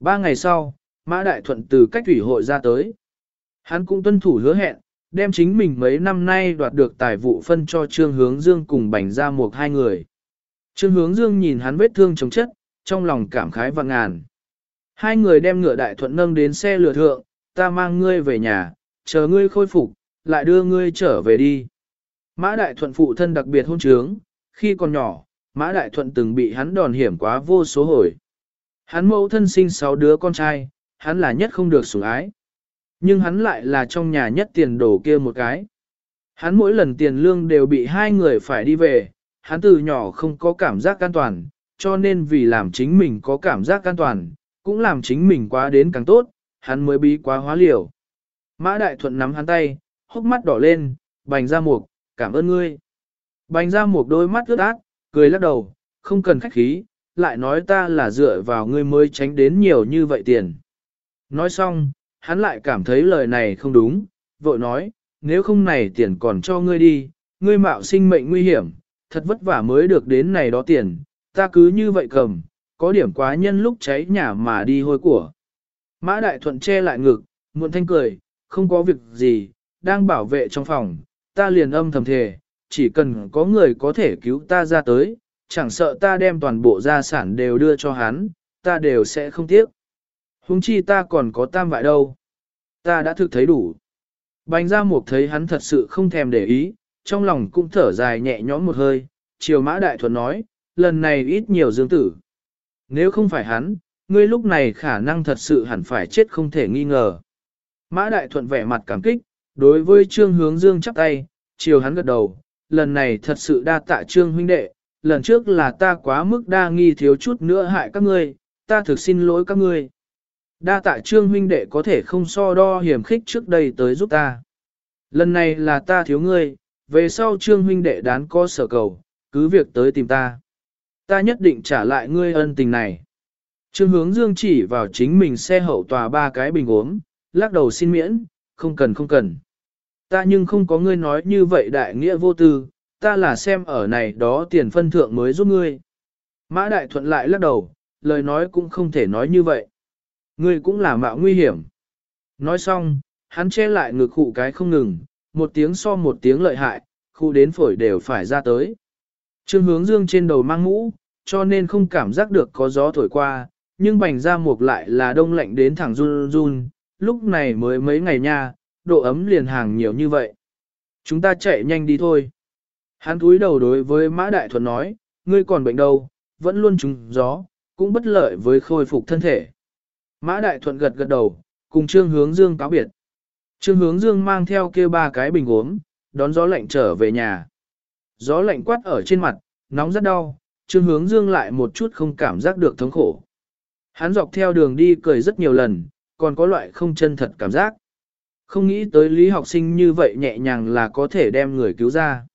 Ba ngày sau, Mã Đại Thuận từ cách thủy hội ra tới. Hắn cũng tuân thủ hứa hẹn, đem chính mình mấy năm nay đoạt được tài vụ phân cho Trương Hướng Dương cùng bành ra một hai người. Trương Hướng Dương nhìn hắn vết thương chống chất, trong lòng cảm khái và ngàn. Hai người đem ngựa Đại Thuận nâng đến xe lửa thượng, ta mang ngươi về nhà, chờ ngươi khôi phục, lại đưa ngươi trở về đi. Mã Đại Thuận phụ thân đặc biệt hôn trướng, khi còn nhỏ, Mã Đại Thuận từng bị hắn đòn hiểm quá vô số hồi. Hắn mẫu thân sinh sáu đứa con trai, hắn là nhất không được sủng ái. Nhưng hắn lại là trong nhà nhất tiền đổ kia một cái. Hắn mỗi lần tiền lương đều bị hai người phải đi về, hắn từ nhỏ không có cảm giác an toàn, cho nên vì làm chính mình có cảm giác an toàn, cũng làm chính mình quá đến càng tốt, hắn mới bí quá hóa liều. Mã Đại Thuận nắm hắn tay, hốc mắt đỏ lên, bành ra mục, cảm ơn ngươi. Bành ra Mục đôi mắt ướt át, cười lắc đầu, không cần khách khí, lại nói ta là dựa vào ngươi mới tránh đến nhiều như vậy tiền. Nói xong, hắn lại cảm thấy lời này không đúng, vội nói, nếu không này tiền còn cho ngươi đi, ngươi mạo sinh mệnh nguy hiểm, thật vất vả mới được đến này đó tiền, ta cứ như vậy cầm, có điểm quá nhân lúc cháy nhà mà đi hôi của. Mã Đại Thuận che lại ngực, muộn thanh cười, không có việc gì, đang bảo vệ trong phòng, ta liền âm thầm thề, chỉ cần có người có thể cứu ta ra tới, chẳng sợ ta đem toàn bộ gia sản đều đưa cho hắn, ta đều sẽ không tiếc. Hùng chi ta còn có tam vại đâu. Ta đã thực thấy đủ. Bánh ra mục thấy hắn thật sự không thèm để ý, trong lòng cũng thở dài nhẹ nhõm một hơi, chiều mã đại thuần nói, lần này ít nhiều dương tử. Nếu không phải hắn, ngươi lúc này khả năng thật sự hẳn phải chết không thể nghi ngờ. Mã đại thuận vẻ mặt cảm kích, đối với trương hướng dương chắp tay, chiều hắn gật đầu, lần này thật sự đa tạ trương huynh đệ, lần trước là ta quá mức đa nghi thiếu chút nữa hại các ngươi, ta thực xin lỗi các ngươi. Đa tạ trương huynh đệ có thể không so đo hiểm khích trước đây tới giúp ta. Lần này là ta thiếu ngươi, về sau trương huynh đệ đán có sở cầu, cứ việc tới tìm ta. Ta nhất định trả lại ngươi ân tình này. Trương hướng dương chỉ vào chính mình xe hậu tòa ba cái bình uống, lắc đầu xin miễn, không cần không cần. Ta nhưng không có ngươi nói như vậy đại nghĩa vô tư, ta là xem ở này đó tiền phân thượng mới giúp ngươi. Mã đại thuận lại lắc đầu, lời nói cũng không thể nói như vậy. Ngươi cũng là mạo nguy hiểm. Nói xong, hắn che lại ngực khụ cái không ngừng, một tiếng so một tiếng lợi hại, khu đến phổi đều phải ra tới. Trương hướng dương trên đầu mang mũ, cho nên không cảm giác được có gió thổi qua, nhưng bành ra mục lại là đông lạnh đến thẳng run run, lúc này mới mấy ngày nha, độ ấm liền hàng nhiều như vậy. Chúng ta chạy nhanh đi thôi. Hắn cúi đầu đối với Mã Đại Thuận nói, ngươi còn bệnh đâu, vẫn luôn trúng gió, cũng bất lợi với khôi phục thân thể. Mã Đại Thuận gật gật đầu, cùng Trương Hướng Dương cáo biệt. Trương Hướng Dương mang theo kia ba cái bình uống, đón gió lạnh trở về nhà. Gió lạnh quát ở trên mặt, nóng rất đau, Trương Hướng Dương lại một chút không cảm giác được thống khổ. Hắn dọc theo đường đi cười rất nhiều lần, còn có loại không chân thật cảm giác. Không nghĩ tới lý học sinh như vậy nhẹ nhàng là có thể đem người cứu ra.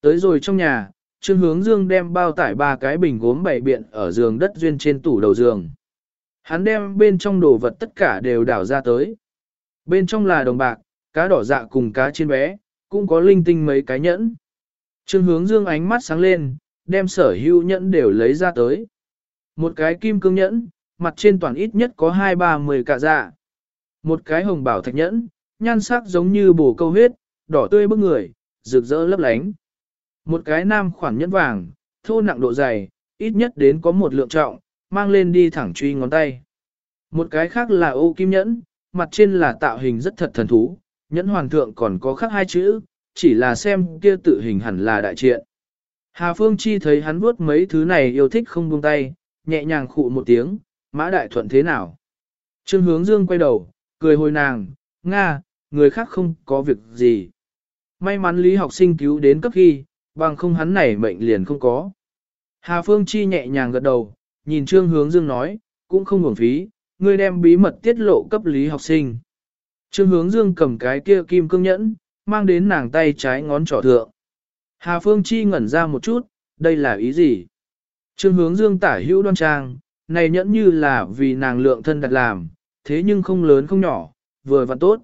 Tới rồi trong nhà, Trương Hướng Dương đem bao tải ba cái bình gốm bảy biện ở giường đất duyên trên tủ đầu giường. Hắn đem bên trong đồ vật tất cả đều đảo ra tới. Bên trong là đồng bạc, cá đỏ dạ cùng cá chiên bé, cũng có linh tinh mấy cái nhẫn. Trương Hướng Dương ánh mắt sáng lên, đem sở hữu nhẫn đều lấy ra tới. Một cái kim cương nhẫn, mặt trên toàn ít nhất có hai ba mười cả dạ. Một cái hồng bảo thạch nhẫn, nhan sắc giống như bổ câu huyết, đỏ tươi bức người, rực rỡ lấp lánh. Một cái nam khoản nhẫn vàng, thô nặng độ dày, ít nhất đến có một lượng trọng, mang lên đi thẳng truy ngón tay. Một cái khác là ô kim nhẫn, mặt trên là tạo hình rất thật thần thú, nhẫn hoàng thượng còn có khắc hai chữ, chỉ là xem kia tự hình hẳn là đại triện. Hà Phương Chi thấy hắn vuốt mấy thứ này yêu thích không buông tay, nhẹ nhàng khụ một tiếng, mã đại thuận thế nào. Trương hướng dương quay đầu, cười hồi nàng, Nga, người khác không có việc gì. May mắn lý học sinh cứu đến cấp khi, bằng không hắn này mệnh liền không có. Hà Phương Chi nhẹ nhàng gật đầu, nhìn Trương Hướng Dương nói, cũng không uổng phí, ngươi đem bí mật tiết lộ cấp lý học sinh. Trương Hướng Dương cầm cái kia kim cương nhẫn, mang đến nàng tay trái ngón trỏ thượng. Hà Phương Chi ngẩn ra một chút, đây là ý gì? Trương Hướng Dương tả hữu đoan trang, này nhẫn như là vì nàng lượng thân đặt làm, thế nhưng không lớn không nhỏ, vừa và tốt.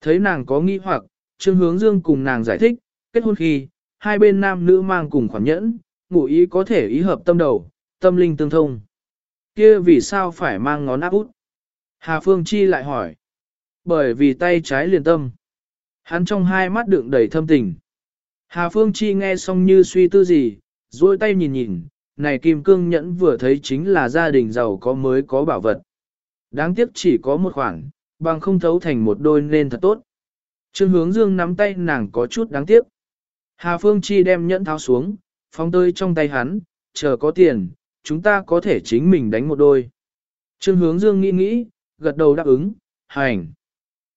Thấy nàng có nghi hoặc, Trương Hướng Dương cùng nàng giải thích, kết hôn khi, hai bên nam nữ mang cùng khoản nhẫn, ngụ ý có thể ý hợp tâm đầu, tâm linh tương thông. Kia vì sao phải mang ngón áp út? Hà Phương Chi lại hỏi. Bởi vì tay trái liền tâm. Hắn trong hai mắt đựng đầy thâm tình. Hà Phương Chi nghe xong như suy tư gì, duỗi tay nhìn nhìn, này kim cương nhẫn vừa thấy chính là gia đình giàu có mới có bảo vật. Đáng tiếc chỉ có một khoản, bằng không thấu thành một đôi nên thật tốt. Trương hướng dương nắm tay nàng có chút đáng tiếc. Hà Phương Chi đem nhẫn tháo xuống, phóng tơi trong tay hắn, chờ có tiền, chúng ta có thể chính mình đánh một đôi. Trương hướng dương nghĩ nghĩ, gật đầu đáp ứng, hành.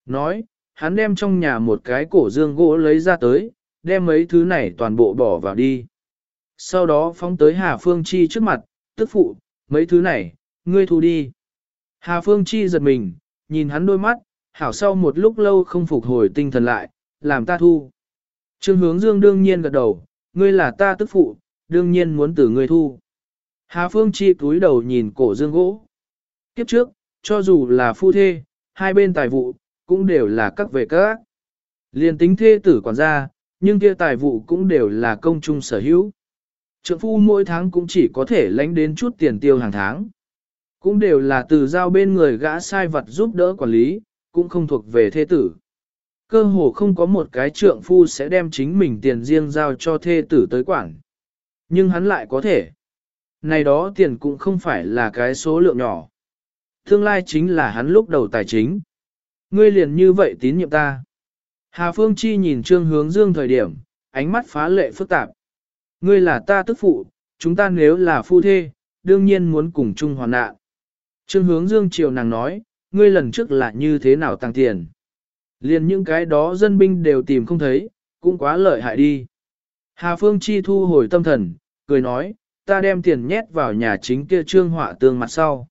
Nói, hắn đem trong nhà một cái cổ dương gỗ lấy ra tới, đem mấy thứ này toàn bộ bỏ vào đi. Sau đó phóng tới Hà Phương Chi trước mặt, tức phụ, mấy thứ này, ngươi thu đi. Hà Phương Chi giật mình, nhìn hắn đôi mắt, hảo sau một lúc lâu không phục hồi tinh thần lại, làm ta thu. Trương hướng dương đương nhiên gật đầu, ngươi là ta tức phụ, đương nhiên muốn từ ngươi thu. Hà Phương Chi túi đầu nhìn cổ dương gỗ. Kiếp trước, cho dù là phu thê, hai bên tài vụ, cũng đều là các về các. Liên tính thê tử quản gia, nhưng kia tài vụ cũng đều là công chung sở hữu. Trượng phu mỗi tháng cũng chỉ có thể lãnh đến chút tiền tiêu hàng tháng. Cũng đều là từ giao bên người gã sai vật giúp đỡ quản lý, cũng không thuộc về thê tử. Cơ hồ không có một cái trượng phu sẽ đem chính mình tiền riêng giao cho thê tử tới quản. Nhưng hắn lại có thể. Này đó tiền cũng không phải là cái số lượng nhỏ. Tương lai chính là hắn lúc đầu tài chính. Ngươi liền như vậy tín nhiệm ta. Hà Phương Chi nhìn Trương Hướng Dương thời điểm, ánh mắt phá lệ phức tạp. Ngươi là ta tức phụ, chúng ta nếu là phu thê, đương nhiên muốn cùng chung hoàn nạn. Trương Hướng Dương chiều nàng nói, ngươi lần trước là như thế nào tăng tiền. Liền những cái đó dân binh đều tìm không thấy, cũng quá lợi hại đi. Hà Phương Chi thu hồi tâm thần, cười nói, ta đem tiền nhét vào nhà chính kia trương họa tương mặt sau.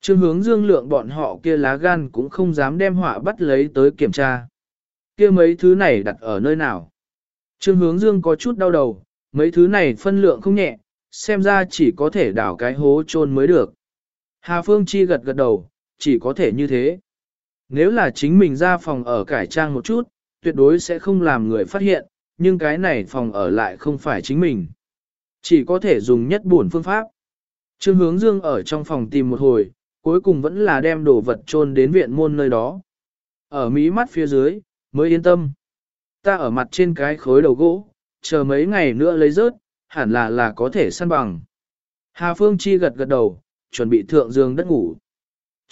Trương hướng dương lượng bọn họ kia lá gan cũng không dám đem họa bắt lấy tới kiểm tra. Kia mấy thứ này đặt ở nơi nào? Trương hướng dương có chút đau đầu, mấy thứ này phân lượng không nhẹ, xem ra chỉ có thể đảo cái hố chôn mới được. Hà Phương Chi gật gật đầu, chỉ có thể như thế. Nếu là chính mình ra phòng ở cải trang một chút, tuyệt đối sẽ không làm người phát hiện, nhưng cái này phòng ở lại không phải chính mình. Chỉ có thể dùng nhất buồn phương pháp. Trương hướng dương ở trong phòng tìm một hồi, cuối cùng vẫn là đem đồ vật chôn đến viện môn nơi đó. Ở mí mắt phía dưới, mới yên tâm. Ta ở mặt trên cái khối đầu gỗ, chờ mấy ngày nữa lấy rớt, hẳn là là có thể săn bằng. Hà Phương Chi gật gật đầu, chuẩn bị thượng giường đất ngủ.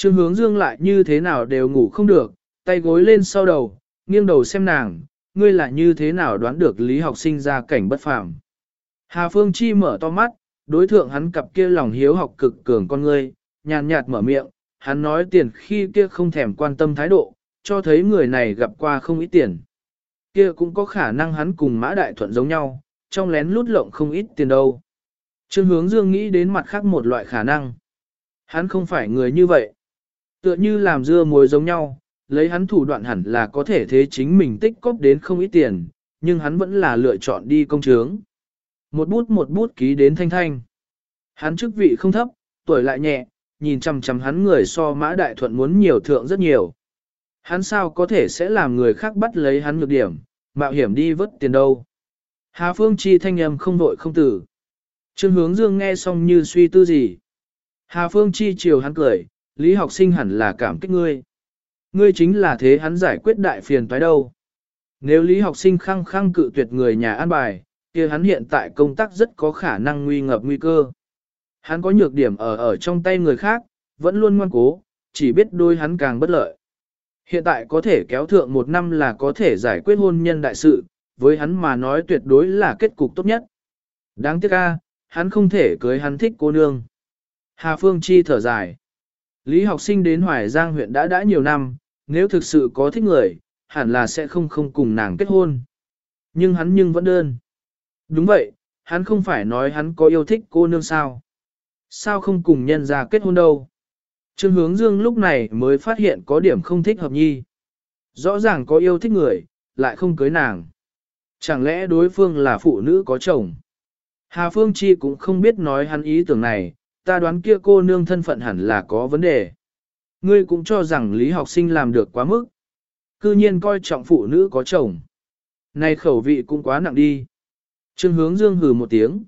Trương hướng dương lại như thế nào đều ngủ không được, tay gối lên sau đầu, nghiêng đầu xem nàng, ngươi là như thế nào đoán được lý học sinh ra cảnh bất phàm. Hà Phương Chi mở to mắt, đối thượng hắn cặp kia lòng hiếu học cực cường con ngươi, nhàn nhạt mở miệng, hắn nói tiền khi kia không thèm quan tâm thái độ, cho thấy người này gặp qua không ít tiền. Kia cũng có khả năng hắn cùng Mã Đại Thuận giống nhau, trong lén lút lộng không ít tiền đâu. Trương hướng dương nghĩ đến mặt khác một loại khả năng. Hắn không phải người như vậy. Tựa như làm dưa muối giống nhau, lấy hắn thủ đoạn hẳn là có thể thế chính mình tích cóp đến không ít tiền, nhưng hắn vẫn là lựa chọn đi công chướng. Một bút một bút ký đến thanh thanh. Hắn chức vị không thấp, tuổi lại nhẹ, nhìn chằm chằm hắn người so mã đại thuận muốn nhiều thượng rất nhiều. Hắn sao có thể sẽ làm người khác bắt lấy hắn nhược điểm, mạo hiểm đi vớt tiền đâu. Hà Phương Chi thanh âm không vội không tử. Trương hướng dương nghe xong như suy tư gì. Hà Phương Chi chiều hắn cười, Lý học sinh hẳn là cảm kích ngươi. Ngươi chính là thế hắn giải quyết đại phiền toái đâu. Nếu Lý học sinh khăng khăng cự tuyệt người nhà an bài, kia hắn hiện tại công tác rất có khả năng nguy ngập nguy cơ. Hắn có nhược điểm ở ở trong tay người khác, vẫn luôn ngoan cố, chỉ biết đôi hắn càng bất lợi. Hiện tại có thể kéo thượng một năm là có thể giải quyết hôn nhân đại sự, với hắn mà nói tuyệt đối là kết cục tốt nhất. Đáng tiếc a, hắn không thể cưới hắn thích cô nương. Hà Phương Chi thở dài. Lý học sinh đến Hoài Giang huyện đã đã nhiều năm, nếu thực sự có thích người, hẳn là sẽ không không cùng nàng kết hôn. Nhưng hắn nhưng vẫn đơn. Đúng vậy, hắn không phải nói hắn có yêu thích cô nương sao. Sao không cùng nhân ra kết hôn đâu? Trương hướng dương lúc này mới phát hiện có điểm không thích hợp nhi. Rõ ràng có yêu thích người, lại không cưới nàng. Chẳng lẽ đối phương là phụ nữ có chồng? Hà Phương Chi cũng không biết nói hắn ý tưởng này, ta đoán kia cô nương thân phận hẳn là có vấn đề. Ngươi cũng cho rằng lý học sinh làm được quá mức. Cư nhiên coi trọng phụ nữ có chồng. Này khẩu vị cũng quá nặng đi. Trương hướng dương hừ một tiếng.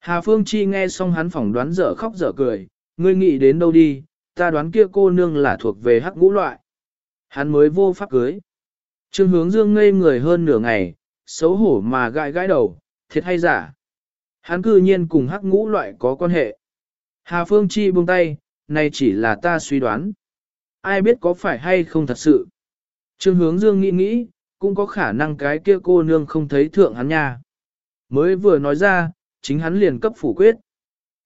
Hà Phương Chi nghe xong hắn phỏng đoán dở khóc dở cười, ngươi nghĩ đến đâu đi, ta đoán kia cô nương là thuộc về hắc ngũ loại. Hắn mới vô pháp cưới. Trương hướng dương ngây người hơn nửa ngày, xấu hổ mà gãi gãi đầu, thiệt hay giả. Hắn cư nhiên cùng hắc ngũ loại có quan hệ. Hà Phương Chi buông tay, này chỉ là ta suy đoán. Ai biết có phải hay không thật sự. Trương hướng dương nghĩ nghĩ, cũng có khả năng cái kia cô nương không thấy thượng hắn nha. Mới vừa nói ra, chính hắn liền cấp phủ quyết.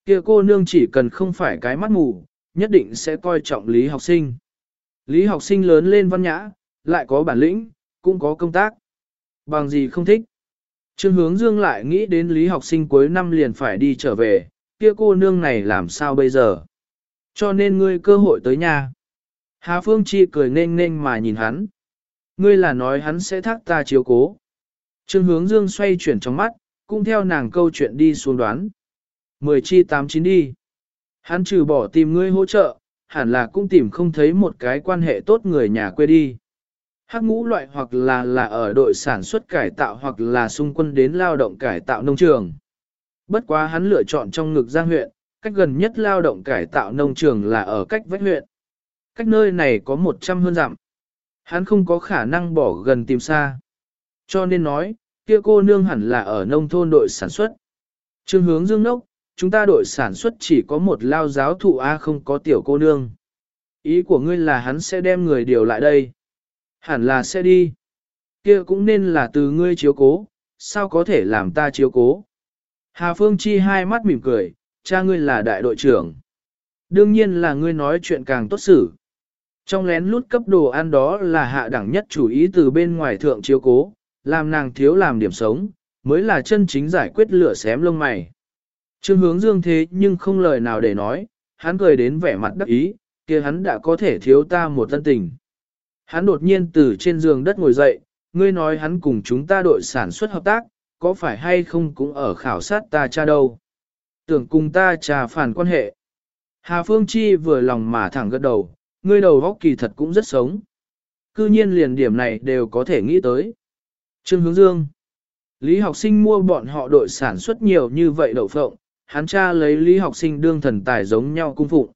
Kia cô nương chỉ cần không phải cái mắt mù, nhất định sẽ coi trọng lý học sinh. Lý học sinh lớn lên văn nhã, lại có bản lĩnh, cũng có công tác. Bằng gì không thích. Trương hướng dương lại nghĩ đến lý học sinh cuối năm liền phải đi trở về, kia cô nương này làm sao bây giờ. Cho nên ngươi cơ hội tới nhà. Hà Phương Chi cười nên nên mà nhìn hắn. Ngươi là nói hắn sẽ thác ta chiếu cố. Trương hướng dương xoay chuyển trong mắt, cũng theo nàng câu chuyện đi xuống đoán. Mười chi tám chín đi. Hắn trừ bỏ tìm ngươi hỗ trợ, hẳn là cũng tìm không thấy một cái quan hệ tốt người nhà quê đi. Hắc ngũ loại hoặc là là ở đội sản xuất cải tạo hoặc là xung quân đến lao động cải tạo nông trường. Bất quá hắn lựa chọn trong ngực giang huyện, cách gần nhất lao động cải tạo nông trường là ở cách vách huyện. Cách nơi này có 100 hơn dặm. Hắn không có khả năng bỏ gần tìm xa. Cho nên nói, kia cô nương hẳn là ở nông thôn đội sản xuất. Trương hướng dương nốc, chúng ta đội sản xuất chỉ có một lao giáo thụ A không có tiểu cô nương. Ý của ngươi là hắn sẽ đem người điều lại đây. Hẳn là sẽ đi. Kia cũng nên là từ ngươi chiếu cố, sao có thể làm ta chiếu cố. Hà Phương Chi hai mắt mỉm cười, cha ngươi là đại đội trưởng. Đương nhiên là ngươi nói chuyện càng tốt xử. Trong lén lút cấp đồ ăn đó là hạ đẳng nhất chủ ý từ bên ngoài thượng chiếu cố, làm nàng thiếu làm điểm sống, mới là chân chính giải quyết lửa xém lông mày. Trương hướng dương thế nhưng không lời nào để nói, hắn cười đến vẻ mặt đắc ý, kia hắn đã có thể thiếu ta một thân tình. Hắn đột nhiên từ trên giường đất ngồi dậy, ngươi nói hắn cùng chúng ta đội sản xuất hợp tác, có phải hay không cũng ở khảo sát ta cha đâu. Tưởng cùng ta trà phản quan hệ. Hà Phương Chi vừa lòng mà thẳng gật đầu, ngươi đầu góc kỳ thật cũng rất sống. Cư nhiên liền điểm này đều có thể nghĩ tới. Trương Hướng Dương Lý học sinh mua bọn họ đội sản xuất nhiều như vậy đậu phộng, hắn cha lấy lý học sinh đương thần tài giống nhau cung phụng.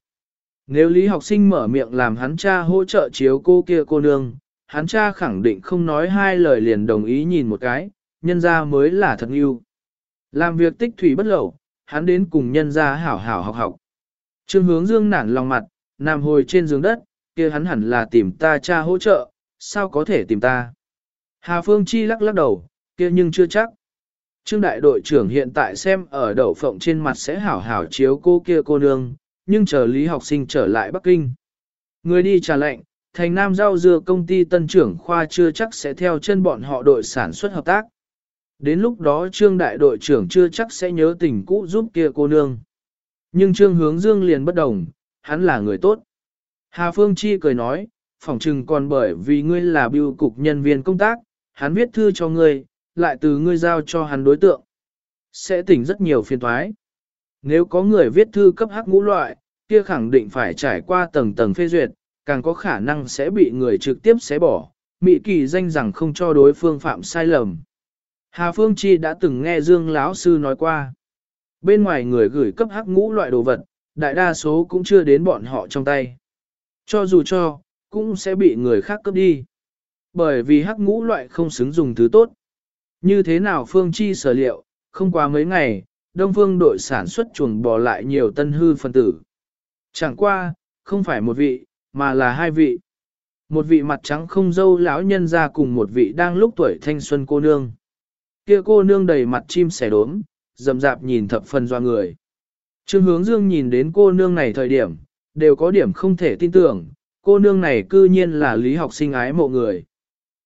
Nếu lý học sinh mở miệng làm hắn cha hỗ trợ chiếu cô kia cô nương, hắn cha khẳng định không nói hai lời liền đồng ý nhìn một cái, nhân ra mới là thật yêu. Làm việc tích thủy bất lậu hắn đến cùng nhân ra hảo hảo học học. Trương hướng dương nản lòng mặt, nằm hồi trên giường đất, kia hắn hẳn là tìm ta cha hỗ trợ, sao có thể tìm ta. Hà Phương Chi lắc lắc đầu, kia nhưng chưa chắc. Trương đại đội trưởng hiện tại xem ở đậu phộng trên mặt sẽ hảo hảo chiếu cô kia cô nương, nhưng chờ lý học sinh trở lại Bắc Kinh. Người đi trả lệnh, thành nam rau dưa công ty tân trưởng khoa chưa chắc sẽ theo chân bọn họ đội sản xuất hợp tác. Đến lúc đó trương đại đội trưởng chưa chắc sẽ nhớ tình cũ giúp kia cô nương. Nhưng trương hướng dương liền bất đồng, hắn là người tốt. Hà Phương Chi cười nói, phỏng chừng còn bởi vì ngươi là biêu cục nhân viên công tác, hắn viết thư cho ngươi, lại từ ngươi giao cho hắn đối tượng. Sẽ tỉnh rất nhiều phiền thoái. Nếu có người viết thư cấp hắc ngũ loại, kia khẳng định phải trải qua tầng tầng phê duyệt, càng có khả năng sẽ bị người trực tiếp xé bỏ, mị kỳ danh rằng không cho đối phương phạm sai lầm. Hà Phương Chi đã từng nghe Dương lão sư nói qua. Bên ngoài người gửi cấp hắc ngũ loại đồ vật, đại đa số cũng chưa đến bọn họ trong tay. Cho dù cho, cũng sẽ bị người khác cướp đi. Bởi vì hắc ngũ loại không xứng dùng thứ tốt. Như thế nào Phương Chi sở liệu, không qua mấy ngày, Đông Phương đội sản xuất chuồng bò lại nhiều tân hư phân tử. Chẳng qua, không phải một vị, mà là hai vị. Một vị mặt trắng không dâu lão nhân ra cùng một vị đang lúc tuổi thanh xuân cô nương. Kia cô nương đầy mặt chim sẻ đốm, dầm dạp nhìn thập phần doa người. Trương hướng dương nhìn đến cô nương này thời điểm, đều có điểm không thể tin tưởng, cô nương này cư nhiên là lý học sinh ái mộ người.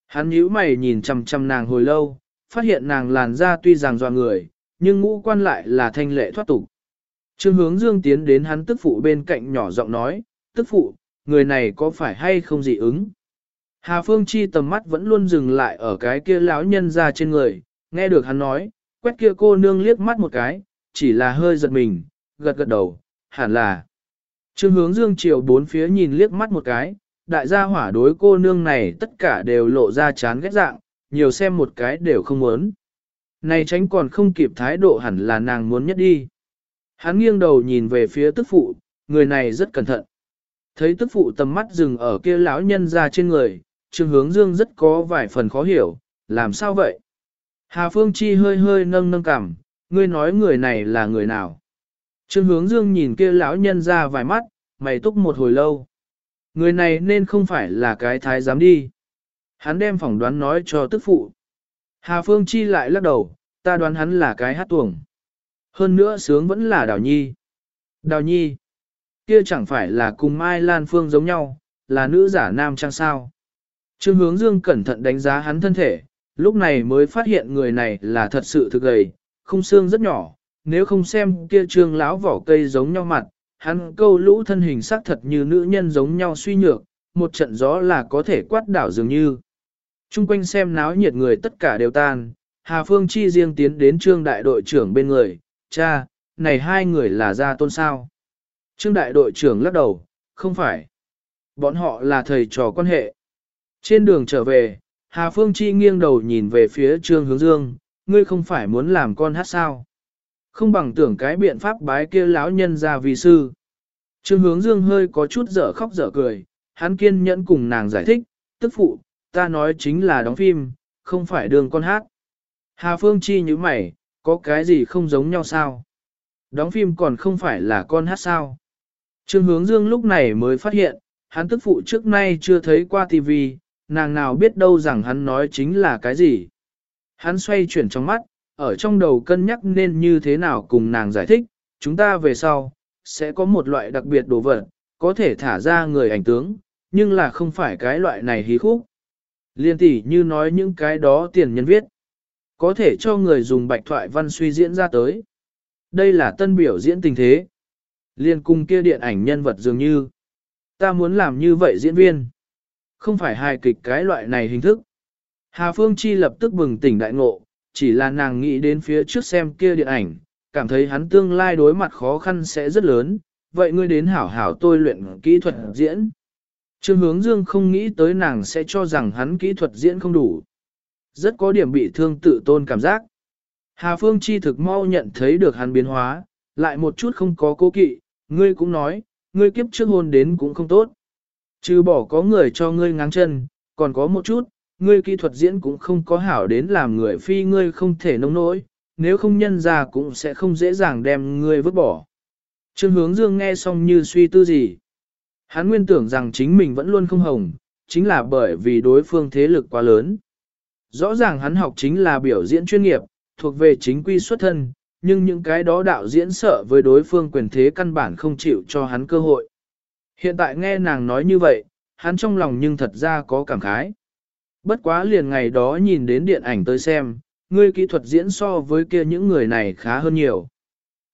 Hắn nhíu mày nhìn chằm chằm nàng hồi lâu, phát hiện nàng làn da tuy rằng doa người, nhưng ngũ quan lại là thanh lệ thoát tục. Trương hướng dương tiến đến hắn tức phụ bên cạnh nhỏ giọng nói, tức phụ, người này có phải hay không dị ứng? Hà Phương Chi tầm mắt vẫn luôn dừng lại ở cái kia lão nhân ra trên người, nghe được hắn nói, quét kia cô nương liếc mắt một cái, chỉ là hơi giật mình, gật gật đầu, hẳn là. Trương hướng dương chiều bốn phía nhìn liếc mắt một cái, đại gia hỏa đối cô nương này tất cả đều lộ ra chán ghét dạng, nhiều xem một cái đều không muốn. Này tránh còn không kịp thái độ hẳn là nàng muốn nhất đi. Hắn nghiêng đầu nhìn về phía tức phụ, người này rất cẩn thận. Thấy tức phụ tầm mắt dừng ở kia lão nhân ra trên người, Trương Hướng Dương rất có vài phần khó hiểu, làm sao vậy? Hà Phương Chi hơi hơi nâng nâng cằm, ngươi nói người này là người nào? Trương Hướng Dương nhìn kia lão nhân ra vài mắt, mày túc một hồi lâu. Người này nên không phải là cái thái giám đi. Hắn đem phỏng đoán nói cho tức phụ. Hà Phương Chi lại lắc đầu, ta đoán hắn là cái hát tuồng. Hơn nữa sướng vẫn là Đào Nhi. Đào Nhi, kia chẳng phải là cùng Mai Lan Phương giống nhau, là nữ giả nam trang sao. Trương Hướng Dương cẩn thận đánh giá hắn thân thể, lúc này mới phát hiện người này là thật sự thực gầy, không xương rất nhỏ, nếu không xem kia trương lão vỏ cây giống nhau mặt, hắn câu lũ thân hình sắc thật như nữ nhân giống nhau suy nhược, một trận gió là có thể quát đảo dường như. Trung quanh xem náo nhiệt người tất cả đều tan, Hà Phương Chi riêng tiến đến trương đại đội trưởng bên người, cha, này hai người là gia tôn sao. Trương đại đội trưởng lắc đầu, không phải. Bọn họ là thầy trò quan hệ. Trên đường trở về, Hà Phương Chi nghiêng đầu nhìn về phía Trương Hướng Dương, ngươi không phải muốn làm con hát sao. Không bằng tưởng cái biện pháp bái kia lão nhân ra vì sư. Trương Hướng Dương hơi có chút dở khóc dở cười, hắn kiên nhẫn cùng nàng giải thích, tức phụ, ta nói chính là đóng phim, không phải đường con hát. Hà Phương Chi như mày, có cái gì không giống nhau sao? Đóng phim còn không phải là con hát sao? Trương Hướng Dương lúc này mới phát hiện, hắn tức phụ trước nay chưa thấy qua TV, nàng nào biết đâu rằng hắn nói chính là cái gì. Hắn xoay chuyển trong mắt, ở trong đầu cân nhắc nên như thế nào cùng nàng giải thích, chúng ta về sau, sẽ có một loại đặc biệt đồ vật, có thể thả ra người ảnh tướng, nhưng là không phải cái loại này hí khúc. Liên tỷ như nói những cái đó tiền nhân viết, có thể cho người dùng bạch thoại văn suy diễn ra tới. Đây là tân biểu diễn tình thế. Liên cung kia điện ảnh nhân vật dường như. Ta muốn làm như vậy diễn viên. Không phải hài kịch cái loại này hình thức. Hà Phương Chi lập tức bừng tỉnh đại ngộ, chỉ là nàng nghĩ đến phía trước xem kia điện ảnh, cảm thấy hắn tương lai đối mặt khó khăn sẽ rất lớn, vậy ngươi đến hảo hảo tôi luyện kỹ thuật diễn. Trương hướng dương không nghĩ tới nàng sẽ cho rằng hắn kỹ thuật diễn không đủ. Rất có điểm bị thương tự tôn cảm giác. Hà Phương Chi thực mau nhận thấy được hắn biến hóa, lại một chút không có cố kỵ, ngươi cũng nói, ngươi kiếp trước hôn đến cũng không tốt chứ bỏ có người cho ngươi ngáng chân, còn có một chút, ngươi kỹ thuật diễn cũng không có hảo đến làm người phi ngươi không thể nông nỗi, nếu không nhân ra cũng sẽ không dễ dàng đem ngươi vứt bỏ. Trương hướng dương nghe xong như suy tư gì. Hắn nguyên tưởng rằng chính mình vẫn luôn không hồng, chính là bởi vì đối phương thế lực quá lớn. Rõ ràng hắn học chính là biểu diễn chuyên nghiệp, thuộc về chính quy xuất thân, nhưng những cái đó đạo diễn sợ với đối phương quyền thế căn bản không chịu cho hắn cơ hội. Hiện tại nghe nàng nói như vậy, hắn trong lòng nhưng thật ra có cảm khái. Bất quá liền ngày đó nhìn đến điện ảnh tới xem, ngươi kỹ thuật diễn so với kia những người này khá hơn nhiều.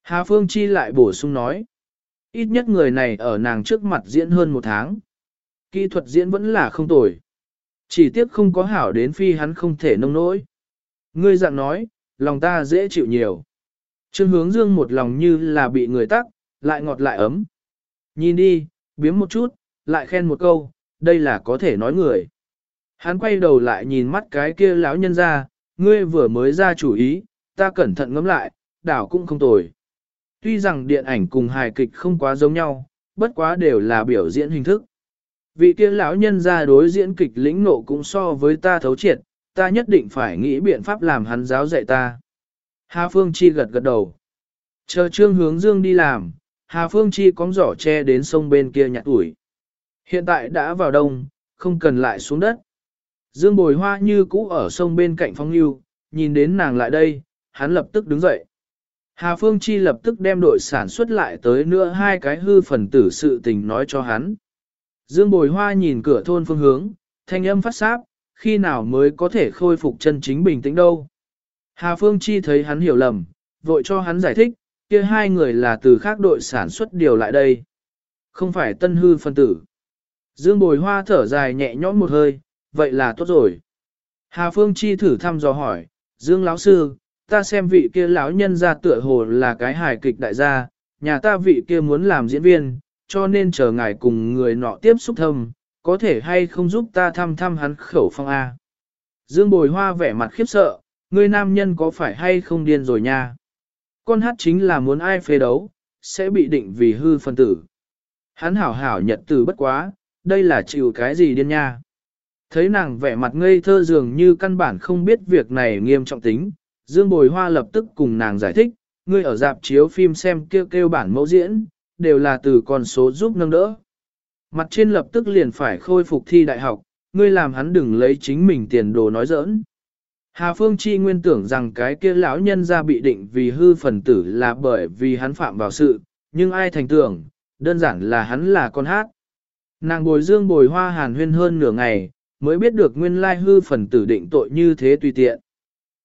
Hà Phương Chi lại bổ sung nói, ít nhất người này ở nàng trước mặt diễn hơn một tháng. Kỹ thuật diễn vẫn là không tồi. Chỉ tiếc không có hảo đến phi hắn không thể nông nỗi. Ngươi dạng nói, lòng ta dễ chịu nhiều. Trương hướng dương một lòng như là bị người tắc, lại ngọt lại ấm. Nhìn đi, biếm một chút, lại khen một câu, đây là có thể nói người. Hắn quay đầu lại nhìn mắt cái kia lão nhân ra, ngươi vừa mới ra chủ ý, ta cẩn thận ngẫm lại, đảo cũng không tồi. Tuy rằng điện ảnh cùng hài kịch không quá giống nhau, bất quá đều là biểu diễn hình thức. Vị kia lão nhân ra đối diễn kịch lĩnh nộ cũng so với ta thấu triệt, ta nhất định phải nghĩ biện pháp làm hắn giáo dạy ta. Hà Phương Chi gật gật đầu. Chờ trương hướng dương đi làm, Hà Phương Chi cóng giỏ che đến sông bên kia nhặt ủi. Hiện tại đã vào đông, không cần lại xuống đất. Dương bồi hoa như cũ ở sông bên cạnh phong lưu, nhìn đến nàng lại đây, hắn lập tức đứng dậy. Hà Phương Chi lập tức đem đội sản xuất lại tới nữa hai cái hư phần tử sự tình nói cho hắn. Dương bồi hoa nhìn cửa thôn phương hướng, thanh âm phát sáp, khi nào mới có thể khôi phục chân chính bình tĩnh đâu. Hà Phương Chi thấy hắn hiểu lầm, vội cho hắn giải thích, kia hai người là từ khác đội sản xuất điều lại đây. Không phải tân hư phân tử. Dương bồi hoa thở dài nhẹ nhõm một hơi, vậy là tốt rồi. Hà Phương Chi thử thăm dò hỏi, Dương lão sư, ta xem vị kia lão nhân ra tựa hồ là cái hài kịch đại gia, nhà ta vị kia muốn làm diễn viên, cho nên chờ ngài cùng người nọ tiếp xúc thâm, có thể hay không giúp ta thăm thăm hắn khẩu phong A. Dương bồi hoa vẻ mặt khiếp sợ, người nam nhân có phải hay không điên rồi nha. Con hát chính là muốn ai phê đấu, sẽ bị định vì hư phân tử. Hắn hảo hảo nhật từ bất quá, đây là chịu cái gì điên nha. Thấy nàng vẻ mặt ngây thơ dường như căn bản không biết việc này nghiêm trọng tính, Dương Bồi Hoa lập tức cùng nàng giải thích, ngươi ở dạp chiếu phim xem kêu kêu bản mẫu diễn, đều là từ con số giúp nâng đỡ. Mặt trên lập tức liền phải khôi phục thi đại học, ngươi làm hắn đừng lấy chính mình tiền đồ nói giỡn. Hà Phương Chi nguyên tưởng rằng cái kia lão nhân ra bị định vì hư phần tử là bởi vì hắn phạm vào sự, nhưng ai thành tưởng, đơn giản là hắn là con hát. Nàng bồi dương bồi hoa hàn huyên hơn nửa ngày, mới biết được nguyên lai hư phần tử định tội như thế tùy tiện.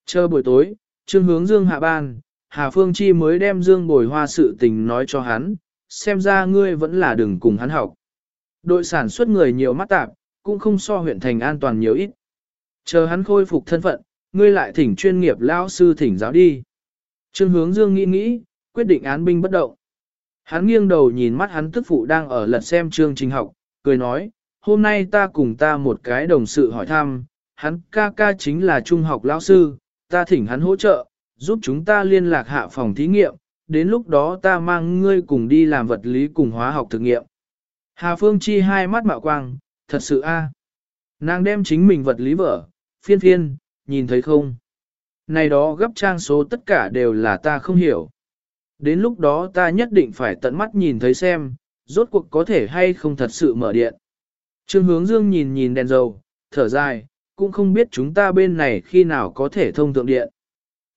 Chờ buổi tối, trương hướng dương hạ ban, Hà Phương Chi mới đem dương bồi hoa sự tình nói cho hắn, xem ra ngươi vẫn là đừng cùng hắn học. Đội sản xuất người nhiều mắt tạp, cũng không so huyện thành an toàn nhiều ít. Chờ hắn khôi phục thân phận, ngươi lại thỉnh chuyên nghiệp lao sư thỉnh giáo đi. Trương hướng dương nghĩ nghĩ, quyết định án binh bất động. Hắn nghiêng đầu nhìn mắt hắn tức phụ đang ở lật xem chương trình học, cười nói, hôm nay ta cùng ta một cái đồng sự hỏi thăm, hắn ca ca chính là trung học lão sư, ta thỉnh hắn hỗ trợ, giúp chúng ta liên lạc hạ phòng thí nghiệm, đến lúc đó ta mang ngươi cùng đi làm vật lý cùng hóa học thực nghiệm. Hà Phương Chi hai mắt mạo quang, thật sự a. Nàng đem chính mình vật lý vở, phiên phiên, nhìn thấy không? Này đó gấp trang số tất cả đều là ta không hiểu. Đến lúc đó ta nhất định phải tận mắt nhìn thấy xem, rốt cuộc có thể hay không thật sự mở điện. Trương hướng dương nhìn nhìn đèn dầu, thở dài, cũng không biết chúng ta bên này khi nào có thể thông thượng điện.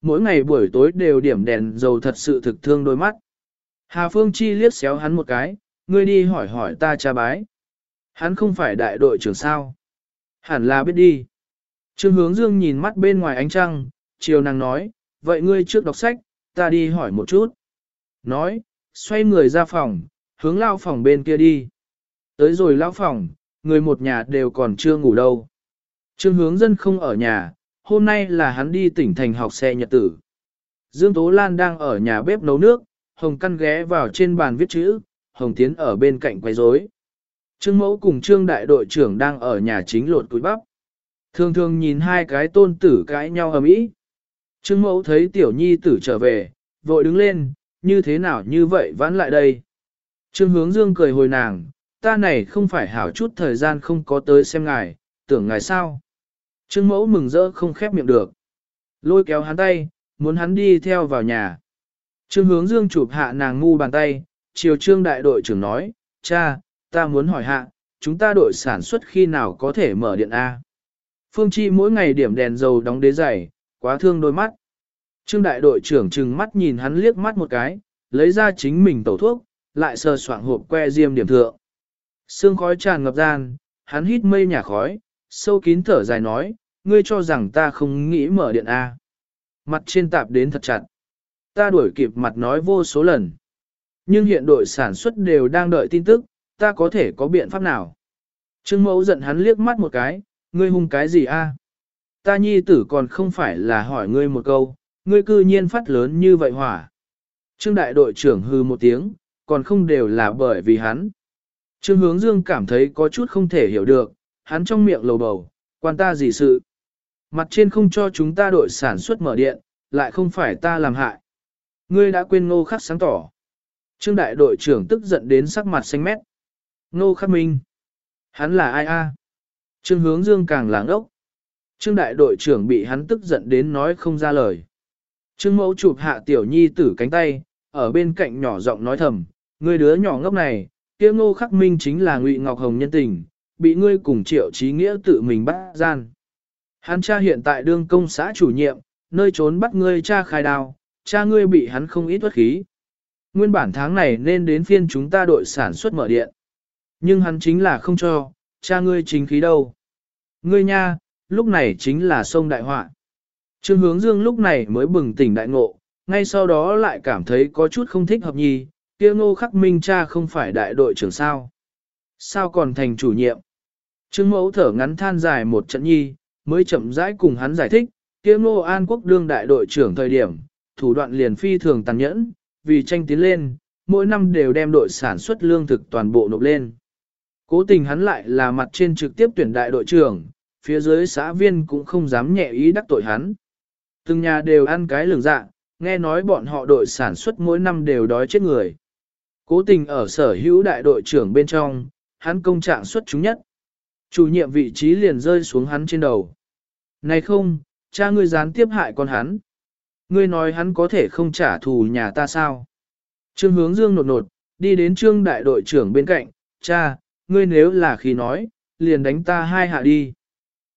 Mỗi ngày buổi tối đều điểm đèn dầu thật sự thực thương đôi mắt. Hà Phương Chi liếc xéo hắn một cái, ngươi đi hỏi hỏi ta cha bái. Hắn không phải đại đội trưởng sao. Hẳn là biết đi. Trương hướng dương nhìn mắt bên ngoài ánh trăng, chiều nàng nói, vậy ngươi trước đọc sách, ta đi hỏi một chút. Nói, xoay người ra phòng, hướng lao phòng bên kia đi. Tới rồi lao phòng, người một nhà đều còn chưa ngủ đâu. Trương hướng dân không ở nhà, hôm nay là hắn đi tỉnh thành học xe nhật tử. Dương Tố Lan đang ở nhà bếp nấu nước, Hồng Căn ghé vào trên bàn viết chữ, Hồng Tiến ở bên cạnh quay rối. Trương Mẫu cùng Trương Đại đội trưởng đang ở nhà chính lột túi bắp. Thường thường nhìn hai cái tôn tử cãi nhau ầm ĩ. Trương Mẫu thấy Tiểu Nhi tử trở về, vội đứng lên, như thế nào như vậy vãn lại đây. Trương Hướng Dương cười hồi nàng, ta này không phải hảo chút thời gian không có tới xem ngài, tưởng ngài sao. Trương Mẫu mừng rỡ không khép miệng được. Lôi kéo hắn tay, muốn hắn đi theo vào nhà. Trương Hướng Dương chụp hạ nàng ngu bàn tay, chiều trương đại đội trưởng nói, cha, ta muốn hỏi hạ, chúng ta đội sản xuất khi nào có thể mở điện A. Phương Chi mỗi ngày điểm đèn dầu đóng đế giày, quá thương đôi mắt. Trương đại đội trưởng trừng mắt nhìn hắn liếc mắt một cái, lấy ra chính mình tẩu thuốc, lại sờ soạng hộp que diêm điểm thượng. Sương khói tràn ngập gian, hắn hít mây nhà khói, sâu kín thở dài nói, ngươi cho rằng ta không nghĩ mở điện A. Mặt trên tạp đến thật chặt. Ta đuổi kịp mặt nói vô số lần. Nhưng hiện đội sản xuất đều đang đợi tin tức, ta có thể có biện pháp nào? Trương mẫu giận hắn liếc mắt một cái, ngươi hung cái gì a? Ta nhi tử còn không phải là hỏi ngươi một câu, ngươi cư nhiên phát lớn như vậy hỏa. Trương đại đội trưởng hư một tiếng, còn không đều là bởi vì hắn. Trương hướng dương cảm thấy có chút không thể hiểu được, hắn trong miệng lầu bầu, quan ta gì sự. Mặt trên không cho chúng ta đội sản xuất mở điện, lại không phải ta làm hại. Ngươi đã quên ngô khắc sáng tỏ. Trương đại đội trưởng tức giận đến sắc mặt xanh mét. Ngô khắc minh. Hắn là ai a? Trương hướng dương càng láng ốc. Trương đại đội trưởng bị hắn tức giận đến nói không ra lời. Trương mẫu chụp hạ tiểu nhi tử cánh tay, ở bên cạnh nhỏ giọng nói thầm, người đứa nhỏ ngốc này, kia ngô khắc minh chính là ngụy Ngọc Hồng nhân tình, bị ngươi cùng triệu trí nghĩa tự mình bắt gian. Hắn cha hiện tại đương công xã chủ nhiệm, nơi trốn bắt ngươi cha khai đào, cha ngươi bị hắn không ít bất khí. Nguyên bản tháng này nên đến phiên chúng ta đội sản xuất mở điện. Nhưng hắn chính là không cho, cha ngươi chính khí đâu. Ngươi nha, lúc này chính là sông đại họa. Trương hướng dương lúc này mới bừng tỉnh đại ngộ, ngay sau đó lại cảm thấy có chút không thích hợp nhì, kia ngô khắc minh cha không phải đại đội trưởng sao. Sao còn thành chủ nhiệm? Trương mẫu thở ngắn than dài một trận nhi, mới chậm rãi cùng hắn giải thích, kia ngô an quốc đương đại đội trưởng thời điểm, thủ đoạn liền phi thường tàn nhẫn, vì tranh tiến lên, mỗi năm đều đem đội sản xuất lương thực toàn bộ nộp lên. Cố tình hắn lại là mặt trên trực tiếp tuyển đại đội trưởng, phía dưới xã viên cũng không dám nhẹ ý đắc tội hắn. Từng nhà đều ăn cái lường dạ, nghe nói bọn họ đội sản xuất mỗi năm đều đói chết người. Cố tình ở sở hữu đại đội trưởng bên trong, hắn công trạng xuất chúng nhất. Chủ nhiệm vị trí liền rơi xuống hắn trên đầu. Này không, cha ngươi gián tiếp hại con hắn. Ngươi nói hắn có thể không trả thù nhà ta sao? Trương hướng dương nột nột, đi đến trương đại đội trưởng bên cạnh, cha, ngươi nếu là khi nói, liền đánh ta hai hạ đi.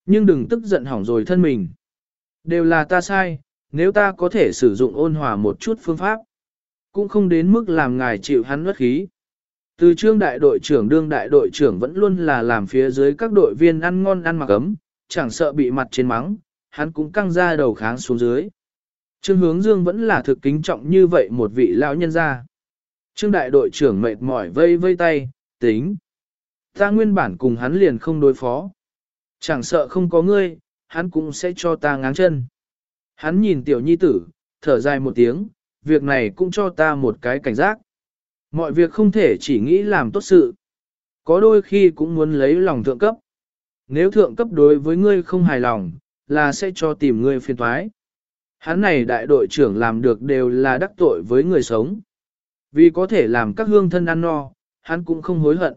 Nhưng đừng tức giận hỏng rồi thân mình. Đều là ta sai, nếu ta có thể sử dụng ôn hòa một chút phương pháp, cũng không đến mức làm ngài chịu hắn bất khí. Từ trương đại đội trưởng đương đại đội trưởng vẫn luôn là làm phía dưới các đội viên ăn ngon ăn mặc ấm, chẳng sợ bị mặt trên mắng, hắn cũng căng ra đầu kháng xuống dưới. Trương hướng dương vẫn là thực kính trọng như vậy một vị lão nhân gia. Trương đại đội trưởng mệt mỏi vây vây tay, tính. Ta nguyên bản cùng hắn liền không đối phó. Chẳng sợ không có ngươi, hắn cũng sẽ cho ta ngáng chân. Hắn nhìn tiểu nhi tử, thở dài một tiếng, việc này cũng cho ta một cái cảnh giác. Mọi việc không thể chỉ nghĩ làm tốt sự. Có đôi khi cũng muốn lấy lòng thượng cấp. Nếu thượng cấp đối với ngươi không hài lòng, là sẽ cho tìm ngươi phiền thoái. Hắn này đại đội trưởng làm được đều là đắc tội với người sống. Vì có thể làm các hương thân ăn no, hắn cũng không hối hận.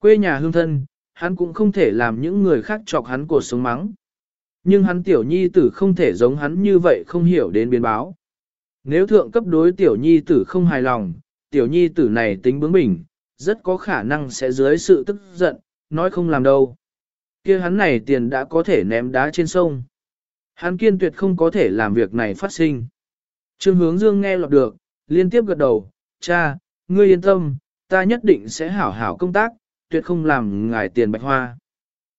Quê nhà hương thân, hắn cũng không thể làm những người khác chọc hắn cuộc sống mắng. Nhưng hắn tiểu nhi tử không thể giống hắn như vậy không hiểu đến biến báo. Nếu thượng cấp đối tiểu nhi tử không hài lòng, tiểu nhi tử này tính bướng bỉnh, rất có khả năng sẽ dưới sự tức giận, nói không làm đâu. kia hắn này tiền đã có thể ném đá trên sông. Hắn kiên tuyệt không có thể làm việc này phát sinh. Trương hướng dương nghe lọt được, liên tiếp gật đầu, cha, ngươi yên tâm, ta nhất định sẽ hảo hảo công tác, tuyệt không làm ngài tiền bạch hoa.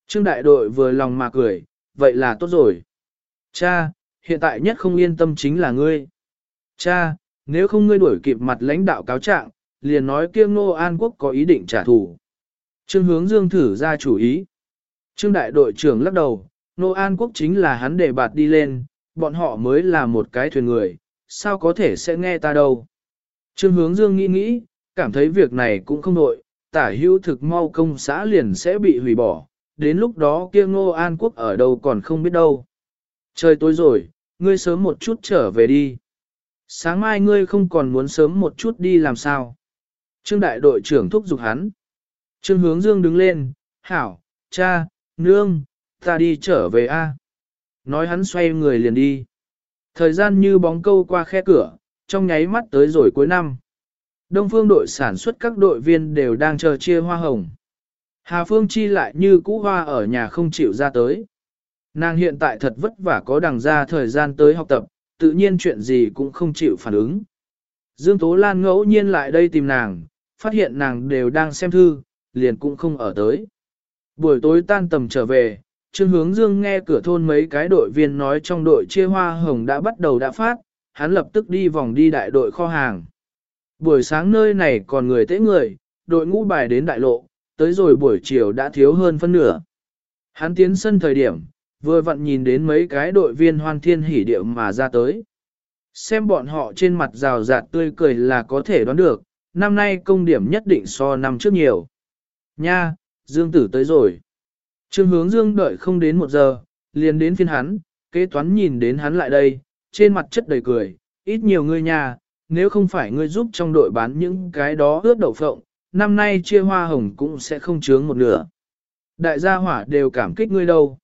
Trương đại đội vừa lòng mà cười, vậy là tốt rồi. Cha, hiện tại nhất không yên tâm chính là ngươi. Cha, nếu không ngươi đuổi kịp mặt lãnh đạo cáo trạng, liền nói kia Ngô An Quốc có ý định trả thù. Trương hướng dương thử ra chủ ý. Trương đại đội trưởng lắc đầu, Ngô An Quốc chính là hắn để bạt đi lên, bọn họ mới là một cái thuyền người, sao có thể sẽ nghe ta đâu. Trương hướng dương nghĩ nghĩ, cảm thấy việc này cũng không nội, tả hữu thực mau công xã liền sẽ bị hủy bỏ, đến lúc đó kia Ngô An Quốc ở đâu còn không biết đâu. Trời tối rồi, ngươi sớm một chút trở về đi. Sáng mai ngươi không còn muốn sớm một chút đi làm sao. Trương đại đội trưởng thúc giục hắn. Trương hướng dương đứng lên, hảo, cha, nương, ta đi trở về a. Nói hắn xoay người liền đi. Thời gian như bóng câu qua khe cửa, trong nháy mắt tới rồi cuối năm. Đông phương đội sản xuất các đội viên đều đang chờ chia hoa hồng. Hà Phương Chi lại như cũ hoa ở nhà không chịu ra tới. Nàng hiện tại thật vất vả có đằng ra thời gian tới học tập, tự nhiên chuyện gì cũng không chịu phản ứng. Dương Tố Lan ngẫu nhiên lại đây tìm nàng, phát hiện nàng đều đang xem thư, liền cũng không ở tới. Buổi tối tan tầm trở về, Trương Hướng Dương nghe cửa thôn mấy cái đội viên nói trong đội chia hoa hồng đã bắt đầu đã phát, hắn lập tức đi vòng đi đại đội kho hàng. Buổi sáng nơi này còn người tế người, đội ngũ bài đến đại lộ, tới rồi buổi chiều đã thiếu hơn phân nửa. Hắn tiến sân thời điểm, vừa vặn nhìn đến mấy cái đội viên hoan thiên hỉ điệu mà ra tới. Xem bọn họ trên mặt rào rạt tươi cười là có thể đoán được, năm nay công điểm nhất định so năm trước nhiều. Nha, Dương Tử tới rồi. Trương hướng Dương đợi không đến một giờ, liền đến phiên hắn, kế toán nhìn đến hắn lại đây, trên mặt chất đầy cười, ít nhiều ngươi nha, nếu không phải ngươi giúp trong đội bán những cái đó ướt đậu phộng, năm nay chia hoa hồng cũng sẽ không chướng một nửa. Đại gia hỏa đều cảm kích ngươi đâu.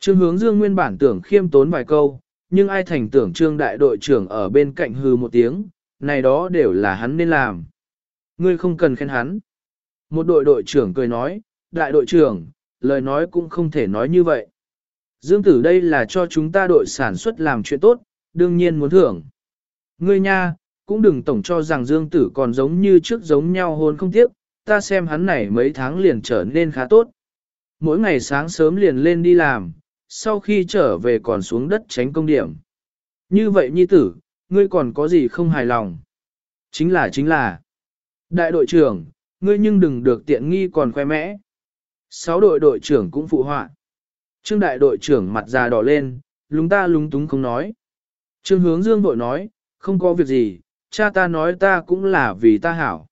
Trương hướng dương nguyên bản tưởng khiêm tốn vài câu, nhưng ai thành tưởng trương đại đội trưởng ở bên cạnh hư một tiếng, này đó đều là hắn nên làm. Ngươi không cần khen hắn. Một đội đội trưởng cười nói, đại đội trưởng, lời nói cũng không thể nói như vậy. Dương tử đây là cho chúng ta đội sản xuất làm chuyện tốt, đương nhiên muốn thưởng. Ngươi nha, cũng đừng tổng cho rằng Dương tử còn giống như trước giống nhau hôn không tiếc, ta xem hắn này mấy tháng liền trở nên khá tốt. Mỗi ngày sáng sớm liền lên đi làm, sau khi trở về còn xuống đất tránh công điểm. Như vậy nhi tử, ngươi còn có gì không hài lòng? Chính là chính là. Đại đội trưởng, ngươi nhưng đừng được tiện nghi còn khoe mẽ. Sáu đội đội trưởng cũng phụ họa. Trương đại đội trưởng mặt già đỏ lên, lúng ta lúng túng không nói. Trương hướng dương đội nói, không có việc gì, cha ta nói ta cũng là vì ta hảo.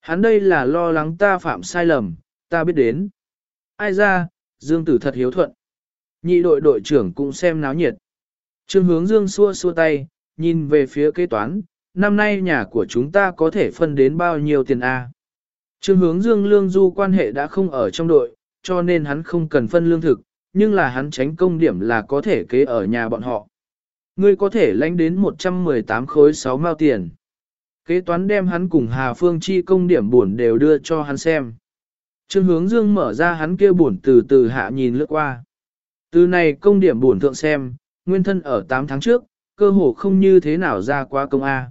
Hắn đây là lo lắng ta phạm sai lầm, ta biết đến. Ai ra, Dương tử thật hiếu thuận. Nhị đội đội trưởng cũng xem náo nhiệt. Trương hướng Dương xua xua tay, nhìn về phía kế toán, năm nay nhà của chúng ta có thể phân đến bao nhiêu tiền A. Trương hướng dương lương du quan hệ đã không ở trong đội, cho nên hắn không cần phân lương thực, nhưng là hắn tránh công điểm là có thể kế ở nhà bọn họ. Ngươi có thể lãnh đến 118 khối 6 mao tiền. Kế toán đem hắn cùng Hà Phương chi công điểm buồn đều đưa cho hắn xem. Trương hướng dương mở ra hắn kia buồn từ từ hạ nhìn lướt qua. Từ này công điểm buồn thượng xem, nguyên thân ở 8 tháng trước, cơ hồ không như thế nào ra qua công A.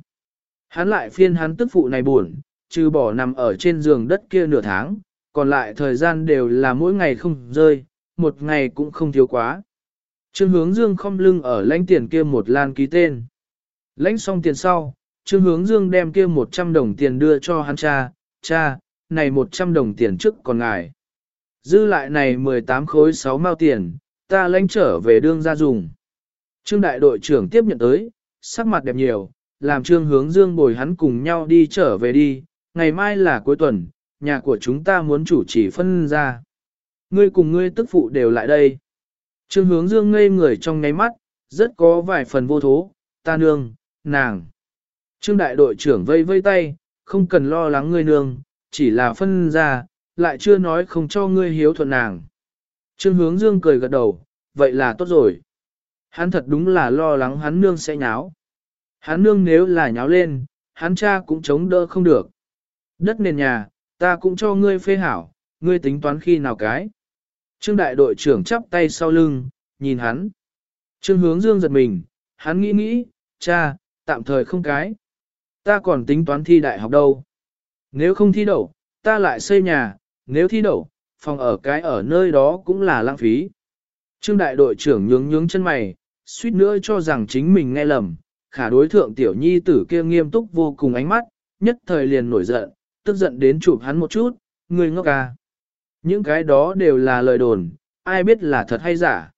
Hắn lại phiên hắn tức phụ này buồn, trừ bỏ nằm ở trên giường đất kia nửa tháng, còn lại thời gian đều là mỗi ngày không rơi, một ngày cũng không thiếu quá. Trương hướng dương không lưng ở lãnh tiền kia một lan ký tên. Lãnh xong tiền sau, Trương hướng dương đem kia 100 đồng tiền đưa cho hắn cha, cha, này 100 đồng tiền trước còn ngài. Dư lại này 18 khối 6 mao tiền, ta lãnh trở về đương ra dùng. Trương đại đội trưởng tiếp nhận tới, sắc mặt đẹp nhiều, làm trương hướng dương bồi hắn cùng nhau đi trở về đi, ngày mai là cuối tuần, nhà của chúng ta muốn chủ trì phân ra. Ngươi cùng ngươi tức phụ đều lại đây. Trương hướng dương ngây người trong ngáy mắt, rất có vài phần vô thố, ta nương, nàng. Trương đại đội trưởng vây vây tay, không cần lo lắng ngươi nương, chỉ là phân ra, lại chưa nói không cho ngươi hiếu thuận nàng. Trương hướng dương cười gật đầu, vậy là tốt rồi. Hắn thật đúng là lo lắng hắn nương sẽ nháo. Hắn nương nếu là nháo lên, hắn cha cũng chống đỡ không được. Đất nền nhà, ta cũng cho ngươi phê hảo, ngươi tính toán khi nào cái. Trương đại đội trưởng chắp tay sau lưng, nhìn hắn. Trương hướng dương giật mình, hắn nghĩ nghĩ, cha, tạm thời không cái. Ta còn tính toán thi đại học đâu. Nếu không thi đậu, ta lại xây nhà, nếu thi đậu, phòng ở cái ở nơi đó cũng là lãng phí. Trương đại đội trưởng nhướng nhướng chân mày, suýt nữa cho rằng chính mình nghe lầm, khả đối thượng tiểu nhi tử kia nghiêm túc vô cùng ánh mắt, nhất thời liền nổi giận, tức giận đến chụp hắn một chút, người ngốc à. Những cái đó đều là lời đồn, ai biết là thật hay giả.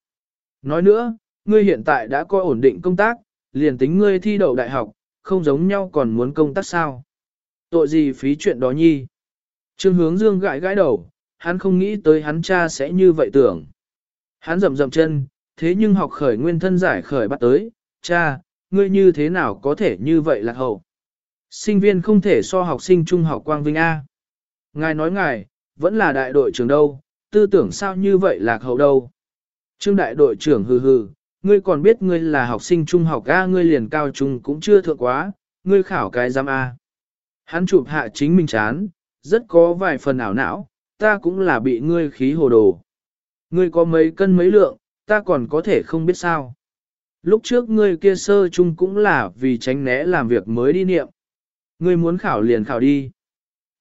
Nói nữa, ngươi hiện tại đã có ổn định công tác, liền tính ngươi thi đậu đại học, không giống nhau còn muốn công tác sao. Tội gì phí chuyện đó nhi. Trương hướng dương gãi gãi đầu, hắn không nghĩ tới hắn cha sẽ như vậy tưởng. Hắn rầm rầm chân, thế nhưng học khởi nguyên thân giải khởi bắt tới, cha, ngươi như thế nào có thể như vậy lạc hậu. Sinh viên không thể so học sinh trung học quang vinh A. Ngài nói ngài, vẫn là đại đội trưởng đâu, tư tưởng sao như vậy lạc hậu đâu. Trương đại đội trưởng hừ hừ, ngươi còn biết ngươi là học sinh trung học A ngươi liền cao trung cũng chưa thượng quá, ngươi khảo cái giam A. Hắn chụp hạ chính mình chán, rất có vài phần ảo não, ta cũng là bị ngươi khí hồ đồ. Ngươi có mấy cân mấy lượng, ta còn có thể không biết sao. Lúc trước ngươi kia sơ chung cũng là vì tránh né làm việc mới đi niệm. Ngươi muốn khảo liền khảo đi.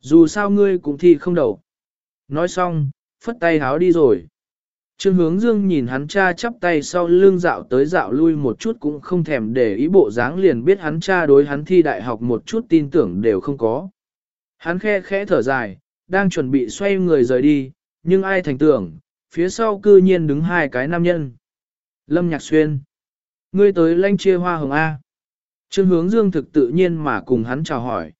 Dù sao ngươi cũng thi không đầu. Nói xong, phất tay háo đi rồi. Trương hướng dương nhìn hắn cha chắp tay sau lưng dạo tới dạo lui một chút cũng không thèm để ý bộ dáng liền biết hắn cha đối hắn thi đại học một chút tin tưởng đều không có. Hắn khe khẽ thở dài, đang chuẩn bị xoay người rời đi, nhưng ai thành tưởng, phía sau cư nhiên đứng hai cái nam nhân. Lâm Nhạc Xuyên. Ngươi tới lanh chia hoa hồng A. Trương hướng dương thực tự nhiên mà cùng hắn chào hỏi.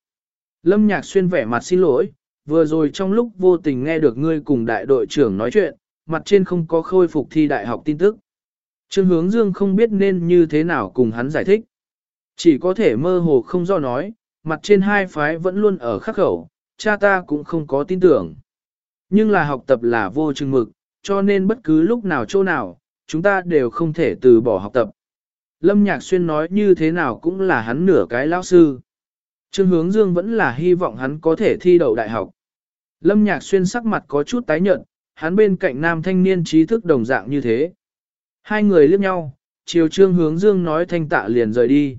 Lâm Nhạc Xuyên vẻ mặt xin lỗi, vừa rồi trong lúc vô tình nghe được ngươi cùng đại đội trưởng nói chuyện, mặt trên không có khôi phục thi đại học tin tức. Trương hướng dương không biết nên như thế nào cùng hắn giải thích. Chỉ có thể mơ hồ không do nói, mặt trên hai phái vẫn luôn ở khắc khẩu, cha ta cũng không có tin tưởng. Nhưng là học tập là vô chừng mực, cho nên bất cứ lúc nào chỗ nào, chúng ta đều không thể từ bỏ học tập. Lâm Nhạc Xuyên nói như thế nào cũng là hắn nửa cái lão sư. Trương Hướng Dương vẫn là hy vọng hắn có thể thi đậu đại học. Lâm Nhạc Xuyên sắc mặt có chút tái nhợt, hắn bên cạnh nam thanh niên trí thức đồng dạng như thế. Hai người liếc nhau, chiều Trương Hướng Dương nói thanh tạ liền rời đi.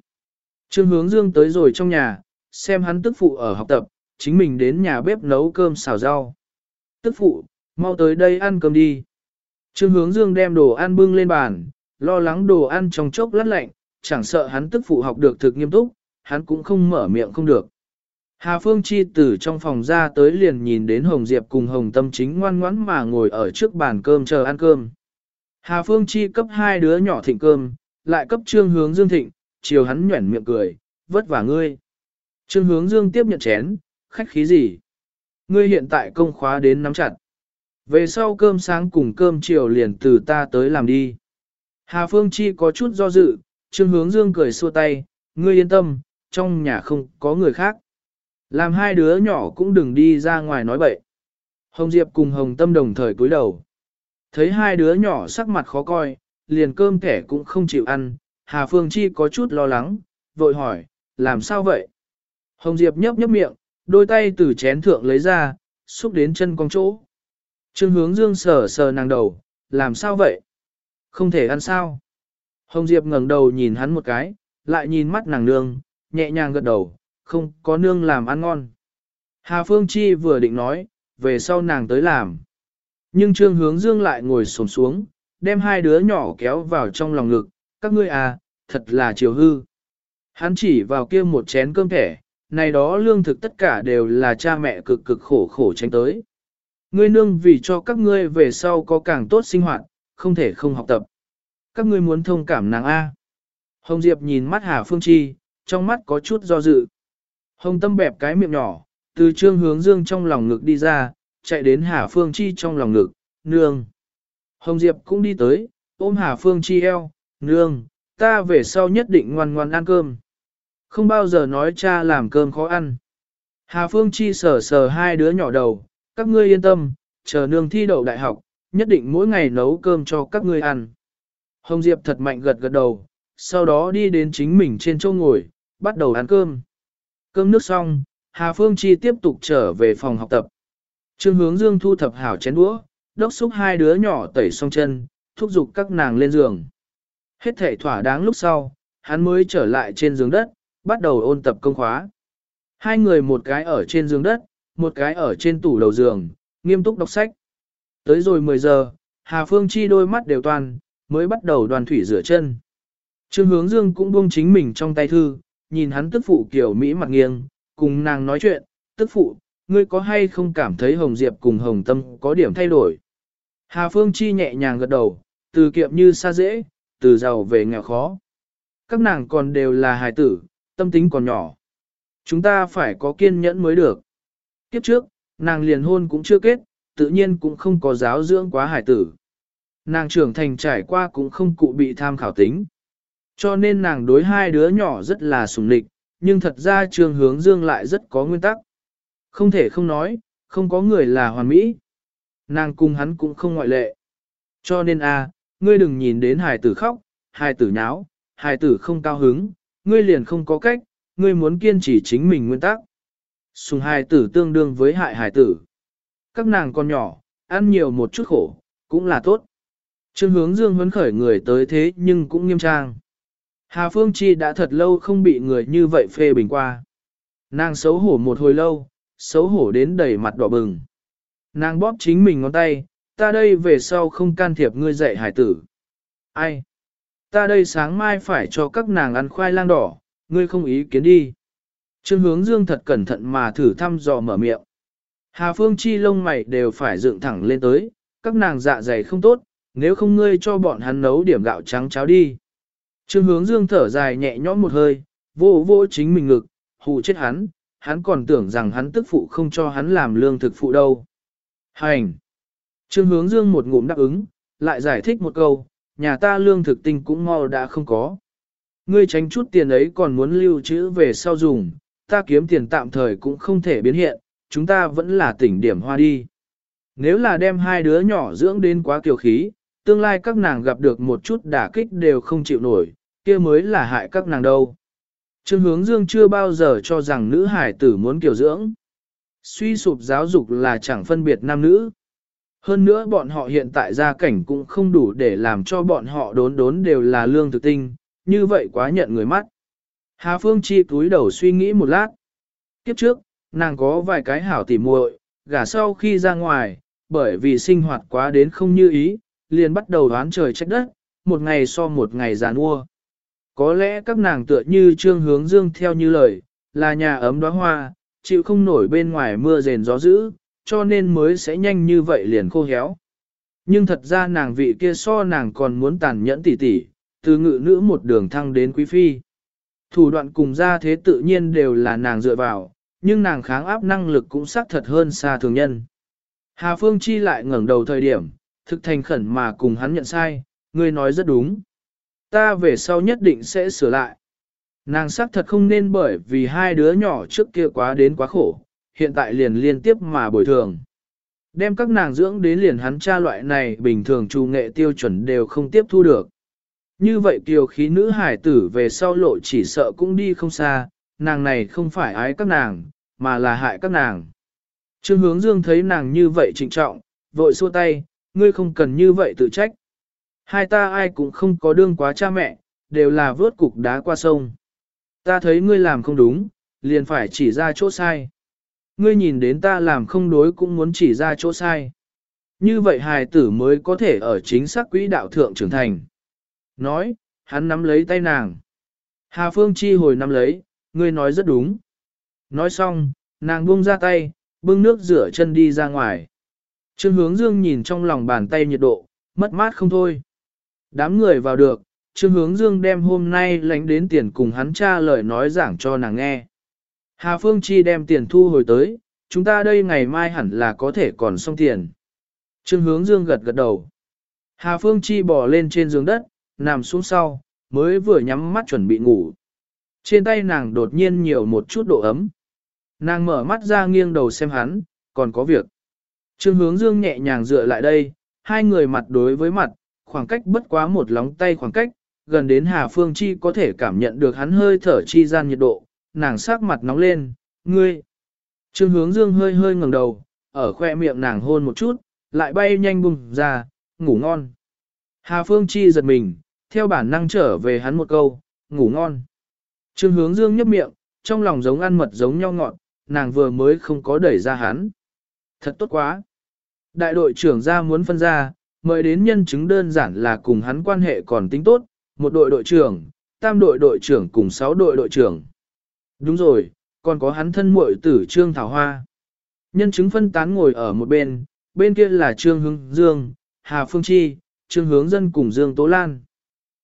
Trương Hướng Dương tới rồi trong nhà, xem hắn tức phụ ở học tập, chính mình đến nhà bếp nấu cơm xào rau. Tức phụ, mau tới đây ăn cơm đi. Trương Hướng Dương đem đồ ăn bưng lên bàn, lo lắng đồ ăn trong chốc lát lạnh, chẳng sợ hắn tức phụ học được thực nghiêm túc, hắn cũng không mở miệng không được. Hà Phương Chi từ trong phòng ra tới liền nhìn đến Hồng Diệp cùng Hồng Tâm chính ngoan ngoãn mà ngồi ở trước bàn cơm chờ ăn cơm. Hà Phương Chi cấp hai đứa nhỏ thịnh cơm, lại cấp trương hướng dương thịnh, chiều hắn nhuẩn miệng cười, vất vả ngươi. Trương hướng dương tiếp nhận chén, khách khí gì? Ngươi hiện tại công khóa đến nắm chặt. Về sau cơm sáng cùng cơm chiều liền từ ta tới làm đi. Hà Phương Chi có chút do dự, Trương hướng dương cười xua tay, ngươi yên tâm, trong nhà không có người khác. Làm hai đứa nhỏ cũng đừng đi ra ngoài nói bậy. Hồng Diệp cùng Hồng Tâm đồng thời cúi đầu. Thấy hai đứa nhỏ sắc mặt khó coi, liền cơm kẻ cũng không chịu ăn, Hà Phương Chi có chút lo lắng, vội hỏi, làm sao vậy? Hồng Diệp nhấp nhấp miệng, đôi tay từ chén thượng lấy ra, xúc đến chân con chỗ. Trương hướng dương sờ sờ nàng đầu, làm sao vậy? Không thể ăn sao? Hồng Diệp ngẩng đầu nhìn hắn một cái, lại nhìn mắt nàng nương, nhẹ nhàng gật đầu, không có nương làm ăn ngon. Hà Phương Chi vừa định nói, về sau nàng tới làm. Nhưng Trương Hướng Dương lại ngồi xổm xuống, đem hai đứa nhỏ kéo vào trong lòng ngực, các ngươi à, thật là chiều hư. Hắn chỉ vào kia một chén cơm thẻ, này đó lương thực tất cả đều là cha mẹ cực cực khổ khổ tránh tới. Ngươi nương vì cho các ngươi về sau có càng tốt sinh hoạt, không thể không học tập. Các ngươi muốn thông cảm nàng A. Hồng Diệp nhìn mắt Hà Phương Chi, trong mắt có chút do dự. Hồng Tâm bẹp cái miệng nhỏ, từ trương hướng dương trong lòng ngực đi ra, chạy đến Hà Phương Chi trong lòng ngực, nương. Hồng Diệp cũng đi tới, ôm Hà Phương Chi eo, nương, ta về sau nhất định ngoan ngoan ăn cơm. Không bao giờ nói cha làm cơm khó ăn. Hà Phương Chi sờ sờ hai đứa nhỏ đầu, các ngươi yên tâm, chờ nương thi đậu đại học, nhất định mỗi ngày nấu cơm cho các ngươi ăn. Hồng Diệp thật mạnh gật gật đầu, sau đó đi đến chính mình trên chỗ ngồi, bắt đầu ăn cơm. Cơm nước xong, Hà Phương Chi tiếp tục trở về phòng học tập. Trương hướng dương thu thập hảo chén đũa, đốc xúc hai đứa nhỏ tẩy xong chân, thúc giục các nàng lên giường. Hết thể thỏa đáng lúc sau, hắn mới trở lại trên giường đất, bắt đầu ôn tập công khóa. Hai người một cái ở trên giường đất, một cái ở trên tủ đầu giường, nghiêm túc đọc sách. Tới rồi 10 giờ, Hà Phương Chi đôi mắt đều toàn, mới bắt đầu đoàn thủy rửa chân. Trương hướng dương cũng buông chính mình trong tay thư, nhìn hắn tức phụ kiểu Mỹ mặt nghiêng, cùng nàng nói chuyện, tức phụ, ngươi có hay không cảm thấy Hồng Diệp cùng Hồng Tâm có điểm thay đổi. Hà Phương Chi nhẹ nhàng gật đầu, từ kiệm như xa dễ, từ giàu về nghèo khó. Các nàng còn đều là hài tử, tâm tính còn nhỏ. Chúng ta phải có kiên nhẫn mới được. Kiếp trước, nàng liền hôn cũng chưa kết, tự nhiên cũng không có giáo dưỡng quá hài tử. Nàng trưởng thành trải qua cũng không cụ bị tham khảo tính. Cho nên nàng đối hai đứa nhỏ rất là sủng lịch, nhưng thật ra trường hướng dương lại rất có nguyên tắc. Không thể không nói, không có người là hoàn mỹ. Nàng cùng hắn cũng không ngoại lệ. Cho nên a, ngươi đừng nhìn đến hài tử khóc, hài tử nháo, hài tử không cao hứng, ngươi liền không có cách, ngươi muốn kiên trì chính mình nguyên tắc. Sùng hài tử tương đương với hại hài tử. Các nàng con nhỏ, ăn nhiều một chút khổ, cũng là tốt. Trương hướng dương huấn khởi người tới thế nhưng cũng nghiêm trang. Hà Phương Chi đã thật lâu không bị người như vậy phê bình qua. Nàng xấu hổ một hồi lâu, xấu hổ đến đầy mặt đỏ bừng. Nàng bóp chính mình ngón tay, ta đây về sau không can thiệp ngươi dạy hải tử. Ai? Ta đây sáng mai phải cho các nàng ăn khoai lang đỏ, ngươi không ý kiến đi. Trương hướng dương thật cẩn thận mà thử thăm dò mở miệng. Hà phương chi lông mày đều phải dựng thẳng lên tới, các nàng dạ dày không tốt, nếu không ngươi cho bọn hắn nấu điểm gạo trắng cháo đi. Trương hướng dương thở dài nhẹ nhõm một hơi, vô vô chính mình ngực, hù chết hắn, hắn còn tưởng rằng hắn tức phụ không cho hắn làm lương thực phụ đâu. Hành! Trương hướng dương một ngụm đáp ứng, lại giải thích một câu, nhà ta lương thực tinh cũng mau đã không có. Ngươi tránh chút tiền ấy còn muốn lưu trữ về sau dùng, ta kiếm tiền tạm thời cũng không thể biến hiện, chúng ta vẫn là tỉnh điểm hoa đi. Nếu là đem hai đứa nhỏ dưỡng đến quá kiều khí, tương lai các nàng gặp được một chút đả kích đều không chịu nổi, kia mới là hại các nàng đâu. Trương hướng dương chưa bao giờ cho rằng nữ hải tử muốn kiều dưỡng. Suy sụp giáo dục là chẳng phân biệt nam nữ. Hơn nữa bọn họ hiện tại gia cảnh cũng không đủ để làm cho bọn họ đốn đốn đều là lương thực tinh, như vậy quá nhận người mắt. Hà Phương Chi túi đầu suy nghĩ một lát. Kiếp trước, nàng có vài cái hảo tỉ muội, gả sau khi ra ngoài, bởi vì sinh hoạt quá đến không như ý, liền bắt đầu đoán trời trách đất, một ngày so một ngày giàn mua. Có lẽ các nàng tựa như trương hướng dương theo như lời, là nhà ấm đóa hoa, chịu không nổi bên ngoài mưa rền gió dữ, cho nên mới sẽ nhanh như vậy liền khô héo. Nhưng thật ra nàng vị kia so nàng còn muốn tàn nhẫn tỉ tỉ, từ ngự nữ một đường thăng đến quý phi. Thủ đoạn cùng ra thế tự nhiên đều là nàng dựa vào, nhưng nàng kháng áp năng lực cũng xác thật hơn xa thường nhân. Hà Phương Chi lại ngẩng đầu thời điểm, thực thành khẩn mà cùng hắn nhận sai, ngươi nói rất đúng. Ta về sau nhất định sẽ sửa lại. Nàng xác thật không nên bởi vì hai đứa nhỏ trước kia quá đến quá khổ, hiện tại liền liên tiếp mà bồi thường. Đem các nàng dưỡng đến liền hắn cha loại này bình thường trù nghệ tiêu chuẩn đều không tiếp thu được. Như vậy kiều khí nữ hải tử về sau lộ chỉ sợ cũng đi không xa, nàng này không phải ái các nàng, mà là hại các nàng. Trương hướng dương thấy nàng như vậy trịnh trọng, vội xua tay, ngươi không cần như vậy tự trách. Hai ta ai cũng không có đương quá cha mẹ, đều là vớt cục đá qua sông. Ta thấy ngươi làm không đúng, liền phải chỉ ra chỗ sai. Ngươi nhìn đến ta làm không đối cũng muốn chỉ ra chỗ sai. Như vậy hài tử mới có thể ở chính xác quỹ đạo thượng trưởng thành. Nói, hắn nắm lấy tay nàng. Hà Phương Chi hồi nắm lấy, ngươi nói rất đúng. Nói xong, nàng buông ra tay, bưng nước rửa chân đi ra ngoài. Trương hướng dương nhìn trong lòng bàn tay nhiệt độ, mất mát không thôi. Đám người vào được, Trương hướng dương đem hôm nay lánh đến tiền cùng hắn cha lời nói giảng cho nàng nghe. Hà Phương Chi đem tiền thu hồi tới, chúng ta đây ngày mai hẳn là có thể còn xong tiền. Trương hướng dương gật gật đầu. Hà Phương Chi bỏ lên trên giường đất, nằm xuống sau, mới vừa nhắm mắt chuẩn bị ngủ. Trên tay nàng đột nhiên nhiều một chút độ ấm. Nàng mở mắt ra nghiêng đầu xem hắn, còn có việc. Trương hướng dương nhẹ nhàng dựa lại đây, hai người mặt đối với mặt, khoảng cách bất quá một lóng tay khoảng cách, gần đến Hà Phương Chi có thể cảm nhận được hắn hơi thở chi gian nhiệt độ, nàng sắc mặt nóng lên, ngươi. Trương hướng dương hơi hơi ngẩng đầu, ở khoe miệng nàng hôn một chút, lại bay nhanh bùng ra, ngủ ngon. Hà Phương Chi giật mình, theo bản năng trở về hắn một câu, ngủ ngon. Trương hướng dương nhấp miệng, trong lòng giống ăn mật giống nhau ngọn, nàng vừa mới không có đẩy ra hắn. Thật tốt quá. Đại đội trưởng ra muốn phân ra, mời đến nhân chứng đơn giản là cùng hắn quan hệ còn tính tốt, một đội đội trưởng, tam đội đội trưởng cùng sáu đội đội trưởng. Đúng rồi, còn có hắn thân muội tử Trương Thảo Hoa. Nhân chứng phân tán ngồi ở một bên, bên kia là Trương Hưng Dương, Hà Phương Chi, Trương Hướng Dân cùng Dương Tố Lan.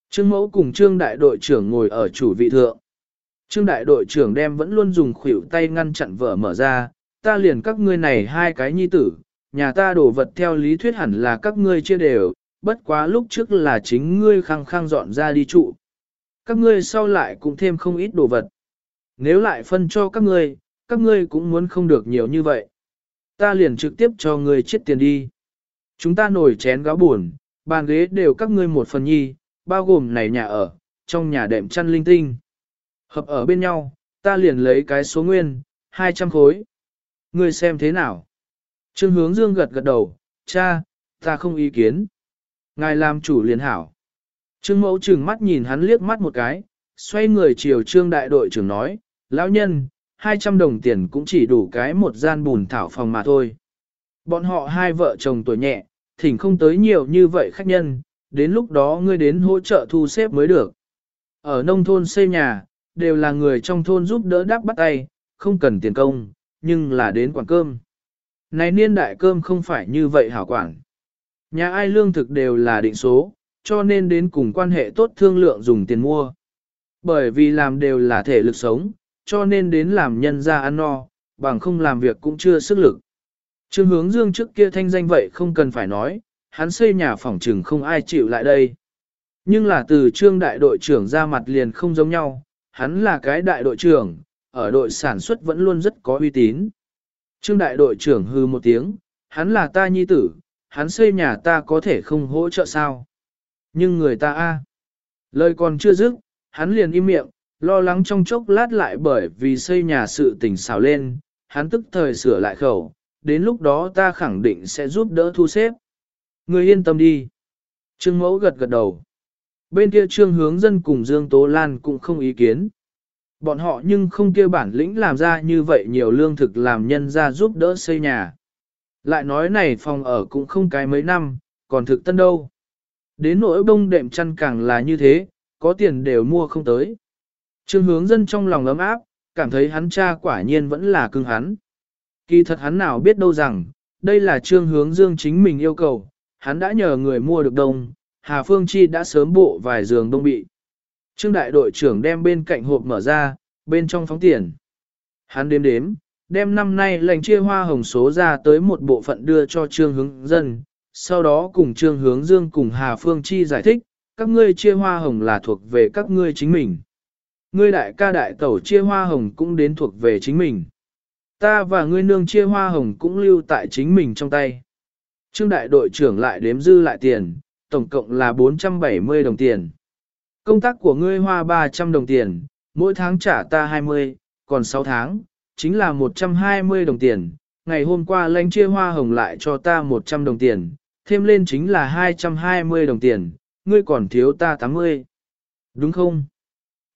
Trương Mẫu cùng Trương Đại đội trưởng ngồi ở chủ vị thượng. Trương Đại đội trưởng đem vẫn luôn dùng khuỷu tay ngăn chặn vợ mở ra, ta liền các ngươi này hai cái nhi tử, nhà ta đổ vật theo lý thuyết hẳn là các ngươi chia đều, bất quá lúc trước là chính ngươi khăng khăng dọn ra đi trụ. Các ngươi sau lại cũng thêm không ít đồ vật. Nếu lại phân cho các ngươi, các ngươi cũng muốn không được nhiều như vậy. Ta liền trực tiếp cho ngươi chết tiền đi. Chúng ta nổi chén gáo buồn, bàn ghế đều các ngươi một phần nhi, bao gồm này nhà ở, trong nhà đệm chăn linh tinh. Hợp ở bên nhau, ta liền lấy cái số nguyên, 200 khối. Ngươi xem thế nào? Trương hướng dương gật gật đầu, cha, ta không ý kiến. Ngài làm chủ liền hảo. Trương mẫu trừng mắt nhìn hắn liếc mắt một cái, xoay người chiều trương đại đội trưởng nói, lão nhân, 200 đồng tiền cũng chỉ đủ cái một gian bùn thảo phòng mà thôi. Bọn họ hai vợ chồng tuổi nhẹ, thỉnh không tới nhiều như vậy khách nhân, đến lúc đó ngươi đến hỗ trợ thu xếp mới được. Ở nông thôn xây nhà, đều là người trong thôn giúp đỡ đáp bắt tay, không cần tiền công, nhưng là đến quản cơm. Này niên đại cơm không phải như vậy hảo quản. Nhà ai lương thực đều là định số, cho nên đến cùng quan hệ tốt thương lượng dùng tiền mua. Bởi vì làm đều là thể lực sống, cho nên đến làm nhân ra ăn no, bằng không làm việc cũng chưa sức lực. Trương hướng dương trước kia thanh danh vậy không cần phải nói, hắn xây nhà phòng trừng không ai chịu lại đây. Nhưng là từ trương đại đội trưởng ra mặt liền không giống nhau, hắn là cái đại đội trưởng, ở đội sản xuất vẫn luôn rất có uy tín. Trương đại đội trưởng hư một tiếng, hắn là ta nhi tử, hắn xây nhà ta có thể không hỗ trợ sao. Nhưng người ta a Lời còn chưa dứt, hắn liền im miệng, lo lắng trong chốc lát lại bởi vì xây nhà sự tình xào lên, hắn tức thời sửa lại khẩu, đến lúc đó ta khẳng định sẽ giúp đỡ thu xếp. Người yên tâm đi. Trương mẫu gật gật đầu. Bên kia trương hướng dân cùng Dương Tố Lan cũng không ý kiến. Bọn họ nhưng không kêu bản lĩnh làm ra như vậy nhiều lương thực làm nhân ra giúp đỡ xây nhà. Lại nói này phòng ở cũng không cái mấy năm, còn thực tân đâu. Đến nỗi bông đệm chăn càng là như thế, có tiền đều mua không tới. Trương hướng dân trong lòng ấm áp, cảm thấy hắn cha quả nhiên vẫn là cưng hắn. Kỳ thật hắn nào biết đâu rằng, đây là trương hướng dương chính mình yêu cầu, hắn đã nhờ người mua được đông, Hà Phương Chi đã sớm bộ vài giường đông bị. Trương đại đội trưởng đem bên cạnh hộp mở ra, bên trong phóng tiền. Hắn đếm đếm, đem năm nay lành chia hoa hồng số ra tới một bộ phận đưa cho trương hướng dân, sau đó cùng trương hướng dương cùng Hà Phương Chi giải thích, các ngươi chia hoa hồng là thuộc về các ngươi chính mình. Ngươi đại ca đại tẩu chia hoa hồng cũng đến thuộc về chính mình. Ta và ngươi nương chia hoa hồng cũng lưu tại chính mình trong tay. Trương đại đội trưởng lại đếm dư lại tiền, tổng cộng là 470 đồng tiền. Công tác của ngươi hoa 300 đồng tiền, mỗi tháng trả ta 20, còn 6 tháng, chính là 120 đồng tiền. Ngày hôm qua lãnh chia hoa hồng lại cho ta 100 đồng tiền, thêm lên chính là 220 đồng tiền, ngươi còn thiếu ta 80. Đúng không?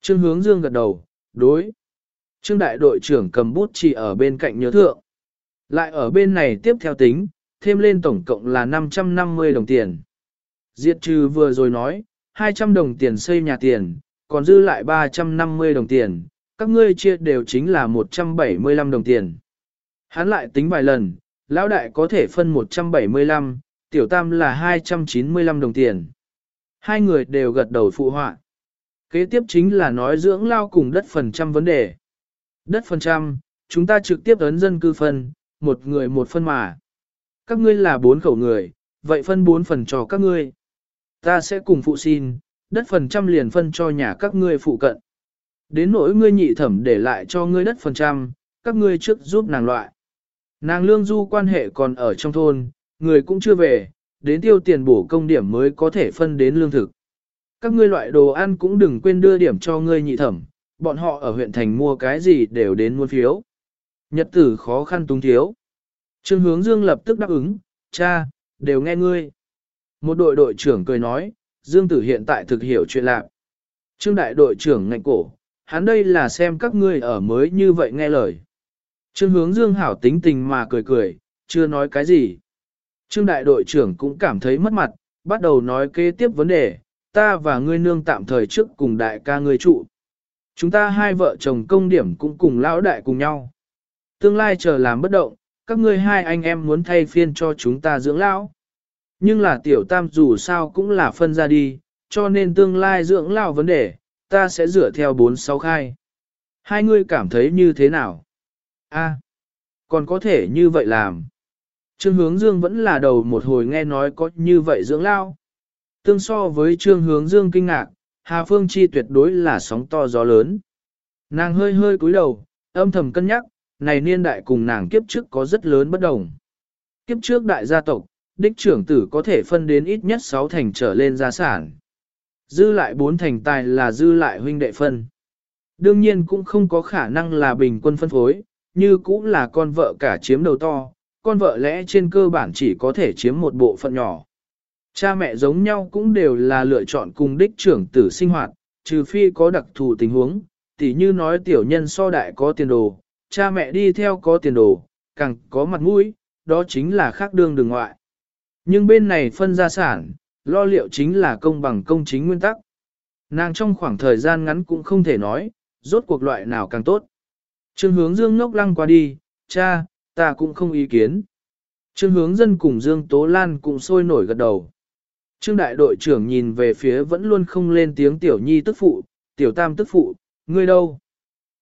Trương hướng dương gật đầu, đối. Trương đại đội trưởng cầm bút chỉ ở bên cạnh nhớ thượng. Lại ở bên này tiếp theo tính, thêm lên tổng cộng là 550 đồng tiền. Diệt trừ vừa rồi nói, 200 đồng tiền xây nhà tiền, còn dư lại 350 đồng tiền, các ngươi chia đều chính là 175 đồng tiền. Hắn lại tính vài lần, lão đại có thể phân 175, tiểu tam là 295 đồng tiền. Hai người đều gật đầu phụ họa. Kế tiếp chính là nói dưỡng lao cùng đất phần trăm vấn đề. Đất phần trăm, chúng ta trực tiếp ấn dân cư phân, một người một phân mà. Các ngươi là bốn khẩu người, vậy phân bốn phần cho các ngươi. Ta sẽ cùng phụ xin, đất phần trăm liền phân cho nhà các ngươi phụ cận. Đến nỗi ngươi nhị thẩm để lại cho ngươi đất phần trăm, các ngươi trước giúp nàng loại. Nàng lương du quan hệ còn ở trong thôn, người cũng chưa về, đến tiêu tiền bổ công điểm mới có thể phân đến lương thực. Các ngươi loại đồ ăn cũng đừng quên đưa điểm cho ngươi nhị thẩm, bọn họ ở huyện thành mua cái gì đều đến mua phiếu. Nhật tử khó khăn túng thiếu. Trương hướng dương lập tức đáp ứng, cha, đều nghe ngươi. Một đội đội trưởng cười nói, Dương Tử hiện tại thực hiểu chuyện lạc. Trương đại đội trưởng ngạnh cổ, hắn đây là xem các ngươi ở mới như vậy nghe lời. Trương hướng Dương hảo tính tình mà cười cười, chưa nói cái gì. Trương đại đội trưởng cũng cảm thấy mất mặt, bắt đầu nói kế tiếp vấn đề, ta và ngươi nương tạm thời trước cùng đại ca ngươi trụ. Chúng ta hai vợ chồng công điểm cũng cùng lão đại cùng nhau. Tương lai chờ làm bất động, các ngươi hai anh em muốn thay phiên cho chúng ta dưỡng lão. Nhưng là tiểu tam dù sao cũng là phân ra đi, cho nên tương lai dưỡng lao vấn đề, ta sẽ dựa theo bốn sáu khai. Hai ngươi cảm thấy như thế nào? A, còn có thể như vậy làm. Trương hướng dương vẫn là đầu một hồi nghe nói có như vậy dưỡng lao. Tương so với trương hướng dương kinh ngạc, Hà Phương Chi tuyệt đối là sóng to gió lớn. Nàng hơi hơi cúi đầu, âm thầm cân nhắc, này niên đại cùng nàng kiếp trước có rất lớn bất đồng. Kiếp trước đại gia tộc, đích trưởng tử có thể phân đến ít nhất 6 thành trở lên gia sản. Dư lại 4 thành tài là dư lại huynh đệ phân. Đương nhiên cũng không có khả năng là bình quân phân phối, như cũng là con vợ cả chiếm đầu to, con vợ lẽ trên cơ bản chỉ có thể chiếm một bộ phận nhỏ. Cha mẹ giống nhau cũng đều là lựa chọn cùng đích trưởng tử sinh hoạt, trừ phi có đặc thù tình huống, tỉ như nói tiểu nhân so đại có tiền đồ, cha mẹ đi theo có tiền đồ, càng có mặt mũi, đó chính là khác đương đường ngoại. Nhưng bên này phân gia sản, lo liệu chính là công bằng công chính nguyên tắc. Nàng trong khoảng thời gian ngắn cũng không thể nói, rốt cuộc loại nào càng tốt. Trương hướng dương ngốc lăng qua đi, cha, ta cũng không ý kiến. Trương hướng dân cùng Dương Tố Lan cũng sôi nổi gật đầu. Trương đại đội trưởng nhìn về phía vẫn luôn không lên tiếng tiểu nhi tức phụ, tiểu tam tức phụ, ngươi đâu?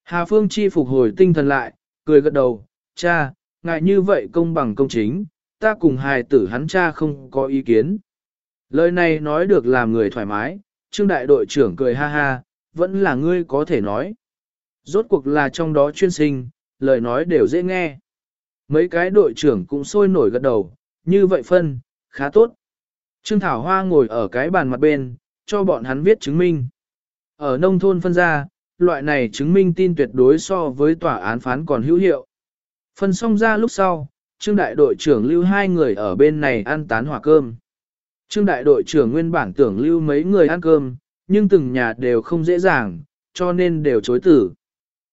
Hà Phương Chi phục hồi tinh thần lại, cười gật đầu, cha, ngại như vậy công bằng công chính, ta cùng hài tử hắn cha không có ý kiến. Lời này nói được làm người thoải mái, Trương đại đội trưởng cười ha ha, vẫn là ngươi có thể nói. Rốt cuộc là trong đó chuyên sinh, lời nói đều dễ nghe. Mấy cái đội trưởng cũng sôi nổi gật đầu, như vậy phân, khá tốt. Trương Thảo Hoa ngồi ở cái bàn mặt bên, cho bọn hắn viết chứng minh. Ở nông thôn phân ra, loại này chứng minh tin tuyệt đối so với tòa án phán còn hữu hiệu. Phân xong ra lúc sau, Trương đại đội trưởng lưu hai người ở bên này ăn tán hỏa cơm. Trương đại đội trưởng nguyên bản tưởng lưu mấy người ăn cơm, nhưng từng nhà đều không dễ dàng, cho nên đều chối tử.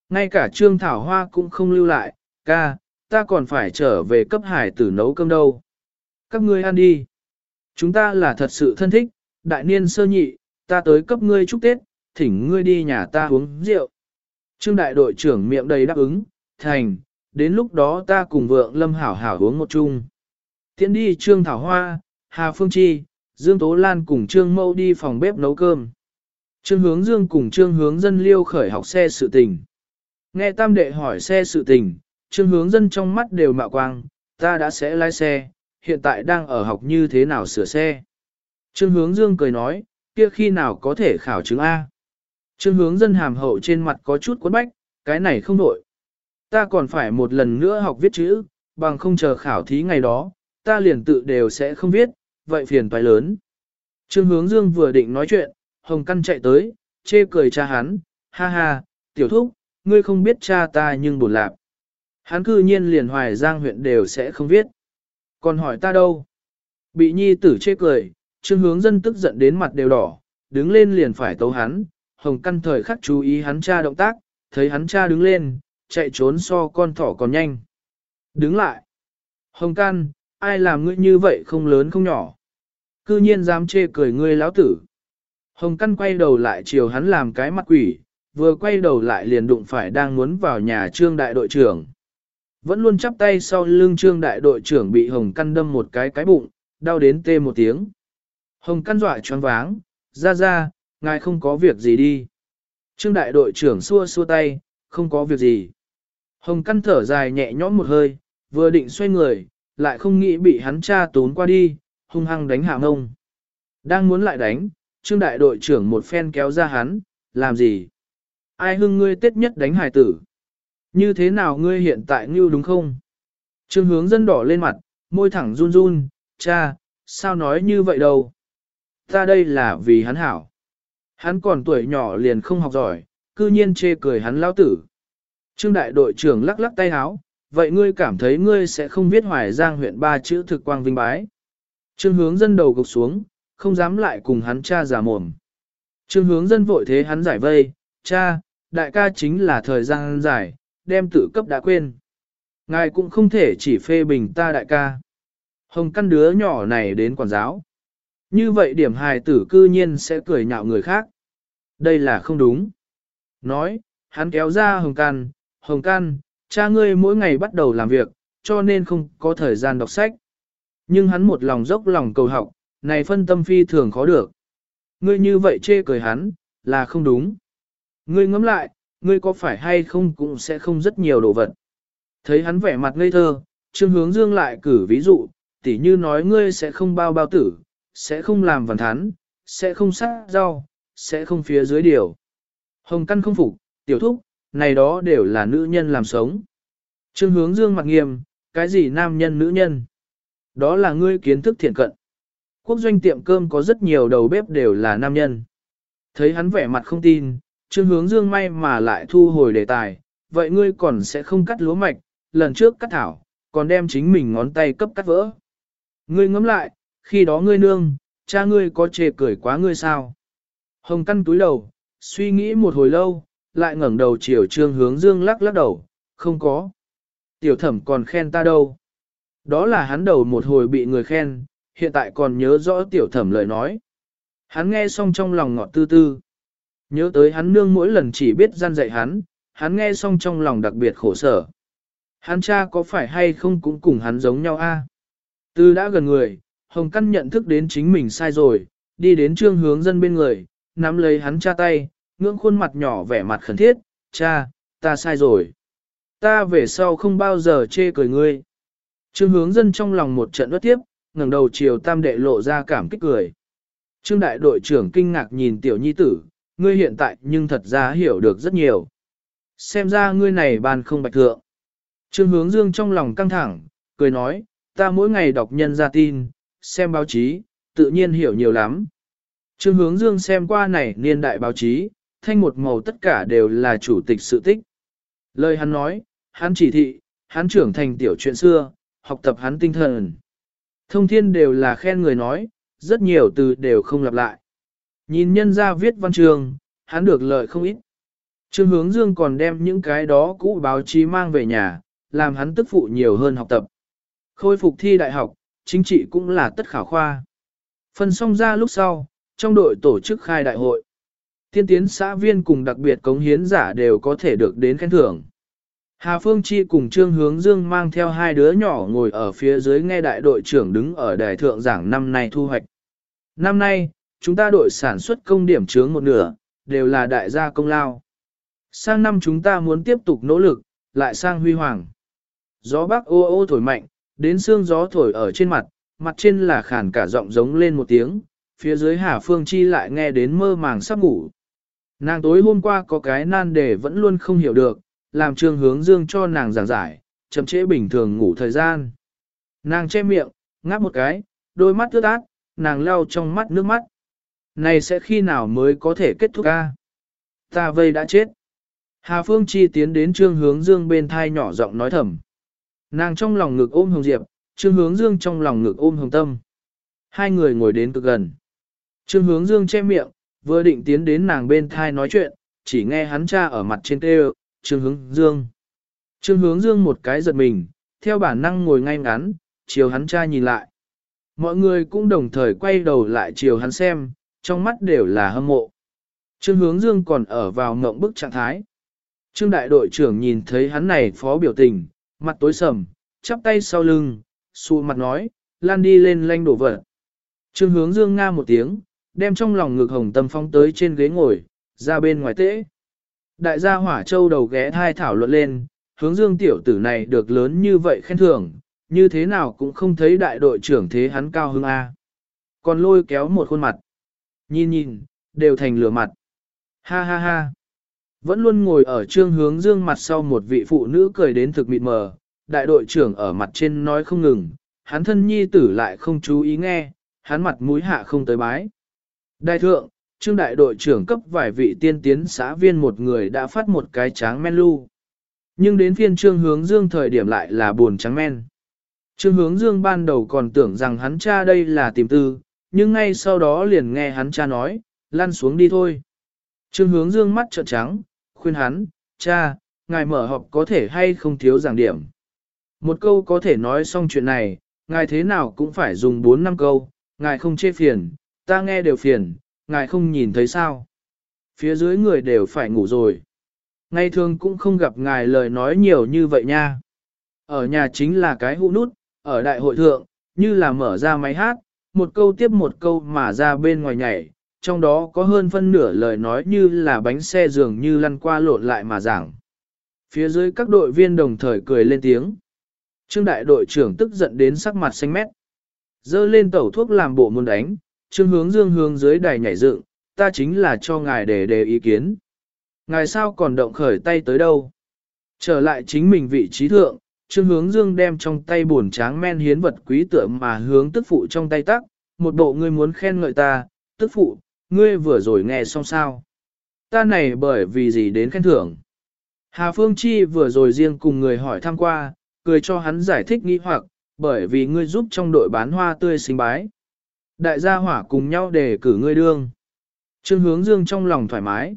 Ngay cả Trương Thảo Hoa cũng không lưu lại, ca, ta còn phải trở về cấp hải tử nấu cơm đâu. Các ngươi ăn đi. Chúng ta là thật sự thân thích, đại niên sơ nhị, ta tới cấp ngươi chúc Tết, thỉnh ngươi đi nhà ta uống rượu. Trương đại đội trưởng miệng đầy đáp ứng, thành, đến lúc đó ta cùng vượng lâm hảo hảo uống một chung. Tiến đi Trương Thảo Hoa, Hà Phương Chi, Dương Tố Lan cùng Trương Mâu đi phòng bếp nấu cơm. Trương Hướng Dương cùng Trương Hướng Dân liêu khởi học xe sự tình. Nghe Tam Đệ hỏi xe sự tình, Trương Hướng Dân trong mắt đều mạo quang, ta đã sẽ lái xe, hiện tại đang ở học như thế nào sửa xe. Trương Hướng Dương cười nói, kia khi nào có thể khảo chứng A. Trương hướng dân hàm hậu trên mặt có chút quấn bách, cái này không đổi. Ta còn phải một lần nữa học viết chữ, bằng không chờ khảo thí ngày đó, ta liền tự đều sẽ không viết, vậy phiền toái lớn. Trương hướng dương vừa định nói chuyện, Hồng Căn chạy tới, chê cười cha hắn, ha ha, tiểu thúc, ngươi không biết cha ta nhưng buồn lạc. Hắn cư nhiên liền hoài giang huyện đều sẽ không viết. Còn hỏi ta đâu? Bị nhi tử chê cười, trương hướng dân tức giận đến mặt đều đỏ, đứng lên liền phải tấu hắn, hồng căn thời khắc chú ý hắn cha động tác, thấy hắn cha đứng lên, chạy trốn so con thỏ còn nhanh. Đứng lại. Hồng căn, ai làm ngươi như vậy không lớn không nhỏ. Cư nhiên dám chê cười ngươi lão tử. Hồng căn quay đầu lại chiều hắn làm cái mặt quỷ, vừa quay đầu lại liền đụng phải đang muốn vào nhà trương đại đội trưởng. Vẫn luôn chắp tay sau lưng trương đại đội trưởng bị hồng căn đâm một cái cái bụng, đau đến tê một tiếng. Hồng căn dọa choáng váng, ra ra, ngài không có việc gì đi. Trương đại đội trưởng xua xua tay, không có việc gì. Hồng căn thở dài nhẹ nhõm một hơi, vừa định xoay người, lại không nghĩ bị hắn cha tốn qua đi, hung hăng đánh hạ ngông. Đang muốn lại đánh, trương đại đội trưởng một phen kéo ra hắn, làm gì? Ai hưng ngươi tết nhất đánh hải tử? Như thế nào ngươi hiện tại như đúng không? Trương hướng dân đỏ lên mặt, môi thẳng run run, cha, sao nói như vậy đâu? Ta đây là vì hắn hảo. Hắn còn tuổi nhỏ liền không học giỏi, cư nhiên chê cười hắn lao tử. Trương đại đội trưởng lắc lắc tay háo, vậy ngươi cảm thấy ngươi sẽ không viết hoài giang huyện ba chữ thực quang vinh bái. Trương hướng dân đầu gục xuống, không dám lại cùng hắn cha giả mồm. Trương hướng dân vội thế hắn giải vây, cha, đại ca chính là thời gian giải, đem tự cấp đã quên. Ngài cũng không thể chỉ phê bình ta đại ca. Hồng căn đứa nhỏ này đến quản giáo. Như vậy điểm hài tử cư nhiên sẽ cười nhạo người khác. Đây là không đúng. Nói, hắn kéo ra hồng căn, hồng Can, cha ngươi mỗi ngày bắt đầu làm việc, cho nên không có thời gian đọc sách. Nhưng hắn một lòng dốc lòng cầu học, này phân tâm phi thường khó được. Ngươi như vậy chê cười hắn, là không đúng. Ngươi ngẫm lại, ngươi có phải hay không cũng sẽ không rất nhiều đồ vật. Thấy hắn vẻ mặt ngây thơ, Trương Hướng Dương lại cử ví dụ, tỉ như nói ngươi sẽ không bao bao tử, sẽ không làm vần thán, sẽ không sát rau, sẽ không phía dưới điều. Hồng căn không phục, tiểu thúc, này đó đều là nữ nhân làm sống. Trương hướng dương mặt nghiêm, cái gì nam nhân nữ nhân? Đó là ngươi kiến thức thiện cận. Quốc doanh tiệm cơm có rất nhiều đầu bếp đều là nam nhân. Thấy hắn vẻ mặt không tin, trương hướng dương may mà lại thu hồi đề tài, vậy ngươi còn sẽ không cắt lúa mạch, lần trước cắt thảo, còn đem chính mình ngón tay cấp cắt vỡ. Ngươi ngẫm lại, khi đó ngươi nương, cha ngươi có chê cười quá ngươi sao? Hồng căn túi đầu, suy nghĩ một hồi lâu, lại ngẩng đầu chiều trương hướng dương lắc lắc đầu, không có. Tiểu thẩm còn khen ta đâu. Đó là hắn đầu một hồi bị người khen, hiện tại còn nhớ rõ tiểu thẩm lời nói. Hắn nghe xong trong lòng ngọt tư tư. Nhớ tới hắn nương mỗi lần chỉ biết gian dạy hắn, hắn nghe xong trong lòng đặc biệt khổ sở. Hắn cha có phải hay không cũng cùng hắn giống nhau a? Tư đã gần người, Hồng Căn nhận thức đến chính mình sai rồi, đi đến trương hướng dân bên người, nắm lấy hắn cha tay, ngưỡng khuôn mặt nhỏ vẻ mặt khẩn thiết, cha, ta sai rồi. Ta về sau không bao giờ chê cười ngươi. Trương hướng dân trong lòng một trận bất tiếp, ngẩng đầu chiều tam đệ lộ ra cảm kích cười. Trương đại đội trưởng kinh ngạc nhìn tiểu nhi tử, ngươi hiện tại nhưng thật ra hiểu được rất nhiều. Xem ra ngươi này ban không bạch thượng. Trương hướng dương trong lòng căng thẳng, cười nói, ta mỗi ngày đọc nhân ra tin, xem báo chí, tự nhiên hiểu nhiều lắm. Trương hướng dương xem qua này niên đại báo chí, thanh một màu tất cả đều là chủ tịch sự tích. Lời hắn nói, hắn chỉ thị, hắn trưởng thành tiểu chuyện xưa, học tập hắn tinh thần. Thông thiên đều là khen người nói, rất nhiều từ đều không lặp lại. Nhìn nhân ra viết văn trường, hắn được lợi không ít. Trương hướng dương còn đem những cái đó cũ báo chí mang về nhà, làm hắn tức phụ nhiều hơn học tập. Khôi phục thi đại học, chính trị cũng là tất khảo khoa. Phần xong ra lúc sau, trong đội tổ chức khai đại hội. Tiên tiến xã viên cùng đặc biệt cống hiến giả đều có thể được đến khen thưởng. Hà Phương Chi cùng Trương Hướng Dương mang theo hai đứa nhỏ ngồi ở phía dưới nghe đại đội trưởng đứng ở đài thượng giảng năm nay thu hoạch. Năm nay, chúng ta đội sản xuất công điểm chướng một nửa, đều là đại gia công lao. Sang năm chúng ta muốn tiếp tục nỗ lực, lại sang huy hoàng. Gió bắc ô ô thổi mạnh, đến xương gió thổi ở trên mặt, mặt trên là khản cả giọng giống lên một tiếng, phía dưới Hà Phương Chi lại nghe đến mơ màng sắp ngủ. Nàng tối hôm qua có cái nan đề vẫn luôn không hiểu được, làm trương hướng dương cho nàng giảng giải, chậm trễ bình thường ngủ thời gian. Nàng che miệng, ngáp một cái, đôi mắt ướt át, nàng lau trong mắt nước mắt. Này sẽ khi nào mới có thể kết thúc ca? Ta vây đã chết. Hà Phương Chi tiến đến trương hướng dương bên thai nhỏ giọng nói thầm. Nàng trong lòng ngực ôm Hồng Diệp, trương hướng dương trong lòng ngực ôm Hồng Tâm. Hai người ngồi đến cực gần. Trương hướng dương che miệng, vừa định tiến đến nàng bên thai nói chuyện, chỉ nghe hắn cha ở mặt trên tê trương hướng dương. Trương hướng dương một cái giật mình, theo bản năng ngồi ngay ngắn, chiều hắn cha nhìn lại. Mọi người cũng đồng thời quay đầu lại chiều hắn xem, trong mắt đều là hâm mộ. Trương hướng dương còn ở vào ngộng bức trạng thái. Trương đại đội trưởng nhìn thấy hắn này phó biểu tình, mặt tối sầm, chắp tay sau lưng, xù mặt nói, lan đi lên lanh đổ vỡ. Trương hướng dương nga một tiếng, đem trong lòng ngực hồng tâm phong tới trên ghế ngồi, ra bên ngoài tễ. Đại gia hỏa châu đầu ghé thai thảo luận lên, hướng dương tiểu tử này được lớn như vậy khen thưởng, như thế nào cũng không thấy đại đội trưởng thế hắn cao hứng A. Còn lôi kéo một khuôn mặt. Nhìn nhìn, đều thành lửa mặt. Ha ha ha. Vẫn luôn ngồi ở trương hướng dương mặt sau một vị phụ nữ cười đến thực mịt mờ, đại đội trưởng ở mặt trên nói không ngừng, hắn thân nhi tử lại không chú ý nghe, hắn mặt mũi hạ không tới bái. Đại thượng, trương đại đội trưởng cấp vài vị tiên tiến xã viên một người đã phát một cái tráng men lưu. Nhưng đến phiên trương hướng dương thời điểm lại là buồn trắng men. Trương hướng dương ban đầu còn tưởng rằng hắn cha đây là tìm tư, nhưng ngay sau đó liền nghe hắn cha nói, lăn xuống đi thôi. Trương hướng dương mắt trợn trắng, khuyên hắn, cha, ngài mở họp có thể hay không thiếu giảng điểm. Một câu có thể nói xong chuyện này, ngài thế nào cũng phải dùng 4 năm câu, ngài không chê phiền, ta nghe đều phiền, ngài không nhìn thấy sao. Phía dưới người đều phải ngủ rồi. Ngày thường cũng không gặp ngài lời nói nhiều như vậy nha. Ở nhà chính là cái hũ nút, ở đại hội thượng, như là mở ra máy hát, một câu tiếp một câu mà ra bên ngoài nhảy, trong đó có hơn phân nửa lời nói như là bánh xe dường như lăn qua lộn lại mà giảng. Phía dưới các đội viên đồng thời cười lên tiếng. Trương đại đội trưởng tức giận đến sắc mặt xanh mét. Dơ lên tẩu thuốc làm bộ muốn đánh, trương hướng dương hướng dưới đài nhảy dựng, ta chính là cho ngài để đề ý kiến. Ngài sao còn động khởi tay tới đâu? Trở lại chính mình vị trí thượng, Trương Hướng Dương đem trong tay buồn tráng men hiến vật quý tượng mà hướng tức phụ trong tay tắc, một bộ ngươi muốn khen ngợi ta, tức phụ, ngươi vừa rồi nghe xong sao. Ta này bởi vì gì đến khen thưởng. Hà Phương Chi vừa rồi riêng cùng người hỏi thăm qua, cười cho hắn giải thích nghi hoặc, bởi vì ngươi giúp trong đội bán hoa tươi sinh bái. Đại gia hỏa cùng nhau để cử ngươi đương. Trương Hướng Dương trong lòng thoải mái.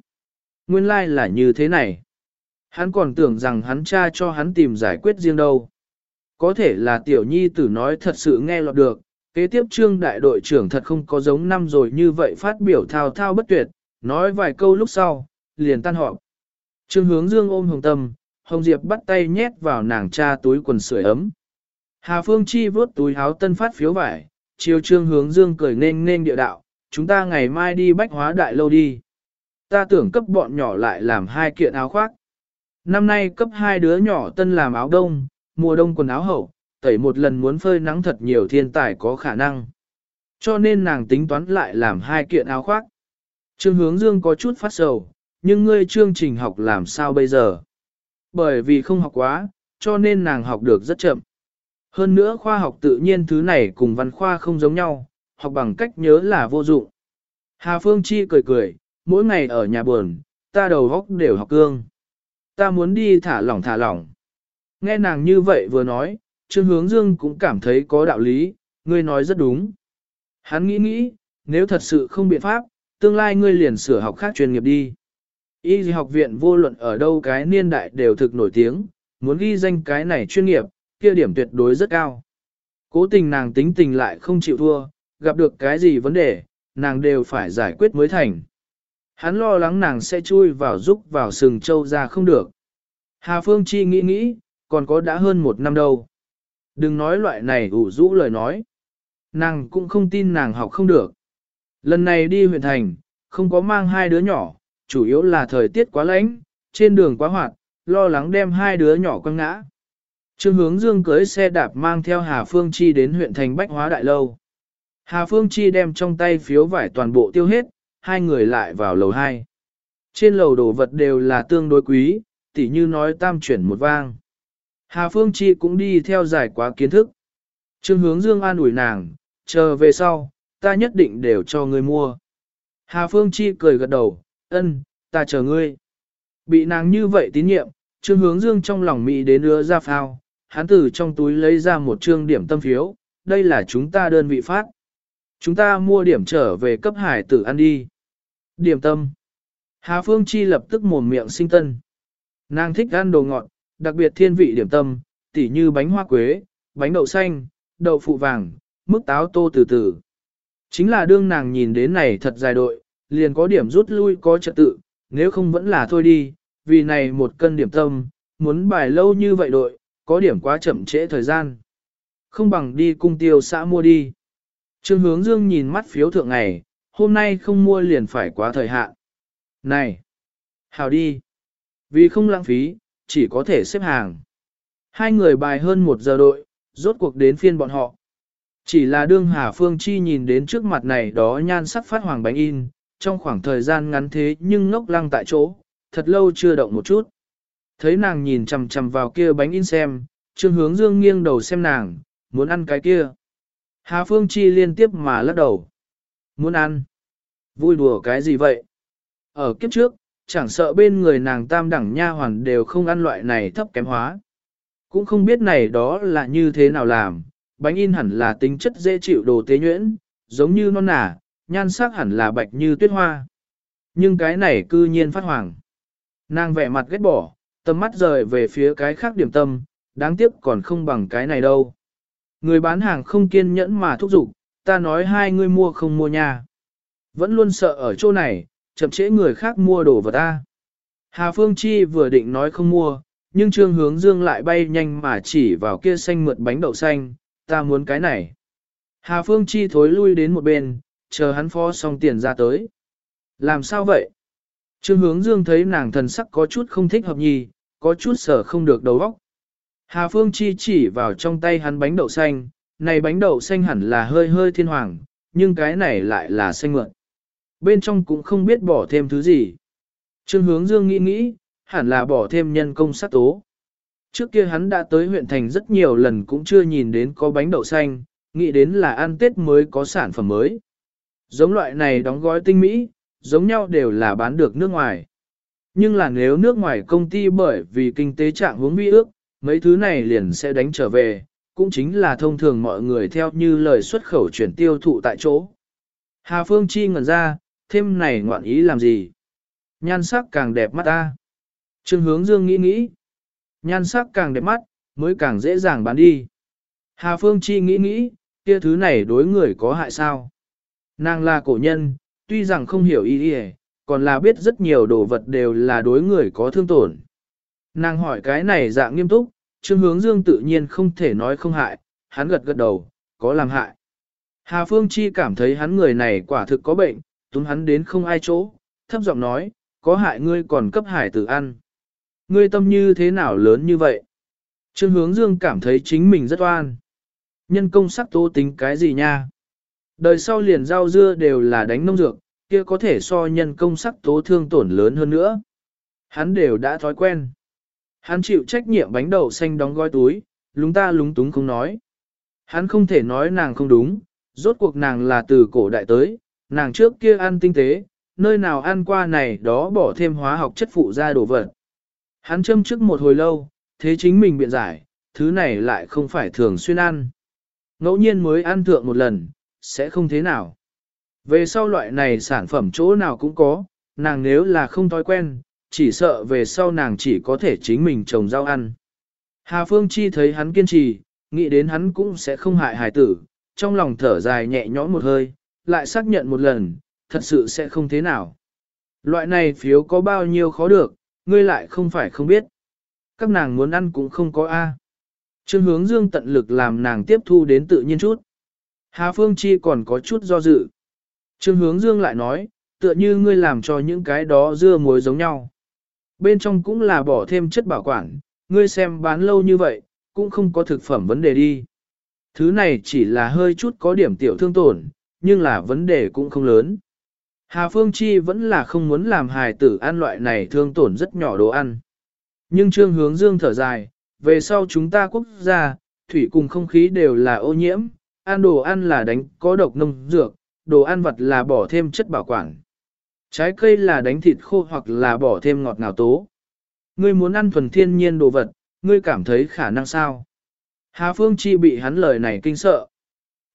Nguyên lai like là như thế này. Hắn còn tưởng rằng hắn cha cho hắn tìm giải quyết riêng đâu. Có thể là tiểu nhi tử nói thật sự nghe lọt được, kế tiếp trương đại đội trưởng thật không có giống năm rồi như vậy phát biểu thao thao bất tuyệt, nói vài câu lúc sau, liền tan họp. Trương hướng dương ôm hồng tâm, hồng diệp bắt tay nhét vào nàng cha túi quần sưởi ấm. Hà Phương Chi vớt túi áo tân phát phiếu vải, chiều trương hướng dương cười nên nên địa đạo, chúng ta ngày mai đi bách hóa đại lâu đi. Ta tưởng cấp bọn nhỏ lại làm hai kiện áo khoác. Năm nay cấp hai đứa nhỏ tân làm áo đông, mùa đông quần áo hậu, tẩy một lần muốn phơi nắng thật nhiều thiên tài có khả năng. Cho nên nàng tính toán lại làm hai kiện áo khoác. Trương hướng dương có chút phát sầu, nhưng ngươi chương trình học làm sao bây giờ? Bởi vì không học quá, cho nên nàng học được rất chậm. Hơn nữa khoa học tự nhiên thứ này cùng văn khoa không giống nhau, học bằng cách nhớ là vô dụng. Hà Phương Chi cười cười, mỗi ngày ở nhà buồn, ta đầu góc đều học cương. Ta muốn đi thả lỏng thả lỏng. Nghe nàng như vậy vừa nói, Trương Hướng Dương cũng cảm thấy có đạo lý, ngươi nói rất đúng. Hắn nghĩ nghĩ, nếu thật sự không biện pháp, tương lai ngươi liền sửa học khác chuyên nghiệp đi. Y học viện vô luận ở đâu cái niên đại đều thực nổi tiếng, muốn ghi danh cái này chuyên nghiệp, kia điểm tuyệt đối rất cao. Cố tình nàng tính tình lại không chịu thua, gặp được cái gì vấn đề, nàng đều phải giải quyết mới thành. Hắn lo lắng nàng sẽ chui vào giúp vào sừng châu ra không được. Hà Phương Chi nghĩ nghĩ, còn có đã hơn một năm đâu. Đừng nói loại này ủ rũ lời nói. Nàng cũng không tin nàng học không được. Lần này đi huyện thành, không có mang hai đứa nhỏ, chủ yếu là thời tiết quá lạnh, trên đường quá hoạt, lo lắng đem hai đứa nhỏ quăng ngã. Trương hướng dương cưới xe đạp mang theo Hà Phương Chi đến huyện thành Bách Hóa Đại Lâu. Hà Phương Chi đem trong tay phiếu vải toàn bộ tiêu hết, hai người lại vào lầu hai. Trên lầu đồ vật đều là tương đối quý, tỉ như nói tam chuyển một vang. Hà Phương Chi cũng đi theo giải quá kiến thức. Trương hướng dương an ủi nàng, chờ về sau, ta nhất định đều cho ngươi mua. Hà Phương Chi cười gật đầu, ân, ta chờ ngươi. Bị nàng như vậy tín nhiệm, Trương hướng dương trong lòng Mỹ đến nữa ra phao, hắn từ trong túi lấy ra một trương điểm tâm phiếu, đây là chúng ta đơn vị phát. Chúng ta mua điểm trở về cấp hải tử ăn đi. Điểm tâm. Hà Phương Chi lập tức mồm miệng sinh tân. Nàng thích ăn đồ ngọt, đặc biệt thiên vị điểm tâm, tỉ như bánh hoa quế, bánh đậu xanh, đậu phụ vàng, mức táo tô từ từ. Chính là đương nàng nhìn đến này thật dài đội, liền có điểm rút lui có trật tự, nếu không vẫn là thôi đi, vì này một cân điểm tâm, muốn bài lâu như vậy đội, có điểm quá chậm trễ thời gian. Không bằng đi cung tiêu xã mua đi. Trương hướng dương nhìn mắt phiếu thượng ngày, hôm nay không mua liền phải quá thời hạn. Này! Hào đi! Vì không lãng phí, chỉ có thể xếp hàng. Hai người bài hơn một giờ đội, rốt cuộc đến phiên bọn họ. Chỉ là đương Hà Phương Chi nhìn đến trước mặt này đó nhan sắc phát hoàng bánh in, trong khoảng thời gian ngắn thế nhưng ngốc lăng tại chỗ, thật lâu chưa động một chút. Thấy nàng nhìn chằm chằm vào kia bánh in xem, Trương Hướng Dương nghiêng đầu xem nàng, muốn ăn cái kia. Hà Phương Chi liên tiếp mà lắc đầu. Muốn ăn. Vui đùa cái gì vậy? Ở kiếp trước, chẳng sợ bên người nàng tam đẳng nha hoàn đều không ăn loại này thấp kém hóa. Cũng không biết này đó là như thế nào làm, bánh in hẳn là tính chất dễ chịu đồ tế nhuyễn, giống như non nả, nhan sắc hẳn là bạch như tuyết hoa. Nhưng cái này cư nhiên phát hoàng. Nàng vẻ mặt ghét bỏ, tầm mắt rời về phía cái khác điểm tâm, đáng tiếc còn không bằng cái này đâu. Người bán hàng không kiên nhẫn mà thúc giục, ta nói hai người mua không mua nha. Vẫn luôn sợ ở chỗ này, chậm trễ người khác mua đồ vật ta. Hà Phương Chi vừa định nói không mua, nhưng Trương Hướng Dương lại bay nhanh mà chỉ vào kia xanh mượt bánh đậu xanh, ta muốn cái này. Hà Phương Chi thối lui đến một bên, chờ hắn phó xong tiền ra tới. Làm sao vậy? Trương Hướng Dương thấy nàng thần sắc có chút không thích hợp nhì, có chút sở không được đầu óc. Hà Phương Chi chỉ vào trong tay hắn bánh đậu xanh, này bánh đậu xanh hẳn là hơi hơi thiên hoàng, nhưng cái này lại là xanh mượn. Bên trong cũng không biết bỏ thêm thứ gì. Trương Hướng Dương nghĩ nghĩ, hẳn là bỏ thêm nhân công sắc tố. Trước kia hắn đã tới huyện thành rất nhiều lần cũng chưa nhìn đến có bánh đậu xanh, nghĩ đến là ăn Tết mới có sản phẩm mới. Giống loại này đóng gói tinh mỹ, giống nhau đều là bán được nước ngoài. Nhưng là nếu nước ngoài công ty bởi vì kinh tế trạng hướng vi ước, mấy thứ này liền sẽ đánh trở về, cũng chính là thông thường mọi người theo như lời xuất khẩu chuyển tiêu thụ tại chỗ. Hà Phương Chi ngẩn ra, thêm này ngoạn ý làm gì? Nhan sắc càng đẹp mắt ta. Trương hướng dương nghĩ nghĩ. Nhan sắc càng đẹp mắt, mới càng dễ dàng bán đi. Hà Phương Chi nghĩ nghĩ, kia thứ này đối người có hại sao? Nàng là cổ nhân, tuy rằng không hiểu ý ý, còn là biết rất nhiều đồ vật đều là đối người có thương tổn. Nàng hỏi cái này dạng nghiêm túc, Trương Hướng Dương tự nhiên không thể nói không hại, hắn gật gật đầu, có làm hại. Hà Phương Chi cảm thấy hắn người này quả thực có bệnh, túm hắn đến không ai chỗ, thấp giọng nói, có hại ngươi còn cấp hải tử ăn. Ngươi tâm như thế nào lớn như vậy? Trương Hướng Dương cảm thấy chính mình rất oan. Nhân công sắc tố tính cái gì nha? Đời sau liền rau dưa đều là đánh nông dược, kia có thể so nhân công sắc tố thương tổn lớn hơn nữa. Hắn đều đã thói quen. Hắn chịu trách nhiệm bánh đậu xanh đóng gói túi, lúng ta lúng túng không nói. Hắn không thể nói nàng không đúng, rốt cuộc nàng là từ cổ đại tới, nàng trước kia ăn tinh tế, nơi nào ăn qua này đó bỏ thêm hóa học chất phụ ra đồ vật. Hắn châm trước một hồi lâu, thế chính mình biện giải, thứ này lại không phải thường xuyên ăn. Ngẫu nhiên mới ăn thượng một lần, sẽ không thế nào. Về sau loại này sản phẩm chỗ nào cũng có, nàng nếu là không thói quen, chỉ sợ về sau nàng chỉ có thể chính mình trồng rau ăn. Hà Phương Chi thấy hắn kiên trì, nghĩ đến hắn cũng sẽ không hại hài tử, trong lòng thở dài nhẹ nhõm một hơi, lại xác nhận một lần, thật sự sẽ không thế nào. Loại này phiếu có bao nhiêu khó được, ngươi lại không phải không biết. Các nàng muốn ăn cũng không có A. Trương hướng dương tận lực làm nàng tiếp thu đến tự nhiên chút. Hà Phương Chi còn có chút do dự. Trương hướng dương lại nói, tựa như ngươi làm cho những cái đó dưa muối giống nhau. Bên trong cũng là bỏ thêm chất bảo quản, ngươi xem bán lâu như vậy, cũng không có thực phẩm vấn đề đi. Thứ này chỉ là hơi chút có điểm tiểu thương tổn, nhưng là vấn đề cũng không lớn. Hà Phương Chi vẫn là không muốn làm hài tử ăn loại này thương tổn rất nhỏ đồ ăn. Nhưng Trương Hướng Dương thở dài, về sau chúng ta quốc gia, thủy cùng không khí đều là ô nhiễm, ăn đồ ăn là đánh có độc nông dược, đồ ăn vật là bỏ thêm chất bảo quản. Trái cây là đánh thịt khô hoặc là bỏ thêm ngọt ngào tố. Ngươi muốn ăn thuần thiên nhiên đồ vật, ngươi cảm thấy khả năng sao? Hà Phương Chi bị hắn lời này kinh sợ.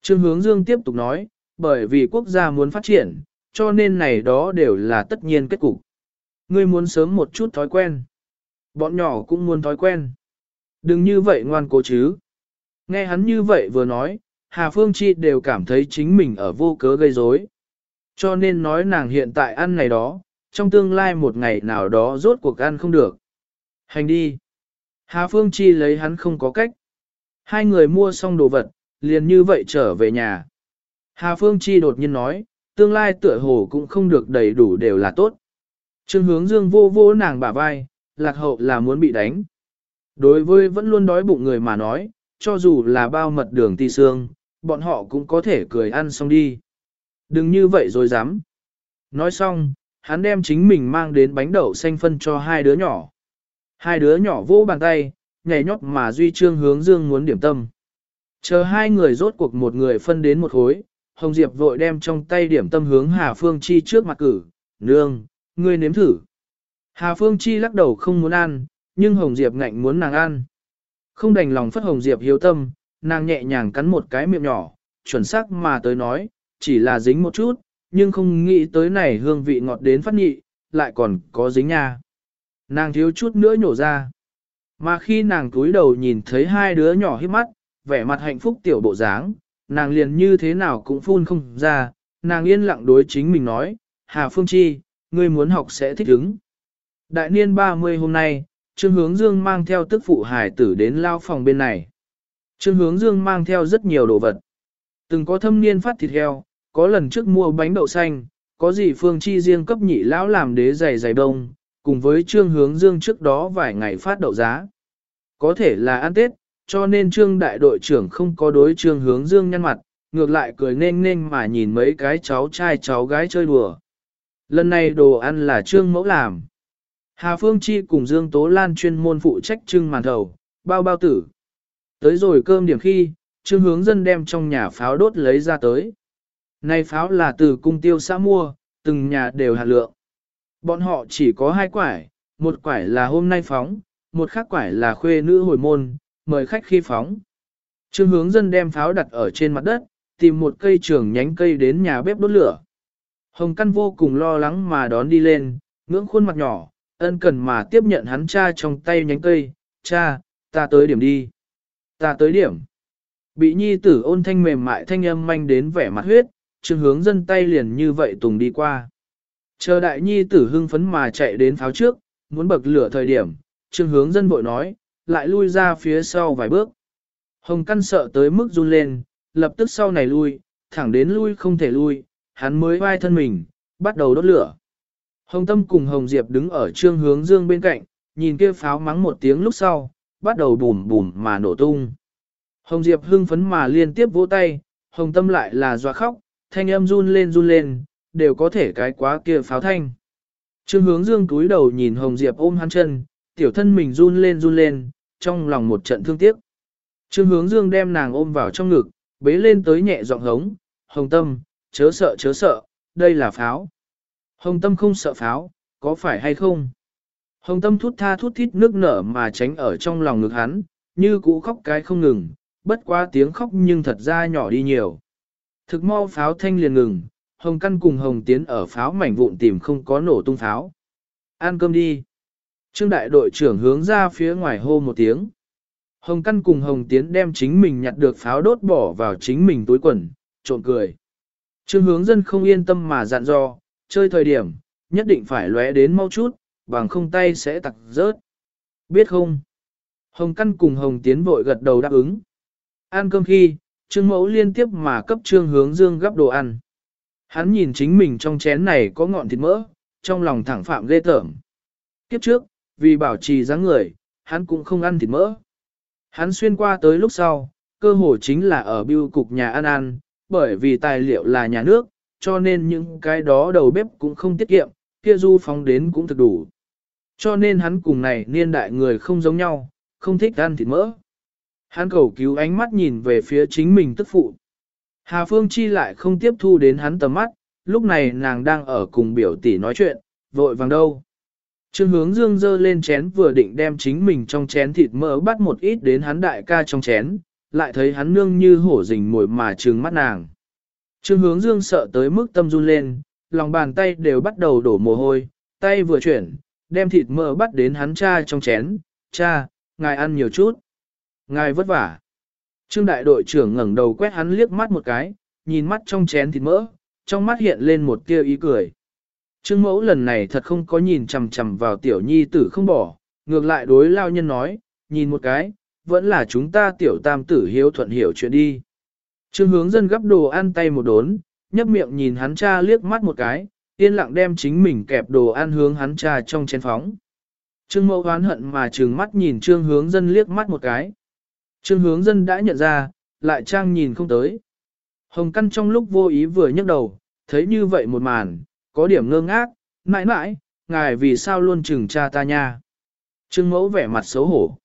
Trương Hướng Dương tiếp tục nói, bởi vì quốc gia muốn phát triển, cho nên này đó đều là tất nhiên kết cục. Ngươi muốn sớm một chút thói quen. Bọn nhỏ cũng muốn thói quen. Đừng như vậy ngoan cố chứ. Nghe hắn như vậy vừa nói, Hà Phương Chi đều cảm thấy chính mình ở vô cớ gây rối. Cho nên nói nàng hiện tại ăn này đó, trong tương lai một ngày nào đó rốt cuộc ăn không được. Hành đi. Hà Phương Chi lấy hắn không có cách. Hai người mua xong đồ vật, liền như vậy trở về nhà. Hà Phương Chi đột nhiên nói, tương lai tựa hồ cũng không được đầy đủ đều là tốt. Trương hướng dương vô vô nàng bả vai, lạc hậu là muốn bị đánh. Đối với vẫn luôn đói bụng người mà nói, cho dù là bao mật đường ti xương, bọn họ cũng có thể cười ăn xong đi. Đừng như vậy rồi dám. Nói xong, hắn đem chính mình mang đến bánh đậu xanh phân cho hai đứa nhỏ. Hai đứa nhỏ vỗ bàn tay, nhảy nhót mà duy trương hướng dương muốn điểm tâm. Chờ hai người rốt cuộc một người phân đến một khối, Hồng Diệp vội đem trong tay điểm tâm hướng Hà Phương Chi trước mặt cử, nương, ngươi nếm thử. Hà Phương Chi lắc đầu không muốn ăn, nhưng Hồng Diệp ngạnh muốn nàng ăn. Không đành lòng phất Hồng Diệp hiếu tâm, nàng nhẹ nhàng cắn một cái miệng nhỏ, chuẩn xác mà tới nói, chỉ là dính một chút, nhưng không nghĩ tới này hương vị ngọt đến phát nhị, lại còn có dính nha. Nàng thiếu chút nữa nhổ ra. Mà khi nàng cúi đầu nhìn thấy hai đứa nhỏ hít mắt, vẻ mặt hạnh phúc tiểu bộ dáng, nàng liền như thế nào cũng phun không ra, nàng yên lặng đối chính mình nói, Hà Phương Chi, ngươi muốn học sẽ thích ứng. Đại niên 30 hôm nay, Trương Hướng Dương mang theo tức phụ hải tử đến lao phòng bên này. Trương Hướng Dương mang theo rất nhiều đồ vật. Từng có thâm niên phát thịt heo, có lần trước mua bánh đậu xanh, có gì Phương Chi riêng cấp nhị lão làm đế giày giày đông, cùng với Trương Hướng Dương trước đó vài ngày phát đậu giá. Có thể là ăn Tết, cho nên Trương đại đội trưởng không có đối Trương Hướng Dương nhăn mặt, ngược lại cười nên nên mà nhìn mấy cái cháu trai cháu gái chơi đùa. Lần này đồ ăn là Trương mẫu làm. Hà Phương Chi cùng Dương Tố Lan chuyên môn phụ trách trưng màn thầu, bao bao tử. Tới rồi cơm điểm khi, Trương Hướng Dân đem trong nhà pháo đốt lấy ra tới. Này pháo là từ cung tiêu xã mua, từng nhà đều hạt lượng. Bọn họ chỉ có hai quải, một quải là hôm nay phóng, một khác quải là khuê nữ hồi môn, mời khách khi phóng. Trương hướng dân đem pháo đặt ở trên mặt đất, tìm một cây trường nhánh cây đến nhà bếp đốt lửa. Hồng Căn vô cùng lo lắng mà đón đi lên, ngưỡng khuôn mặt nhỏ, ân cần mà tiếp nhận hắn cha trong tay nhánh cây, cha, ta tới điểm đi. Ta tới điểm. Bị nhi tử ôn thanh mềm mại thanh âm manh đến vẻ mặt huyết, trương hướng dân tay liền như vậy tùng đi qua. Chờ đại nhi tử hưng phấn mà chạy đến pháo trước, muốn bậc lửa thời điểm, trương hướng dân bội nói, lại lui ra phía sau vài bước. Hồng căn sợ tới mức run lên, lập tức sau này lui, thẳng đến lui không thể lui, hắn mới vai thân mình, bắt đầu đốt lửa. Hồng tâm cùng Hồng Diệp đứng ở trương hướng dương bên cạnh, nhìn kia pháo mắng một tiếng lúc sau, bắt đầu bùm bùm mà nổ tung. Hồng Diệp hưng phấn mà liên tiếp vỗ tay, Hồng tâm lại là doa khóc, thanh âm run lên run lên, đều có thể cái quá kia pháo thanh. Trương hướng dương túi đầu nhìn Hồng Diệp ôm hắn chân, tiểu thân mình run lên run lên, trong lòng một trận thương tiếc. Trương hướng dương đem nàng ôm vào trong ngực, bế lên tới nhẹ giọng hống, hồng tâm, chớ sợ chớ sợ, đây là pháo. Hồng tâm không sợ pháo, có phải hay không? Hồng tâm thút tha thút thít nước nở mà tránh ở trong lòng ngực hắn, như cũ khóc cái không ngừng, bất quá tiếng khóc nhưng thật ra nhỏ đi nhiều. Thực mau pháo thanh liền ngừng, hồng căn cùng hồng tiến ở pháo mảnh vụn tìm không có nổ tung pháo. Ăn cơm đi. Trương đại đội trưởng hướng ra phía ngoài hô một tiếng. Hồng Căn cùng Hồng Tiến đem chính mình nhặt được pháo đốt bỏ vào chính mình túi quần, trộn cười. Trương hướng dân không yên tâm mà dặn dò, chơi thời điểm, nhất định phải lóe đến mau chút, bằng không tay sẽ tặc rớt. Biết không? Hồng Căn cùng Hồng Tiến vội gật đầu đáp ứng. Ăn cơm khi, Trương Mẫu liên tiếp mà cấp Trương hướng dương gấp đồ ăn. Hắn nhìn chính mình trong chén này có ngọn thịt mỡ, trong lòng thẳng phạm ghê tởm. Kiếp trước, vì bảo trì dáng người, hắn cũng không ăn thịt mỡ. Hắn xuyên qua tới lúc sau, cơ hồ chính là ở biêu cục nhà ăn ăn, bởi vì tài liệu là nhà nước, cho nên những cái đó đầu bếp cũng không tiết kiệm, kia du phóng đến cũng thực đủ. Cho nên hắn cùng này niên đại người không giống nhau, không thích ăn thịt mỡ. Hắn cầu cứu ánh mắt nhìn về phía chính mình tức phụ. Hà Phương Chi lại không tiếp thu đến hắn tầm mắt, lúc này nàng đang ở cùng biểu tỷ nói chuyện, vội vàng đâu. Trương hướng dương dơ lên chén vừa định đem chính mình trong chén thịt mỡ bắt một ít đến hắn đại ca trong chén, lại thấy hắn nương như hổ rình mồi mà trừng mắt nàng. Trương hướng dương sợ tới mức tâm run lên, lòng bàn tay đều bắt đầu đổ mồ hôi, tay vừa chuyển, đem thịt mỡ bắt đến hắn cha trong chén, cha, ngài ăn nhiều chút. Ngài vất vả. Trương đại đội trưởng ngẩng đầu quét hắn liếc mắt một cái, nhìn mắt trong chén thịt mỡ, trong mắt hiện lên một tia ý cười. Trương mẫu lần này thật không có nhìn chằm chằm vào tiểu nhi tử không bỏ, ngược lại đối lao nhân nói, nhìn một cái, vẫn là chúng ta tiểu tam tử hiếu thuận hiểu chuyện đi. Trương hướng dân gấp đồ ăn tay một đốn, nhấp miệng nhìn hắn cha liếc mắt một cái, yên lặng đem chính mình kẹp đồ ăn hướng hắn cha trong chén phóng. Trương mẫu hoán hận mà trừng mắt nhìn trương hướng dân liếc mắt một cái. Trương hướng dân đã nhận ra, lại trang nhìn không tới. Hồng căn trong lúc vô ý vừa nhấc đầu, thấy như vậy một màn, có điểm ngơ ngác, mãi mãi, ngài vì sao luôn trừng cha ta nha. Trương mẫu vẻ mặt xấu hổ.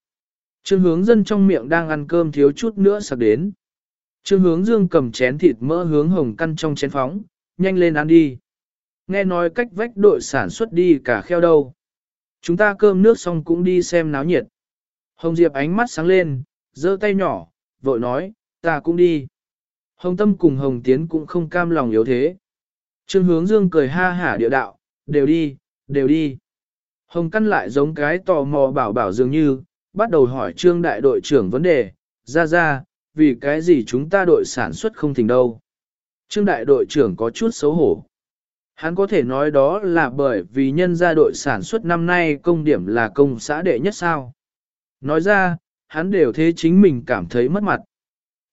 Trương hướng dân trong miệng đang ăn cơm thiếu chút nữa sạc đến. Trương hướng dương cầm chén thịt mỡ hướng hồng căn trong chén phóng, nhanh lên ăn đi. Nghe nói cách vách đội sản xuất đi cả kheo đâu. Chúng ta cơm nước xong cũng đi xem náo nhiệt. Hồng Diệp ánh mắt sáng lên, giơ tay nhỏ, vội nói, ta cũng đi. Hồng Tâm cùng Hồng Tiến cũng không cam lòng yếu thế. Trương hướng dương cười ha hả địa đạo, đều đi, đều đi. Hồng Căn lại giống cái tò mò bảo bảo dường như, bắt đầu hỏi trương đại đội trưởng vấn đề, ra ra, vì cái gì chúng ta đội sản xuất không thỉnh đâu. Trương đại đội trưởng có chút xấu hổ. Hắn có thể nói đó là bởi vì nhân gia đội sản xuất năm nay công điểm là công xã đệ nhất sao. Nói ra, hắn đều thế chính mình cảm thấy mất mặt.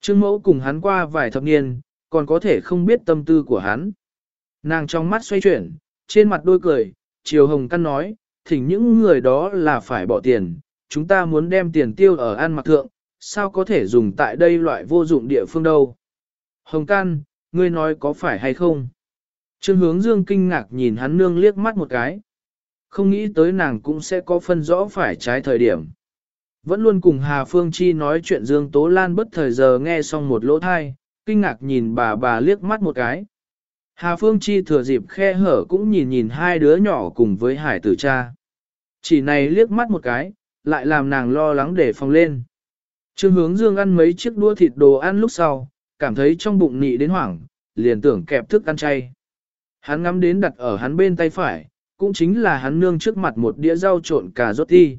Trương mẫu cùng hắn qua vài thập niên, còn có thể không biết tâm tư của hắn. Nàng trong mắt xoay chuyển, trên mặt đôi cười, chiều Hồng Căn nói, thỉnh những người đó là phải bỏ tiền, chúng ta muốn đem tiền tiêu ở ăn mặc thượng, sao có thể dùng tại đây loại vô dụng địa phương đâu. Hồng Căn, ngươi nói có phải hay không? Trương hướng dương kinh ngạc nhìn hắn nương liếc mắt một cái. Không nghĩ tới nàng cũng sẽ có phân rõ phải trái thời điểm. Vẫn luôn cùng Hà Phương Chi nói chuyện Dương Tố Lan bất thời giờ nghe xong một lỗ thai, kinh ngạc nhìn bà bà liếc mắt một cái. Hà Phương Chi thừa dịp khe hở cũng nhìn nhìn hai đứa nhỏ cùng với hải tử cha. Chỉ này liếc mắt một cái, lại làm nàng lo lắng để phòng lên. Trương hướng dương ăn mấy chiếc đua thịt đồ ăn lúc sau, cảm thấy trong bụng nị đến hoảng, liền tưởng kẹp thức ăn chay. Hắn ngắm đến đặt ở hắn bên tay phải, cũng chính là hắn nương trước mặt một đĩa rau trộn cà rốt thi.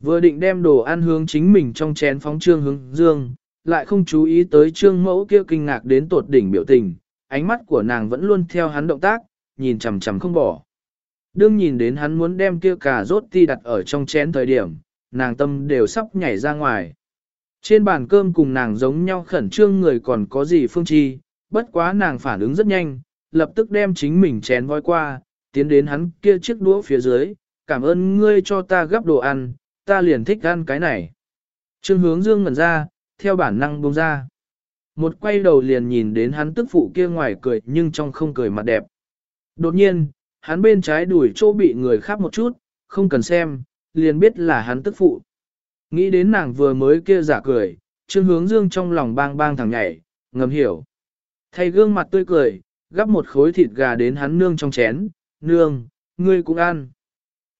Vừa định đem đồ ăn hướng chính mình trong chén phóng trương hướng dương, lại không chú ý tới trương mẫu kia kinh ngạc đến tột đỉnh biểu tình, ánh mắt của nàng vẫn luôn theo hắn động tác, nhìn chằm chằm không bỏ. Đương nhìn đến hắn muốn đem kia cà rốt ti đặt ở trong chén thời điểm, nàng tâm đều sắp nhảy ra ngoài. Trên bàn cơm cùng nàng giống nhau khẩn trương người còn có gì phương chi, bất quá nàng phản ứng rất nhanh, lập tức đem chính mình chén voi qua, tiến đến hắn kia chiếc đũa phía dưới, cảm ơn ngươi cho ta gấp đồ ăn, ta liền thích ăn cái này. Trương hướng dương ngẩn ra, theo bản năng buông ra. Một quay đầu liền nhìn đến hắn tức phụ kia ngoài cười nhưng trong không cười mặt đẹp. Đột nhiên, hắn bên trái đuổi chỗ bị người khác một chút, không cần xem, liền biết là hắn tức phụ. Nghĩ đến nàng vừa mới kia giả cười, Trương hướng dương trong lòng bang bang thẳng nhảy, ngầm hiểu. Thay gương mặt tươi cười, gắp một khối thịt gà đến hắn nương trong chén, nương, ngươi cũng ăn.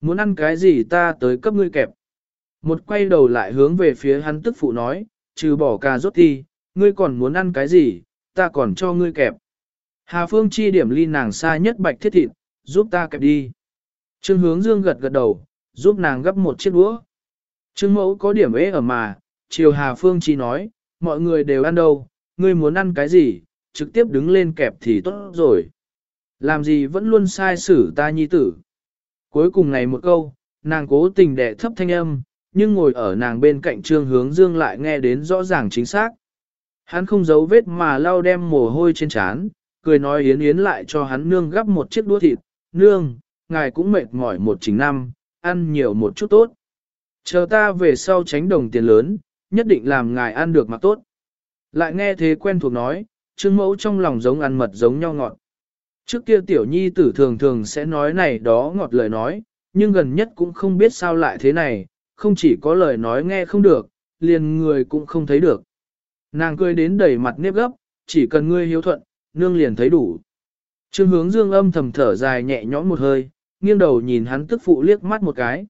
Muốn ăn cái gì ta tới cấp ngươi kẹp. Một quay đầu lại hướng về phía hắn tức phụ nói, trừ bỏ cà rốt thì ngươi còn muốn ăn cái gì, ta còn cho ngươi kẹp. Hà Phương chi điểm ly nàng xa nhất bạch thiết thịt, giúp ta kẹp đi. Trương hướng dương gật gật đầu, giúp nàng gấp một chiếc đũa. Trương mẫu có điểm ế ở mà, chiều Hà Phương chi nói, mọi người đều ăn đâu, ngươi muốn ăn cái gì, trực tiếp đứng lên kẹp thì tốt rồi. Làm gì vẫn luôn sai xử ta nhi tử. Cuối cùng này một câu, nàng cố tình đẻ thấp thanh âm, nhưng ngồi ở nàng bên cạnh trương hướng dương lại nghe đến rõ ràng chính xác. Hắn không giấu vết mà lau đem mồ hôi trên trán, cười nói yến yến lại cho hắn nương gắp một chiếc đũa thịt, nương, ngài cũng mệt mỏi một chính năm, ăn nhiều một chút tốt. Chờ ta về sau tránh đồng tiền lớn, nhất định làm ngài ăn được mà tốt. Lại nghe thế quen thuộc nói, trương mẫu trong lòng giống ăn mật giống nhau ngọt. Trước kia tiểu nhi tử thường thường sẽ nói này đó ngọt lời nói, nhưng gần nhất cũng không biết sao lại thế này, không chỉ có lời nói nghe không được, liền người cũng không thấy được. Nàng cười đến đầy mặt nếp gấp, chỉ cần ngươi hiếu thuận, nương liền thấy đủ. Trương hướng dương âm thầm thở dài nhẹ nhõm một hơi, nghiêng đầu nhìn hắn tức phụ liếc mắt một cái.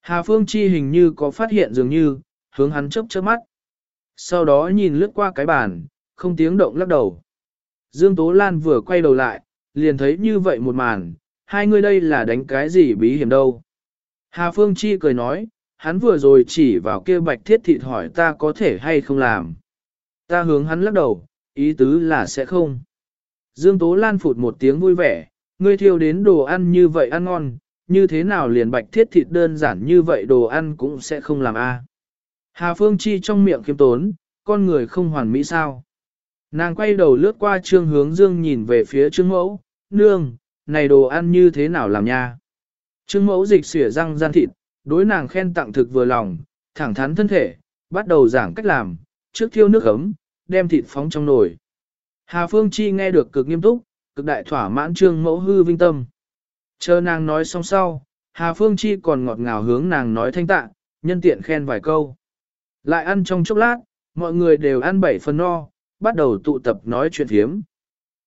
Hà Phương Chi hình như có phát hiện dường như, hướng hắn chớp chớp mắt. Sau đó nhìn lướt qua cái bàn, không tiếng động lắc đầu. Dương Tố Lan vừa quay đầu lại, liền thấy như vậy một màn, hai người đây là đánh cái gì bí hiểm đâu. Hà Phương Chi cười nói, hắn vừa rồi chỉ vào kia bạch thiết thịt hỏi ta có thể hay không làm. Ta hướng hắn lắc đầu, ý tứ là sẽ không. Dương Tố Lan phụt một tiếng vui vẻ, ngươi thiêu đến đồ ăn như vậy ăn ngon, như thế nào liền bạch thiết thịt đơn giản như vậy đồ ăn cũng sẽ không làm a. Hà Phương Chi trong miệng khiêm tốn, con người không hoàn mỹ sao. Nàng quay đầu lướt qua trương hướng dương nhìn về phía trương mẫu, nương, này đồ ăn như thế nào làm nha. Trương mẫu dịch xỉa răng gian thịt, đối nàng khen tặng thực vừa lòng, thẳng thắn thân thể, bắt đầu giảng cách làm, trước thiêu nước ấm, đem thịt phóng trong nồi. Hà Phương Chi nghe được cực nghiêm túc, cực đại thỏa mãn trương mẫu hư vinh tâm. Chờ nàng nói xong sau, Hà Phương Chi còn ngọt ngào hướng nàng nói thanh tạ, nhân tiện khen vài câu. Lại ăn trong chốc lát, mọi người đều ăn bảy phần no, bắt đầu tụ tập nói chuyện thiếm.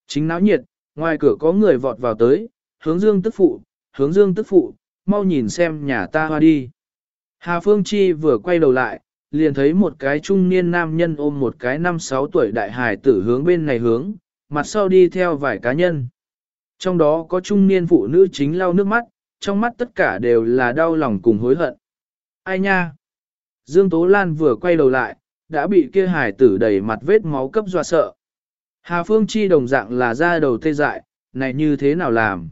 Chính náo nhiệt, ngoài cửa có người vọt vào tới, hướng dương tức phụ, hướng dương tức phụ, mau nhìn xem nhà ta hoa đi. Hà Phương Chi vừa quay đầu lại, liền thấy một cái trung niên nam nhân ôm một cái năm sáu tuổi đại hài tử hướng bên này hướng, mặt sau đi theo vài cá nhân. Trong đó có trung niên phụ nữ chính lau nước mắt, trong mắt tất cả đều là đau lòng cùng hối hận. Ai nha? Dương Tố Lan vừa quay đầu lại, đã bị kia hải tử đầy mặt vết máu cấp dọa sợ. Hà Phương Chi đồng dạng là ra đầu tê dại, này như thế nào làm?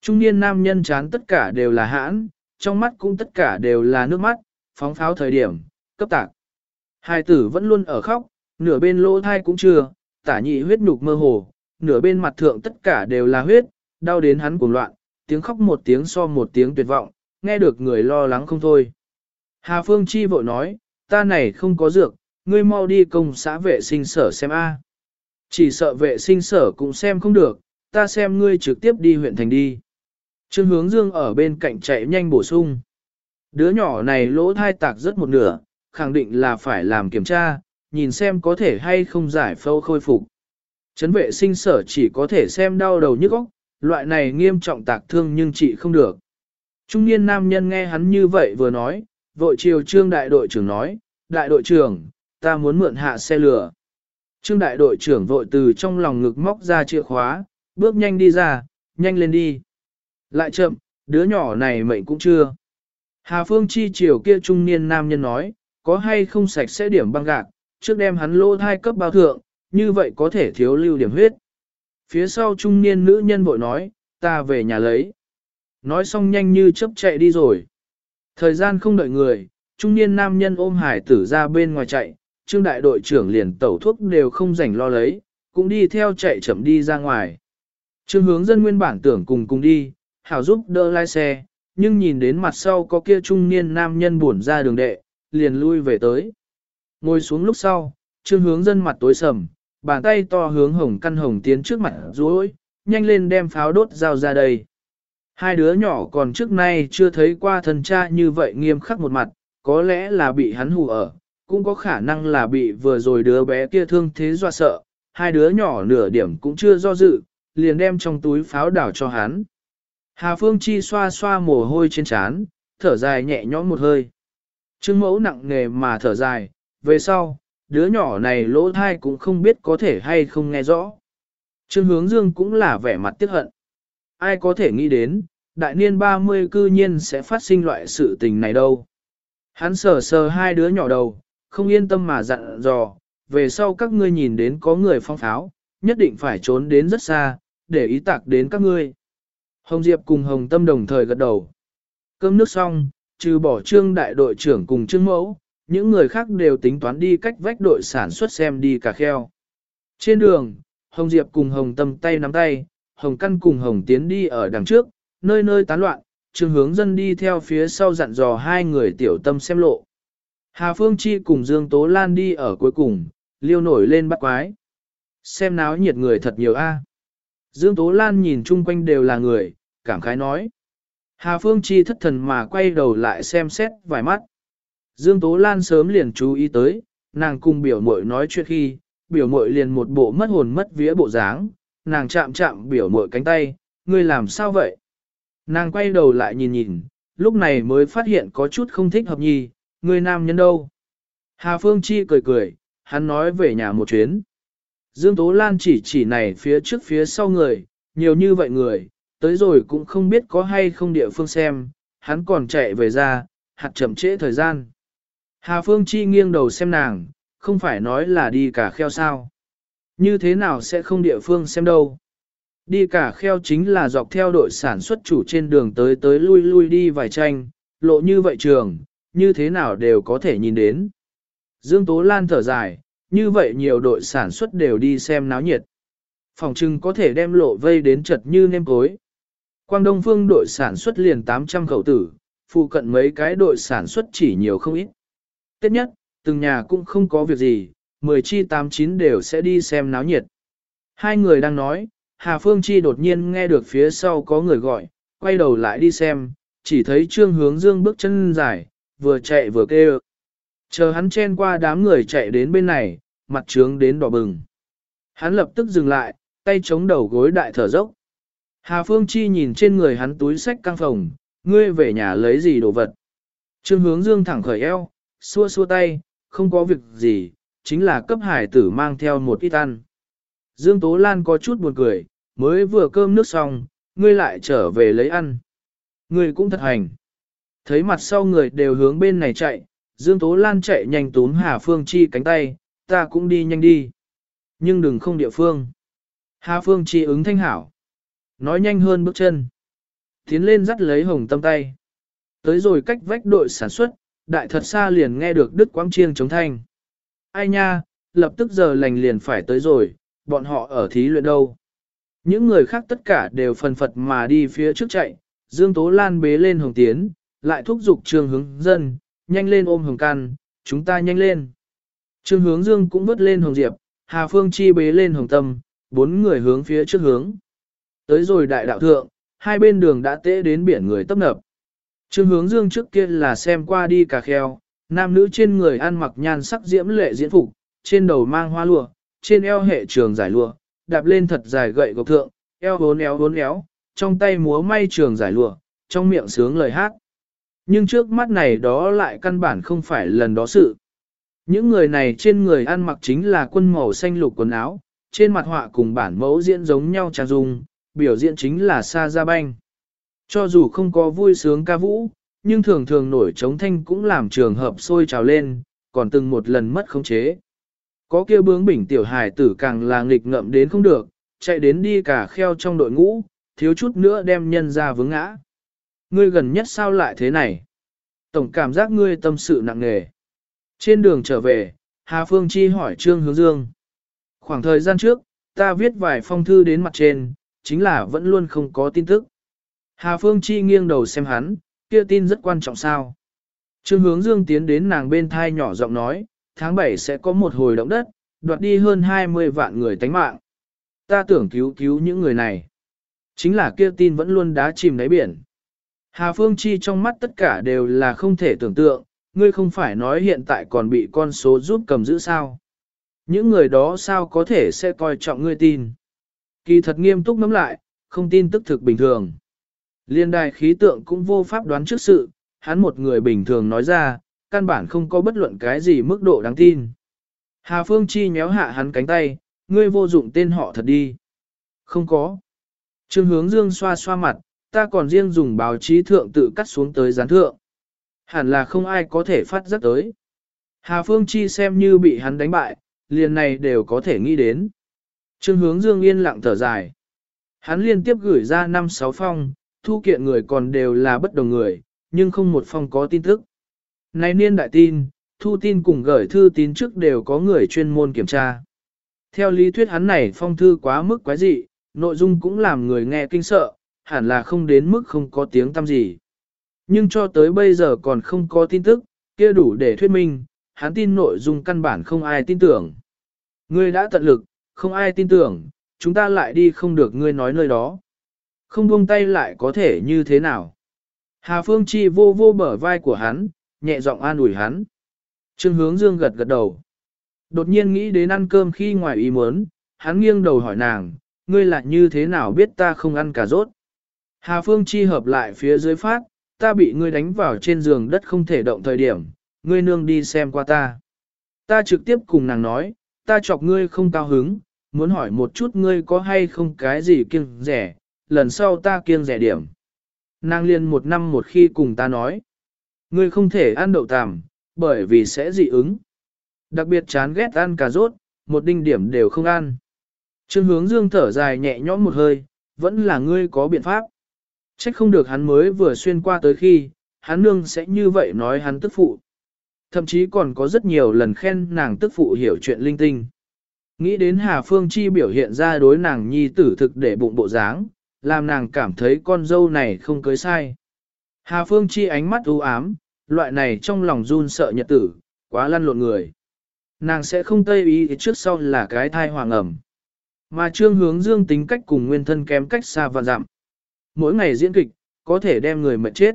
Trung niên nam nhân chán tất cả đều là hãn, trong mắt cũng tất cả đều là nước mắt, phóng pháo thời điểm, cấp tạc. Hai tử vẫn luôn ở khóc, nửa bên lỗ thai cũng chưa, tả nhị huyết nhục mơ hồ, nửa bên mặt thượng tất cả đều là huyết, đau đến hắn cuồng loạn, tiếng khóc một tiếng so một tiếng tuyệt vọng, nghe được người lo lắng không thôi. Hà Phương Chi vội nói, ta này không có dược, ngươi mau đi công xã vệ sinh sở xem a. Chỉ sợ vệ sinh sở cũng xem không được, ta xem ngươi trực tiếp đi huyện thành đi. Trương hướng dương ở bên cạnh chạy nhanh bổ sung. Đứa nhỏ này lỗ thai tạc rất một nửa, khẳng định là phải làm kiểm tra, nhìn xem có thể hay không giải phẫu khôi phục. Chấn vệ sinh sở chỉ có thể xem đau đầu nhức óc, loại này nghiêm trọng tạc thương nhưng trị không được. Trung niên nam nhân nghe hắn như vậy vừa nói, vội chiều trương đại đội trưởng nói, đại đội trưởng, ta muốn mượn hạ xe lửa. Trương đại đội trưởng vội từ trong lòng ngực móc ra chìa khóa, bước nhanh đi ra, nhanh lên đi. Lại chậm, đứa nhỏ này mệnh cũng chưa. Hà Phương Chi chiều kia trung niên nam nhân nói, có hay không sạch sẽ điểm băng gạc, trước đem hắn lô thai cấp bao thượng, như vậy có thể thiếu lưu điểm huyết. Phía sau trung niên nữ nhân vội nói, ta về nhà lấy. Nói xong nhanh như chấp chạy đi rồi. Thời gian không đợi người, trung niên nam nhân ôm hải tử ra bên ngoài chạy, trương đại đội trưởng liền tẩu thuốc đều không rảnh lo lấy, cũng đi theo chạy chậm đi ra ngoài. Trương hướng dân nguyên bản tưởng cùng cùng đi, hảo giúp đỡ lái xe, nhưng nhìn đến mặt sau có kia trung niên nam nhân buồn ra đường đệ, liền lui về tới. Ngồi xuống lúc sau, trương hướng dân mặt tối sầm, bàn tay to hướng hồng căn hồng tiến trước mặt rối, nhanh lên đem pháo đốt dao ra đây. Hai đứa nhỏ còn trước nay chưa thấy qua thần cha như vậy nghiêm khắc một mặt, có lẽ là bị hắn hù ở, cũng có khả năng là bị vừa rồi đứa bé kia thương thế dọa sợ, hai đứa nhỏ nửa điểm cũng chưa do dự, liền đem trong túi pháo đảo cho hắn. Hà Phương Chi xoa xoa mồ hôi trên trán, thở dài nhẹ nhõm một hơi. Trương mẫu nặng nề mà thở dài, về sau, đứa nhỏ này lỗ thai cũng không biết có thể hay không nghe rõ. Trương hướng dương cũng là vẻ mặt tiếc hận. Ai có thể nghĩ đến, đại niên 30 cư nhiên sẽ phát sinh loại sự tình này đâu. Hắn sờ sờ hai đứa nhỏ đầu, không yên tâm mà dặn dò, về sau các ngươi nhìn đến có người phong pháo, nhất định phải trốn đến rất xa, để ý tạc đến các ngươi. Hồng Diệp cùng Hồng Tâm đồng thời gật đầu. Cơm nước xong, trừ bỏ trương đại đội trưởng cùng trương mẫu, những người khác đều tính toán đi cách vách đội sản xuất xem đi cả kheo. Trên đường, Hồng Diệp cùng Hồng Tâm tay nắm tay, Hồng Căn cùng Hồng Tiến đi ở đằng trước, nơi nơi tán loạn, trương hướng dân đi theo phía sau dặn dò hai người tiểu tâm xem lộ. Hà Phương Chi cùng Dương Tố Lan đi ở cuối cùng, liêu nổi lên bắt quái. Xem náo nhiệt người thật nhiều a. À. Dương Tố Lan nhìn chung quanh đều là người, cảm khái nói. Hà Phương Chi thất thần mà quay đầu lại xem xét vài mắt. Dương Tố Lan sớm liền chú ý tới, nàng cùng biểu mội nói chuyện khi, biểu mội liền một bộ mất hồn mất vía bộ dáng, nàng chạm chạm biểu mội cánh tay, ngươi làm sao vậy? Nàng quay đầu lại nhìn nhìn, lúc này mới phát hiện có chút không thích hợp nhì, ngươi nam nhân đâu? Hà Phương Chi cười cười, hắn nói về nhà một chuyến. Dương Tố Lan chỉ chỉ này phía trước phía sau người, nhiều như vậy người, tới rồi cũng không biết có hay không địa phương xem, hắn còn chạy về ra, hạt chậm trễ thời gian. Hà Phương Chi nghiêng đầu xem nàng, không phải nói là đi cả kheo sao. Như thế nào sẽ không địa phương xem đâu. Đi cả kheo chính là dọc theo đội sản xuất chủ trên đường tới tới lui lui đi vài tranh, lộ như vậy trường, như thế nào đều có thể nhìn đến. Dương Tố Lan thở dài, như vậy nhiều đội sản xuất đều đi xem náo nhiệt. Phòng trưng có thể đem lộ vây đến chật như nêm cối. Quang Đông Phương đội sản xuất liền 800 khẩu tử, phụ cận mấy cái đội sản xuất chỉ nhiều không ít. Tết nhất, từng nhà cũng không có việc gì, 10 chi 89 đều sẽ đi xem náo nhiệt. Hai người đang nói, Hà Phương Chi đột nhiên nghe được phía sau có người gọi, quay đầu lại đi xem, chỉ thấy Trương Hướng Dương bước chân dài, vừa chạy vừa kêu. Chờ hắn chen qua đám người chạy đến bên này, mặt trướng đến đỏ bừng. Hắn lập tức dừng lại, tay chống đầu gối đại thở dốc. Hà Phương Chi nhìn trên người hắn túi sách căng phòng, ngươi về nhà lấy gì đồ vật. Trương hướng dương thẳng khởi eo, xua xua tay, không có việc gì, chính là cấp hải tử mang theo một ít ăn. Dương Tố Lan có chút buồn cười, mới vừa cơm nước xong, ngươi lại trở về lấy ăn. Ngươi cũng thật hành. Thấy mặt sau người đều hướng bên này chạy, Dương Tố Lan chạy nhanh túm Hà Phương Chi cánh tay, ta cũng đi nhanh đi. Nhưng đừng không địa phương. Hà Phương Chi ứng thanh hảo. Nói nhanh hơn bước chân. Tiến lên dắt lấy hồng tâm tay. Tới rồi cách vách đội sản xuất, đại thật xa liền nghe được Đức Quang Chiêng chống thanh. Ai nha, lập tức giờ lành liền phải tới rồi, bọn họ ở thí luyện đâu. Những người khác tất cả đều phần phật mà đi phía trước chạy, Dương Tố Lan bế lên hồng tiến, lại thúc giục trương hướng dân, nhanh lên ôm hồng can, chúng ta nhanh lên. Trương hướng dương cũng vứt lên hồng diệp, Hà Phương Chi bế lên hồng tâm, bốn người hướng phía trước hướng. Tới rồi đại đạo thượng, hai bên đường đã tễ đến biển người tấp nập. Trương hướng dương trước kia là xem qua đi cà kheo, nam nữ trên người ăn mặc nhan sắc diễm lệ diễn phục, trên đầu mang hoa lụa, trên eo hệ trường giải lụa, đạp lên thật dài gậy gộc thượng, eo vốn éo vốn éo, trong tay múa may trường giải lụa, trong miệng sướng lời hát. Nhưng trước mắt này đó lại căn bản không phải lần đó sự. Những người này trên người ăn mặc chính là quân màu xanh lục quần áo, trên mặt họa cùng bản mẫu diễn giống nhau trang dung, biểu diễn chính là Sa Gia Banh. Cho dù không có vui sướng ca vũ, nhưng thường thường nổi trống thanh cũng làm trường hợp sôi trào lên, còn từng một lần mất khống chế. Có kia bướng bỉnh tiểu hài tử càng là nghịch ngậm đến không được, chạy đến đi cả kheo trong đội ngũ, thiếu chút nữa đem nhân ra vướng ngã. Ngươi gần nhất sao lại thế này? Tổng cảm giác ngươi tâm sự nặng nề. Trên đường trở về, Hà Phương Chi hỏi Trương Hướng Dương. Khoảng thời gian trước, ta viết vài phong thư đến mặt trên, chính là vẫn luôn không có tin tức. Hà Phương Chi nghiêng đầu xem hắn, kia tin rất quan trọng sao. Trương Hướng Dương tiến đến nàng bên thai nhỏ giọng nói, tháng 7 sẽ có một hồi động đất, đoạt đi hơn 20 vạn người tánh mạng. Ta tưởng cứu cứu những người này. Chính là kia tin vẫn luôn đá chìm đáy biển. Hà Phương Chi trong mắt tất cả đều là không thể tưởng tượng, ngươi không phải nói hiện tại còn bị con số giúp cầm giữ sao. Những người đó sao có thể sẽ coi trọng ngươi tin. Kỳ thật nghiêm túc ngắm lại, không tin tức thực bình thường. Liên đài khí tượng cũng vô pháp đoán trước sự, hắn một người bình thường nói ra, căn bản không có bất luận cái gì mức độ đáng tin. Hà Phương Chi nhéo hạ hắn cánh tay, ngươi vô dụng tên họ thật đi. Không có. Trương hướng dương xoa xoa mặt, ta còn riêng dùng báo chí thượng tự cắt xuống tới gián thượng. Hẳn là không ai có thể phát giác tới. Hà Phương Chi xem như bị hắn đánh bại, liền này đều có thể nghĩ đến. Trương hướng dương yên lặng thở dài. Hắn liên tiếp gửi ra 5-6 phong, thu kiện người còn đều là bất đồng người, nhưng không một phong có tin tức. Này niên đại tin, thu tin cùng gửi thư tín trước đều có người chuyên môn kiểm tra. Theo lý thuyết hắn này phong thư quá mức quái dị, nội dung cũng làm người nghe kinh sợ, hẳn là không đến mức không có tiếng tăm gì. Nhưng cho tới bây giờ còn không có tin tức, kia đủ để thuyết minh, hắn tin nội dung căn bản không ai tin tưởng. Ngươi đã tận lực, không ai tin tưởng, chúng ta lại đi không được ngươi nói nơi đó. Không buông tay lại có thể như thế nào. Hà Phương Chi vô vô bờ vai của hắn, nhẹ giọng an ủi hắn. Trương hướng dương gật gật đầu. Đột nhiên nghĩ đến ăn cơm khi ngoài ý muốn, hắn nghiêng đầu hỏi nàng, ngươi lại như thế nào biết ta không ăn cà rốt. Hà Phương Chi hợp lại phía dưới phát, ta bị ngươi đánh vào trên giường đất không thể động thời điểm, ngươi nương đi xem qua ta. Ta trực tiếp cùng nàng nói, ta chọc ngươi không cao hứng, muốn hỏi một chút ngươi có hay không cái gì kiêng rẻ, lần sau ta kiêng rẻ điểm. Nàng liên một năm một khi cùng ta nói, ngươi không thể ăn đậu tằm, bởi vì sẽ dị ứng. Đặc biệt chán ghét ăn cà rốt, một đinh điểm đều không ăn. Trương hướng dương thở dài nhẹ nhõm một hơi, vẫn là ngươi có biện pháp. Trách không được hắn mới vừa xuyên qua tới khi, hắn nương sẽ như vậy nói hắn tức phụ. Thậm chí còn có rất nhiều lần khen nàng tức phụ hiểu chuyện linh tinh. Nghĩ đến Hà Phương Chi biểu hiện ra đối nàng nhi tử thực để bụng bộ dáng, làm nàng cảm thấy con dâu này không cưới sai. Hà Phương Chi ánh mắt u ám, loại này trong lòng run sợ nhật tử, quá lăn lộn người. Nàng sẽ không tây ý trước sau là cái thai hoàng ẩm. Mà trương hướng dương tính cách cùng nguyên thân kém cách xa và dặm. Mỗi ngày diễn kịch, có thể đem người mệt chết.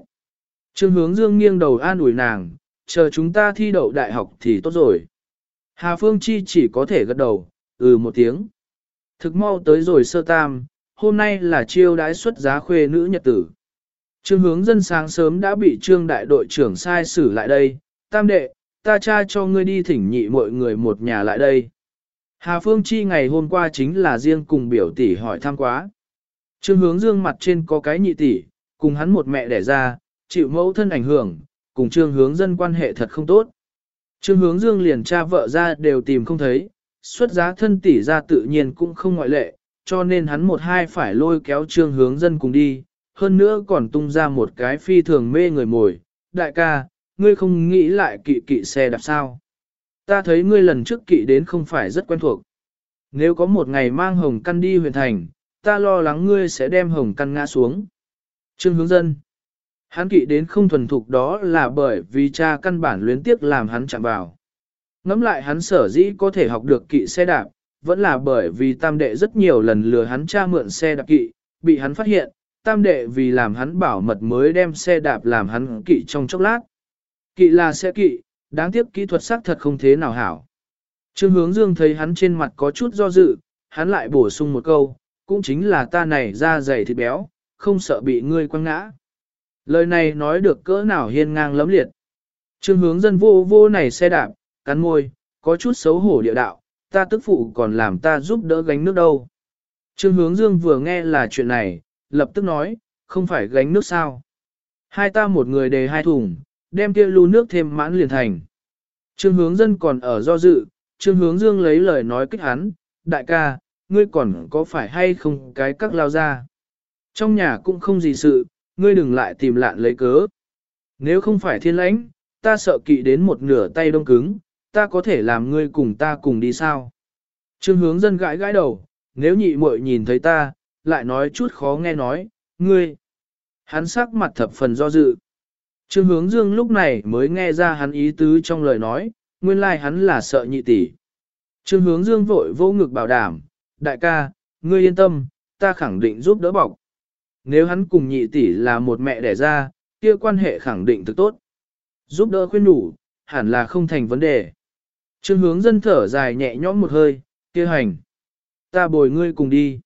Trương hướng dương nghiêng đầu an ủi nàng, chờ chúng ta thi đậu đại học thì tốt rồi. Hà Phương Chi chỉ có thể gật đầu, ừ một tiếng. Thực mau tới rồi sơ tam, hôm nay là chiêu đãi xuất giá khuê nữ nhật tử. Trương hướng dân sáng sớm đã bị trương đại đội trưởng sai xử lại đây, tam đệ, ta cha cho ngươi đi thỉnh nhị mọi người một nhà lại đây. Hà Phương Chi ngày hôm qua chính là riêng cùng biểu tỷ hỏi thăm quá. Trương hướng dương mặt trên có cái nhị tỷ, cùng hắn một mẹ đẻ ra, chịu mẫu thân ảnh hưởng, cùng trương hướng dân quan hệ thật không tốt. Trương hướng dương liền cha vợ ra đều tìm không thấy, xuất giá thân tỷ ra tự nhiên cũng không ngoại lệ, cho nên hắn một hai phải lôi kéo trương hướng dân cùng đi, hơn nữa còn tung ra một cái phi thường mê người mồi. Đại ca, ngươi không nghĩ lại kỵ kỵ xe đạp sao? Ta thấy ngươi lần trước kỵ đến không phải rất quen thuộc. Nếu có một ngày mang hồng căn đi huyền thành, ta lo lắng ngươi sẽ đem hồng căn ngã xuống. Trương hướng dân. Hắn kỵ đến không thuần thục đó là bởi vì cha căn bản luyến tiếc làm hắn chạm vào. Ngắm lại hắn sở dĩ có thể học được kỵ xe đạp, vẫn là bởi vì tam đệ rất nhiều lần lừa hắn cha mượn xe đạp kỵ, bị hắn phát hiện, tam đệ vì làm hắn bảo mật mới đem xe đạp làm hắn kỵ trong chốc lát. Kỵ là xe kỵ, đáng tiếc kỹ thuật xác thật không thế nào hảo. Trương hướng dương thấy hắn trên mặt có chút do dự, hắn lại bổ sung một câu, cũng chính là ta này da dày thịt béo, không sợ bị ngươi quăng ngã. Lời này nói được cỡ nào hiên ngang lấm liệt. Trương hướng dân vô vô này xe đạp, cắn môi, có chút xấu hổ địa đạo, ta tức phụ còn làm ta giúp đỡ gánh nước đâu. Trương hướng dương vừa nghe là chuyện này, lập tức nói, không phải gánh nước sao. Hai ta một người đề hai thùng, đem kia lưu nước thêm mãn liền thành. Trương hướng dân còn ở do dự, trương hướng dương lấy lời nói kích hắn, đại ca, ngươi còn có phải hay không cái các lao ra. Trong nhà cũng không gì sự, ngươi đừng lại tìm lạn lấy cớ. Nếu không phải thiên lãnh, ta sợ kỵ đến một nửa tay đông cứng, ta có thể làm ngươi cùng ta cùng đi sao. Trương hướng dân gãi gãi đầu, nếu nhị muội nhìn thấy ta, lại nói chút khó nghe nói, ngươi. Hắn sắc mặt thập phần do dự. Trương hướng dương lúc này mới nghe ra hắn ý tứ trong lời nói, nguyên lai like hắn là sợ nhị tỷ. Trương hướng dương vội vô ngực bảo đảm, đại ca, ngươi yên tâm, ta khẳng định giúp đỡ bọc. Nếu hắn cùng nhị tỷ là một mẹ đẻ ra, kia quan hệ khẳng định thực tốt. Giúp đỡ khuyên đủ, hẳn là không thành vấn đề. Trương hướng dân thở dài nhẹ nhõm một hơi, kia hành. Ta bồi ngươi cùng đi.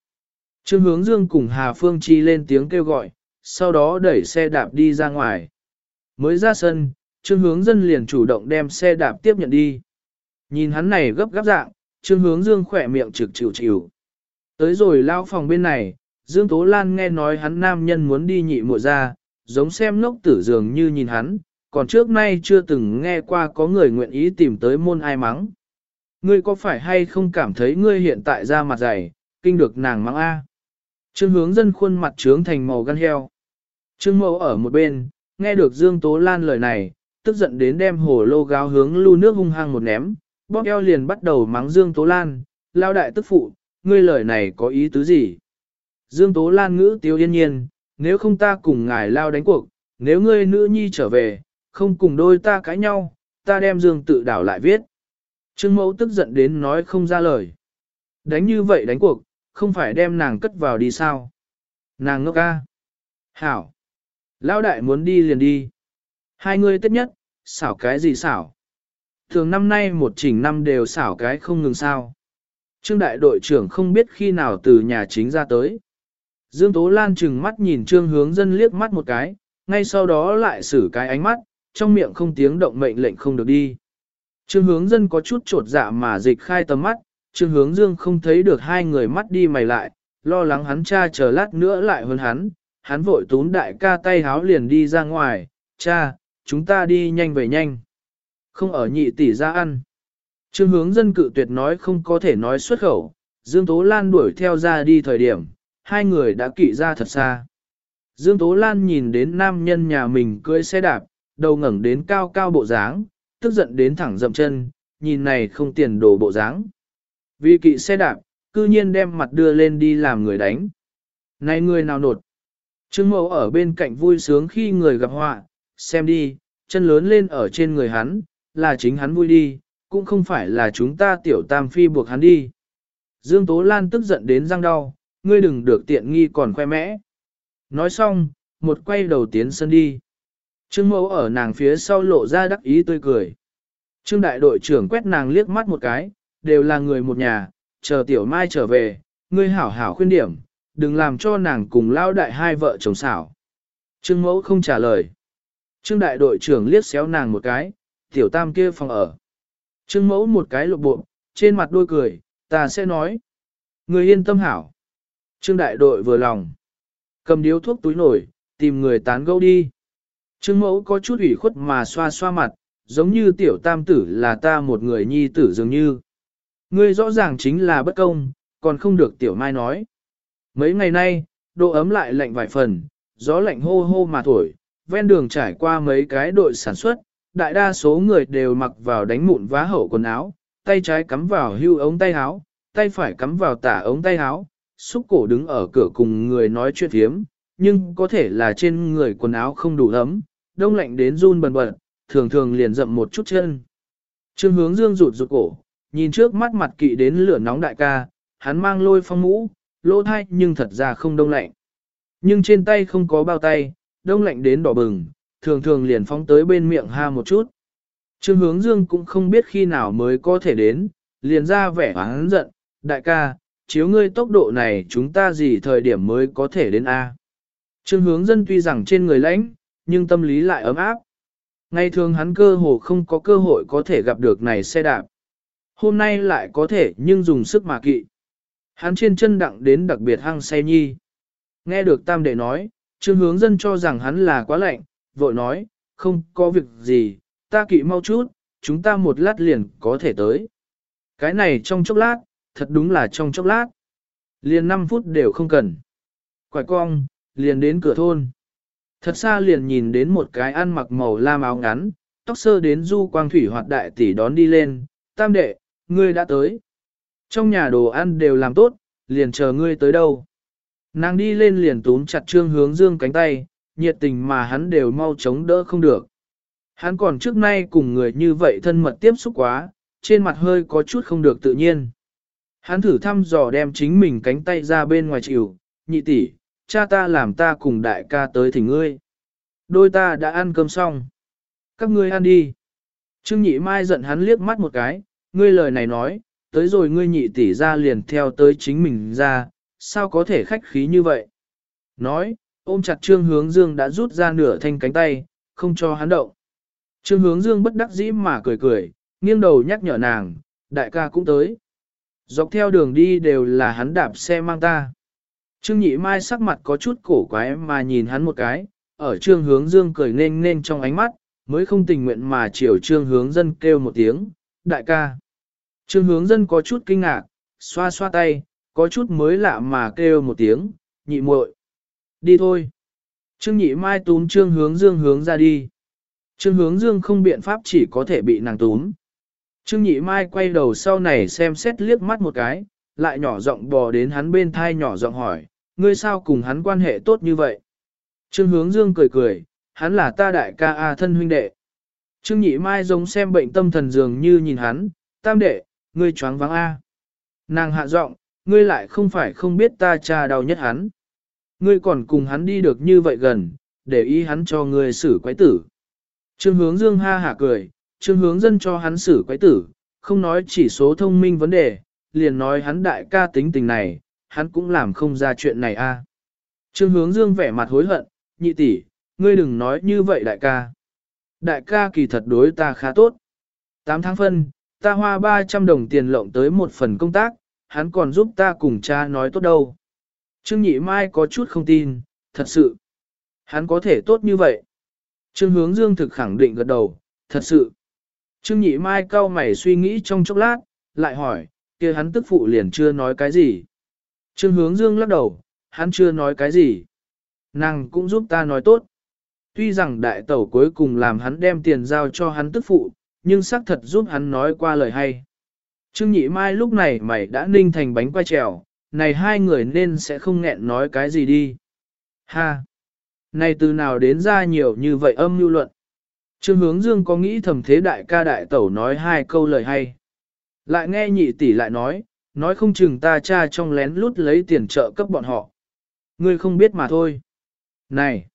Trương hướng dương cùng Hà Phương Chi lên tiếng kêu gọi, sau đó đẩy xe đạp đi ra ngoài. Mới ra sân, Trương hướng dân liền chủ động đem xe đạp tiếp nhận đi. Nhìn hắn này gấp gáp dạng, Trương hướng dương khỏe miệng trực chịu chịu. Tới rồi lao phòng bên này, Dương Tố Lan nghe nói hắn nam nhân muốn đi nhị mùa ra, giống xem ngốc tử dường như nhìn hắn, còn trước nay chưa từng nghe qua có người nguyện ý tìm tới môn ai mắng. Ngươi có phải hay không cảm thấy ngươi hiện tại ra mặt dày, kinh được nàng mắng A. Trương hướng dân khuôn mặt trướng thành màu gan heo. Trương mẫu ở một bên, nghe được Dương Tố Lan lời này, tức giận đến đem hồ lô gáo hướng lưu nước hung hăng một ném, bóp eo liền bắt đầu mắng Dương Tố Lan, lao đại tức phụ, ngươi lời này có ý tứ gì? Dương Tố Lan ngữ tiêu yên nhiên, nếu không ta cùng ngài lao đánh cuộc, nếu ngươi nữ nhi trở về, không cùng đôi ta cãi nhau, ta đem Dương tự đảo lại viết. Trương mẫu tức giận đến nói không ra lời. Đánh như vậy đánh cuộc, không phải đem nàng cất vào đi sao? Nàng ngốc ca. Hảo. Lão đại muốn đi liền đi. Hai người tất nhất, xảo cái gì xảo? Thường năm nay một chỉnh năm đều xảo cái không ngừng sao. Trương đại đội trưởng không biết khi nào từ nhà chính ra tới. Dương Tố Lan chừng mắt nhìn trương hướng dân liếc mắt một cái, ngay sau đó lại xử cái ánh mắt, trong miệng không tiếng động mệnh lệnh không được đi. Trương hướng dân có chút trột dạ mà dịch khai tầm mắt, trương hướng dương không thấy được hai người mắt đi mày lại, lo lắng hắn cha chờ lát nữa lại hơn hắn, hắn vội tún đại ca tay háo liền đi ra ngoài, cha, chúng ta đi nhanh về nhanh. Không ở nhị tỷ ra ăn. Trương hướng dân cự tuyệt nói không có thể nói xuất khẩu, Dương Tố Lan đuổi theo ra đi thời điểm, hai người đã kỵ ra thật xa. Dương Tố Lan nhìn đến nam nhân nhà mình cưỡi xe đạp, đầu ngẩng đến cao cao bộ dáng, tức giận đến thẳng dậm chân, nhìn này không tiền đồ bộ dáng. Vì kỵ xe đạp, cư nhiên đem mặt đưa lên đi làm người đánh. Này người nào nột? Trương mẫu ở bên cạnh vui sướng khi người gặp họa, xem đi, chân lớn lên ở trên người hắn, là chính hắn vui đi, cũng không phải là chúng ta tiểu tam phi buộc hắn đi. Dương Tố Lan tức giận đến răng đau, ngươi đừng được tiện nghi còn khoe mẽ. Nói xong, một quay đầu tiến sân đi. Trương mẫu ở nàng phía sau lộ ra đắc ý tươi cười. Trương đại đội trưởng quét nàng liếc mắt một cái, đều là người một nhà, chờ tiểu mai trở về, ngươi hảo hảo khuyên điểm, đừng làm cho nàng cùng lao đại hai vợ chồng xảo. Trương mẫu không trả lời. Trương đại đội trưởng liếc xéo nàng một cái, tiểu tam kia phòng ở. Trương mẫu một cái lộ bộ, trên mặt đôi cười, ta sẽ nói. Người yên tâm hảo. Trương đại đội vừa lòng. Cầm điếu thuốc túi nổi, tìm người tán gẫu đi. Trương mẫu có chút ủy khuất mà xoa xoa mặt, giống như tiểu tam tử là ta một người nhi tử dường như. Ngươi rõ ràng chính là bất công, còn không được tiểu mai nói. Mấy ngày nay, độ ấm lại lạnh vài phần, gió lạnh hô hô mà thổi, ven đường trải qua mấy cái đội sản xuất, đại đa số người đều mặc vào đánh mụn vá hậu quần áo, tay trái cắm vào hưu ống tay áo, tay phải cắm vào tả ống tay áo, xúc cổ đứng ở cửa cùng người nói chuyện thiếm, nhưng có thể là trên người quần áo không đủ ấm, đông lạnh đến run bần bật, thường thường liền rậm một chút chân. Trương hướng dương rụt rụt cổ, nhìn trước mắt mặt kỵ đến lửa nóng đại ca, hắn mang lôi phong mũ, lỗ thai nhưng thật ra không đông lạnh. Nhưng trên tay không có bao tay, đông lạnh đến đỏ bừng, thường thường liền phóng tới bên miệng ha một chút. Trương hướng dương cũng không biết khi nào mới có thể đến, liền ra vẻ hắn giận, đại ca, chiếu ngươi tốc độ này chúng ta gì thời điểm mới có thể đến A. Trương hướng dân tuy rằng trên người lãnh, nhưng tâm lý lại ấm áp. Ngày thường hắn cơ hồ không có cơ hội có thể gặp được này xe đạp. Hôm nay lại có thể nhưng dùng sức mà kỵ. Hắn trên chân đặng đến đặc biệt hăng say nhi. Nghe được tam đệ nói, trương hướng dân cho rằng hắn là quá lạnh, vội nói, không có việc gì, ta kỵ mau chút, chúng ta một lát liền có thể tới. Cái này trong chốc lát, thật đúng là trong chốc lát. Liền 5 phút đều không cần. Quải cong, liền đến cửa thôn. Thật xa liền nhìn đến một cái ăn mặc màu lam áo ngắn, tóc sơ đến du quang thủy hoạt đại tỷ đón đi lên, tam đệ, ngươi đã tới. Trong nhà đồ ăn đều làm tốt, liền chờ ngươi tới đâu. Nàng đi lên liền túm chặt trương hướng dương cánh tay, nhiệt tình mà hắn đều mau chống đỡ không được. Hắn còn trước nay cùng người như vậy thân mật tiếp xúc quá, trên mặt hơi có chút không được tự nhiên. Hắn thử thăm dò đem chính mình cánh tay ra bên ngoài chịu, nhị tỷ, cha ta làm ta cùng đại ca tới thỉnh ngươi. Đôi ta đã ăn cơm xong. Các ngươi ăn đi. Trương nhị mai giận hắn liếc mắt một cái, ngươi lời này nói, tới rồi ngươi nhị tỷ ra liền theo tới chính mình ra, sao có thể khách khí như vậy? Nói, ôm chặt trương hướng dương đã rút ra nửa thanh cánh tay, không cho hắn động. Trương hướng dương bất đắc dĩ mà cười cười, nghiêng đầu nhắc nhở nàng, đại ca cũng tới. Dọc theo đường đi đều là hắn đạp xe mang ta. Trương nhị mai sắc mặt có chút cổ quái mà nhìn hắn một cái, ở trương hướng dương cười nên nên trong ánh mắt, mới không tình nguyện mà chiều trương hướng dân kêu một tiếng, đại ca. Trương hướng dân có chút kinh ngạc, xoa xoa tay, có chút mới lạ mà kêu một tiếng, nhị muội, Đi thôi. Trương nhị mai túm trương hướng dương hướng ra đi. Trương hướng dương không biện pháp chỉ có thể bị nàng túm. Trương nhị mai quay đầu sau này xem xét liếc mắt một cái, lại nhỏ giọng bò đến hắn bên thai nhỏ giọng hỏi, ngươi sao cùng hắn quan hệ tốt như vậy? Trương hướng dương cười cười, hắn là ta đại ca A thân huynh đệ. Trương nhị mai giống xem bệnh tâm thần dường như nhìn hắn, tam đệ, ngươi choáng váng A. Nàng hạ giọng, ngươi lại không phải không biết ta cha đau nhất hắn. Ngươi còn cùng hắn đi được như vậy gần, để ý hắn cho ngươi xử quái tử. Trương hướng dương ha hả cười, trương hướng dân cho hắn xử quái tử, không nói chỉ số thông minh vấn đề, liền nói hắn đại ca tính tình này, hắn cũng làm không ra chuyện này a. Trương hướng dương vẻ mặt hối hận, nhị tỷ, ngươi đừng nói như vậy đại ca. Đại ca kỳ thật đối ta khá tốt. 8 tháng phân, ta hoa 300 đồng tiền lộng tới một phần công tác, hắn còn giúp ta cùng cha nói tốt đâu. Trương Nhị Mai có chút không tin, thật sự. Hắn có thể tốt như vậy. Trương Hướng Dương thực khẳng định gật đầu, thật sự. Trương Nhị Mai cau mày suy nghĩ trong chốc lát, lại hỏi, kia hắn tức phụ liền chưa nói cái gì. Trương Hướng Dương lắc đầu, hắn chưa nói cái gì. Nàng cũng giúp ta nói tốt. Tuy rằng đại tẩu cuối cùng làm hắn đem tiền giao cho hắn tức phụ, nhưng xác thật giúp hắn nói qua lời hay. Trương Nhị Mai lúc này mày đã ninh thành bánh quay trèo, này hai người nên sẽ không nghẹn nói cái gì đi. Ha! Này từ nào đến ra nhiều như vậy âm mưu luận. Trương Hướng Dương có nghĩ thầm thế đại ca đại tẩu nói hai câu lời hay. Lại nghe nhị tỷ lại nói, nói không chừng ta cha trong lén lút lấy tiền trợ cấp bọn họ. Ngươi không biết mà thôi. Này!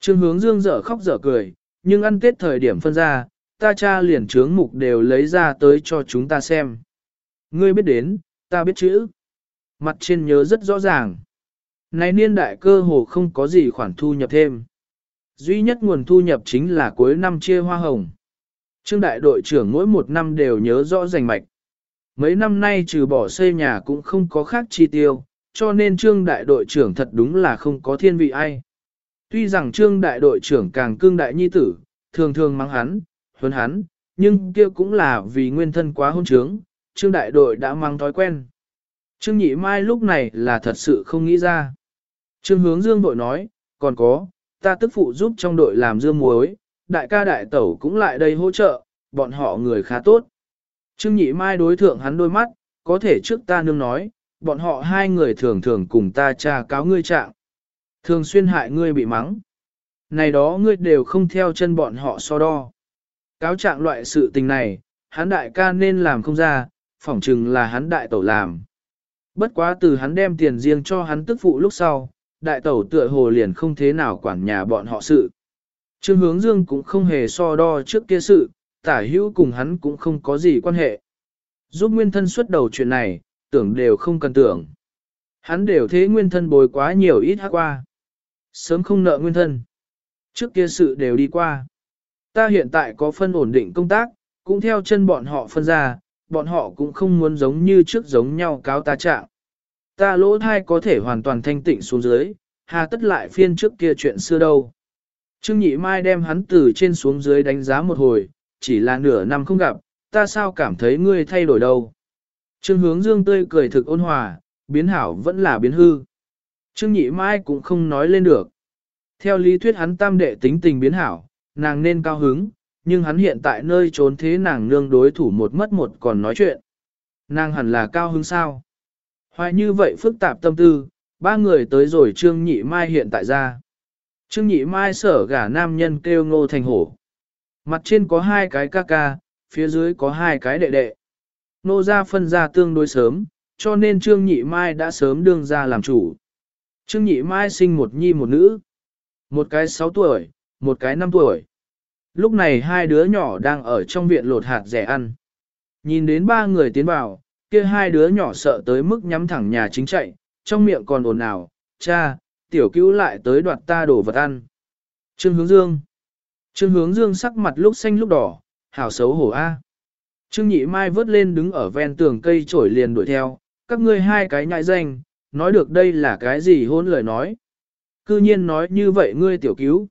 Trương Hướng Dương dở khóc dở cười, nhưng ăn tết thời điểm phân ra, ta cha liền trướng mục đều lấy ra tới cho chúng ta xem. Ngươi biết đến, ta biết chữ. Mặt trên nhớ rất rõ ràng. Này niên đại cơ hồ không có gì khoản thu nhập thêm. Duy nhất nguồn thu nhập chính là cuối năm chia hoa hồng. Trương đại đội trưởng mỗi một năm đều nhớ rõ rành mạch. Mấy năm nay trừ bỏ xây nhà cũng không có khác chi tiêu, cho nên trương đại đội trưởng thật đúng là không có thiên vị ai. Tuy rằng trương đại đội trưởng càng cương đại nhi tử, thường thường mắng hắn, huấn hắn, nhưng kia cũng là vì nguyên thân quá hôn trướng, trương đại đội đã mang thói quen. Trương nhị mai lúc này là thật sự không nghĩ ra. Trương hướng dương đội nói, còn có, ta tức phụ giúp trong đội làm dương muối, đại ca đại tẩu cũng lại đây hỗ trợ, bọn họ người khá tốt. Trương nhị mai đối thượng hắn đôi mắt, có thể trước ta nương nói, bọn họ hai người thường thường cùng ta tra cáo ngươi trạng. Thường xuyên hại ngươi bị mắng. Này đó ngươi đều không theo chân bọn họ so đo. Cáo trạng loại sự tình này, hắn đại ca nên làm không ra, phỏng chừng là hắn đại tẩu làm. Bất quá từ hắn đem tiền riêng cho hắn tức phụ lúc sau, đại tẩu tựa hồ liền không thế nào quản nhà bọn họ sự. Trương hướng dương cũng không hề so đo trước kia sự, tả hữu cùng hắn cũng không có gì quan hệ. Giúp nguyên thân xuất đầu chuyện này, tưởng đều không cần tưởng. Hắn đều thế nguyên thân bồi quá nhiều ít hát qua. Sớm không nợ nguyên thân. Trước kia sự đều đi qua. Ta hiện tại có phân ổn định công tác, cũng theo chân bọn họ phân ra, bọn họ cũng không muốn giống như trước giống nhau cáo ta trạng. Ta lỗ thai có thể hoàn toàn thanh tịnh xuống dưới, hà tất lại phiên trước kia chuyện xưa đâu. Trương Nhị Mai đem hắn từ trên xuống dưới đánh giá một hồi, chỉ là nửa năm không gặp, ta sao cảm thấy ngươi thay đổi đâu. Trương hướng dương tươi cười thực ôn hòa, biến hảo vẫn là biến hư. Trương Nhị Mai cũng không nói lên được. Theo lý thuyết hắn tam đệ tính tình biến hảo, nàng nên cao hứng, nhưng hắn hiện tại nơi trốn thế nàng nương đối thủ một mất một còn nói chuyện. Nàng hẳn là cao hứng sao? Hoài như vậy phức tạp tâm tư, ba người tới rồi Trương Nhị Mai hiện tại ra. Trương Nhị Mai sở gả nam nhân kêu ngô thành hổ. Mặt trên có hai cái ca ca, phía dưới có hai cái đệ đệ. Nô ra phân ra tương đối sớm, cho nên Trương Nhị Mai đã sớm đương ra làm chủ. Trương Nhị Mai sinh một nhi một nữ. Một cái 6 tuổi, một cái 5 tuổi. Lúc này hai đứa nhỏ đang ở trong viện lột hạt rẻ ăn. Nhìn đến ba người tiến vào, kia hai đứa nhỏ sợ tới mức nhắm thẳng nhà chính chạy, trong miệng còn ồn ào, cha, tiểu cứu lại tới đoạt ta đổ vật ăn. Trương hướng dương. Trương hướng dương sắc mặt lúc xanh lúc đỏ, hảo xấu hổ a. Trương nhị mai vớt lên đứng ở ven tường cây trổi liền đuổi theo, các ngươi hai cái nhại danh, nói được đây là cái gì hôn lời nói. Cư nhiên nói như vậy ngươi tiểu cứu.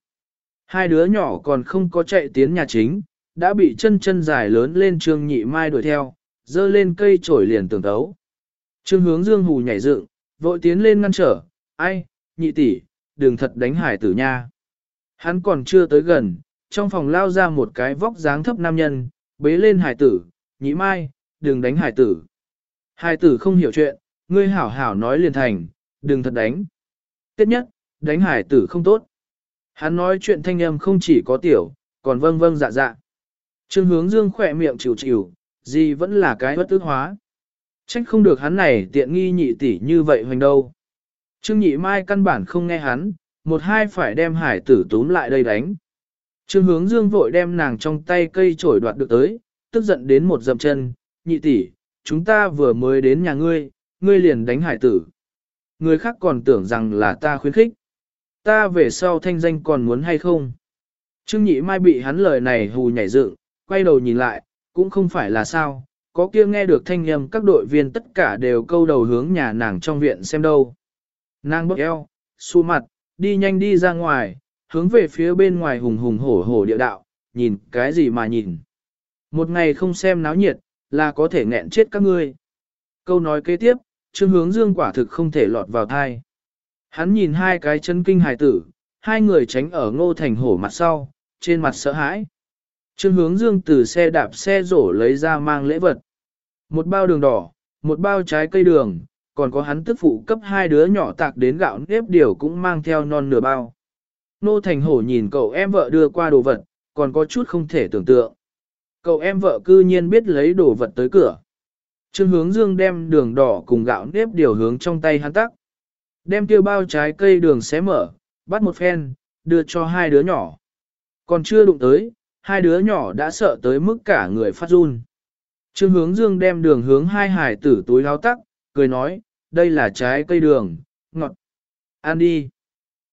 Hai đứa nhỏ còn không có chạy tiến nhà chính, đã bị chân chân dài lớn lên trương nhị mai đuổi theo, dơ lên cây trổi liền tường tấu. Trương hướng dương hù nhảy dựng, vội tiến lên ngăn trở, ai, nhị tỷ, đừng thật đánh hải tử nha. Hắn còn chưa tới gần, trong phòng lao ra một cái vóc dáng thấp nam nhân, bế lên hải tử, nhị mai, đừng đánh hải tử. Hải tử không hiểu chuyện, ngươi hảo hảo nói liền thành, đừng thật đánh. Tiếp nhất, đánh hải tử không tốt. Hắn nói chuyện thanh âm không chỉ có tiểu, còn vâng vâng dạ dạ. Trương hướng dương khỏe miệng chịu chịu, gì vẫn là cái bất ước hóa. Trách không được hắn này tiện nghi nhị tỷ như vậy hoành đâu. Trương nhị mai căn bản không nghe hắn, một hai phải đem hải tử túm lại đây đánh. Trương hướng dương vội đem nàng trong tay cây trổi đoạt được tới, tức giận đến một dầm chân, nhị tỷ, chúng ta vừa mới đến nhà ngươi, ngươi liền đánh hải tử. Người khác còn tưởng rằng là ta khuyến khích. Ta về sau thanh danh còn muốn hay không? Trương nhị mai bị hắn lời này hù nhảy dựng, quay đầu nhìn lại, cũng không phải là sao, có kia nghe được thanh âm các đội viên tất cả đều câu đầu hướng nhà nàng trong viện xem đâu. Nàng bước eo, xu mặt, đi nhanh đi ra ngoài, hướng về phía bên ngoài hùng hùng hổ hổ địa đạo, nhìn cái gì mà nhìn. Một ngày không xem náo nhiệt, là có thể nghẹn chết các ngươi. Câu nói kế tiếp, Trương Hướng Dương quả thực không thể lọt vào thai. Hắn nhìn hai cái chân kinh hài tử, hai người tránh ở ngô thành hổ mặt sau, trên mặt sợ hãi. Trương Hướng Dương từ xe đạp xe rổ lấy ra mang lễ vật. Một bao đường đỏ, một bao trái cây đường, còn có hắn tức phụ cấp hai đứa nhỏ tạc đến gạo nếp điều cũng mang theo non nửa bao. Nô Thành Hổ nhìn cậu em vợ đưa qua đồ vật, còn có chút không thể tưởng tượng. Cậu em vợ cư nhiên biết lấy đồ vật tới cửa. Trương hướng dương đem đường đỏ cùng gạo nếp điều hướng trong tay hắn tắc. Đem tiêu bao trái cây đường xé mở, bắt một phen, đưa cho hai đứa nhỏ. Còn chưa đụng tới, hai đứa nhỏ đã sợ tới mức cả người phát run. Trương hướng dương đem đường hướng hai hải tử túi lao tắc, cười nói, đây là trái cây đường, ngọt. Ăn đi.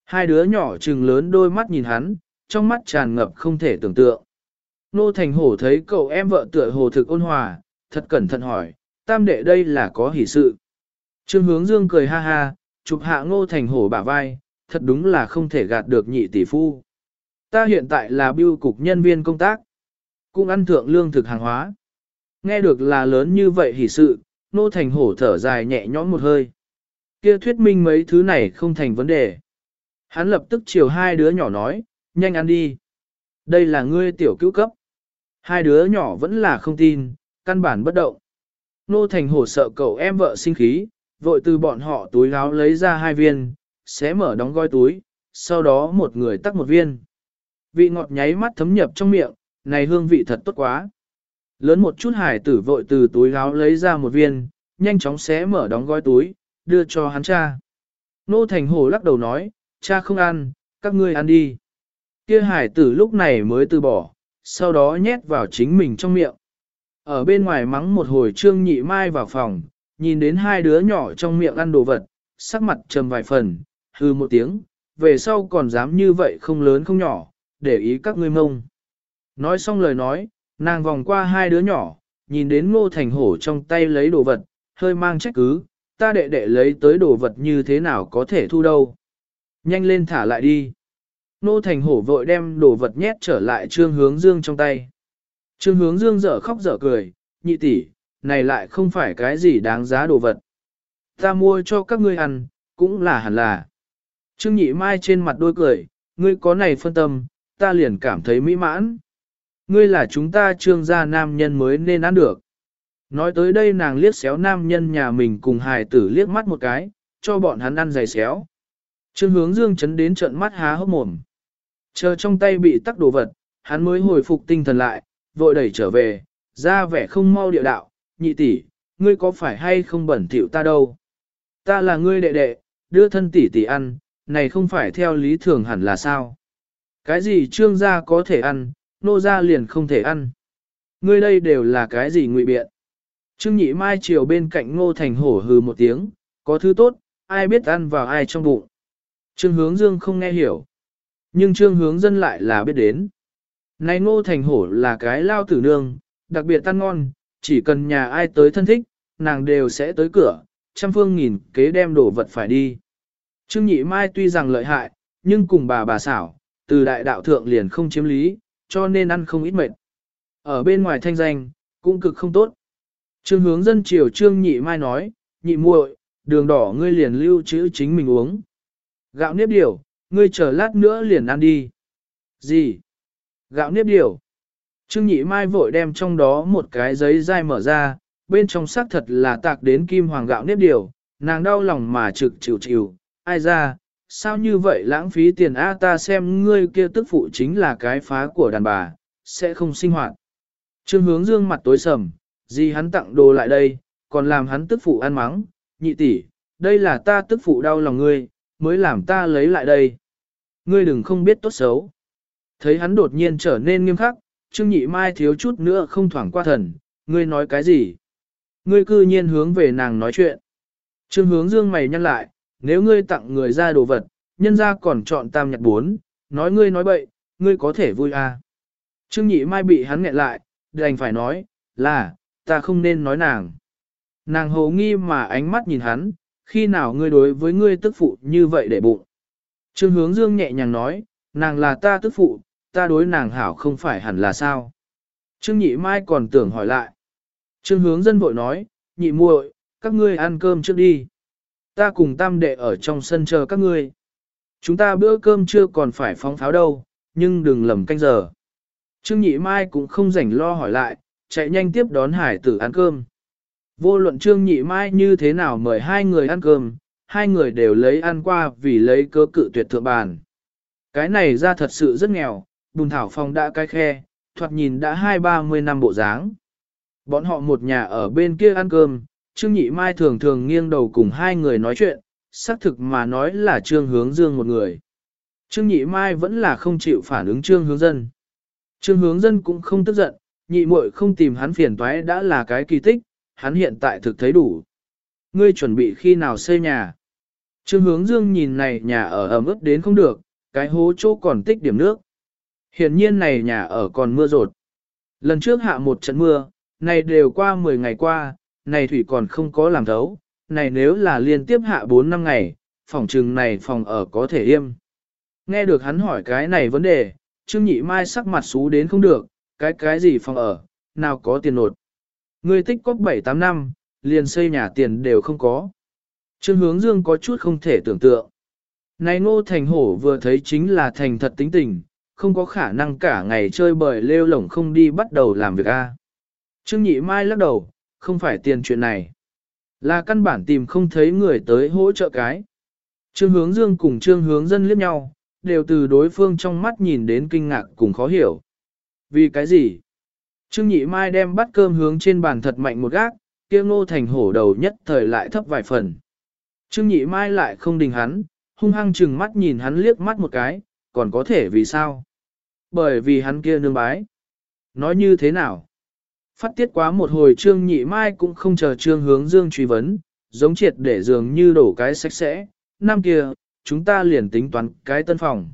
Hai đứa nhỏ trừng lớn đôi mắt nhìn hắn, trong mắt tràn ngập không thể tưởng tượng. Nô Thành Hổ thấy cậu em vợ tựa hồ thực ôn hòa, thật cẩn thận hỏi, tam đệ đây là có hỷ sự. Trương hướng dương cười ha ha, chụp hạ ngô thành hổ bả vai, thật đúng là không thể gạt được nhị tỷ phu. Ta hiện tại là biêu cục nhân viên công tác, cũng ăn thượng lương thực hàng hóa. Nghe được là lớn như vậy hỷ sự, nô thành hổ thở dài nhẹ nhõm một hơi. Kia thuyết minh mấy thứ này không thành vấn đề. Hắn lập tức chiều hai đứa nhỏ nói, nhanh ăn đi. Đây là ngươi tiểu cứu cấp. Hai đứa nhỏ vẫn là không tin, căn bản bất động. Nô thành hổ sợ cậu em vợ sinh khí, vội từ bọn họ túi gáo lấy ra hai viên, xé mở đóng gói túi, sau đó một người tắt một viên. Vị ngọt nháy mắt thấm nhập trong miệng, này hương vị thật tốt quá. Lớn một chút hải tử vội từ túi gáo lấy ra một viên, nhanh chóng xé mở đóng gói túi, đưa cho hắn cha. Nô thành hổ lắc đầu nói, cha không ăn, các ngươi ăn đi. Kia hải tử lúc này mới từ bỏ, sau đó nhét vào chính mình trong miệng. Ở bên ngoài mắng một hồi trương nhị mai vào phòng, nhìn đến hai đứa nhỏ trong miệng ăn đồ vật, sắc mặt trầm vài phần, hư một tiếng, về sau còn dám như vậy không lớn không nhỏ, để ý các ngươi mông. Nói xong lời nói, nàng vòng qua hai đứa nhỏ, nhìn đến ngô thành hổ trong tay lấy đồ vật, hơi mang trách cứ, ta đệ đệ lấy tới đồ vật như thế nào có thể thu đâu. Nhanh lên thả lại đi. Nô thành hổ vội đem đồ vật nhét trở lại trương hướng dương trong tay. Trương hướng dương dở khóc dở cười, nhị tỷ, này lại không phải cái gì đáng giá đồ vật. Ta mua cho các ngươi ăn, cũng là hẳn là. Trương nhị mai trên mặt đôi cười, ngươi có này phân tâm, ta liền cảm thấy mỹ mãn. Ngươi là chúng ta trương gia nam nhân mới nên ăn được. Nói tới đây nàng liếc xéo nam nhân nhà mình cùng hài tử liếc mắt một cái, cho bọn hắn ăn giày xéo. Trương hướng dương chấn đến trận mắt há hốc mồm. Chờ trong tay bị tắc đồ vật, hắn mới hồi phục tinh thần lại, vội đẩy trở về, ra vẻ không mau địa đạo, nhị tỷ, ngươi có phải hay không bẩn thỉu ta đâu? Ta là ngươi đệ đệ, đưa thân tỷ tỷ ăn, này không phải theo lý thường hẳn là sao? Cái gì trương gia có thể ăn, nô gia liền không thể ăn. Ngươi đây đều là cái gì ngụy biện? Trương nhị mai chiều bên cạnh ngô thành hổ hừ một tiếng, có thứ tốt, ai biết ăn vào ai trong bụng. Trương hướng dương không nghe hiểu. Nhưng trương hướng dân lại là biết đến. Này ngô thành hổ là cái lao tử nương, đặc biệt tan ngon, chỉ cần nhà ai tới thân thích, nàng đều sẽ tới cửa, trăm phương nghìn kế đem đồ vật phải đi. Trương nhị mai tuy rằng lợi hại, nhưng cùng bà bà xảo, từ đại đạo thượng liền không chiếm lý, cho nên ăn không ít mệt. Ở bên ngoài thanh danh, cũng cực không tốt. Trương hướng dân triều trương nhị mai nói, nhị muội, đường đỏ ngươi liền lưu trữ chính mình uống. Gạo nếp điều, ngươi chờ lát nữa liền ăn đi. Gì? Gạo nếp điều. Trương nhị mai vội đem trong đó một cái giấy dai mở ra, bên trong xác thật là tạc đến kim hoàng gạo nếp điều, nàng đau lòng mà trực chịu chịu, ai ra, sao như vậy lãng phí tiền A ta xem ngươi kia tức phụ chính là cái phá của đàn bà, sẽ không sinh hoạt. Trương hướng dương mặt tối sầm, gì hắn tặng đồ lại đây, còn làm hắn tức phụ ăn mắng, nhị tỷ, đây là ta tức phụ đau lòng ngươi, mới làm ta lấy lại đây. Ngươi đừng không biết tốt xấu. Thấy hắn đột nhiên trở nên nghiêm khắc, Trương Nhị Mai thiếu chút nữa không thoảng qua thần, ngươi nói cái gì? Ngươi cư nhiên hướng về nàng nói chuyện. Trương hướng dương mày nhăn lại, nếu ngươi tặng người ra đồ vật, nhân ra còn chọn tam nhặt bốn, nói ngươi nói bậy, ngươi có thể vui à. Trương Nhị Mai bị hắn nghẹn lại, đành phải nói, là, ta không nên nói nàng. Nàng hồ nghi mà ánh mắt nhìn hắn, khi nào ngươi đối với ngươi tức phụ như vậy để bụng. Trương hướng dương nhẹ nhàng nói, nàng là ta tức phụ, ta đối nàng hảo không phải hẳn là sao. Trương nhị mai còn tưởng hỏi lại. Trương hướng dân vội nói, nhị muội, các ngươi ăn cơm trước đi. Ta cùng tam đệ ở trong sân chờ các ngươi. Chúng ta bữa cơm chưa còn phải phóng pháo đâu, nhưng đừng lầm canh giờ. Trương nhị mai cũng không rảnh lo hỏi lại, chạy nhanh tiếp đón hải tử ăn cơm. Vô luận trương nhị mai như thế nào mời hai người ăn cơm, hai người đều lấy ăn qua vì lấy cơ cự tuyệt thượng bàn. Cái này ra thật sự rất nghèo, bùn thảo phong đã cái khe, thoạt nhìn đã hai ba mươi năm bộ dáng. Bọn họ một nhà ở bên kia ăn cơm, Trương Nhị Mai thường thường nghiêng đầu cùng hai người nói chuyện, xác thực mà nói là Trương Hướng Dương một người. Trương Nhị Mai vẫn là không chịu phản ứng Trương Hướng Dân. Trương Hướng Dân cũng không tức giận, nhị muội không tìm hắn phiền toái đã là cái kỳ tích, hắn hiện tại thực thấy đủ. Ngươi chuẩn bị khi nào xây nhà? Trương hướng dương nhìn này nhà ở ẩm ướt đến không được, cái hố chỗ còn tích điểm nước. Hiện nhiên này nhà ở còn mưa rột. Lần trước hạ một trận mưa, này đều qua 10 ngày qua, này thủy còn không có làm thấu, này nếu là liên tiếp hạ 4 năm ngày, phòng trừng này phòng ở có thể im. Nghe được hắn hỏi cái này vấn đề, Trương Nhị Mai sắc mặt xú đến không được, cái cái gì phòng ở, nào có tiền nột. Ngươi tích có 7-8 năm, liền xây nhà tiền đều không có. Trương hướng dương có chút không thể tưởng tượng. Này ngô thành hổ vừa thấy chính là thành thật tính tình, không có khả năng cả ngày chơi bời lêu lổng không đi bắt đầu làm việc A. Trương nhị mai lắc đầu, không phải tiền chuyện này. Là căn bản tìm không thấy người tới hỗ trợ cái. Trương hướng dương cùng trương hướng dân liếc nhau, đều từ đối phương trong mắt nhìn đến kinh ngạc cùng khó hiểu. Vì cái gì? Trương Nhị Mai đem bát cơm hướng trên bàn thật mạnh một gác, kia ngô thành hổ đầu nhất thời lại thấp vài phần. Trương Nhị Mai lại không đình hắn, hung hăng chừng mắt nhìn hắn liếc mắt một cái, còn có thể vì sao? Bởi vì hắn kia nương bái. Nói như thế nào? Phát tiết quá một hồi Trương Nhị Mai cũng không chờ Trương hướng dương truy vấn, giống triệt để dường như đổ cái sạch sẽ. Năm kia, chúng ta liền tính toán cái tân phòng.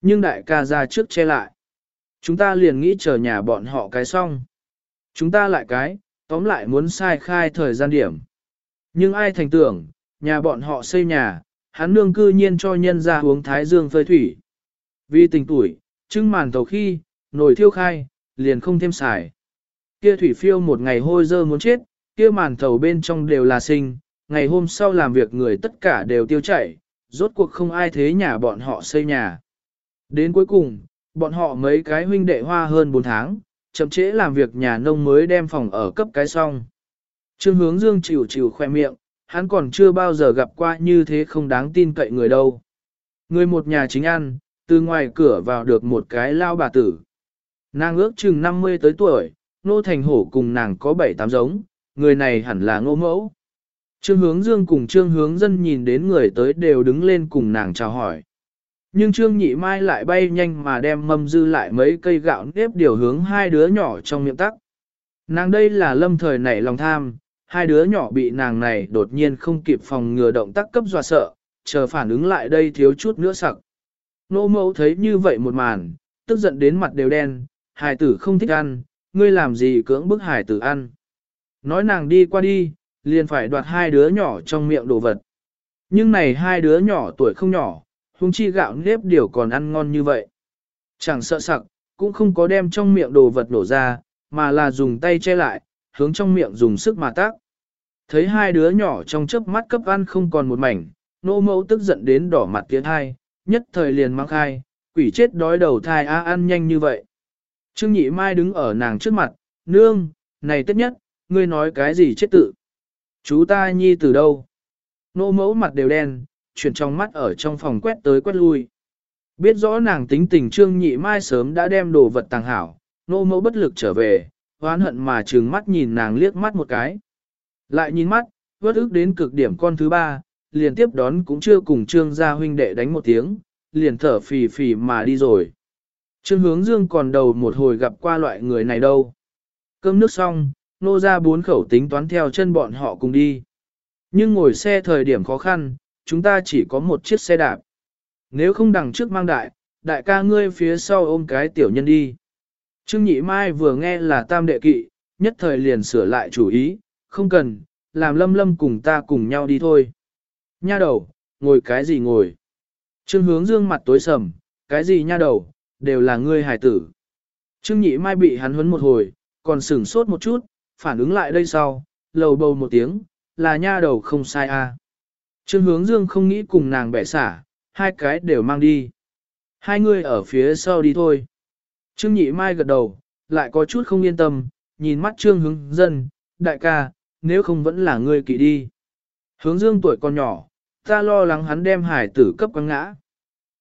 Nhưng đại ca ra trước che lại. Chúng ta liền nghĩ chờ nhà bọn họ cái xong. Chúng ta lại cái, tóm lại muốn sai khai thời gian điểm. Nhưng ai thành tưởng, nhà bọn họ xây nhà, hắn nương cư nhiên cho nhân ra uống thái dương phơi thủy. Vì tình tuổi, trưng màn tàu khi, nồi thiêu khai, liền không thêm xài. Kia thủy phiêu một ngày hôi dơ muốn chết, kia màn thầu bên trong đều là sinh, ngày hôm sau làm việc người tất cả đều tiêu chảy, rốt cuộc không ai thế nhà bọn họ xây nhà. Đến cuối cùng, bọn họ mấy cái huynh đệ hoa hơn 4 tháng, chậm trễ làm việc nhà nông mới đem phòng ở cấp cái xong. Trương hướng dương chịu chịu khoe miệng, hắn còn chưa bao giờ gặp qua như thế không đáng tin cậy người đâu. Người một nhà chính ăn, từ ngoài cửa vào được một cái lao bà tử. Nàng ước chừng 50 tới tuổi, nô thành hổ cùng nàng có 7-8 giống, người này hẳn là ngô mẫu. Trương hướng dương cùng trương hướng dân nhìn đến người tới đều đứng lên cùng nàng chào hỏi. Nhưng Trương Nhị Mai lại bay nhanh mà đem mâm dư lại mấy cây gạo nếp điều hướng hai đứa nhỏ trong miệng tắc. Nàng đây là lâm thời nảy lòng tham, hai đứa nhỏ bị nàng này đột nhiên không kịp phòng ngừa động tác cấp dọa sợ, chờ phản ứng lại đây thiếu chút nữa sặc. Nô mẫu thấy như vậy một màn, tức giận đến mặt đều đen, hài tử không thích ăn, ngươi làm gì cưỡng bức hài tử ăn. Nói nàng đi qua đi, liền phải đoạt hai đứa nhỏ trong miệng đồ vật. Nhưng này hai đứa nhỏ tuổi không nhỏ, huống chi gạo nếp điều còn ăn ngon như vậy. Chẳng sợ sặc, cũng không có đem trong miệng đồ vật nổ ra, mà là dùng tay che lại, hướng trong miệng dùng sức mà tác. Thấy hai đứa nhỏ trong chớp mắt cấp ăn không còn một mảnh, nô mẫu tức giận đến đỏ mặt tiếng hai, nhất thời liền mang khai, quỷ chết đói đầu thai a ăn nhanh như vậy. Trương nhị mai đứng ở nàng trước mặt, nương, này tất nhất, ngươi nói cái gì chết tự. Chú ta nhi từ đâu? Nô mẫu mặt đều đen, chuyển trong mắt ở trong phòng quét tới quét lui. Biết rõ nàng tính tình trương nhị mai sớm đã đem đồ vật tàng hảo, nô mẫu bất lực trở về, hoán hận mà trừng mắt nhìn nàng liếc mắt một cái. Lại nhìn mắt, vớt ức đến cực điểm con thứ ba, liền tiếp đón cũng chưa cùng trương gia huynh đệ đánh một tiếng, liền thở phì phì mà đi rồi. Trương hướng dương còn đầu một hồi gặp qua loại người này đâu. Cơm nước xong, nô ra bốn khẩu tính toán theo chân bọn họ cùng đi. Nhưng ngồi xe thời điểm khó khăn, chúng ta chỉ có một chiếc xe đạp. Nếu không đằng trước mang đại, đại ca ngươi phía sau ôm cái tiểu nhân đi. Trương Nhị Mai vừa nghe là tam đệ kỵ, nhất thời liền sửa lại chủ ý, không cần, làm lâm lâm cùng ta cùng nhau đi thôi. Nha đầu, ngồi cái gì ngồi? Trương hướng dương mặt tối sầm, cái gì nha đầu, đều là ngươi hài tử. Trương Nhị Mai bị hắn huấn một hồi, còn sửng sốt một chút, phản ứng lại đây sau, lầu bầu một tiếng, là nha đầu không sai a. À. Trương hướng dương không nghĩ cùng nàng bẻ xả, hai cái đều mang đi. Hai người ở phía sau đi thôi. Trương nhị mai gật đầu, lại có chút không yên tâm, nhìn mắt trương hướng dân, đại ca, nếu không vẫn là ngươi kỵ đi. Hướng dương tuổi còn nhỏ, ta lo lắng hắn đem hải tử cấp quăng ngã.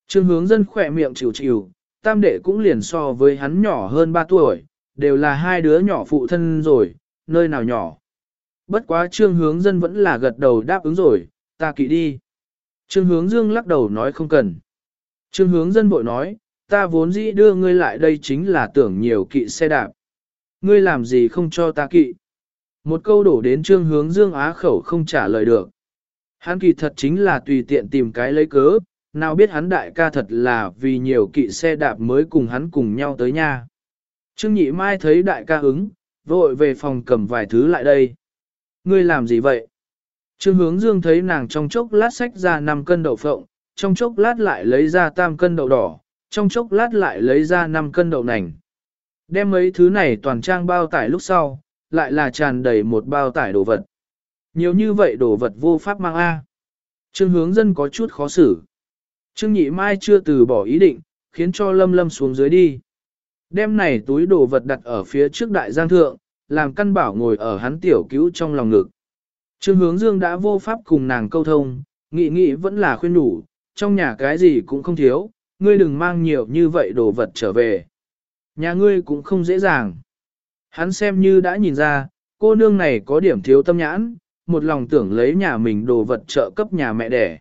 Trương hướng dân khỏe miệng chịu chịu, tam đệ cũng liền so với hắn nhỏ hơn 3 tuổi, đều là hai đứa nhỏ phụ thân rồi, nơi nào nhỏ. Bất quá trương hướng dân vẫn là gật đầu đáp ứng rồi, ta kỵ đi. Trương hướng dương lắc đầu nói không cần. Trương hướng dân bội nói, ta vốn dĩ đưa ngươi lại đây chính là tưởng nhiều kỵ xe đạp. Ngươi làm gì không cho ta kỵ? Một câu đổ đến trương hướng dương á khẩu không trả lời được. Hắn kỳ thật chính là tùy tiện tìm cái lấy cớ, nào biết hắn đại ca thật là vì nhiều kỵ xe đạp mới cùng hắn cùng nhau tới nha. Trương nhị mai thấy đại ca ứng, vội về phòng cầm vài thứ lại đây. Ngươi làm gì vậy? Trương hướng dương thấy nàng trong chốc lát xách ra 5 cân đậu phộng, trong chốc lát lại lấy ra tam cân đậu đỏ, trong chốc lát lại lấy ra 5 cân đậu nành. Đem mấy thứ này toàn trang bao tải lúc sau, lại là tràn đầy một bao tải đồ vật. Nhiều như vậy đồ vật vô pháp mang A. Trương hướng dân có chút khó xử. Trương nhị mai chưa từ bỏ ý định, khiến cho lâm lâm xuống dưới đi. Đem này túi đồ vật đặt ở phía trước đại giang thượng, làm căn bảo ngồi ở hắn tiểu cứu trong lòng ngực. Trương hướng dương đã vô pháp cùng nàng câu thông, nghị nghị vẫn là khuyên đủ, trong nhà cái gì cũng không thiếu, ngươi đừng mang nhiều như vậy đồ vật trở về. Nhà ngươi cũng không dễ dàng. Hắn xem như đã nhìn ra, cô nương này có điểm thiếu tâm nhãn, một lòng tưởng lấy nhà mình đồ vật trợ cấp nhà mẹ đẻ.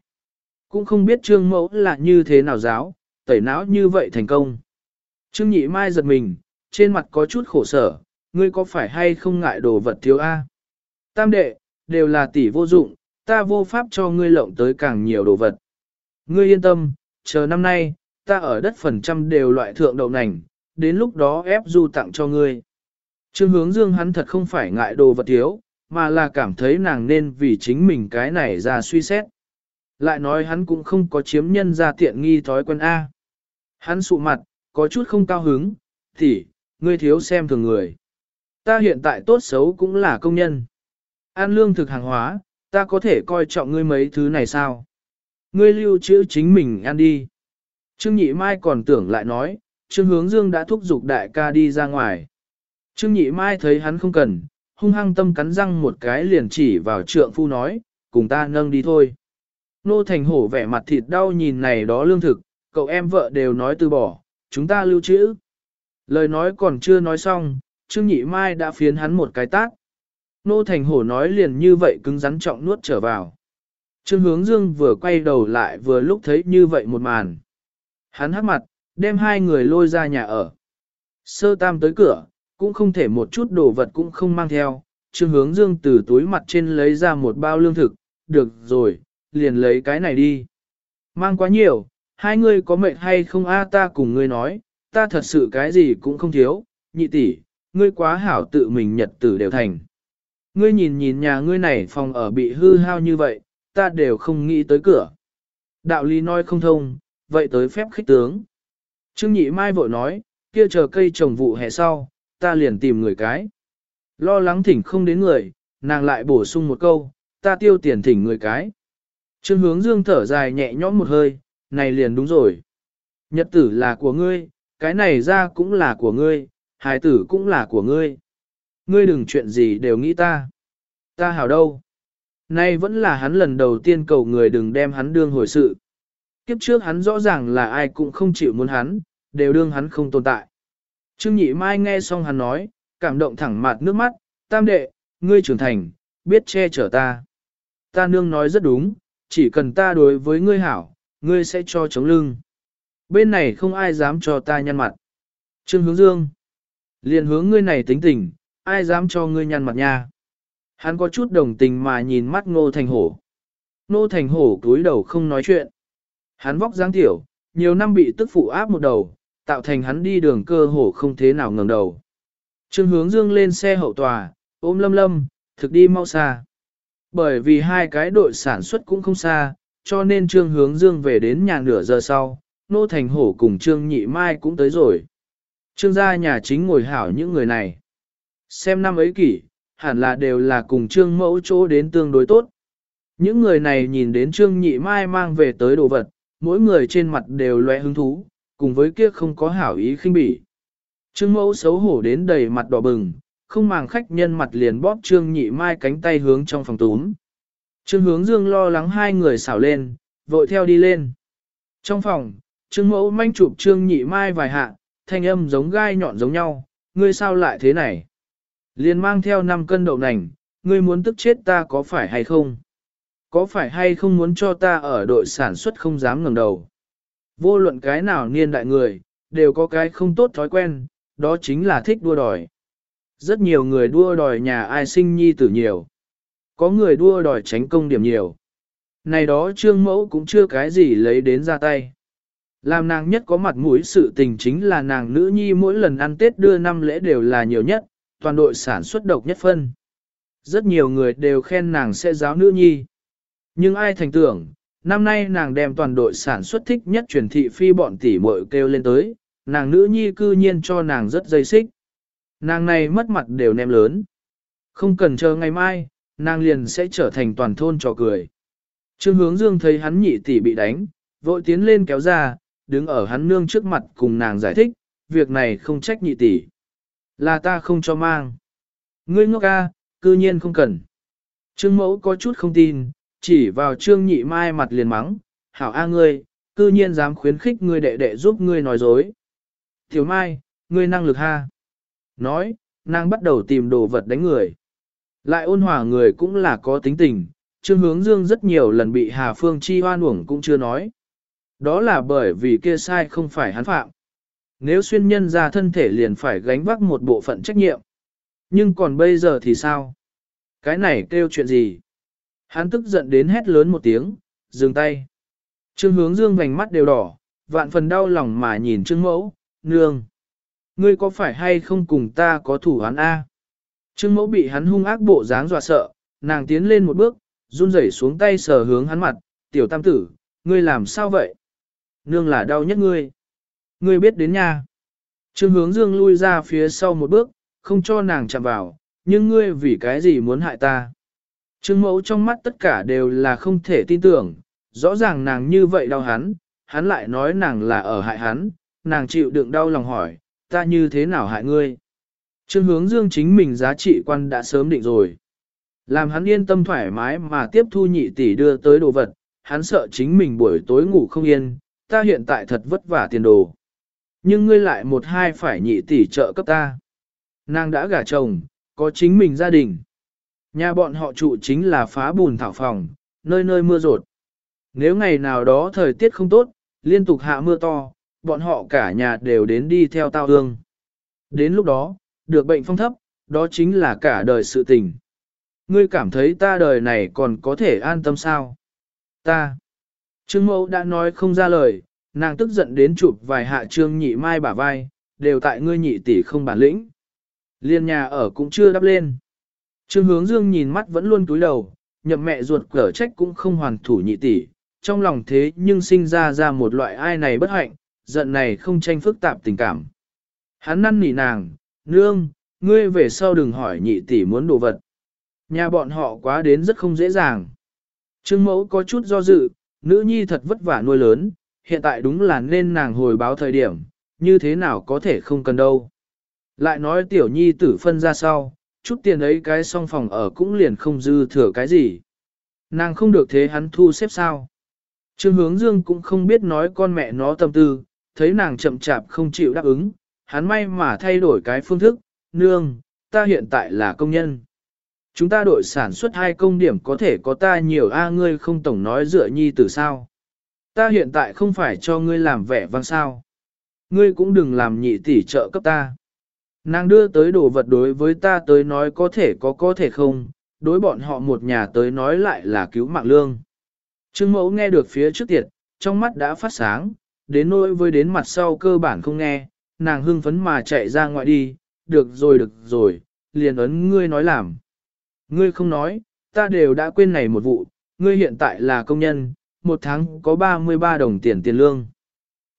Cũng không biết trương mẫu là như thế nào giáo, tẩy não như vậy thành công. Trương nhị mai giật mình, trên mặt có chút khổ sở, ngươi có phải hay không ngại đồ vật thiếu A? Tam đệ, đều là tỷ vô dụng, ta vô pháp cho ngươi lộng tới càng nhiều đồ vật. Ngươi yên tâm, chờ năm nay, ta ở đất phần trăm đều loại thượng đậu nành, đến lúc đó ép du tặng cho ngươi. Trương hướng dương hắn thật không phải ngại đồ vật thiếu, mà là cảm thấy nàng nên vì chính mình cái này ra suy xét. Lại nói hắn cũng không có chiếm nhân ra tiện nghi thói quen A. Hắn sụ mặt, có chút không cao hứng, thì, ngươi thiếu xem thường người. Ta hiện tại tốt xấu cũng là công nhân. An lương thực hàng hóa, ta có thể coi trọng ngươi mấy thứ này sao? Ngươi lưu trữ chính mình ăn đi. Trương Nhị Mai còn tưởng lại nói, Trương Hướng Dương đã thúc giục đại ca đi ra ngoài. Trương Nhị Mai thấy hắn không cần, hung hăng tâm cắn răng một cái liền chỉ vào trượng phu nói, cùng ta nâng đi thôi. Nô Thành Hổ vẻ mặt thịt đau nhìn này đó lương thực, cậu em vợ đều nói từ bỏ, chúng ta lưu trữ. Lời nói còn chưa nói xong, Trương Nhị Mai đã phiến hắn một cái tát. Nô Thành Hổ nói liền như vậy cứng rắn trọng nuốt trở vào. Trương Hướng Dương vừa quay đầu lại vừa lúc thấy như vậy một màn. Hắn hắc mặt, đem hai người lôi ra nhà ở. Sơ tam tới cửa, cũng không thể một chút đồ vật cũng không mang theo. Trương Hướng Dương từ túi mặt trên lấy ra một bao lương thực, được rồi, liền lấy cái này đi. Mang quá nhiều, hai người có mệt hay không a ta cùng ngươi nói, ta thật sự cái gì cũng không thiếu, nhị tỷ, ngươi quá hảo tự mình nhật tử đều thành. Ngươi nhìn nhìn nhà ngươi này phòng ở bị hư hao như vậy, ta đều không nghĩ tới cửa. Đạo lý nói không thông, vậy tới phép khích tướng. Trương Nhị Mai vội nói, kia chờ cây trồng vụ hè sau, ta liền tìm người cái. Lo lắng thỉnh không đến người, nàng lại bổ sung một câu, ta tiêu tiền thỉnh người cái. Trương hướng dương thở dài nhẹ nhõm một hơi, này liền đúng rồi. Nhật tử là của ngươi, cái này ra cũng là của ngươi, hài tử cũng là của ngươi. Ngươi đừng chuyện gì đều nghĩ ta. Ta hảo đâu. Nay vẫn là hắn lần đầu tiên cầu người đừng đem hắn đương hồi sự. Kiếp trước hắn rõ ràng là ai cũng không chịu muốn hắn, đều đương hắn không tồn tại. Trương Nhị Mai nghe xong hắn nói, cảm động thẳng mặt nước mắt, tam đệ, ngươi trưởng thành, biết che chở ta. Ta nương nói rất đúng, chỉ cần ta đối với ngươi hảo, ngươi sẽ cho chống lưng. Bên này không ai dám cho ta nhăn mặt. Trương hướng dương. Liền hướng ngươi này tính tình, ai dám cho ngươi nhăn mặt nha. Hắn có chút đồng tình mà nhìn mắt ngô thành hổ. Ngô thành hổ cúi đầu không nói chuyện. Hắn vóc dáng tiểu, nhiều năm bị tức phụ áp một đầu, tạo thành hắn đi đường cơ hổ không thế nào ngẩng đầu. Trương hướng dương lên xe hậu tòa, ôm lâm lâm, thực đi mau xa. Bởi vì hai cái đội sản xuất cũng không xa, cho nên trương hướng dương về đến nhà nửa giờ sau, nô thành hổ cùng trương nhị mai cũng tới rồi. Trương gia nhà chính ngồi hảo những người này. Xem năm ấy kỷ, hẳn là đều là cùng trương mẫu chỗ đến tương đối tốt. Những người này nhìn đến trương nhị mai mang về tới đồ vật, mỗi người trên mặt đều loe hứng thú, cùng với kia không có hảo ý khinh bỉ. Trương mẫu xấu hổ đến đầy mặt đỏ bừng, không màng khách nhân mặt liền bóp trương nhị mai cánh tay hướng trong phòng túm. Trương hướng dương lo lắng hai người xảo lên, vội theo đi lên. Trong phòng, trương mẫu manh chụp trương nhị mai vài hạ, thanh âm giống gai nhọn giống nhau, ngươi sao lại thế này? Liền mang theo 5 cân đậu nành, ngươi muốn tức chết ta có phải hay không? Có phải hay không muốn cho ta ở đội sản xuất không dám ngẩng đầu? Vô luận cái nào niên đại người, đều có cái không tốt thói quen, đó chính là thích đua đòi. Rất nhiều người đua đòi nhà ai sinh nhi tử nhiều. Có người đua đòi tránh công điểm nhiều. Này đó trương mẫu cũng chưa cái gì lấy đến ra tay. Làm nàng nhất có mặt mũi sự tình chính là nàng nữ nhi mỗi lần ăn Tết đưa năm lễ đều là nhiều nhất, toàn đội sản xuất độc nhất phân. Rất nhiều người đều khen nàng sẽ giáo nữ nhi. Nhưng ai thành tưởng, năm nay nàng đem toàn đội sản xuất thích nhất truyền thị phi bọn tỷ muội kêu lên tới, nàng nữ nhi cư nhiên cho nàng rất dây xích. Nàng này mất mặt đều ném lớn. Không cần chờ ngày mai, nàng liền sẽ trở thành toàn thôn trò cười. Trương hướng dương thấy hắn nhị tỷ bị đánh, vội tiến lên kéo ra, đứng ở hắn nương trước mặt cùng nàng giải thích, việc này không trách nhị tỷ. Là ta không cho mang. Ngươi ngốc ca, cư nhiên không cần. Trương mẫu có chút không tin, chỉ vào trương nhị mai mặt liền mắng, hảo a ngươi, cư nhiên dám khuyến khích ngươi đệ đệ giúp ngươi nói dối. Tiểu mai, ngươi năng lực ha. Nói, nàng bắt đầu tìm đồ vật đánh người. Lại ôn hòa người cũng là có tính tình, Trương Hướng Dương rất nhiều lần bị Hà Phương Chi hoan uổng cũng chưa nói. Đó là bởi vì kia sai không phải hắn phạm. Nếu xuyên nhân ra thân thể liền phải gánh vác một bộ phận trách nhiệm. Nhưng còn bây giờ thì sao? Cái này kêu chuyện gì? Hắn tức giận đến hét lớn một tiếng, dừng tay. Trương hướng dương vành mắt đều đỏ, vạn phần đau lòng mà nhìn Trương mẫu, nương. Ngươi có phải hay không cùng ta có thủ hắn A? Trương mẫu bị hắn hung ác bộ dáng dọa sợ, nàng tiến lên một bước, run rẩy xuống tay sờ hướng hắn mặt, tiểu tam tử, ngươi làm sao vậy? Nương là đau nhất ngươi. Ngươi biết đến nha. Trương hướng dương lui ra phía sau một bước, không cho nàng chạm vào, nhưng ngươi vì cái gì muốn hại ta? Trương mẫu trong mắt tất cả đều là không thể tin tưởng, rõ ràng nàng như vậy đau hắn, hắn lại nói nàng là ở hại hắn, nàng chịu đựng đau lòng hỏi, ta như thế nào hại ngươi? Trương hướng dương chính mình giá trị quan đã sớm định rồi. Làm hắn yên tâm thoải mái mà tiếp thu nhị tỷ đưa tới đồ vật, hắn sợ chính mình buổi tối ngủ không yên, ta hiện tại thật vất vả tiền đồ. Nhưng ngươi lại một hai phải nhị tỷ trợ cấp ta. Nàng đã gả chồng, có chính mình gia đình. Nhà bọn họ trụ chính là phá bùn thảo phòng, nơi nơi mưa rột. Nếu ngày nào đó thời tiết không tốt, liên tục hạ mưa to, bọn họ cả nhà đều đến đi theo tao hương. Đến lúc đó, được bệnh phong thấp, đó chính là cả đời sự tình. Ngươi cảm thấy ta đời này còn có thể an tâm sao? Ta. Trương mẫu đã nói không ra lời, nàng tức giận đến chụp vài hạ trương nhị mai bả vai, đều tại ngươi nhị tỷ không bản lĩnh. Liên nhà ở cũng chưa đắp lên. Trương hướng dương nhìn mắt vẫn luôn túi đầu, nhậm mẹ ruột cở trách cũng không hoàn thủ nhị tỷ, trong lòng thế nhưng sinh ra ra một loại ai này bất hạnh, giận này không tranh phức tạp tình cảm. Hắn năn nỉ nàng, nương, ngươi về sau đừng hỏi nhị tỷ muốn đồ vật. Nhà bọn họ quá đến rất không dễ dàng. Trương mẫu có chút do dự, nữ nhi thật vất vả nuôi lớn, hiện tại đúng là nên nàng hồi báo thời điểm, như thế nào có thể không cần đâu. Lại nói tiểu nhi tử phân ra sau, chút tiền ấy cái song phòng ở cũng liền không dư thừa cái gì. Nàng không được thế hắn thu xếp sao. Trương hướng dương cũng không biết nói con mẹ nó tâm tư, thấy nàng chậm chạp không chịu đáp ứng, hắn may mà thay đổi cái phương thức, nương, ta hiện tại là công nhân. Chúng ta đội sản xuất hai công điểm có thể có ta nhiều a ngươi không tổng nói dựa nhi từ sao. Ta hiện tại không phải cho ngươi làm vẻ vang sao. Ngươi cũng đừng làm nhị tỷ trợ cấp ta. Nàng đưa tới đồ vật đối với ta tới nói có thể có có thể không, đối bọn họ một nhà tới nói lại là cứu mạng lương. Trương mẫu nghe được phía trước tiệt, trong mắt đã phát sáng, đến nỗi với đến mặt sau cơ bản không nghe, nàng hưng phấn mà chạy ra ngoài đi, được rồi được rồi, liền ấn ngươi nói làm. Ngươi không nói, ta đều đã quên này một vụ, ngươi hiện tại là công nhân, một tháng có 33 đồng tiền tiền lương.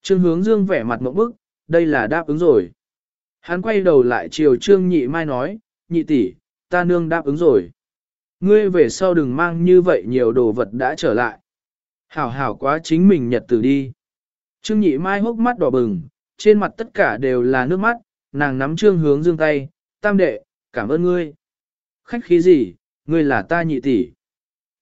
Trương hướng dương vẻ mặt mộng bức, đây là đáp ứng rồi. Hắn quay đầu lại chiều trương nhị mai nói, nhị tỷ, ta nương đáp ứng rồi. Ngươi về sau đừng mang như vậy nhiều đồ vật đã trở lại. Hảo hảo quá chính mình nhật tử đi. Trương nhị mai hốc mắt đỏ bừng, trên mặt tất cả đều là nước mắt, nàng nắm trương hướng dương tay, tam đệ, cảm ơn ngươi. Khách khí gì, ngươi là ta nhị tỷ.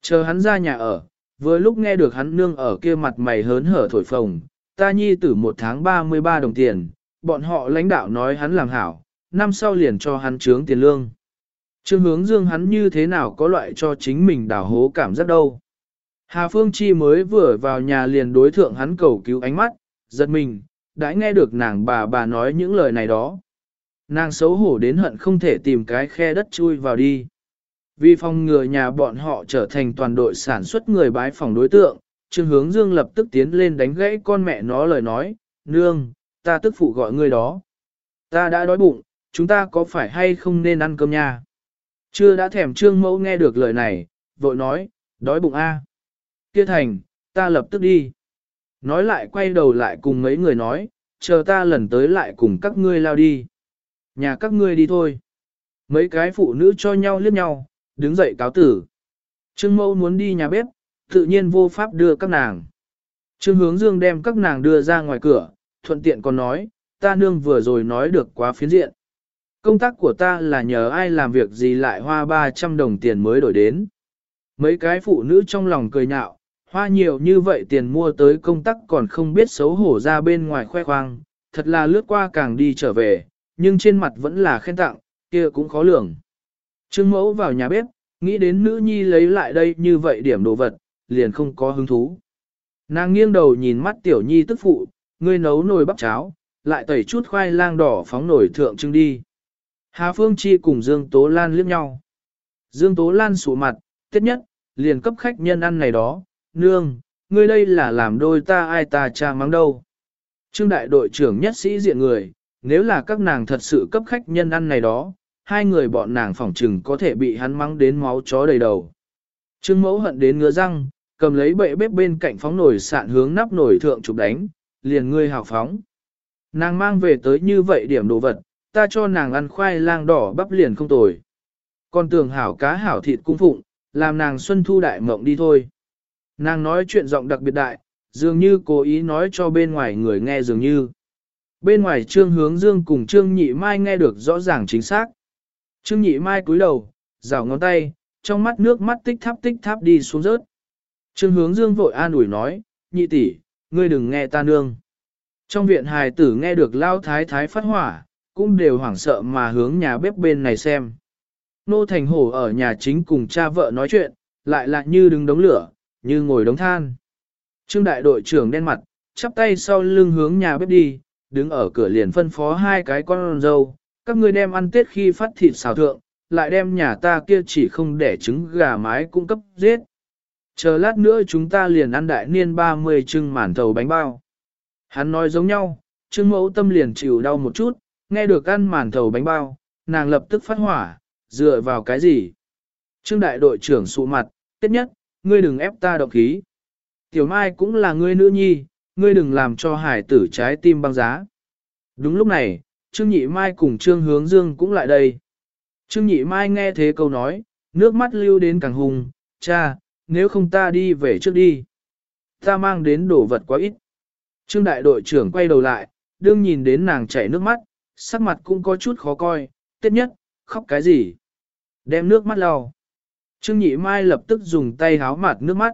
Chờ hắn ra nhà ở, vừa lúc nghe được hắn nương ở kia mặt mày hớn hở thổi phồng, ta nhi tử một tháng 33 đồng tiền, bọn họ lãnh đạo nói hắn làm hảo, năm sau liền cho hắn trướng tiền lương. Trương hướng dương hắn như thế nào có loại cho chính mình đảo hố cảm giác đâu. Hà Phương Chi mới vừa vào nhà liền đối thượng hắn cầu cứu ánh mắt, giật mình, đã nghe được nàng bà bà nói những lời này đó. Nàng xấu hổ đến hận không thể tìm cái khe đất chui vào đi. Vì phòng ngừa nhà bọn họ trở thành toàn đội sản xuất người bái phòng đối tượng, Trương Hướng Dương lập tức tiến lên đánh gãy con mẹ nó lời nói, Nương, ta tức phụ gọi ngươi đó. Ta đã đói bụng, chúng ta có phải hay không nên ăn cơm nha? Chưa đã thèm Trương Mẫu nghe được lời này, vội nói, đói bụng a. Kia thành, ta lập tức đi. Nói lại quay đầu lại cùng mấy người nói, chờ ta lần tới lại cùng các ngươi lao đi. Nhà các ngươi đi thôi. Mấy cái phụ nữ cho nhau liếc nhau, đứng dậy cáo tử. Trương mẫu muốn đi nhà bếp, tự nhiên vô pháp đưa các nàng. Trương hướng dương đem các nàng đưa ra ngoài cửa, thuận tiện còn nói, ta nương vừa rồi nói được quá phiến diện. Công tác của ta là nhờ ai làm việc gì lại hoa 300 đồng tiền mới đổi đến. Mấy cái phụ nữ trong lòng cười nhạo, hoa nhiều như vậy tiền mua tới công tác còn không biết xấu hổ ra bên ngoài khoe khoang, thật là lướt qua càng đi trở về, nhưng trên mặt vẫn là khen tặng, kia cũng khó lường. Trương mẫu vào nhà bếp, nghĩ đến nữ nhi lấy lại đây như vậy điểm đồ vật, liền không có hứng thú. Nàng nghiêng đầu nhìn mắt tiểu nhi tức phụ, ngươi nấu nồi bắp cháo, lại tẩy chút khoai lang đỏ phóng nổi thượng trưng đi. Hà Phương Chi cùng Dương Tố Lan liếc nhau. Dương Tố Lan sụ mặt, tiết nhất, liền cấp khách nhân ăn này đó, nương, ngươi đây là làm đôi ta ai ta cha mắng đâu. Trương đại đội trưởng nhất sĩ diện người, nếu là các nàng thật sự cấp khách nhân ăn này đó, hai người bọn nàng phỏng trừng có thể bị hắn mắng đến máu chó đầy đầu. Trương mẫu hận đến ngứa răng, cầm lấy bệ bếp bên cạnh phóng nổi sạn hướng nắp nổi thượng chụp đánh, liền ngươi hào phóng. Nàng mang về tới như vậy điểm đồ vật, ta cho nàng ăn khoai lang đỏ bắp liền không tồi. Còn tưởng hảo cá hảo thịt cung phụng, làm nàng xuân thu đại mộng đi thôi. Nàng nói chuyện giọng đặc biệt đại, dường như cố ý nói cho bên ngoài người nghe dường như. Bên ngoài Trương Hướng Dương cùng Trương Nhị Mai nghe được rõ ràng chính xác. Trương Nhị Mai cúi đầu, rảo ngón tay, trong mắt nước mắt tích tháp tích tháp đi xuống rớt. Trương Hướng Dương vội an ủi nói, nhị tỷ, ngươi đừng nghe ta nương. Trong viện hài tử nghe được lao thái thái phát hỏa, cũng đều hoảng sợ mà hướng nhà bếp bên này xem. Nô Thành Hổ ở nhà chính cùng cha vợ nói chuyện, lại lại như đứng đống lửa, như ngồi đống than. Trương đại đội trưởng đen mặt, chắp tay sau lưng hướng nhà bếp đi, đứng ở cửa liền phân phó hai cái con dâu, các ngươi đem ăn tết khi phát thịt xào thượng, lại đem nhà ta kia chỉ không để trứng gà mái cung cấp giết. Chờ lát nữa chúng ta liền ăn đại niên 30 trưng màn thầu bánh bao. Hắn nói giống nhau, trương mẫu tâm liền chịu đau một chút, nghe được ăn màn thầu bánh bao, nàng lập tức phát hỏa, dựa vào cái gì? Trương đại đội trưởng sụ mặt, tiết nhất, ngươi đừng ép ta động khí. Tiểu Mai cũng là ngươi nữ nhi, ngươi đừng làm cho hải tử trái tim băng giá. Đúng lúc này, Trương Nhị Mai cùng Trương Hướng Dương cũng lại đây. Trương Nhị Mai nghe thế câu nói, nước mắt lưu đến càng hùng, cha, nếu không ta đi về trước đi. Ta mang đến đồ vật quá ít. Trương đại đội trưởng quay đầu lại, đương nhìn đến nàng chảy nước mắt, sắc mặt cũng có chút khó coi, tiết nhất, khóc cái gì? Đem nước mắt lau. Trương Nhị Mai lập tức dùng tay háo mặt nước mắt.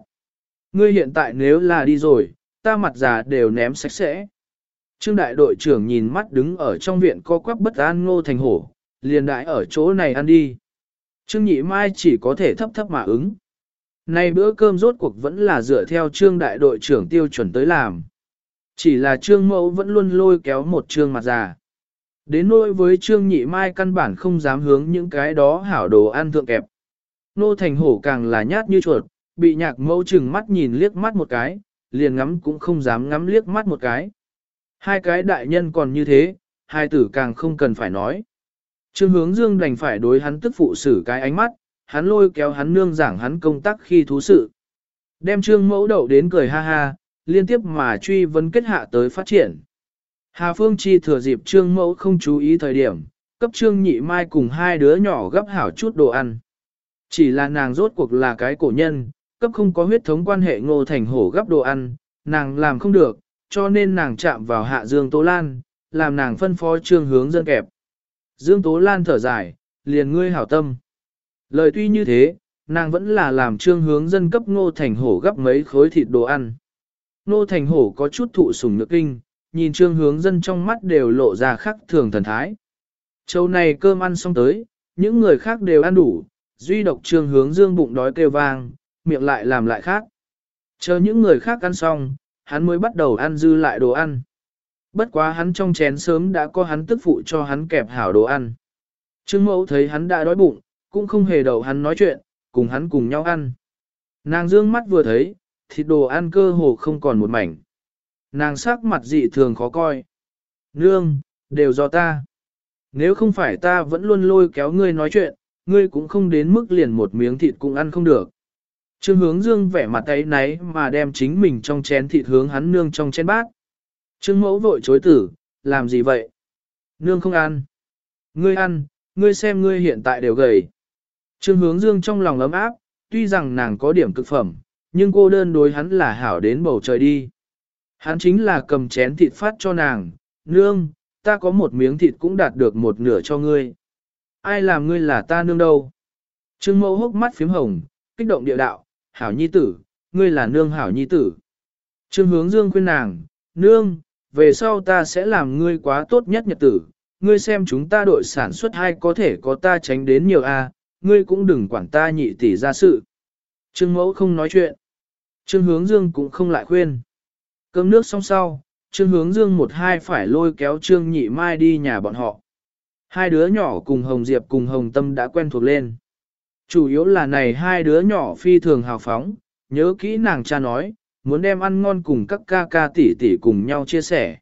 Ngươi hiện tại nếu là đi rồi, ta mặt già đều ném sạch sẽ. Trương đại đội trưởng nhìn mắt đứng ở trong viện co quắp bất an ngô thành hổ, liền đại ở chỗ này ăn đi. Trương Nhị Mai chỉ có thể thấp thấp mà ứng. Nay bữa cơm rốt cuộc vẫn là dựa theo trương đại đội trưởng tiêu chuẩn tới làm. Chỉ là trương mẫu vẫn luôn lôi kéo một trương mặt già. Đến nỗi với trương nhị mai căn bản không dám hướng những cái đó hảo đồ ăn thượng kẹp. Nô thành hổ càng là nhát như chuột, bị nhạc mẫu chừng mắt nhìn liếc mắt một cái, liền ngắm cũng không dám ngắm liếc mắt một cái. Hai cái đại nhân còn như thế, hai tử càng không cần phải nói. Trương hướng dương đành phải đối hắn tức phụ xử cái ánh mắt, hắn lôi kéo hắn nương giảng hắn công tác khi thú sự. Đem trương mẫu đậu đến cười ha ha, liên tiếp mà truy vấn kết hạ tới phát triển. Hà Phương Chi thừa dịp trương mẫu không chú ý thời điểm, cấp trương nhị mai cùng hai đứa nhỏ gấp hảo chút đồ ăn. Chỉ là nàng rốt cuộc là cái cổ nhân, cấp không có huyết thống quan hệ ngô thành hổ gấp đồ ăn, nàng làm không được, cho nên nàng chạm vào hạ Dương Tố Lan, làm nàng phân phó trương hướng dân kẹp. Dương Tố Lan thở dài, liền ngươi hảo tâm. Lời tuy như thế, nàng vẫn là làm trương hướng dân cấp ngô thành hổ gấp mấy khối thịt đồ ăn. Ngô thành hổ có chút thụ sủng nước kinh, nhìn trương hướng dân trong mắt đều lộ ra khắc thường thần thái. Châu này cơm ăn xong tới, những người khác đều ăn đủ, duy độc trương hướng dương bụng đói kêu vang, miệng lại làm lại khác. Chờ những người khác ăn xong, hắn mới bắt đầu ăn dư lại đồ ăn. Bất quá hắn trong chén sớm đã có hắn tức phụ cho hắn kẹp hảo đồ ăn. Trương mẫu thấy hắn đã đói bụng, cũng không hề đầu hắn nói chuyện, cùng hắn cùng nhau ăn. Nàng dương mắt vừa thấy, thịt đồ ăn cơ hồ không còn một mảnh. Nàng sắc mặt dị thường khó coi. Nương, đều do ta. Nếu không phải ta vẫn luôn lôi kéo ngươi nói chuyện, ngươi cũng không đến mức liền một miếng thịt cũng ăn không được. Trương hướng dương vẻ mặt ấy náy mà đem chính mình trong chén thịt hướng hắn nương trong chén bát. Trương mẫu vội chối tử, làm gì vậy? Nương không ăn. Ngươi ăn, ngươi xem ngươi hiện tại đều gầy. Trương hướng dương trong lòng ấm áp, tuy rằng nàng có điểm cực phẩm, nhưng cô đơn đối hắn là hảo đến bầu trời đi. Hắn chính là cầm chén thịt phát cho nàng, nương, ta có một miếng thịt cũng đạt được một nửa cho ngươi. Ai làm ngươi là ta nương đâu? Trương mẫu hốc mắt phím hồng, kích động địa đạo, hảo nhi tử, ngươi là nương hảo nhi tử. Trương hướng dương khuyên nàng, nương, về sau ta sẽ làm ngươi quá tốt nhất nhật tử, ngươi xem chúng ta đội sản xuất hay có thể có ta tránh đến nhiều a, ngươi cũng đừng quản ta nhị tỷ ra sự. Trương mẫu không nói chuyện. Trương hướng dương cũng không lại khuyên. Cơm nước xong sau, Trương hướng dương một hai phải lôi kéo Trương nhị mai đi nhà bọn họ. Hai đứa nhỏ cùng Hồng Diệp cùng Hồng Tâm đã quen thuộc lên. Chủ yếu là này hai đứa nhỏ phi thường hào phóng, nhớ kỹ nàng cha nói, muốn đem ăn ngon cùng các ca ca tỷ tỷ cùng nhau chia sẻ.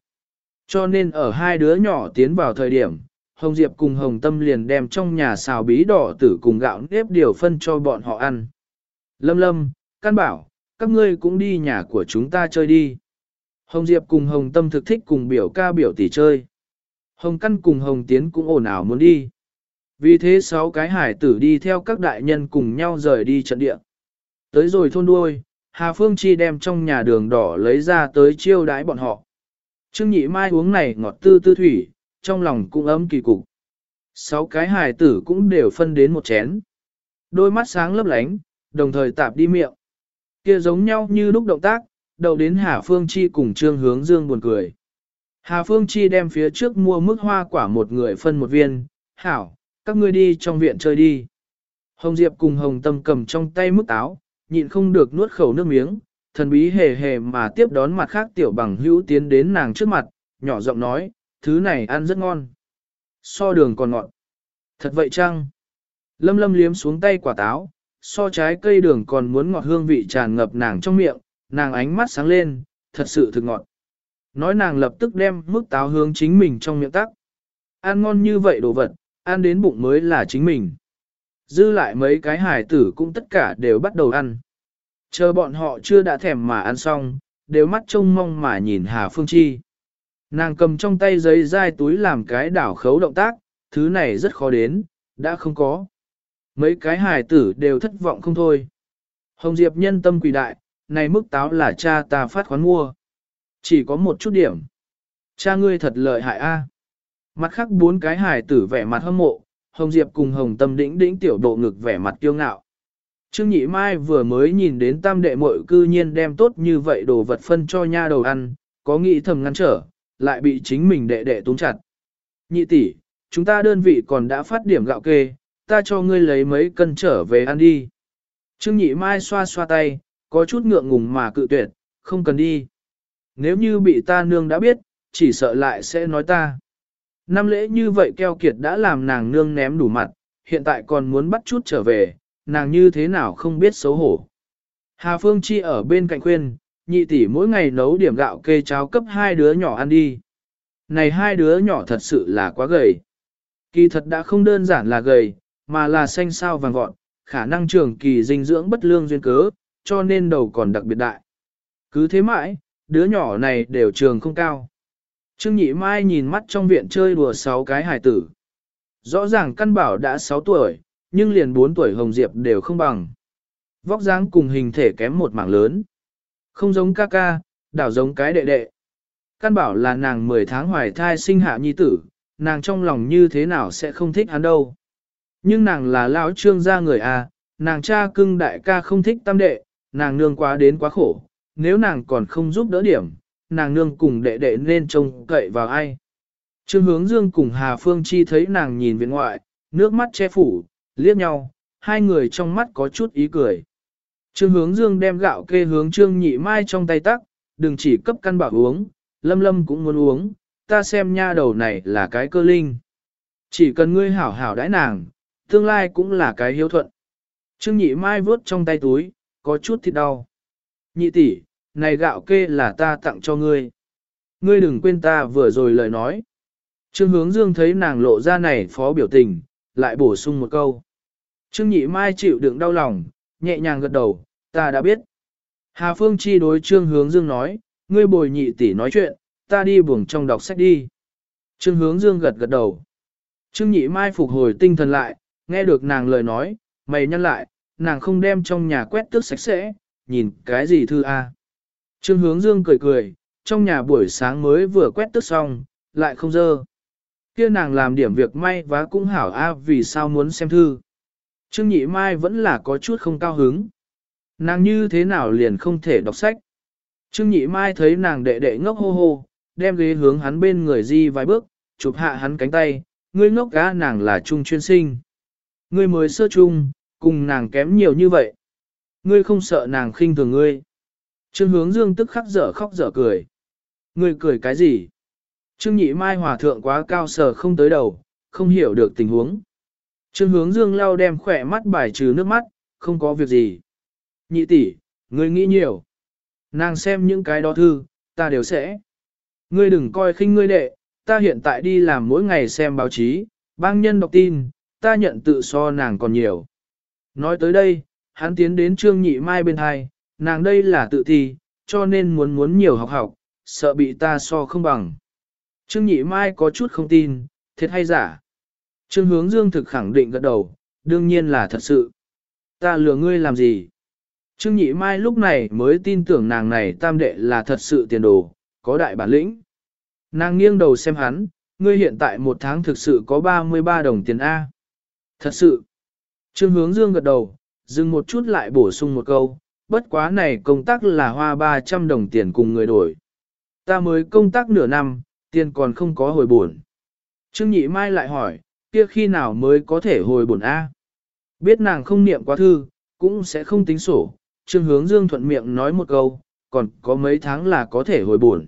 Cho nên ở hai đứa nhỏ tiến vào thời điểm, Hồng Diệp cùng Hồng Tâm liền đem trong nhà xào bí đỏ tử cùng gạo nếp điều phân cho bọn họ ăn. Lâm Lâm, Căn bảo, các ngươi cũng đi nhà của chúng ta chơi đi. Hồng Diệp cùng Hồng Tâm thực thích cùng biểu ca biểu tỷ chơi. Hồng Căn cùng Hồng Tiến cũng ồn ào muốn đi. Vì thế sáu cái hải tử đi theo các đại nhân cùng nhau rời đi trận địa. Tới rồi thôn đuôi, Hà Phương Chi đem trong nhà đường đỏ lấy ra tới chiêu đái bọn họ. Trương Nhị Mai uống này ngọt tư tư thủy, trong lòng cũng ấm kỳ cục. Sáu cái hài tử cũng đều phân đến một chén. Đôi mắt sáng lấp lánh, đồng thời tạp đi miệng. Kia giống nhau như lúc động tác, đầu đến Hà Phương Chi cùng Trương Hướng Dương buồn cười. Hà Phương Chi đem phía trước mua mức hoa quả một người phân một viên, hảo, các ngươi đi trong viện chơi đi. Hồng Diệp cùng Hồng Tâm cầm trong tay mức táo, nhịn không được nuốt khẩu nước miếng, thần bí hề hề mà tiếp đón mặt khác tiểu bằng hữu tiến đến nàng trước mặt, nhỏ giọng nói, thứ này ăn rất ngon. So đường còn ngọt. Thật vậy chăng? Lâm lâm liếm xuống tay quả táo, so trái cây đường còn muốn ngọt hương vị tràn ngập nàng trong miệng, nàng ánh mắt sáng lên, thật sự thực ngọt. Nói nàng lập tức đem mức táo hướng chính mình trong miệng tắc. Ăn ngon như vậy đồ vật, ăn đến bụng mới là chính mình. Dư lại mấy cái hải tử cũng tất cả đều bắt đầu ăn. Chờ bọn họ chưa đã thèm mà ăn xong, đều mắt trông mong mà nhìn Hà Phương Chi. Nàng cầm trong tay giấy dai túi làm cái đảo khấu động tác, thứ này rất khó đến, đã không có. Mấy cái hài tử đều thất vọng không thôi. Hồng Diệp nhân tâm quỷ đại, này mức táo là cha ta phát khoán mua. Chỉ có một chút điểm. Cha ngươi thật lợi hại a. Mặt khác bốn cái hài tử vẻ mặt hâm mộ, Hồng Diệp cùng Hồng Tâm đĩnh đĩnh tiểu độ ngực vẻ mặt kiêu ngạo. Trương Nhị Mai vừa mới nhìn đến tam đệ muội cư nhiên đem tốt như vậy đồ vật phân cho nha đầu ăn, có nghĩ thầm ngăn trở, lại bị chính mình đệ đệ túng chặt. Nhị tỷ, chúng ta đơn vị còn đã phát điểm gạo kê, ta cho ngươi lấy mấy cân trở về ăn đi. Trương nhị mai xoa xoa tay, có chút ngượng ngùng mà cự tuyệt, không cần đi. Nếu như bị ta nương đã biết, chỉ sợ lại sẽ nói ta. Năm lễ như vậy keo kiệt đã làm nàng nương ném đủ mặt, hiện tại còn muốn bắt chút trở về, nàng như thế nào không biết xấu hổ. Hà Phương Chi ở bên cạnh khuyên, nhị tỷ mỗi ngày nấu điểm gạo kê cháo cấp hai đứa nhỏ ăn đi. Này hai đứa nhỏ thật sự là quá gầy. Kỳ thật đã không đơn giản là gầy, mà là xanh sao vàng gọn, khả năng trường kỳ dinh dưỡng bất lương duyên cớ, cho nên đầu còn đặc biệt đại. Cứ thế mãi, đứa nhỏ này đều trường không cao. Trương Nhị Mai nhìn mắt trong viện chơi đùa sáu cái hài tử. Rõ ràng căn bảo đã 6 tuổi, nhưng liền 4 tuổi Hồng Diệp đều không bằng. Vóc dáng cùng hình thể kém một mảng lớn. Không giống ca ca, đảo giống cái đệ đệ. Căn bảo là nàng 10 tháng hoài thai sinh hạ nhi tử, nàng trong lòng như thế nào sẽ không thích hắn đâu. Nhưng nàng là lão trương gia người à, nàng cha cưng đại ca không thích tam đệ, nàng nương quá đến quá khổ, nếu nàng còn không giúp đỡ điểm, nàng nương cùng đệ đệ nên trông cậy vào ai. Trương hướng dương cùng Hà Phương Chi thấy nàng nhìn viện ngoại, nước mắt che phủ, liếc nhau, hai người trong mắt có chút ý cười. Trương hướng dương đem gạo kê hướng trương nhị mai trong tay tắc, đừng chỉ cấp căn bảo uống, lâm lâm cũng muốn uống, ta xem nha đầu này là cái cơ linh. Chỉ cần ngươi hảo hảo đãi nàng, tương lai cũng là cái hiếu thuận. Trương nhị mai vớt trong tay túi, có chút thịt đau. Nhị tỷ, này gạo kê là ta tặng cho ngươi. Ngươi đừng quên ta vừa rồi lời nói. Trương hướng dương thấy nàng lộ ra này phó biểu tình, lại bổ sung một câu. Trương nhị mai chịu đựng đau lòng, nhẹ nhàng gật đầu, ta đã biết. Hà Phương Chi đối Trương hướng dương nói, ngươi bồi nhị tỷ nói chuyện, ta đi buồng trong đọc sách đi. Trương hướng dương gật gật đầu. Trương nhị mai phục hồi tinh thần lại, nghe được nàng lời nói, mày nhăn lại, nàng không đem trong nhà quét tước sạch sẽ, nhìn cái gì thư a? Trương hướng dương cười cười, trong nhà buổi sáng mới vừa quét tước xong, lại không dơ. Kia nàng làm điểm việc may vá cũng hảo a vì sao muốn xem thư. Trương nhị mai vẫn là có chút không cao hứng. Nàng như thế nào liền không thể đọc sách. Trương nhị mai thấy nàng đệ đệ ngốc hô hô, đem ghế hướng hắn bên người di vài bước, chụp hạ hắn cánh tay, ngươi ngốc gã nàng là trung chuyên sinh. Ngươi mới sơ trung, cùng nàng kém nhiều như vậy. Ngươi không sợ nàng khinh thường ngươi. Trương hướng dương tức khắc dở khóc dở cười. Người cười cái gì? Trương nhị mai hòa thượng quá cao sờ không tới đầu, không hiểu được tình huống. Trương hướng dương lau đem khỏe mắt bài trừ nước mắt, không có việc gì. Nhị tỷ, ngươi nghĩ nhiều. Nàng xem những cái đó thư, ta đều sẽ. Ngươi đừng coi khinh ngươi đệ, ta hiện tại đi làm mỗi ngày xem báo chí, bang nhân đọc tin, ta nhận tự so nàng còn nhiều. Nói tới đây, hắn tiến đến trương nhị mai bên hai, nàng đây là tự thi, cho nên muốn muốn nhiều học học, sợ bị ta so không bằng. Trương nhị mai có chút không tin, thiệt hay giả. Trương hướng dương thực khẳng định gật đầu, đương nhiên là thật sự. Ta lừa ngươi làm gì? Trương nhị mai lúc này mới tin tưởng nàng này tam đệ là thật sự tiền đồ, có đại bản lĩnh. Nàng nghiêng đầu xem hắn, ngươi hiện tại một tháng thực sự có 33 đồng tiền A. Thật sự. Trương hướng dương gật đầu, dừng một chút lại bổ sung một câu, bất quá này công tác là hoa 300 đồng tiền cùng người đổi. Ta mới công tác nửa năm, tiền còn không có hồi bổn. Trương Nhị Mai lại hỏi, kia khi nào mới có thể hồi bổn A? Biết nàng không niệm quá thư, cũng sẽ không tính sổ. Trương Hướng Dương thuận miệng nói một câu, còn có mấy tháng là có thể hồi bổn.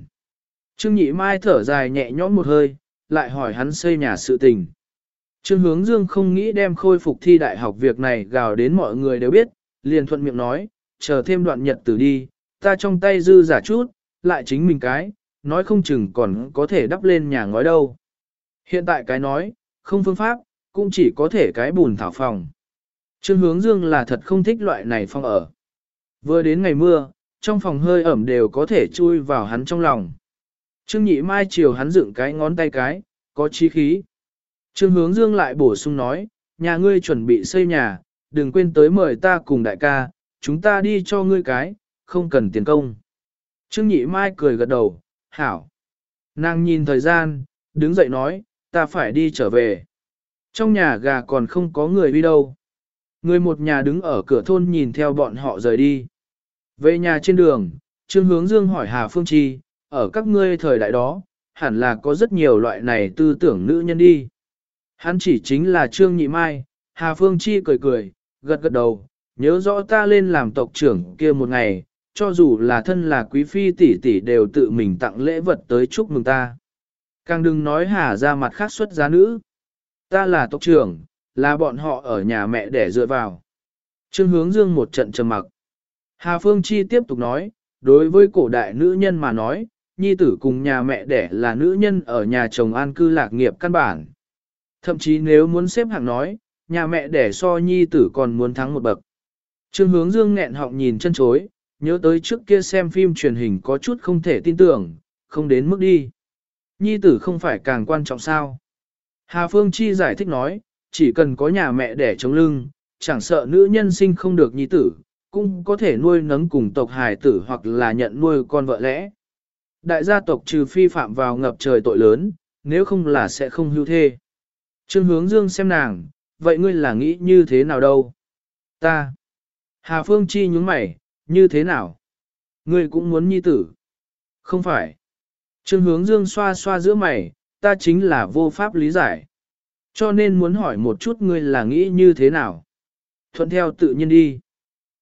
Trương Nhị Mai thở dài nhẹ nhõm một hơi, lại hỏi hắn xây nhà sự tình. Trương Hướng Dương không nghĩ đem khôi phục thi đại học việc này gào đến mọi người đều biết, liền thuận miệng nói, chờ thêm đoạn nhật tử đi, ta trong tay dư giả chút, lại chính mình cái, nói không chừng còn có thể đắp lên nhà ngói đâu. Hiện tại cái nói, không phương pháp, cũng chỉ có thể cái bùn thảo phòng. Trương hướng dương là thật không thích loại này phong ở. Vừa đến ngày mưa, trong phòng hơi ẩm đều có thể chui vào hắn trong lòng. Trương nhị mai chiều hắn dựng cái ngón tay cái, có chi khí. Trương hướng dương lại bổ sung nói, nhà ngươi chuẩn bị xây nhà, đừng quên tới mời ta cùng đại ca, chúng ta đi cho ngươi cái, không cần tiền công. Trương nhị mai cười gật đầu, hảo. Nàng nhìn thời gian, đứng dậy nói, ta phải đi trở về. Trong nhà gà còn không có người đi đâu. Người một nhà đứng ở cửa thôn nhìn theo bọn họ rời đi. Về nhà trên đường, Trương Hướng Dương hỏi Hà Phương Chi, ở các ngươi thời đại đó, hẳn là có rất nhiều loại này tư tưởng nữ nhân đi. Hắn chỉ chính là Trương Nhị Mai, Hà Phương Chi cười cười, gật gật đầu, nhớ rõ ta lên làm tộc trưởng kia một ngày, cho dù là thân là quý phi tỷ tỷ đều tự mình tặng lễ vật tới chúc mừng ta. Càng đừng nói hà ra mặt khác xuất giá nữ. Ta là tộc trưởng, là bọn họ ở nhà mẹ để dựa vào. Trương hướng dương một trận trầm mặc. Hà Phương Chi tiếp tục nói, đối với cổ đại nữ nhân mà nói, nhi tử cùng nhà mẹ đẻ là nữ nhân ở nhà chồng an cư lạc nghiệp căn bản. Thậm chí nếu muốn xếp hạng nói, nhà mẹ đẻ so nhi tử còn muốn thắng một bậc. Trương hướng dương nghẹn họng nhìn chân chối, nhớ tới trước kia xem phim truyền hình có chút không thể tin tưởng, không đến mức đi. Nhi tử không phải càng quan trọng sao. Hà Phương Chi giải thích nói, chỉ cần có nhà mẹ để chống lưng, chẳng sợ nữ nhân sinh không được nhi tử, cũng có thể nuôi nấng cùng tộc hài tử hoặc là nhận nuôi con vợ lẽ. Đại gia tộc trừ phi phạm vào ngập trời tội lớn, nếu không là sẽ không hưu thê. Trương hướng dương xem nàng, vậy ngươi là nghĩ như thế nào đâu? Ta. Hà Phương Chi nhúng mày, như thế nào? Ngươi cũng muốn nhi tử. Không phải. Trương hướng dương xoa xoa giữa mày, ta chính là vô pháp lý giải. Cho nên muốn hỏi một chút ngươi là nghĩ như thế nào? Thuận theo tự nhiên đi.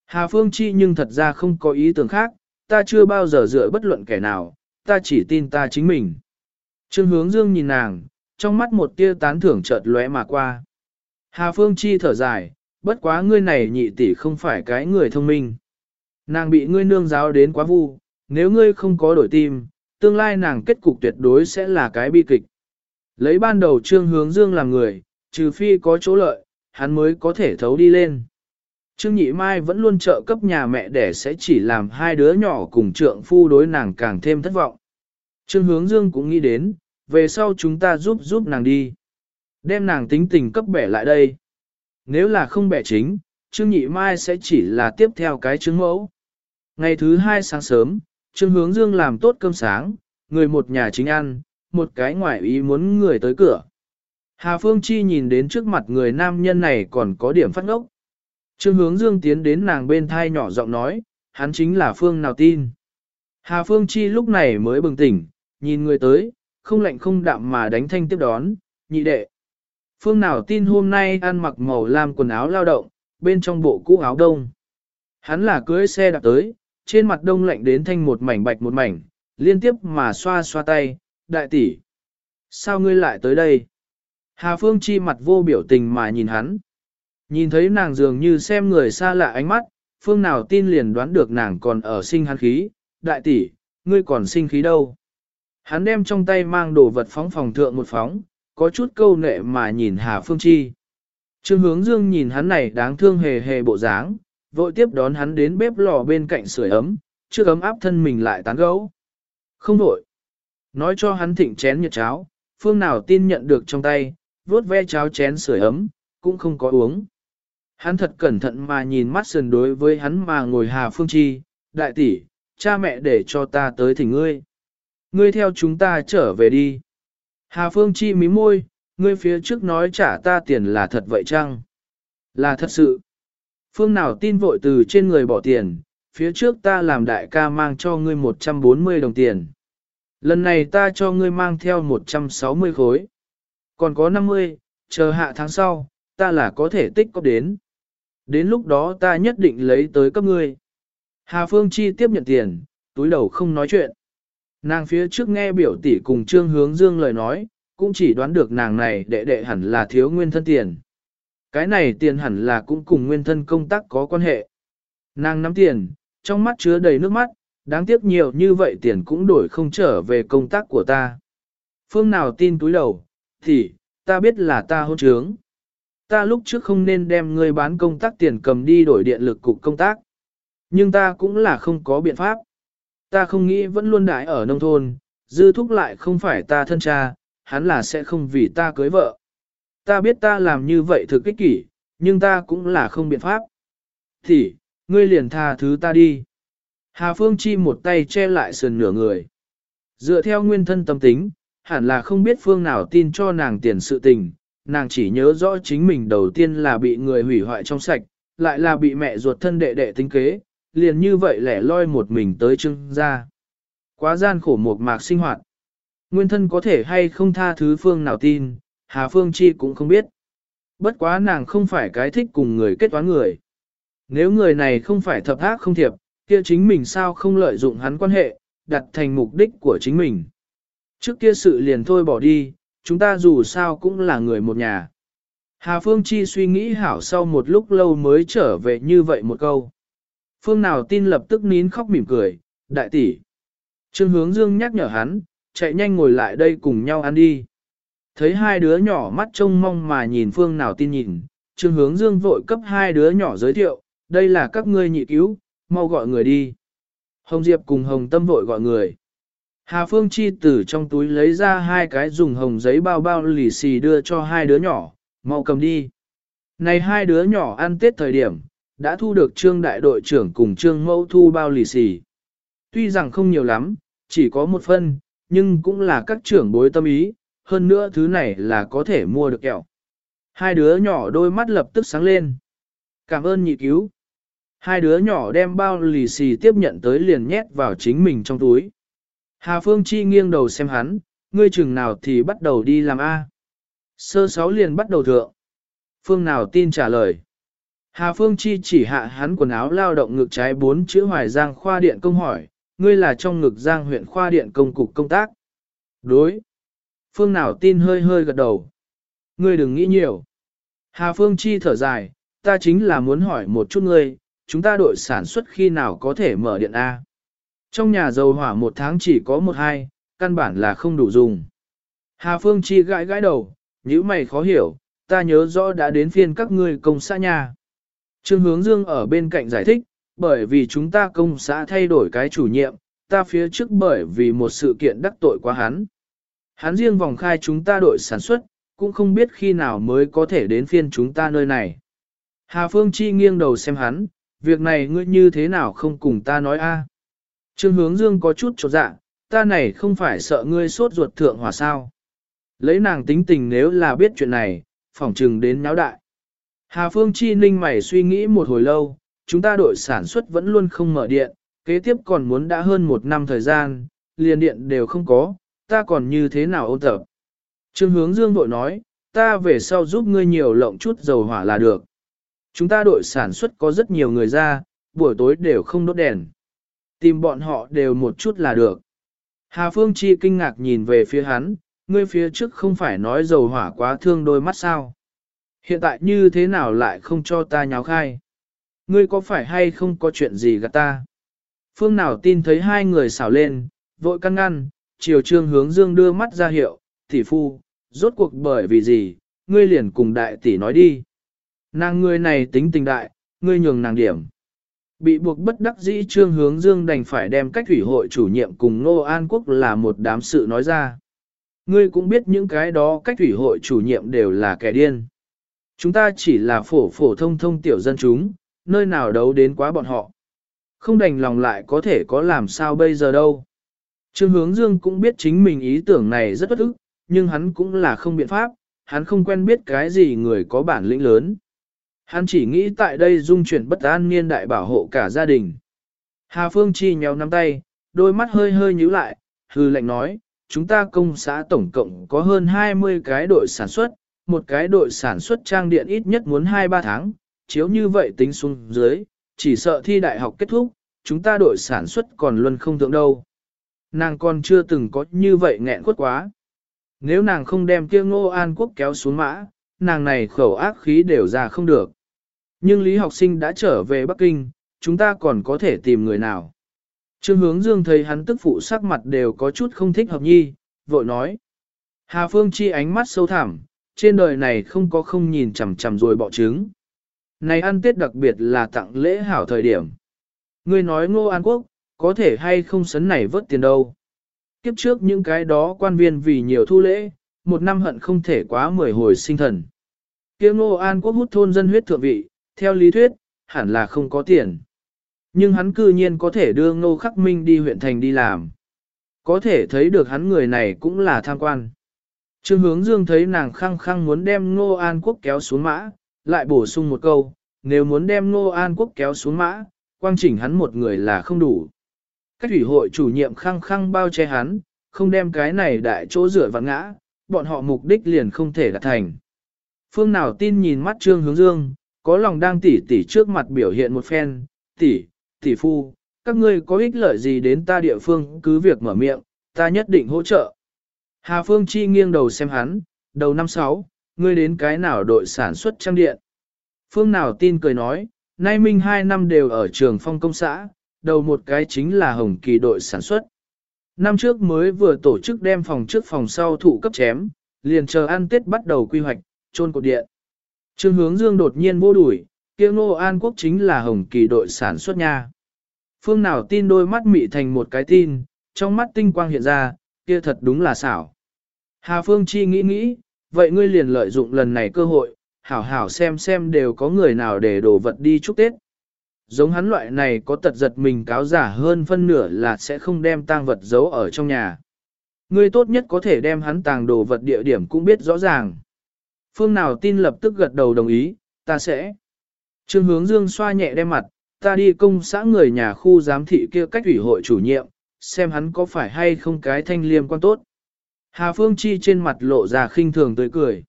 Hà Phương Chi nhưng thật ra không có ý tưởng khác, ta chưa bao giờ dựa bất luận kẻ nào, ta chỉ tin ta chính mình. Trương hướng dương nhìn nàng, trong mắt một tia tán thưởng chợt lóe mà qua. Hà Phương Chi thở dài, bất quá ngươi này nhị tỷ không phải cái người thông minh. Nàng bị ngươi nương giáo đến quá vu, nếu ngươi không có đổi tim, tương lai nàng kết cục tuyệt đối sẽ là cái bi kịch. Lấy ban đầu trương hướng dương làm người, trừ phi có chỗ lợi, hắn mới có thể thấu đi lên. Trương Nhị Mai vẫn luôn trợ cấp nhà mẹ để sẽ chỉ làm hai đứa nhỏ cùng trượng phu đối nàng càng thêm thất vọng. Trương Hướng Dương cũng nghĩ đến, về sau chúng ta giúp giúp nàng đi. Đem nàng tính tình cấp bẻ lại đây. Nếu là không bẻ chính, Trương Nhị Mai sẽ chỉ là tiếp theo cái trứng mẫu. Ngày thứ hai sáng sớm, Trương Hướng Dương làm tốt cơm sáng, người một nhà chính ăn, một cái ngoại ý muốn người tới cửa. Hà Phương Chi nhìn đến trước mặt người nam nhân này còn có điểm phát ngốc. Trương hướng dương tiến đến nàng bên thai nhỏ giọng nói, hắn chính là Phương nào tin. Hà Phương Chi lúc này mới bừng tỉnh, nhìn người tới, không lạnh không đạm mà đánh thanh tiếp đón, nhị đệ. Phương nào tin hôm nay ăn mặc màu lam quần áo lao động, bên trong bộ cũ áo đông. Hắn là cưới xe đạp tới, trên mặt đông lạnh đến thanh một mảnh bạch một mảnh, liên tiếp mà xoa xoa tay, đại tỷ. Sao ngươi lại tới đây? Hà Phương Chi mặt vô biểu tình mà nhìn hắn. Nhìn thấy nàng dường như xem người xa lạ ánh mắt, phương nào tin liền đoán được nàng còn ở sinh hắn khí, đại tỷ, ngươi còn sinh khí đâu. Hắn đem trong tay mang đồ vật phóng phòng thượng một phóng, có chút câu nệ mà nhìn Hà Phương Chi. Trương hướng dương nhìn hắn này đáng thương hề hề bộ dáng, vội tiếp đón hắn đến bếp lò bên cạnh sưởi ấm, trước ấm áp thân mình lại tán gấu. Không vội. Nói cho hắn thịnh chén nhiệt cháo, phương nào tin nhận được trong tay, vuốt ve cháo chén sưởi ấm, cũng không có uống. Hắn thật cẩn thận mà nhìn mắt sườn đối với hắn mà ngồi Hà Phương Chi, đại tỷ, cha mẹ để cho ta tới thỉnh ngươi. Ngươi theo chúng ta trở về đi. Hà Phương Chi mí môi, ngươi phía trước nói trả ta tiền là thật vậy chăng? Là thật sự. Phương nào tin vội từ trên người bỏ tiền, phía trước ta làm đại ca mang cho ngươi 140 đồng tiền. Lần này ta cho ngươi mang theo 160 khối. Còn có 50, chờ hạ tháng sau, ta là có thể tích có đến. Đến lúc đó ta nhất định lấy tới cấp ngươi. Hà Phương Chi tiếp nhận tiền, túi đầu không nói chuyện. Nàng phía trước nghe biểu tỷ cùng Trương Hướng Dương lời nói, cũng chỉ đoán được nàng này đệ đệ hẳn là thiếu nguyên thân tiền. Cái này tiền hẳn là cũng cùng nguyên thân công tác có quan hệ. Nàng nắm tiền, trong mắt chứa đầy nước mắt, đáng tiếc nhiều như vậy tiền cũng đổi không trở về công tác của ta. Phương nào tin túi đầu, thì, ta biết là ta hôn trướng. Ta lúc trước không nên đem ngươi bán công tác tiền cầm đi đổi điện lực cục công tác. Nhưng ta cũng là không có biện pháp. Ta không nghĩ vẫn luôn đãi ở nông thôn, dư thúc lại không phải ta thân cha, hắn là sẽ không vì ta cưới vợ. Ta biết ta làm như vậy thực kích kỷ, nhưng ta cũng là không biện pháp. Thì, ngươi liền tha thứ ta đi. Hà Phương Chi một tay che lại sườn nửa người. Dựa theo nguyên thân tâm tính, hẳn là không biết phương nào tin cho nàng tiền sự tình, nàng chỉ nhớ rõ chính mình đầu tiên là bị người hủy hoại trong sạch, lại là bị mẹ ruột thân đệ đệ tính kế, liền như vậy lẻ loi một mình tới trưng ra. Quá gian khổ một mạc sinh hoạt. Nguyên thân có thể hay không tha thứ phương nào tin, Hà Phương Chi cũng không biết. Bất quá nàng không phải cái thích cùng người kết toán người. Nếu người này không phải thập ác không thiệp, kia chính mình sao không lợi dụng hắn quan hệ, đặt thành mục đích của chính mình. Trước kia sự liền thôi bỏ đi, chúng ta dù sao cũng là người một nhà. Hà Phương Chi suy nghĩ hảo sau một lúc lâu mới trở về như vậy một câu. Phương nào tin lập tức nín khóc mỉm cười, đại tỷ. Trương hướng dương nhắc nhở hắn, chạy nhanh ngồi lại đây cùng nhau ăn đi. Thấy hai đứa nhỏ mắt trông mong mà nhìn phương nào tin nhìn, trương hướng dương vội cấp hai đứa nhỏ giới thiệu, đây là các ngươi nhị cứu, mau gọi người đi. Hồng Diệp cùng Hồng Tâm vội gọi người. Hà Phương Chi từ trong túi lấy ra hai cái dùng hồng giấy bao bao lì xì đưa cho hai đứa nhỏ, mau cầm đi. Này hai đứa nhỏ ăn tết thời điểm, đã thu được trương đại đội trưởng cùng trương mẫu thu bao lì xì. Tuy rằng không nhiều lắm, chỉ có một phân, nhưng cũng là các trưởng bối tâm ý, hơn nữa thứ này là có thể mua được kẹo. Hai đứa nhỏ đôi mắt lập tức sáng lên. Cảm ơn nhị cứu. Hai đứa nhỏ đem bao lì xì tiếp nhận tới liền nhét vào chính mình trong túi. Hà Phương Chi nghiêng đầu xem hắn, ngươi chừng nào thì bắt đầu đi làm A. Sơ sáu liền bắt đầu thượng. Phương nào tin trả lời. Hà Phương Chi chỉ hạ hắn quần áo lao động ngực trái bốn chữ hoài giang khoa điện công hỏi, ngươi là trong ngực giang huyện khoa điện công cục công tác. Đối. Phương nào tin hơi hơi gật đầu. Ngươi đừng nghĩ nhiều. Hà Phương Chi thở dài, ta chính là muốn hỏi một chút ngươi, chúng ta đội sản xuất khi nào có thể mở điện A. Trong nhà dầu hỏa một tháng chỉ có một hai, căn bản là không đủ dùng. Hà Phương Chi gãi gãi đầu, nhíu mày khó hiểu, ta nhớ rõ đã đến phiên các ngươi công xã nhà. Trương Hướng Dương ở bên cạnh giải thích, bởi vì chúng ta công xã thay đổi cái chủ nhiệm, ta phía trước bởi vì một sự kiện đắc tội quá hắn. Hắn riêng vòng khai chúng ta đội sản xuất, cũng không biết khi nào mới có thể đến phiên chúng ta nơi này. Hà Phương Chi nghiêng đầu xem hắn, việc này ngươi như thế nào không cùng ta nói a? Trương hướng dương có chút chột dạ, ta này không phải sợ ngươi sốt ruột thượng hòa sao. Lấy nàng tính tình nếu là biết chuyện này, phỏng trừng đến náo đại. Hà Phương Chi ninh mày suy nghĩ một hồi lâu, chúng ta đội sản xuất vẫn luôn không mở điện, kế tiếp còn muốn đã hơn một năm thời gian, liền điện đều không có, ta còn như thế nào ôn tập. Trương hướng dương đội nói, ta về sau giúp ngươi nhiều lộng chút dầu hỏa là được. Chúng ta đội sản xuất có rất nhiều người ra, buổi tối đều không đốt đèn. Tìm bọn họ đều một chút là được. Hà Phương Chi kinh ngạc nhìn về phía hắn, ngươi phía trước không phải nói dầu hỏa quá thương đôi mắt sao. Hiện tại như thế nào lại không cho ta nháo khai? Ngươi có phải hay không có chuyện gì gạt ta? Phương nào tin thấy hai người xảo lên, vội căn ngăn, chiều trương hướng dương đưa mắt ra hiệu, tỷ phu, rốt cuộc bởi vì gì, ngươi liền cùng đại tỷ nói đi. Nàng ngươi này tính tình đại, ngươi nhường nàng điểm. Bị buộc bất đắc dĩ trương hướng dương đành phải đem cách thủy hội chủ nhiệm cùng Ngô An Quốc là một đám sự nói ra. Ngươi cũng biết những cái đó cách thủy hội chủ nhiệm đều là kẻ điên. Chúng ta chỉ là phổ phổ thông thông tiểu dân chúng, nơi nào đấu đến quá bọn họ. Không đành lòng lại có thể có làm sao bây giờ đâu. Trương hướng dương cũng biết chính mình ý tưởng này rất bất ức, nhưng hắn cũng là không biện pháp, hắn không quen biết cái gì người có bản lĩnh lớn. Hắn chỉ nghĩ tại đây dung chuyển bất an niên đại bảo hộ cả gia đình. Hà Phương Chi nhéo nắm tay, đôi mắt hơi hơi nhíu lại, hư lệnh nói, chúng ta công xã tổng cộng có hơn 20 cái đội sản xuất, một cái đội sản xuất trang điện ít nhất muốn 2-3 tháng, chiếu như vậy tính xuống dưới, chỉ sợ thi đại học kết thúc, chúng ta đội sản xuất còn luôn không thượng đâu. Nàng còn chưa từng có như vậy nghẹn quất quá. Nếu nàng không đem kia ngô an quốc kéo xuống mã, nàng này khẩu ác khí đều ra không được. Nhưng Lý học sinh đã trở về Bắc Kinh, chúng ta còn có thể tìm người nào. Trương hướng dương thấy hắn tức phụ sắc mặt đều có chút không thích hợp nhi, vội nói. Hà Phương Chi ánh mắt sâu thẳm, trên đời này không có không nhìn chằm chằm rồi bọ trứng. Này ăn tết đặc biệt là tặng lễ hảo thời điểm. Ngươi nói ngô an quốc, có thể hay không sấn này vớt tiền đâu. Kiếp trước những cái đó quan viên vì nhiều thu lễ, một năm hận không thể quá mười hồi sinh thần. Kiếm ngô an quốc hút thôn dân huyết thượng vị, theo lý thuyết, hẳn là không có tiền. Nhưng hắn cư nhiên có thể đưa ngô khắc minh đi huyện thành đi làm. Có thể thấy được hắn người này cũng là tham quan. Trương hướng dương thấy nàng khăng khăng muốn đem ngô an quốc kéo xuống mã, lại bổ sung một câu, nếu muốn đem ngô an quốc kéo xuống mã, quang chỉnh hắn một người là không đủ. Cách ủy hội chủ nhiệm khăng khăng bao che hắn, không đem cái này đại chỗ rửa vặn ngã, bọn họ mục đích liền không thể đạt thành. Phương nào tin nhìn mắt Trương Hướng Dương, có lòng đang tỉ tỉ trước mặt biểu hiện một phen, tỉ, tỉ phu, các ngươi có ích lợi gì đến ta địa phương cứ việc mở miệng, ta nhất định hỗ trợ. Hà Phương Chi nghiêng đầu xem hắn, đầu năm sáu, ngươi đến cái nào đội sản xuất trang điện. Phương nào tin cười nói, nay minh hai năm đều ở trường phong công xã, đầu một cái chính là hồng kỳ đội sản xuất. Năm trước mới vừa tổ chức đem phòng trước phòng sau thụ cấp chém, liền chờ ăn tết bắt đầu quy hoạch, trôn cột điện. Trương hướng dương đột nhiên vô đuổi, kia ngô an quốc chính là hồng kỳ đội sản xuất nha. Phương nào tin đôi mắt mị thành một cái tin, trong mắt tinh quang hiện ra, kia thật đúng là xảo. Hà Phương Chi nghĩ nghĩ, vậy ngươi liền lợi dụng lần này cơ hội, hảo hảo xem xem đều có người nào để đổ vật đi chúc Tết. Giống hắn loại này có tật giật mình cáo giả hơn phân nửa là sẽ không đem tang vật giấu ở trong nhà. Ngươi tốt nhất có thể đem hắn tàng đồ vật địa điểm cũng biết rõ ràng. Phương nào tin lập tức gật đầu đồng ý, ta sẽ. Trương hướng dương xoa nhẹ đem mặt, ta đi công xã người nhà khu giám thị kia cách ủy hội chủ nhiệm, xem hắn có phải hay không cái thanh liêm quan tốt. Hà Phương Chi trên mặt lộ ra khinh thường tươi cười.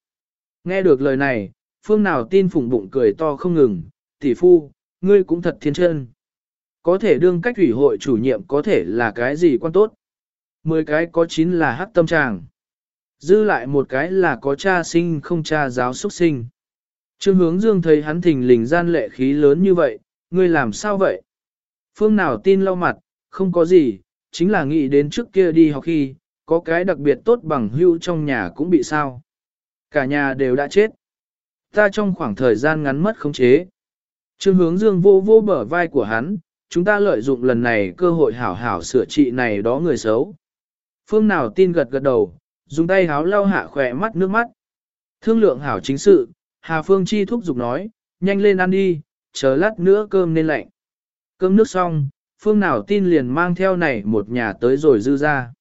Nghe được lời này, Phương nào tin phụng bụng cười to không ngừng, tỷ phu, ngươi cũng thật thiên chân. Có thể đương cách ủy hội chủ nhiệm có thể là cái gì quan tốt. Mười cái có chín là hắc tâm tràng. Dư lại một cái là có cha sinh không cha giáo xuất sinh. Trương hướng dương thấy hắn thình lình gian lệ khí lớn như vậy, ngươi làm sao vậy? Phương nào tin lau mặt, không có gì, chính là nghĩ đến trước kia đi học khi, có cái đặc biệt tốt bằng hưu trong nhà cũng bị sao. Cả nhà đều đã chết. Ta trong khoảng thời gian ngắn mất khống chế. Trương hướng dương vô vô bờ vai của hắn, chúng ta lợi dụng lần này cơ hội hảo hảo sửa trị này đó người xấu. Phương nào tin gật gật đầu, dùng tay háo lau hạ khỏe mắt nước mắt. Thương lượng hảo chính sự, Hà Phương Chi thúc giục nói, nhanh lên ăn đi, chờ lát nữa cơm nên lạnh. Cơm nước xong, Phương nào tin liền mang theo này một nhà tới rồi dư ra.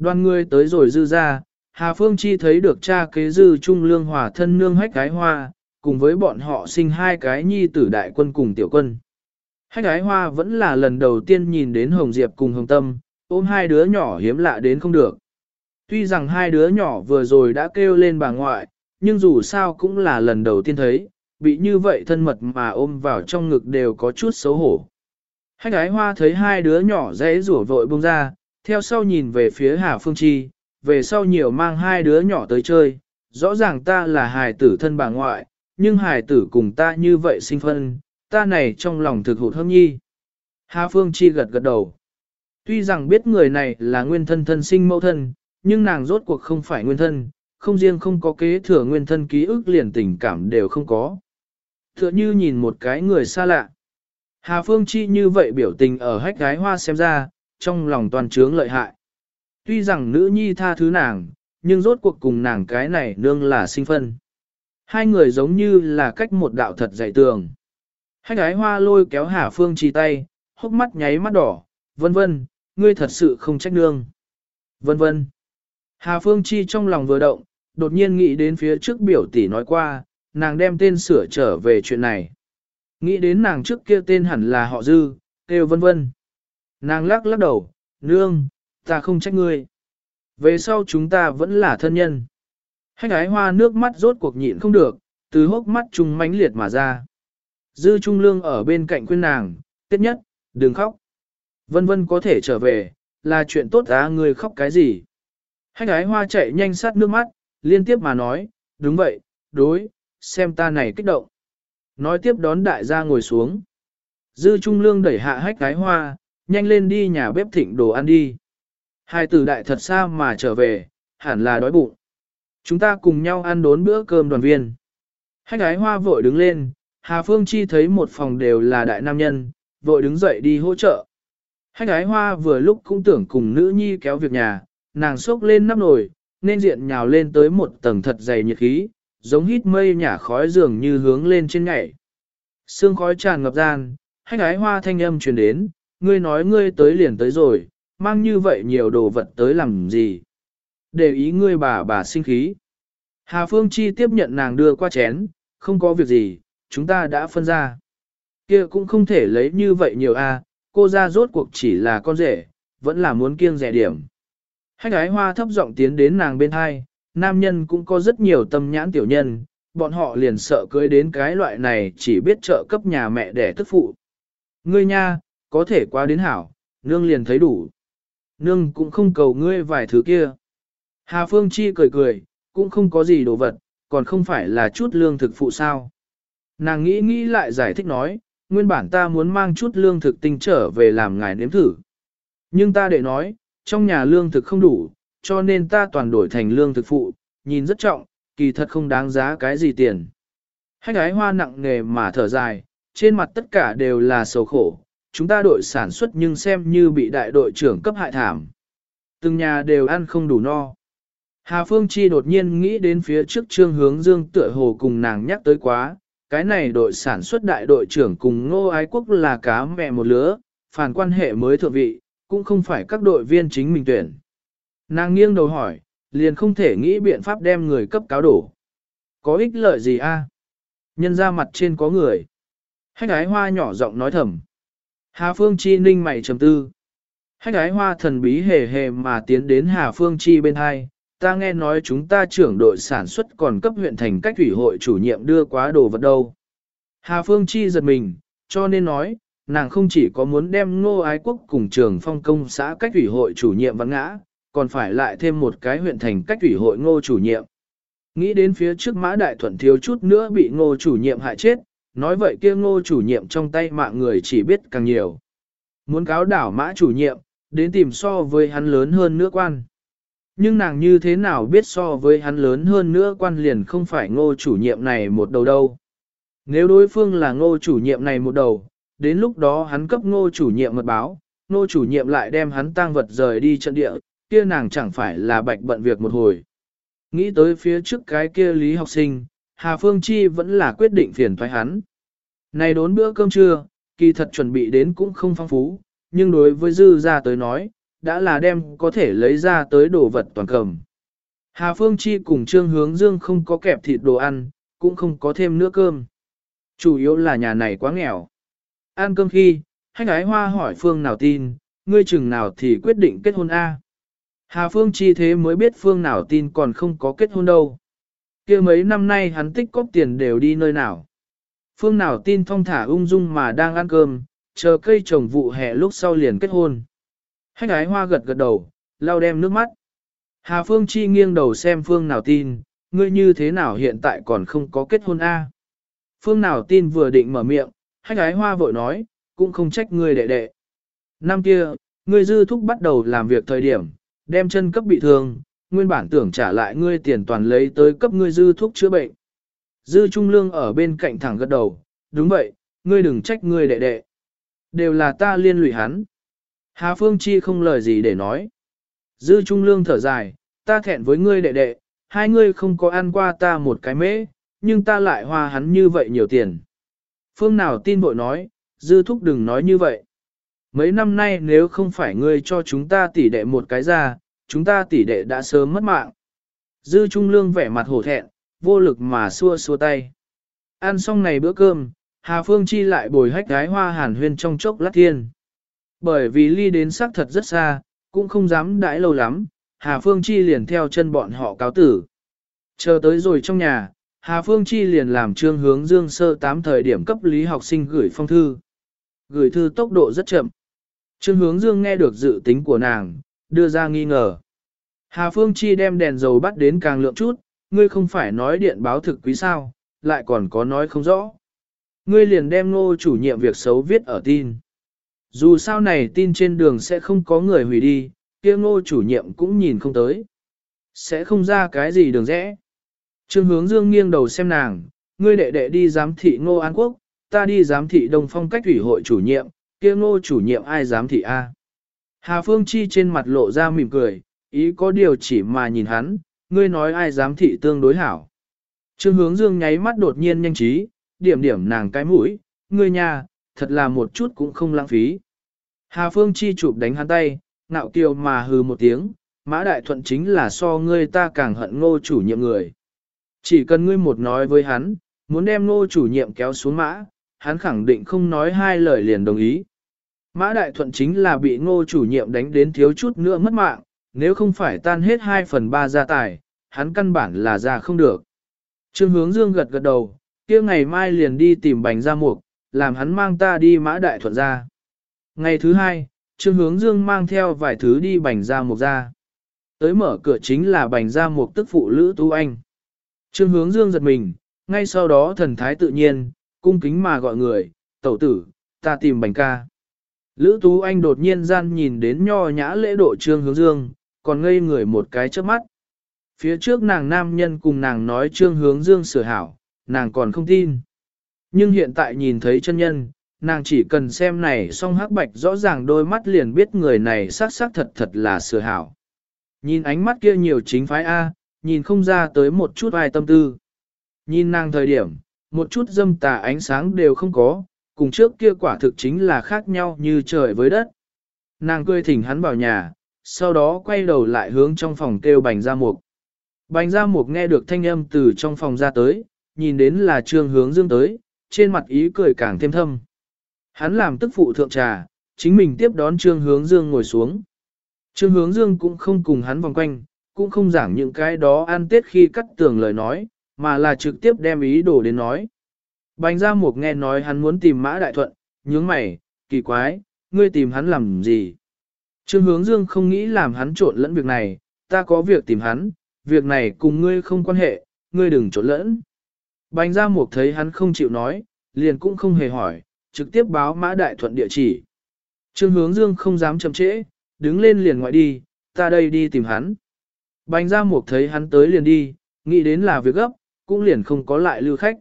Đoàn người tới rồi dư ra, Hà Phương Chi thấy được cha kế dư trung lương hòa thân nương hách cái hoa, cùng với bọn họ sinh hai cái nhi tử đại quân cùng tiểu quân. Hách ái hoa vẫn là lần đầu tiên nhìn đến Hồng Diệp cùng Hồng Tâm, ôm hai đứa nhỏ hiếm lạ đến không được. Tuy rằng hai đứa nhỏ vừa rồi đã kêu lên bà ngoại, nhưng dù sao cũng là lần đầu tiên thấy, bị như vậy thân mật mà ôm vào trong ngực đều có chút xấu hổ. Hách ái hoa thấy hai đứa nhỏ dễ rủa vội buông ra, theo sau nhìn về phía Hà Phương Chi, về sau nhiều mang hai đứa nhỏ tới chơi, rõ ràng ta là hài tử thân bà ngoại, nhưng hài tử cùng ta như vậy sinh phân, ta này trong lòng thực hụt hâm nhi. Hà Phương Chi gật gật đầu. Tuy rằng biết người này là nguyên thân thân sinh mẫu thân, nhưng nàng rốt cuộc không phải nguyên thân, không riêng không có kế thừa nguyên thân ký ức liền tình cảm đều không có. Tựa như nhìn một cái người xa lạ. Hà Phương Chi như vậy biểu tình ở hách gái hoa xem ra, trong lòng toàn trướng lợi hại. Tuy rằng nữ nhi tha thứ nàng, nhưng rốt cuộc cùng nàng cái này nương là sinh phân. Hai người giống như là cách một đạo thật dạy tường. hai gái hoa lôi kéo Hà Phương Chi tay, hốc mắt nháy mắt đỏ, vân vân, ngươi thật sự không trách nương. Vân vân. Hà Phương Chi trong lòng vừa động, đột nhiên nghĩ đến phía trước biểu tỷ nói qua, nàng đem tên sửa trở về chuyện này. Nghĩ đến nàng trước kia tên hẳn là họ dư, kêu vân vân. Nàng lắc lắc đầu, nương, ta không trách ngươi. Về sau chúng ta vẫn là thân nhân. Hách ái hoa nước mắt rốt cuộc nhịn không được, từ hốc mắt trung mãnh liệt mà ra. Dư Trung Lương ở bên cạnh khuyên nàng, tiết nhất, đừng khóc. Vân vân có thể trở về, là chuyện tốt á ngươi khóc cái gì. Hách ái hoa chạy nhanh sát nước mắt, liên tiếp mà nói, đúng vậy, đối, xem ta này kích động. Nói tiếp đón đại gia ngồi xuống. Dư Trung Lương đẩy hạ hách ái hoa, nhanh lên đi nhà bếp thịnh đồ ăn đi. Hai tử đại thật xa mà trở về, hẳn là đói bụng. Chúng ta cùng nhau ăn đốn bữa cơm đoàn viên. Hách ái hoa vội đứng lên, Hà Phương Chi thấy một phòng đều là đại nam nhân, vội đứng dậy đi hỗ trợ. Hách ái hoa vừa lúc cũng tưởng cùng nữ nhi kéo việc nhà, nàng sốc lên nắp nồi, nên diện nhào lên tới một tầng thật dày nhiệt khí, giống hít mây nhả khói dường như hướng lên trên nhảy. Sương khói tràn ngập gian, hách ái hoa thanh âm truyền đến, ngươi nói ngươi tới liền tới rồi, mang như vậy nhiều đồ vật tới làm gì. Để ý ngươi bà bà sinh khí. Hà Phương Chi tiếp nhận nàng đưa qua chén, không có việc gì, chúng ta đã phân ra. kia cũng không thể lấy như vậy nhiều a, cô ra rốt cuộc chỉ là con rể, vẫn là muốn kiêng rẻ điểm. Hách ái hoa thấp giọng tiến đến nàng bên hai, nam nhân cũng có rất nhiều tâm nhãn tiểu nhân, bọn họ liền sợ cưới đến cái loại này chỉ biết trợ cấp nhà mẹ để tức phụ. Ngươi nha, có thể qua đến hảo, nương liền thấy đủ. Nương cũng không cầu ngươi vài thứ kia. Hà Phương Chi cười cười, cũng không có gì đồ vật, còn không phải là chút lương thực phụ sao. Nàng nghĩ nghĩ lại giải thích nói, nguyên bản ta muốn mang chút lương thực tinh trở về làm ngài nếm thử. Nhưng ta để nói, trong nhà lương thực không đủ, cho nên ta toàn đổi thành lương thực phụ, nhìn rất trọng, kỳ thật không đáng giá cái gì tiền. Hách ái hoa nặng nghề mà thở dài, trên mặt tất cả đều là sầu khổ, chúng ta đội sản xuất nhưng xem như bị đại đội trưởng cấp hại thảm. Từng nhà đều ăn không đủ no. Hà Phương Chi đột nhiên nghĩ đến phía trước trương hướng dương tựa hồ cùng nàng nhắc tới quá, cái này đội sản xuất đại đội trưởng cùng ngô ái quốc là cá mẹ một lứa, phản quan hệ mới thượng vị, cũng không phải các đội viên chính mình tuyển. Nàng nghiêng đầu hỏi, liền không thể nghĩ biện pháp đem người cấp cáo đổ. Có ích lợi gì a? Nhân ra mặt trên có người. Hách ái hoa nhỏ giọng nói thầm. Hà Phương Chi ninh mày trầm tư. Hách ái hoa thần bí hề hề mà tiến đến Hà Phương Chi bên hai. Ta nghe nói chúng ta trưởng đội sản xuất còn cấp huyện thành cách thủy hội chủ nhiệm đưa quá đồ vật đâu. Hà Phương Chi giật mình, cho nên nói, nàng không chỉ có muốn đem ngô ái quốc cùng trường phong công xã cách thủy hội chủ nhiệm văn ngã, còn phải lại thêm một cái huyện thành cách thủy hội ngô chủ nhiệm. Nghĩ đến phía trước mã đại thuận thiếu chút nữa bị ngô chủ nhiệm hại chết, nói vậy kia ngô chủ nhiệm trong tay mạng người chỉ biết càng nhiều. Muốn cáo đảo mã chủ nhiệm, đến tìm so với hắn lớn hơn nữa quan. Nhưng nàng như thế nào biết so với hắn lớn hơn nữa quan liền không phải ngô chủ nhiệm này một đầu đâu. Nếu đối phương là ngô chủ nhiệm này một đầu, đến lúc đó hắn cấp ngô chủ nhiệm mật báo, ngô chủ nhiệm lại đem hắn tang vật rời đi trận địa, kia nàng chẳng phải là bạch bận việc một hồi. Nghĩ tới phía trước cái kia lý học sinh, Hà Phương Chi vẫn là quyết định phiền thoái hắn. Này đốn bữa cơm trưa, kỳ thật chuẩn bị đến cũng không phong phú, nhưng đối với dư ra tới nói, đã là đem có thể lấy ra tới đồ vật toàn cầm. Hà Phương Chi cùng Trương Hướng Dương không có kẹp thịt đồ ăn, cũng không có thêm nữa cơm. Chủ yếu là nhà này quá nghèo. Ăn cơm khi, hách ái hoa hỏi Phương nào tin, ngươi chừng nào thì quyết định kết hôn A. Hà Phương chi thế mới biết Phương nào tin còn không có kết hôn đâu kia mấy năm nay hắn tích cóp tiền đều đi nơi nào. Phương nào tin thong thả ung dung mà đang ăn cơm, chờ cây trồng vụ hè lúc sau liền kết hôn. Hách ái hoa gật gật đầu, lau đem nước mắt. Hà Phương Chi nghiêng đầu xem Phương nào tin, ngươi như thế nào hiện tại còn không có kết hôn A. Phương nào tin vừa định mở miệng, hách ái hoa vội nói, cũng không trách ngươi đệ đệ. Năm kia, ngươi dư thúc bắt đầu làm việc thời điểm, đem chân cấp bị thương, nguyên bản tưởng trả lại ngươi tiền toàn lấy tới cấp ngươi dư thuốc chữa bệnh. Dư Trung Lương ở bên cạnh thẳng gật đầu, đúng vậy, ngươi đừng trách ngươi đệ đệ. Đều là ta liên lụy hắn. Hà Phương Chi không lời gì để nói. Dư Trung Lương thở dài, ta thẹn với ngươi đệ đệ, hai ngươi không có ăn qua ta một cái mễ, nhưng ta lại hoa hắn như vậy nhiều tiền. Phương nào tin bội nói, Dư Thúc đừng nói như vậy. Mấy năm nay nếu không phải ngươi cho chúng ta tỷ đệ một cái ra, chúng ta tỷ đệ đã sớm mất mạng. Dư Trung Lương vẻ mặt hổ thẹn, vô lực mà xua xua tay. Ăn xong này bữa cơm, Hà Phương Chi lại bồi hách gái hoa hàn huyên trong chốc lát thiên. Bởi vì ly đến xác thật rất xa, cũng không dám đãi lâu lắm, Hà Phương Chi liền theo chân bọn họ cáo tử. Chờ tới rồi trong nhà, Hà Phương Chi liền làm trương hướng dương sơ tám thời điểm cấp lý học sinh gửi phong thư. Gửi thư tốc độ rất chậm. Trương hướng dương nghe được dự tính của nàng, đưa ra nghi ngờ. Hà Phương Chi đem đèn dầu bắt đến càng lượng chút, ngươi không phải nói điện báo thực quý sao, lại còn có nói không rõ. Ngươi liền đem ngô chủ nhiệm việc xấu viết ở tin. Dù sao này tin trên đường sẽ không có người hủy đi, kia ngô chủ nhiệm cũng nhìn không tới. Sẽ không ra cái gì đường rẽ. Trương hướng dương nghiêng đầu xem nàng, ngươi đệ đệ đi giám thị ngô an quốc, ta đi giám thị đồng phong cách ủy hội chủ nhiệm, kia ngô chủ nhiệm ai giám thị A. Hà Phương Chi trên mặt lộ ra mỉm cười, ý có điều chỉ mà nhìn hắn, ngươi nói ai dám thị tương đối hảo. Trương hướng dương nháy mắt đột nhiên nhanh trí, điểm điểm nàng cái mũi, ngươi nhà, thật là một chút cũng không lãng phí. Hà Phương Chi chụp đánh hắn tay, nạo kiều mà hừ một tiếng, mã đại thuận chính là so ngươi ta càng hận ngô chủ nhiệm người. Chỉ cần ngươi một nói với hắn, muốn đem ngô chủ nhiệm kéo xuống mã, hắn khẳng định không nói hai lời liền đồng ý. Mã Đại Thuận chính là bị ngô chủ nhiệm đánh đến thiếu chút nữa mất mạng, nếu không phải tan hết 2 phần 3 gia tài, hắn căn bản là ra không được. Trương hướng dương gật gật đầu, kia ngày mai liền đi tìm bành ra mục, làm hắn mang ta đi mã đại thuận ra. Ngày thứ hai, Trương hướng dương mang theo vài thứ đi bành ra mục ra. Tới mở cửa chính là bành ra mục tức phụ Lữ Tú Anh. Trương hướng dương giật mình, ngay sau đó thần thái tự nhiên, cung kính mà gọi người, tẩu tử, ta tìm bành ca. Lữ Tú Anh đột nhiên gian nhìn đến nho nhã lễ độ trương hướng dương, còn ngây người một cái trước mắt. Phía trước nàng nam nhân cùng nàng nói trương hướng dương sửa hảo, nàng còn không tin. Nhưng hiện tại nhìn thấy chân nhân, nàng chỉ cần xem này song hắc bạch rõ ràng đôi mắt liền biết người này sắc sắc thật thật là sửa hảo. Nhìn ánh mắt kia nhiều chính phái A, nhìn không ra tới một chút ai tâm tư. Nhìn nàng thời điểm, một chút dâm tà ánh sáng đều không có, cùng trước kia quả thực chính là khác nhau như trời với đất. Nàng cười thỉnh hắn vào nhà, sau đó quay đầu lại hướng trong phòng kêu bành ra mục. Bành ra mục nghe được thanh âm từ trong phòng ra tới, nhìn đến là trương hướng dương tới, trên mặt ý cười càng thêm thâm. Hắn làm tức phụ thượng trà, chính mình tiếp đón trương hướng dương ngồi xuống. Trương hướng dương cũng không cùng hắn vòng quanh, cũng không giảng những cái đó ăn tết khi cắt tường lời nói, mà là trực tiếp đem ý đồ đến nói. Bành ra mục nghe nói hắn muốn tìm mã đại thuận, nhướng mày, kỳ quái, ngươi tìm hắn làm gì? Trương hướng dương không nghĩ làm hắn trộn lẫn việc này, ta có việc tìm hắn, việc này cùng ngươi không quan hệ, ngươi đừng trộn lẫn. Bành ra mục thấy hắn không chịu nói, liền cũng không hề hỏi, trực tiếp báo mã đại thuận địa chỉ. Trương hướng dương không dám chậm trễ, đứng lên liền ngoại đi, ta đây đi tìm hắn. Bành ra mục thấy hắn tới liền đi, nghĩ đến là việc gấp, cũng liền không có lại lưu khách.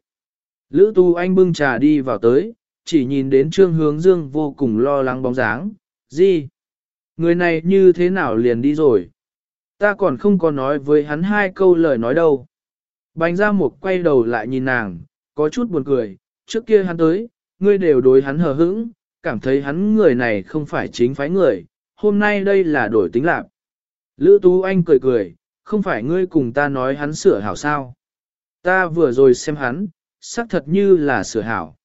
Lữ tu anh bưng trà đi vào tới, chỉ nhìn đến trương hướng dương vô cùng lo lắng bóng dáng, gì? Người này như thế nào liền đi rồi? Ta còn không có nói với hắn hai câu lời nói đâu. Bành ra một quay đầu lại nhìn nàng, có chút buồn cười, trước kia hắn tới, ngươi đều đối hắn hờ hững, cảm thấy hắn người này không phải chính phái người, hôm nay đây là đổi tính lạc. Lữ Tú Anh cười cười, không phải ngươi cùng ta nói hắn sửa hảo sao. Ta vừa rồi xem hắn, xác thật như là sửa hảo.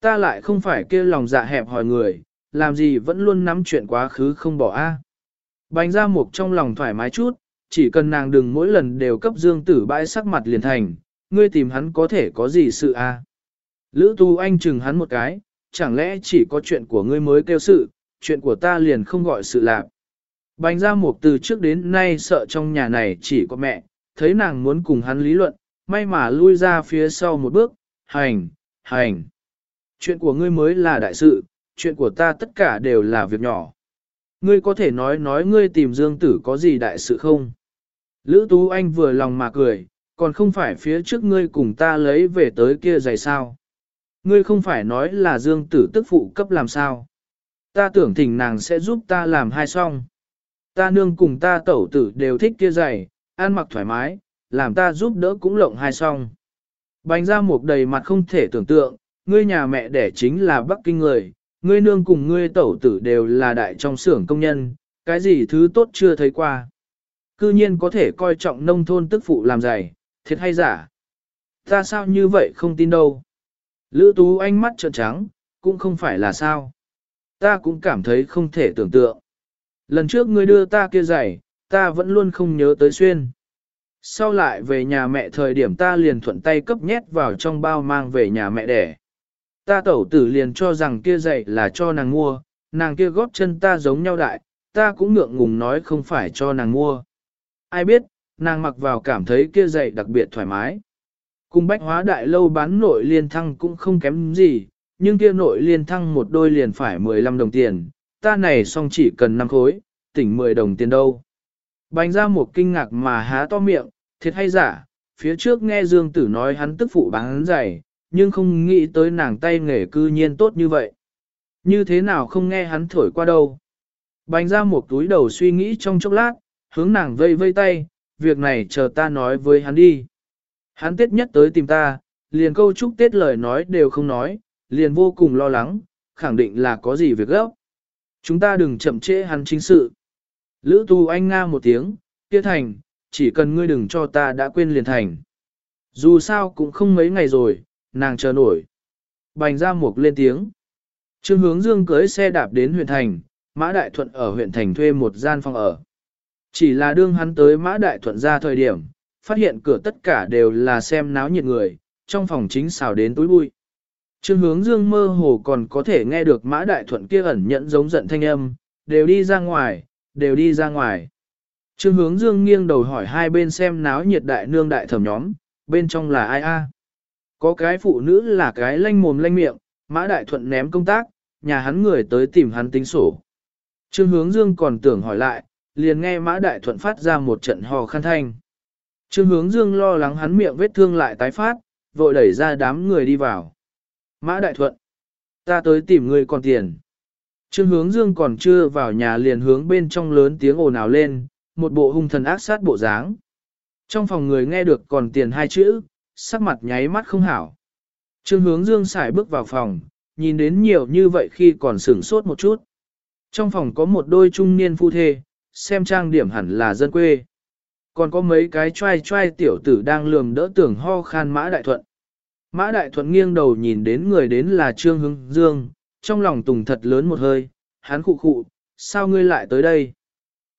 Ta lại không phải kia lòng dạ hẹp hỏi người, làm gì vẫn luôn nắm chuyện quá khứ không bỏ a. Bánh ra mục trong lòng thoải mái chút, chỉ cần nàng đừng mỗi lần đều cấp dương tử bãi sắc mặt liền thành, ngươi tìm hắn có thể có gì sự a? Lữ tu anh chừng hắn một cái, chẳng lẽ chỉ có chuyện của ngươi mới kêu sự, chuyện của ta liền không gọi sự lạc. Bánh ra mục từ trước đến nay sợ trong nhà này chỉ có mẹ, thấy nàng muốn cùng hắn lý luận, may mà lui ra phía sau một bước, hành, hành. Chuyện của ngươi mới là đại sự, chuyện của ta tất cả đều là việc nhỏ. Ngươi có thể nói nói ngươi tìm Dương Tử có gì đại sự không? Lữ Tú Anh vừa lòng mà cười, còn không phải phía trước ngươi cùng ta lấy về tới kia giày sao. Ngươi không phải nói là Dương Tử tức phụ cấp làm sao. Ta tưởng thỉnh nàng sẽ giúp ta làm hai song. Ta nương cùng ta tẩu tử đều thích kia giày, ăn mặc thoải mái, làm ta giúp đỡ cũng lộng hai song. Bánh ra một đầy mặt không thể tưởng tượng, ngươi nhà mẹ đẻ chính là Bắc Kinh người, ngươi nương cùng ngươi tẩu tử đều là đại trong xưởng công nhân, cái gì thứ tốt chưa thấy qua. Cư nhiên có thể coi trọng nông thôn tức phụ làm giày, thiệt hay giả. Ta sao như vậy không tin đâu. Lữ tú ánh mắt trợn trắng, cũng không phải là sao. Ta cũng cảm thấy không thể tưởng tượng. Lần trước ngươi đưa ta kia giày, ta vẫn luôn không nhớ tới xuyên. Sau lại về nhà mẹ thời điểm ta liền thuận tay cấp nhét vào trong bao mang về nhà mẹ đẻ. Ta tẩu tử liền cho rằng kia giày là cho nàng mua, nàng kia góp chân ta giống nhau đại, ta cũng ngượng ngùng nói không phải cho nàng mua. Ai biết, nàng mặc vào cảm thấy kia giày đặc biệt thoải mái. Cùng bách hóa đại lâu bán nội liên thăng cũng không kém gì, nhưng kia nội liên thăng một đôi liền phải 15 đồng tiền, ta này xong chỉ cần 5 khối, tỉnh 10 đồng tiền đâu. Bánh ra một kinh ngạc mà há to miệng, thiệt hay giả, phía trước nghe Dương Tử nói hắn tức phụ bán giày, nhưng không nghĩ tới nàng tay nghề cư nhiên tốt như vậy. Như thế nào không nghe hắn thổi qua đâu. Bánh ra một túi đầu suy nghĩ trong chốc lát, hướng nàng vây vây tay, việc này chờ ta nói với hắn đi. Hắn tết nhất tới tìm ta, liền câu chúc tết lời nói đều không nói, liền vô cùng lo lắng, khẳng định là có gì việc gấp. Chúng ta đừng chậm trễ hắn chính sự. Lữ tu anh nga một tiếng, kia thành, chỉ cần ngươi đừng cho ta đã quên liền thành. Dù sao cũng không mấy ngày rồi, nàng chờ nổi. Bành ra mục lên tiếng. Trương hướng dương cưới xe đạp đến huyện thành, Mã Đại Thuận ở huyện thành thuê một gian phòng ở. Chỉ là đương hắn tới Mã Đại Thuận ra thời điểm, phát hiện cửa tất cả đều là xem náo nhiệt người, trong phòng chính xào đến túi bụi. Trương hướng dương mơ hồ còn có thể nghe được mã đại thuận kia ẩn nhận giống giận thanh âm, đều đi ra ngoài, đều đi ra ngoài. Trương hướng dương nghiêng đầu hỏi hai bên xem náo nhiệt đại nương đại thẩm nhóm, bên trong là ai a? Có cái phụ nữ là cái lanh mồm lanh miệng, mã đại thuận ném công tác, nhà hắn người tới tìm hắn tính sổ. Trương hướng dương còn tưởng hỏi lại, liền nghe mã đại thuận phát ra một trận hò khăn thanh. Trương hướng dương lo lắng hắn miệng vết thương lại tái phát, vội đẩy ra đám người đi vào. Mã đại thuận, ta tới tìm người còn tiền. Trương hướng dương còn chưa vào nhà liền hướng bên trong lớn tiếng ồn ào lên, một bộ hung thần ác sát bộ dáng. Trong phòng người nghe được còn tiền hai chữ, sắc mặt nháy mắt không hảo. Trương hướng dương xài bước vào phòng, nhìn đến nhiều như vậy khi còn sửng sốt một chút. Trong phòng có một đôi trung niên phu thê, xem trang điểm hẳn là dân quê. Còn có mấy cái trai trai tiểu tử đang lườm đỡ tưởng ho khan Mã Đại Thuận. Mã Đại Thuận nghiêng đầu nhìn đến người đến là Trương Hướng Dương, trong lòng tùng thật lớn một hơi, hắn khụ khụ, sao ngươi lại tới đây?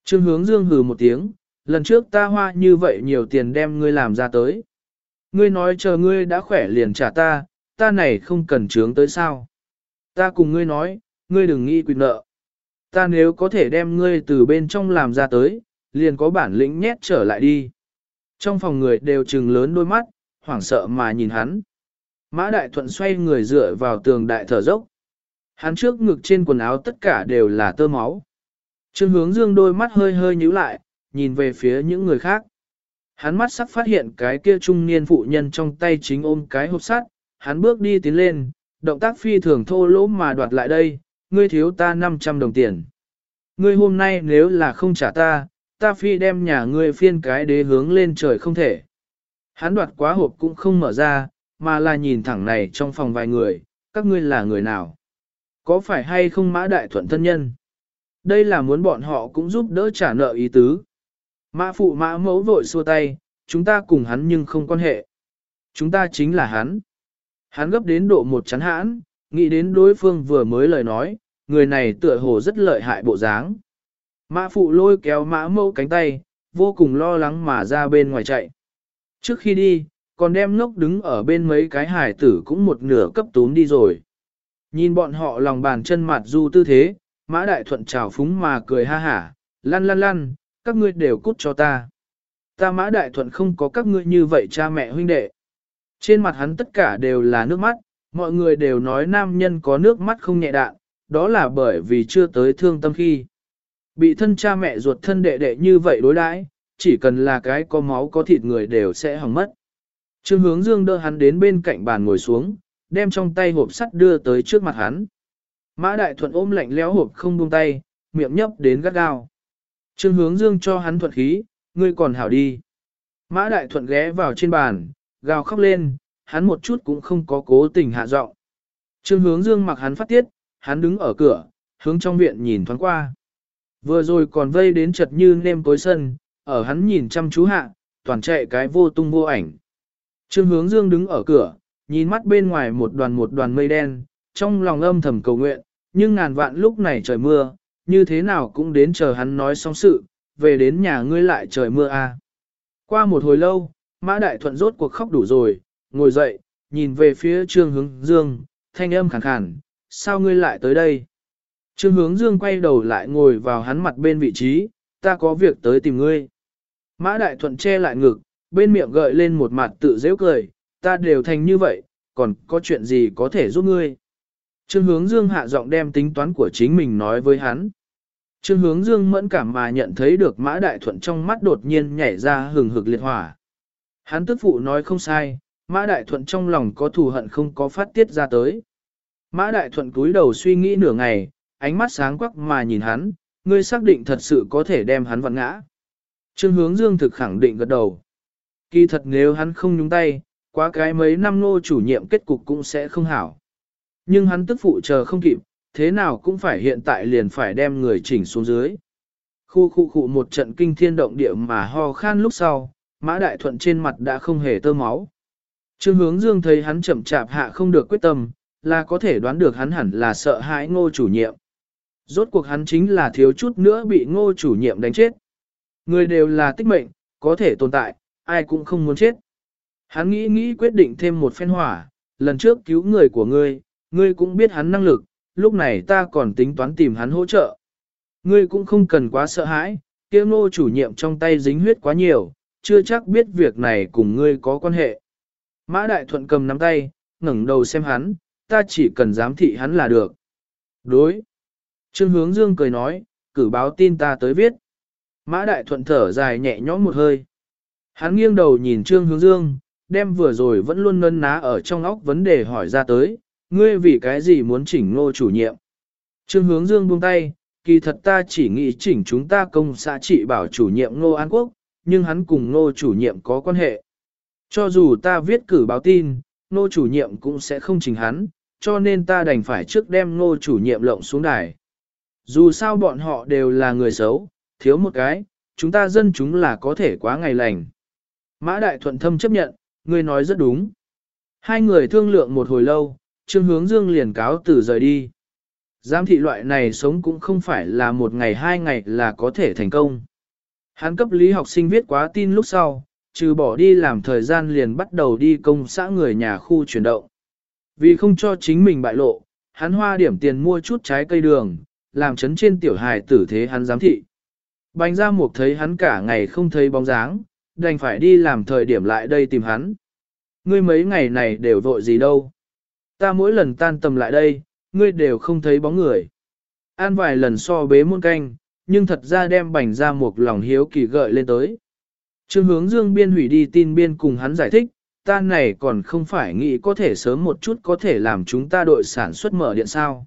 Trương Hướng Dương hừ một tiếng, lần trước ta hoa như vậy nhiều tiền đem ngươi làm ra tới. Ngươi nói chờ ngươi đã khỏe liền trả ta, ta này không cần trướng tới sao. Ta cùng ngươi nói, ngươi đừng nghĩ quyền nợ. Ta nếu có thể đem ngươi từ bên trong làm ra tới, liền có bản lĩnh nhét trở lại đi. Trong phòng người đều trừng lớn đôi mắt, hoảng sợ mà nhìn hắn. Mã Đại Thuận xoay người dựa vào tường đại thở dốc. Hắn trước ngực trên quần áo tất cả đều là tơ máu. Trương hướng dương đôi mắt hơi hơi nhíu lại, nhìn về phía những người khác. Hắn mắt sắc phát hiện cái kia trung niên phụ nhân trong tay chính ôm cái hộp sắt, hắn bước đi tiến lên, động tác phi thường thô lỗ mà đoạt lại đây, ngươi thiếu ta 500 đồng tiền. Ngươi hôm nay nếu là không trả ta, ta phi đem nhà ngươi phiên cái đế hướng lên trời không thể. Hắn đoạt quá hộp cũng không mở ra, mà là nhìn thẳng này trong phòng vài người, các ngươi là người nào? Có phải hay không mã đại thuận thân nhân? Đây là muốn bọn họ cũng giúp đỡ trả nợ ý tứ. Mã phụ mã mẫu vội xua tay, chúng ta cùng hắn nhưng không quan hệ. Chúng ta chính là hắn. Hắn gấp đến độ một chán hãn, nghĩ đến đối phương vừa mới lời nói, người này tựa hồ rất lợi hại bộ dáng. Mã phụ lôi kéo mã mẫu cánh tay, vô cùng lo lắng mà ra bên ngoài chạy. Trước khi đi, còn đem ngốc đứng ở bên mấy cái hải tử cũng một nửa cấp tún đi rồi. Nhìn bọn họ lòng bàn chân mặt du tư thế, mã đại thuận trào phúng mà cười ha hả, lăn lăn lăn, các ngươi đều cút cho ta. Ta mã đại thuận không có các ngươi như vậy cha mẹ huynh đệ. Trên mặt hắn tất cả đều là nước mắt, mọi người đều nói nam nhân có nước mắt không nhẹ đạn, đó là bởi vì chưa tới thương tâm khi. Bị thân cha mẹ ruột thân đệ đệ như vậy đối đãi, chỉ cần là cái có máu có thịt người đều sẽ hỏng mất. Trương hướng dương đỡ hắn đến bên cạnh bàn ngồi xuống, đem trong tay hộp sắt đưa tới trước mặt hắn. Mã đại thuận ôm lạnh lẽo hộp không buông tay, miệng nhấp đến gắt gao. Trương hướng dương cho hắn thuận khí, ngươi còn hảo đi. Mã đại thuận ghé vào trên bàn, gào khóc lên, hắn một chút cũng không có cố tình hạ giọng. Trương hướng dương mặc hắn phát tiết, hắn đứng ở cửa, hướng trong viện nhìn thoáng qua. Vừa rồi còn vây đến chật như nêm tối sân, ở hắn nhìn chăm chú hạ, toàn chạy cái vô tung vô ảnh. Trương hướng dương đứng ở cửa, nhìn mắt bên ngoài một đoàn một đoàn mây đen, trong lòng âm thầm cầu nguyện, nhưng ngàn vạn lúc này trời mưa, như thế nào cũng đến chờ hắn nói xong sự, về đến nhà ngươi lại trời mưa a. À. Qua một hồi lâu, Mã Đại Thuận rốt cuộc khóc đủ rồi, ngồi dậy, nhìn về phía Trương Hướng Dương, thanh âm khàn khàn, sao ngươi lại tới đây? Trương Hướng Dương quay đầu lại ngồi vào hắn mặt bên vị trí, ta có việc tới tìm ngươi. Mã Đại Thuận che lại ngực, bên miệng gợi lên một mặt tự dễ cười, ta đều thành như vậy, còn có chuyện gì có thể giúp ngươi? Trương Hướng Dương hạ giọng đem tính toán của chính mình nói với hắn. Trương hướng dương mẫn cảm mà nhận thấy được mã đại thuận trong mắt đột nhiên nhảy ra hừng hực liệt hỏa. Hắn tức phụ nói không sai, mã đại thuận trong lòng có thù hận không có phát tiết ra tới. Mã đại thuận cúi đầu suy nghĩ nửa ngày, ánh mắt sáng quắc mà nhìn hắn, ngươi xác định thật sự có thể đem hắn vặn ngã. Trương hướng dương thực khẳng định gật đầu. Kỳ thật nếu hắn không nhúng tay, quá cái mấy năm nô chủ nhiệm kết cục cũng sẽ không hảo. Nhưng hắn tức phụ chờ không kịp, thế nào cũng phải hiện tại liền phải đem người chỉnh xuống dưới. Khu khu khu một trận kinh thiên động địa mà ho khan lúc sau, mã đại thuận trên mặt đã không hề tơ máu. Trương hướng dương thấy hắn chậm chạp hạ không được quyết tâm, là có thể đoán được hắn hẳn là sợ hãi ngô chủ nhiệm. Rốt cuộc hắn chính là thiếu chút nữa bị ngô chủ nhiệm đánh chết. Người đều là tích mệnh, có thể tồn tại, ai cũng không muốn chết. Hắn nghĩ nghĩ quyết định thêm một phen hỏa, lần trước cứu người của ngươi, ngươi cũng biết hắn năng lực, lúc này ta còn tính toán tìm hắn hỗ trợ. Ngươi cũng không cần quá sợ hãi, kia ngô chủ nhiệm trong tay dính huyết quá nhiều, chưa chắc biết việc này cùng ngươi có quan hệ. Mã Đại Thuận cầm nắm tay, ngẩng đầu xem hắn, ta chỉ cần giám thị hắn là được. Đối. Trương Hướng Dương cười nói, cử báo tin ta tới viết. Mã Đại Thuận thở dài nhẹ nhõm một hơi. Hắn nghiêng đầu nhìn Trương Hướng Dương, đem vừa rồi vẫn luôn nân ná ở trong óc vấn đề hỏi ra tới, ngươi vì cái gì muốn chỉnh ngô chủ nhiệm. Trương Hướng Dương buông tay, kỳ thật ta chỉ nghĩ chỉnh chúng ta công xã trị bảo chủ nhiệm ngô An Quốc, nhưng hắn cùng ngô chủ nhiệm có quan hệ. Cho dù ta viết cử báo tin, ngô chủ nhiệm cũng sẽ không chỉnh hắn, cho nên ta đành phải trước đem ngô chủ nhiệm lộng xuống đài. Dù sao bọn họ đều là người xấu, thiếu một cái, chúng ta dân chúng là có thể quá ngày lành. Mã Đại Thuận Thâm chấp nhận, ngươi nói rất đúng. Hai người thương lượng một hồi lâu, Trương Hướng Dương liền cáo từ rời đi. Giám thị loại này sống cũng không phải là một ngày hai ngày là có thể thành công. Hắn cấp lý học sinh viết quá tin lúc sau, trừ bỏ đi làm thời gian liền bắt đầu đi công xã người nhà khu chuyển động. Vì không cho chính mình bại lộ, hắn hoa điểm tiền mua chút trái cây đường, làm chấn trên tiểu hài tử thế hắn giám thị. bành ra mục thấy hắn cả ngày không thấy bóng dáng, đành phải đi làm thời điểm lại đây tìm hắn. Ngươi mấy ngày này đều vội gì đâu. Ta mỗi lần tan tầm lại đây, ngươi đều không thấy bóng người. An vài lần so bế muôn canh, nhưng thật ra đem bành ra một lòng hiếu kỳ gợi lên tới. Trương hướng dương biên hủy đi tin biên cùng hắn giải thích, ta này còn không phải nghĩ có thể sớm một chút có thể làm chúng ta đội sản xuất mở điện sao.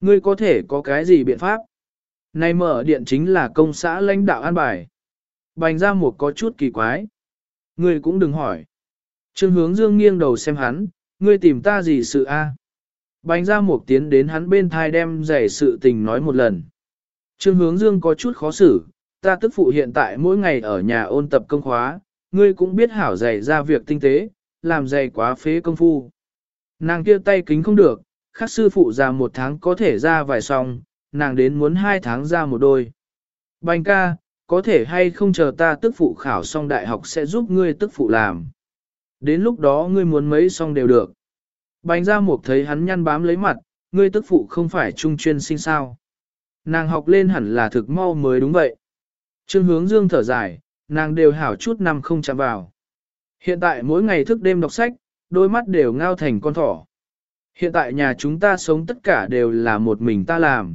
Ngươi có thể có cái gì biện pháp? Này mở điện chính là công xã lãnh đạo an bài. Bành ra một có chút kỳ quái. Ngươi cũng đừng hỏi. Trương hướng dương nghiêng đầu xem hắn, ngươi tìm ta gì sự a? Bánh ra một tiến đến hắn bên thai đem giải sự tình nói một lần. Trương hướng dương có chút khó xử, ta tức phụ hiện tại mỗi ngày ở nhà ôn tập công khóa, ngươi cũng biết hảo dạy ra việc tinh tế, làm dạy quá phế công phu. Nàng kia tay kính không được, khác sư phụ ra một tháng có thể ra vài song, nàng đến muốn hai tháng ra một đôi. Bành ca, có thể hay không chờ ta tức phụ khảo xong đại học sẽ giúp ngươi tức phụ làm. Đến lúc đó ngươi muốn mấy xong đều được. Bành ra một thấy hắn nhăn bám lấy mặt, ngươi tức phụ không phải trung chuyên sinh sao. Nàng học lên hẳn là thực mau mới đúng vậy. Trương hướng dương thở dài, nàng đều hảo chút năm không chạm vào. Hiện tại mỗi ngày thức đêm đọc sách, đôi mắt đều ngao thành con thỏ. Hiện tại nhà chúng ta sống tất cả đều là một mình ta làm.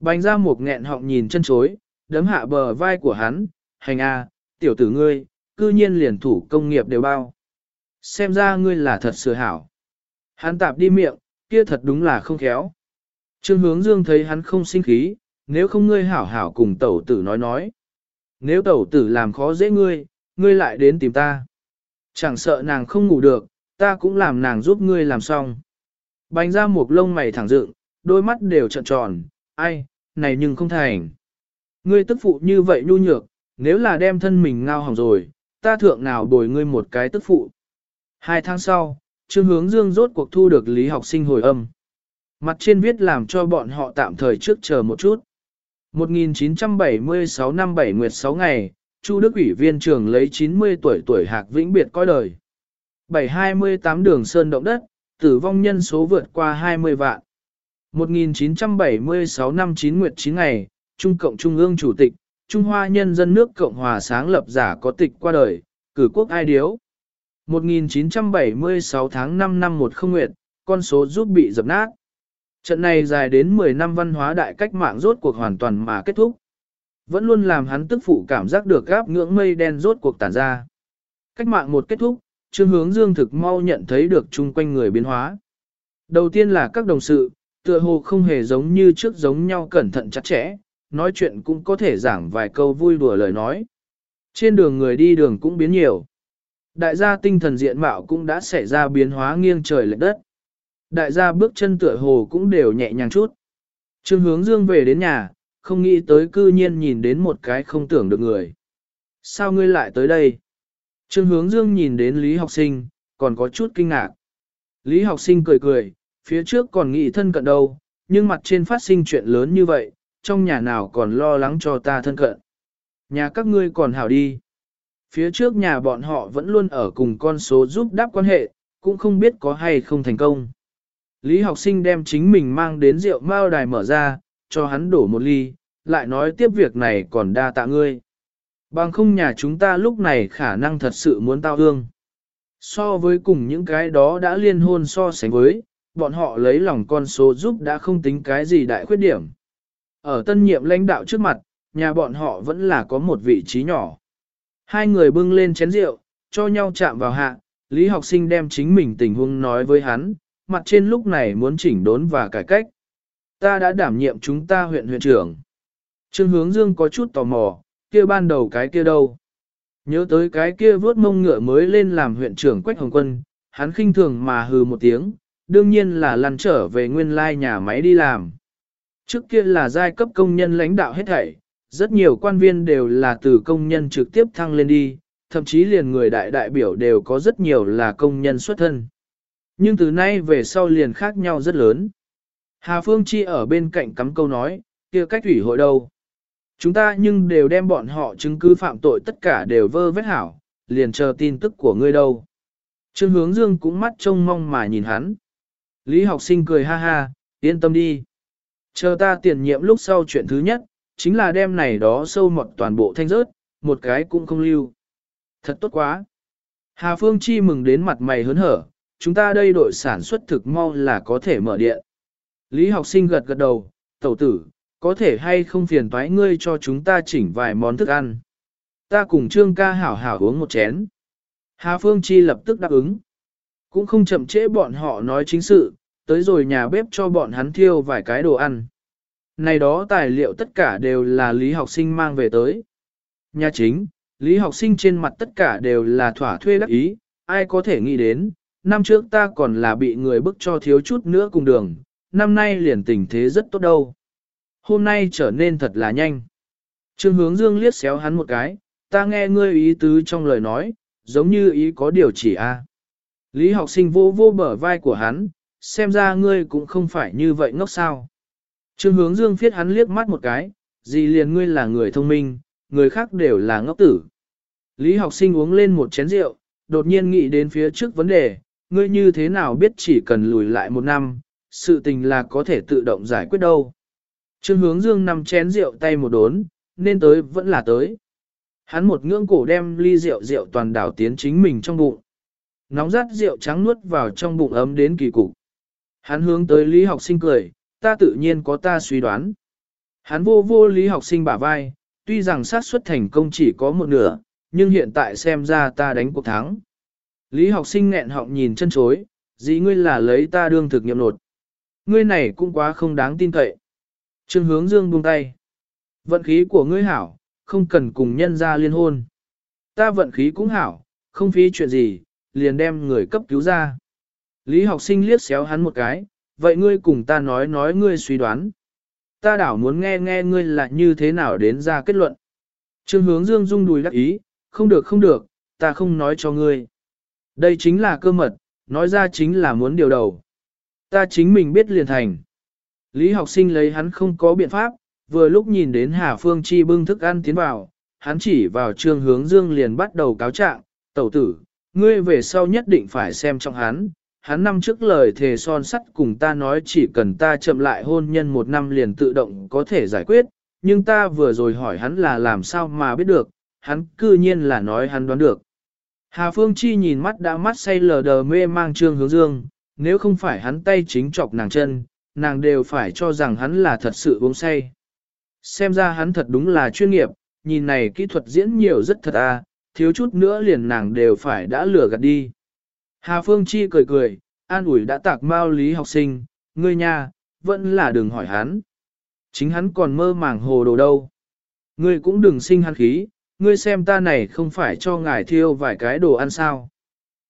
Bành ra một nghẹn họng nhìn chân chối, đấm hạ bờ vai của hắn, hành a, tiểu tử ngươi, cư nhiên liền thủ công nghiệp đều bao. Xem ra ngươi là thật sửa hảo. Hắn tạp đi miệng, kia thật đúng là không khéo. Trương hướng dương thấy hắn không sinh khí, nếu không ngươi hảo hảo cùng tẩu tử nói nói. Nếu tẩu tử làm khó dễ ngươi, ngươi lại đến tìm ta. Chẳng sợ nàng không ngủ được, ta cũng làm nàng giúp ngươi làm xong. Bánh ra một lông mày thẳng dựng, đôi mắt đều trợn tròn, ai, này nhưng không thành. Ngươi tức phụ như vậy nhu nhược, nếu là đem thân mình ngao hỏng rồi, ta thượng nào bồi ngươi một cái tức phụ. Hai tháng sau, Trương Hướng Dương rốt cuộc thu được lý học sinh hồi âm. Mặt trên viết làm cho bọn họ tạm thời trước chờ một chút. 1976 năm 7 nguyệt 6 ngày, Chu Đức ủy viên trưởng lấy 90 tuổi tuổi hạc vĩnh biệt coi đời. 728 đường sơn động đất, tử vong nhân số vượt qua 20 vạn. 1976 năm 9 nguyệt 9 ngày, Trung Cộng Trung ương Chủ tịch, Trung Hoa Nhân dân nước Cộng hòa sáng lập giả có tịch qua đời, cử quốc ai điếu. 1976 tháng 5 năm 10 nguyệt, con số giúp bị dập nát. Trận này dài đến 10 năm văn hóa đại cách mạng rốt cuộc hoàn toàn mà kết thúc. Vẫn luôn làm hắn tức phụ cảm giác được gáp ngưỡng mây đen rốt cuộc tản ra. Cách mạng một kết thúc, Trương Hướng Dương thực mau nhận thấy được chung quanh người biến hóa. Đầu tiên là các đồng sự, tựa hồ không hề giống như trước giống nhau cẩn thận chặt chẽ, nói chuyện cũng có thể giảng vài câu vui đùa lời nói. Trên đường người đi đường cũng biến nhiều. Đại gia tinh thần diện mạo cũng đã xảy ra biến hóa nghiêng trời lệch đất. Đại gia bước chân tựa hồ cũng đều nhẹ nhàng chút. Trương hướng dương về đến nhà, không nghĩ tới cư nhiên nhìn đến một cái không tưởng được người. Sao ngươi lại tới đây? Trương hướng dương nhìn đến Lý học sinh, còn có chút kinh ngạc. Lý học sinh cười cười, phía trước còn nghĩ thân cận đâu, nhưng mặt trên phát sinh chuyện lớn như vậy, trong nhà nào còn lo lắng cho ta thân cận. Nhà các ngươi còn hảo đi. Phía trước nhà bọn họ vẫn luôn ở cùng con số giúp đáp quan hệ, cũng không biết có hay không thành công. Lý học sinh đem chính mình mang đến rượu mao đài mở ra, cho hắn đổ một ly, lại nói tiếp việc này còn đa tạ ngươi. Bằng không nhà chúng ta lúc này khả năng thật sự muốn tao hương. So với cùng những cái đó đã liên hôn so sánh với, bọn họ lấy lòng con số giúp đã không tính cái gì đại khuyết điểm. Ở tân nhiệm lãnh đạo trước mặt, nhà bọn họ vẫn là có một vị trí nhỏ. Hai người bưng lên chén rượu, cho nhau chạm vào hạ, Lý học sinh đem chính mình tình huống nói với hắn, mặt trên lúc này muốn chỉnh đốn và cải cách. Ta đã đảm nhiệm chúng ta huyện huyện trưởng. Trương hướng dương có chút tò mò, kia ban đầu cái kia đâu. Nhớ tới cái kia vuốt mông ngựa mới lên làm huyện trưởng Quách Hồng Quân, hắn khinh thường mà hừ một tiếng, đương nhiên là lăn trở về nguyên lai nhà máy đi làm. Trước kia là giai cấp công nhân lãnh đạo hết thảy, rất nhiều quan viên đều là từ công nhân trực tiếp thăng lên đi, thậm chí liền người đại đại biểu đều có rất nhiều là công nhân xuất thân. Nhưng từ nay về sau liền khác nhau rất lớn. Hà Phương Chi ở bên cạnh cắm câu nói, kia cách ủy hội đâu. Chúng ta nhưng đều đem bọn họ chứng cứ phạm tội tất cả đều vơ vết hảo, liền chờ tin tức của ngươi đâu. Trương hướng dương cũng mắt trông mong mà nhìn hắn. Lý học sinh cười ha ha, yên tâm đi. Chờ ta tiền nhiệm lúc sau chuyện thứ nhất, chính là đem này đó sâu mọt toàn bộ thanh rớt, một cái cũng không lưu. Thật tốt quá. Hà Phương Chi mừng đến mặt mày hớn hở, chúng ta đây đội sản xuất thực mau là có thể mở điện. Lý học sinh gật gật đầu, tẩu tử, có thể hay không phiền toái ngươi cho chúng ta chỉnh vài món thức ăn. Ta cùng Trương ca hảo hảo uống một chén. Hà Phương Chi lập tức đáp ứng. Cũng không chậm trễ bọn họ nói chính sự, tới rồi nhà bếp cho bọn hắn thiêu vài cái đồ ăn. Này đó tài liệu tất cả đều là lý học sinh mang về tới. Nhà chính, lý học sinh trên mặt tất cả đều là thỏa thuê đắc ý, ai có thể nghĩ đến, năm trước ta còn là bị người bức cho thiếu chút nữa cùng đường, năm nay liền tình thế rất tốt đâu. Hôm nay trở nên thật là nhanh. Trương hướng dương liếc xéo hắn một cái, ta nghe ngươi ý tứ trong lời nói, giống như ý có điều chỉ a. Lý học sinh vô vô bờ vai của hắn, xem ra ngươi cũng không phải như vậy ngốc sao. Trương hướng dương phiết hắn liếc mắt một cái, gì liền ngươi là người thông minh, người khác đều là ngốc tử. Lý học sinh uống lên một chén rượu, đột nhiên nghĩ đến phía trước vấn đề, ngươi như thế nào biết chỉ cần lùi lại một năm, sự tình là có thể tự động giải quyết đâu. Trương hướng dương nằm chén rượu tay một đốn, nên tới vẫn là tới. Hắn một ngưỡng cổ đem ly rượu rượu toàn đảo tiến chính mình trong bụng. Nóng rát rượu trắng nuốt vào trong bụng ấm đến kỳ cục. Hắn hướng tới lý học sinh cười, ta tự nhiên có ta suy đoán. Hắn vô vô lý học sinh bả vai, tuy rằng sát suất thành công chỉ có một nửa, nhưng hiện tại xem ra ta đánh cuộc thắng. Lý học sinh nghẹn họng nhìn chân chối, dĩ ngươi là lấy ta đương thực nghiệm nột. Ngươi này cũng quá không đáng tin cậy. Trương hướng dương buông tay. Vận khí của ngươi hảo, không cần cùng nhân ra liên hôn. Ta vận khí cũng hảo, không phí chuyện gì, liền đem người cấp cứu ra. Lý học sinh liếc xéo hắn một cái, vậy ngươi cùng ta nói nói ngươi suy đoán. Ta đảo muốn nghe nghe ngươi là như thế nào đến ra kết luận. Trương hướng dương rung đùi đắc ý, không được không được, ta không nói cho ngươi. Đây chính là cơ mật, nói ra chính là muốn điều đầu. Ta chính mình biết liền thành. Lý học sinh lấy hắn không có biện pháp, vừa lúc nhìn đến Hà Phương Chi bưng thức ăn tiến vào, hắn chỉ vào trương hướng dương liền bắt đầu cáo trạng, tẩu tử, ngươi về sau nhất định phải xem trong hắn. Hắn năm trước lời thề son sắt cùng ta nói chỉ cần ta chậm lại hôn nhân một năm liền tự động có thể giải quyết, nhưng ta vừa rồi hỏi hắn là làm sao mà biết được, hắn cư nhiên là nói hắn đoán được. Hà Phương Chi nhìn mắt đã mắt say lờ đờ mê mang trương hướng dương, nếu không phải hắn tay chính chọc nàng chân, nàng đều phải cho rằng hắn là thật sự uống say. Xem ra hắn thật đúng là chuyên nghiệp, nhìn này kỹ thuật diễn nhiều rất thật à, thiếu chút nữa liền nàng đều phải đã lừa gạt đi. Hà Phương Chi cười cười, an ủi đã tạc Mao lý học sinh, ngươi nha, vẫn là đừng hỏi hắn. Chính hắn còn mơ màng hồ đồ đâu. Ngươi cũng đừng sinh hắn khí, ngươi xem ta này không phải cho ngài thiêu vài cái đồ ăn sao.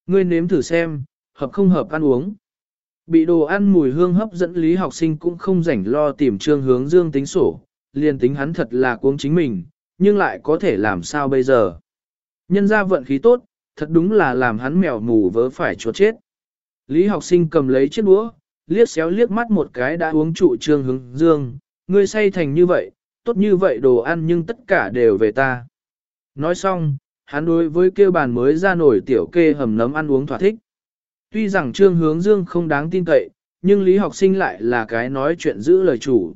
Ngươi nếm thử xem, hợp không hợp ăn uống. Bị đồ ăn mùi hương hấp dẫn lý học sinh cũng không rảnh lo tìm trương hướng dương tính sổ, liền tính hắn thật là cuống chính mình, nhưng lại có thể làm sao bây giờ. Nhân ra vận khí tốt, thật đúng là làm hắn mèo mù vớ phải chuột chết. Lý học sinh cầm lấy chiếc đũa, liếc xéo liếc mắt một cái đã uống trụ trương hướng dương, ngươi say thành như vậy, tốt như vậy đồ ăn nhưng tất cả đều về ta. Nói xong, hắn đối với kêu bàn mới ra nổi tiểu kê hầm nấm ăn uống thỏa thích. Tuy rằng trương hướng dương không đáng tin cậy, nhưng lý học sinh lại là cái nói chuyện giữ lời chủ.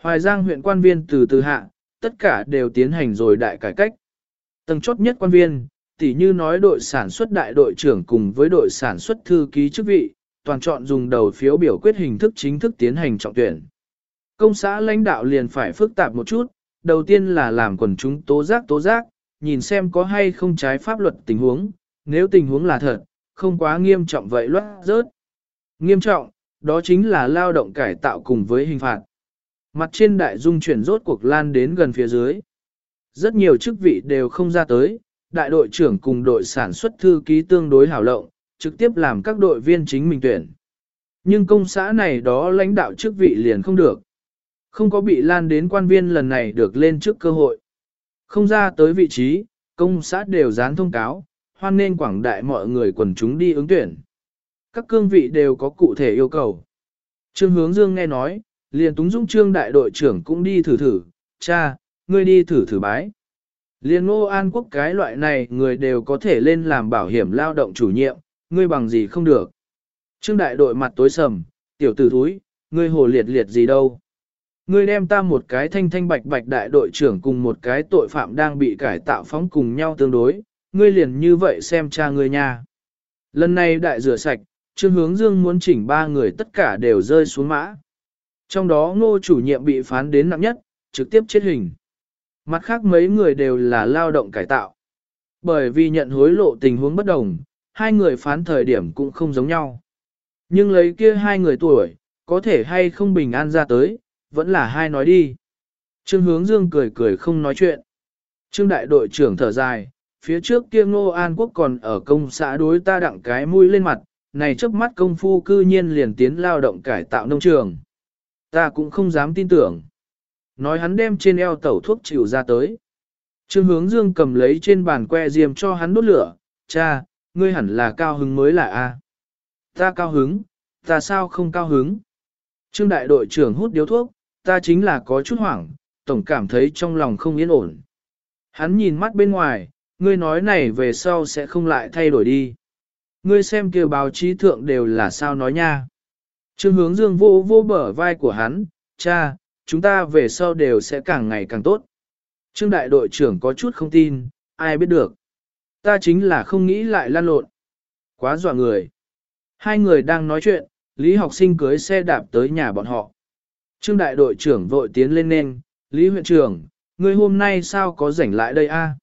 Hoài Giang huyện quan viên từ từ hạ, tất cả đều tiến hành rồi đại cải cách. Tầng chốt nhất quan viên, tỉ như nói đội sản xuất đại đội trưởng cùng với đội sản xuất thư ký chức vị, toàn chọn dùng đầu phiếu biểu quyết hình thức chính thức tiến hành trọng tuyển. Công xã lãnh đạo liền phải phức tạp một chút, đầu tiên là làm quần chúng tố giác tố giác, nhìn xem có hay không trái pháp luật tình huống, nếu tình huống là thật, không quá nghiêm trọng vậy loát rớt. Nghiêm trọng, đó chính là lao động cải tạo cùng với hình phạt. Mặt trên đại dung chuyển rốt cuộc lan đến gần phía dưới. Rất nhiều chức vị đều không ra tới, đại đội trưởng cùng đội sản xuất thư ký tương đối hảo lộng, trực tiếp làm các đội viên chính mình tuyển. Nhưng công xã này đó lãnh đạo chức vị liền không được. Không có bị lan đến quan viên lần này được lên trước cơ hội. Không ra tới vị trí, công xã đều dán thông cáo, hoan nên quảng đại mọi người quần chúng đi ứng tuyển. Các cương vị đều có cụ thể yêu cầu. Trương Hướng Dương nghe nói, liền túng dũng trương đại đội trưởng cũng đi thử thử, cha, ngươi đi thử thử bái. Liên ngô an quốc cái loại này người đều có thể lên làm bảo hiểm lao động chủ nhiệm, ngươi bằng gì không được. Trương đại đội mặt tối sầm, tiểu tử thúi, ngươi hồ liệt liệt gì đâu. Ngươi đem ta một cái thanh thanh bạch bạch đại đội trưởng cùng một cái tội phạm đang bị cải tạo phóng cùng nhau tương đối, ngươi liền như vậy xem cha ngươi nha. Lần này đại rửa sạch, Trương Hướng Dương muốn chỉnh ba người tất cả đều rơi xuống mã. Trong đó ngô chủ nhiệm bị phán đến nặng nhất, trực tiếp chết hình. Mặt khác mấy người đều là lao động cải tạo. Bởi vì nhận hối lộ tình huống bất đồng, hai người phán thời điểm cũng không giống nhau. Nhưng lấy kia hai người tuổi, có thể hay không bình an ra tới, vẫn là hai nói đi. Trương hướng dương cười cười không nói chuyện. Trương đại đội trưởng thở dài, phía trước kia ngô an quốc còn ở công xã đối ta đặng cái mũi lên mặt, này trước mắt công phu cư nhiên liền tiến lao động cải tạo nông trường. Ta cũng không dám tin tưởng. Nói hắn đem trên eo tẩu thuốc chịu ra tới. Trương hướng dương cầm lấy trên bàn que diêm cho hắn đốt lửa. Cha, ngươi hẳn là cao hứng mới là A. Ta cao hứng, ta sao không cao hứng? Trương đại đội trưởng hút điếu thuốc, ta chính là có chút hoảng, tổng cảm thấy trong lòng không yên ổn. Hắn nhìn mắt bên ngoài, ngươi nói này về sau sẽ không lại thay đổi đi. Ngươi xem kia báo chí thượng đều là sao nói nha. Trương hướng dương vô vô bở vai của hắn, cha, chúng ta về sau đều sẽ càng ngày càng tốt. Trương đại đội trưởng có chút không tin, ai biết được. Ta chính là không nghĩ lại lan lộn. Quá dọa người. Hai người đang nói chuyện, Lý học sinh cưới xe đạp tới nhà bọn họ. Trương đại đội trưởng vội tiến lên nên, Lý huyện trưởng, ngươi hôm nay sao có rảnh lại đây a?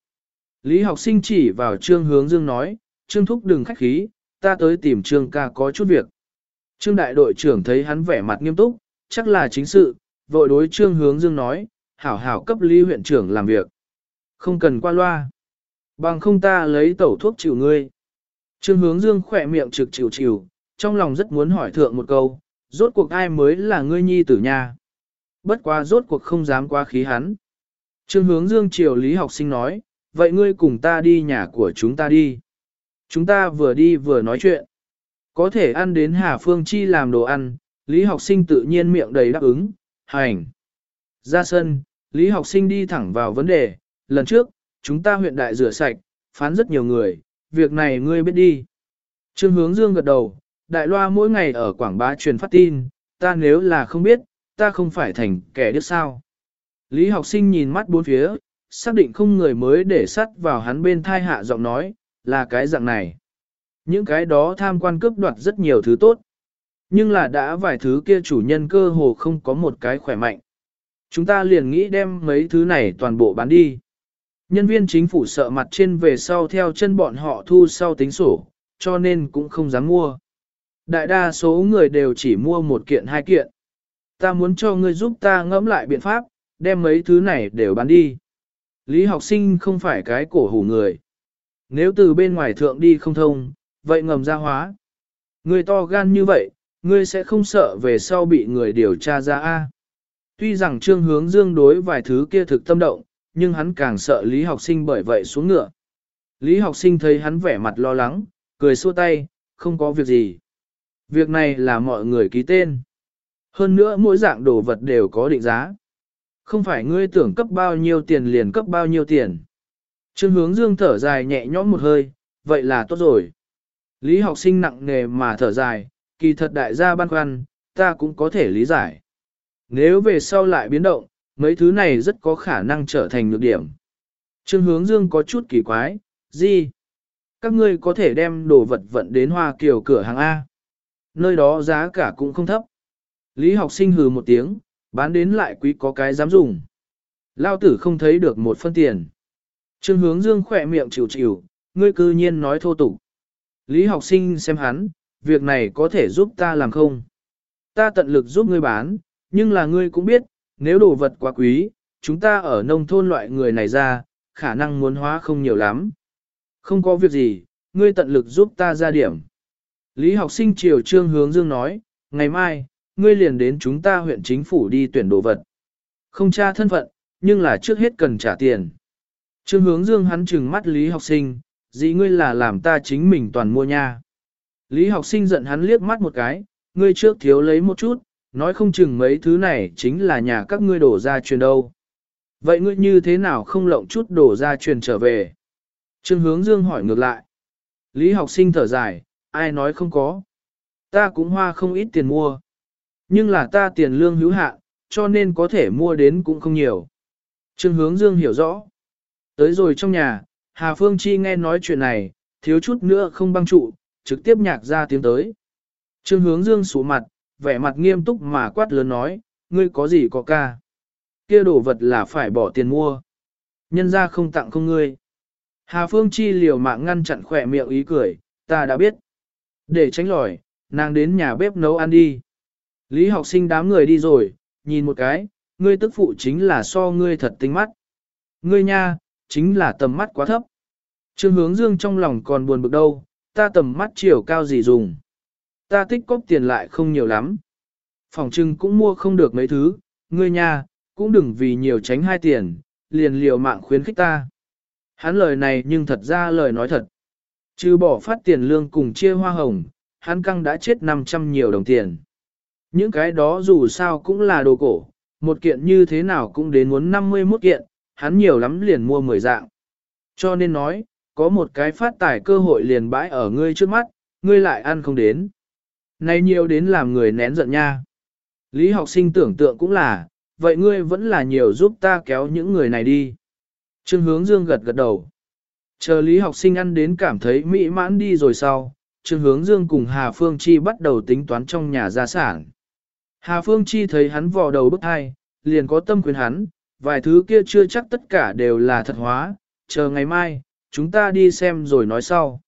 Lý học sinh chỉ vào trương hướng dương nói, trương thúc đừng khách khí, ta tới tìm trương ca có chút việc. Trương đại đội trưởng thấy hắn vẻ mặt nghiêm túc, chắc là chính sự, vội đối trương hướng dương nói, hảo hảo cấp lý huyện trưởng làm việc. Không cần qua loa. Bằng không ta lấy tẩu thuốc chịu ngươi. Trương hướng dương khỏe miệng trực chịu chịu, trong lòng rất muốn hỏi thượng một câu, rốt cuộc ai mới là ngươi nhi tử nha. Bất quá rốt cuộc không dám qua khí hắn. Trương hướng dương triều lý học sinh nói, vậy ngươi cùng ta đi nhà của chúng ta đi. Chúng ta vừa đi vừa nói chuyện. Có thể ăn đến Hà Phương Chi làm đồ ăn, Lý học sinh tự nhiên miệng đầy đáp ứng, hành. Ra sân, Lý học sinh đi thẳng vào vấn đề, lần trước, chúng ta huyện đại rửa sạch, phán rất nhiều người, việc này ngươi biết đi. Trương hướng dương gật đầu, đại loa mỗi ngày ở Quảng Bá truyền phát tin, ta nếu là không biết, ta không phải thành kẻ điếc sao. Lý học sinh nhìn mắt bốn phía, xác định không người mới để sắt vào hắn bên thai hạ giọng nói, là cái dạng này. Những cái đó tham quan cướp đoạt rất nhiều thứ tốt. Nhưng là đã vài thứ kia chủ nhân cơ hồ không có một cái khỏe mạnh. Chúng ta liền nghĩ đem mấy thứ này toàn bộ bán đi. Nhân viên chính phủ sợ mặt trên về sau theo chân bọn họ thu sau tính sổ, cho nên cũng không dám mua. Đại đa số người đều chỉ mua một kiện hai kiện. Ta muốn cho ngươi giúp ta ngẫm lại biện pháp, đem mấy thứ này đều bán đi. Lý học sinh không phải cái cổ hủ người. Nếu từ bên ngoài thượng đi không thông, vậy ngầm ra hóa. người to gan như vậy, ngươi sẽ không sợ về sau bị người điều tra ra A. Tuy rằng trương hướng dương đối vài thứ kia thực tâm động, nhưng hắn càng sợ lý học sinh bởi vậy xuống ngựa. Lý học sinh thấy hắn vẻ mặt lo lắng, cười xua tay, không có việc gì. Việc này là mọi người ký tên. Hơn nữa mỗi dạng đồ vật đều có định giá. Không phải ngươi tưởng cấp bao nhiêu tiền liền cấp bao nhiêu tiền. Trương hướng dương thở dài nhẹ nhõm một hơi, vậy là tốt rồi. Lý học sinh nặng nề mà thở dài, kỳ thật đại gia băn khoăn, ta cũng có thể lý giải. Nếu về sau lại biến động, mấy thứ này rất có khả năng trở thành nhược điểm. Trương hướng dương có chút kỳ quái, gì? Các ngươi có thể đem đồ vật vận đến hoa kiều cửa hàng A. Nơi đó giá cả cũng không thấp. Lý học sinh hừ một tiếng, bán đến lại quý có cái dám dùng. Lao tử không thấy được một phân tiền. Trương hướng dương khỏe miệng chịu chịu, ngươi cư nhiên nói thô tục. Lý học sinh xem hắn, việc này có thể giúp ta làm không? Ta tận lực giúp ngươi bán, nhưng là ngươi cũng biết, nếu đồ vật quá quý, chúng ta ở nông thôn loại người này ra, khả năng muốn hóa không nhiều lắm. Không có việc gì, ngươi tận lực giúp ta ra điểm. Lý học sinh triều trương hướng dương nói, ngày mai, ngươi liền đến chúng ta huyện chính phủ đi tuyển đồ vật. Không tra thân phận, nhưng là trước hết cần trả tiền. Trương hướng dương hắn trừng mắt Lý học sinh, dĩ ngươi là làm ta chính mình toàn mua nha. Lý học sinh giận hắn liếc mắt một cái, ngươi trước thiếu lấy một chút, nói không chừng mấy thứ này chính là nhà các ngươi đổ ra truyền đâu. Vậy ngươi như thế nào không lộng chút đổ ra truyền trở về? Trương hướng dương hỏi ngược lại. Lý học sinh thở dài, ai nói không có. Ta cũng hoa không ít tiền mua. Nhưng là ta tiền lương hữu hạn, cho nên có thể mua đến cũng không nhiều. Trương hướng dương hiểu rõ. Tới rồi trong nhà, Hà Phương Chi nghe nói chuyện này, thiếu chút nữa không băng trụ, trực tiếp nhạc ra tiếng tới. Trương hướng dương sủ mặt, vẻ mặt nghiêm túc mà quát lớn nói, ngươi có gì có ca. kia đồ vật là phải bỏ tiền mua. Nhân ra không tặng không ngươi. Hà Phương Chi liều mạng ngăn chặn khỏe miệng ý cười, ta đã biết. Để tránh lòi, nàng đến nhà bếp nấu ăn đi. Lý học sinh đám người đi rồi, nhìn một cái, ngươi tức phụ chính là so ngươi thật tinh mắt. Ngươi nha, chính là tầm mắt quá thấp. Trương hướng dương trong lòng còn buồn bực đâu, ta tầm mắt chiều cao gì dùng. Ta tích cóp tiền lại không nhiều lắm. Phòng trưng cũng mua không được mấy thứ, ngươi nha, cũng đừng vì nhiều tránh hai tiền, liền liều mạng khuyến khích ta. Hắn lời này nhưng thật ra lời nói thật. Trừ bỏ phát tiền lương cùng chia hoa hồng, hắn căng đã chết 500 nhiều đồng tiền. Những cái đó dù sao cũng là đồ cổ, một kiện như thế nào cũng đến muốn 51 kiện, hắn nhiều lắm liền mua 10 dạng. Cho nên nói, có một cái phát tài cơ hội liền bãi ở ngươi trước mắt, ngươi lại ăn không đến. Này nhiều đến làm người nén giận nha. Lý học sinh tưởng tượng cũng là, vậy ngươi vẫn là nhiều giúp ta kéo những người này đi. Trương hướng dương gật gật đầu. Chờ Lý học sinh ăn đến cảm thấy mỹ mãn đi rồi sau, Trương hướng dương cùng Hà Phương Chi bắt đầu tính toán trong nhà gia sản. Hà Phương Chi thấy hắn vò đầu bức hai, liền có tâm khuyên hắn, vài thứ kia chưa chắc tất cả đều là thật hóa, chờ ngày mai, chúng ta đi xem rồi nói sau.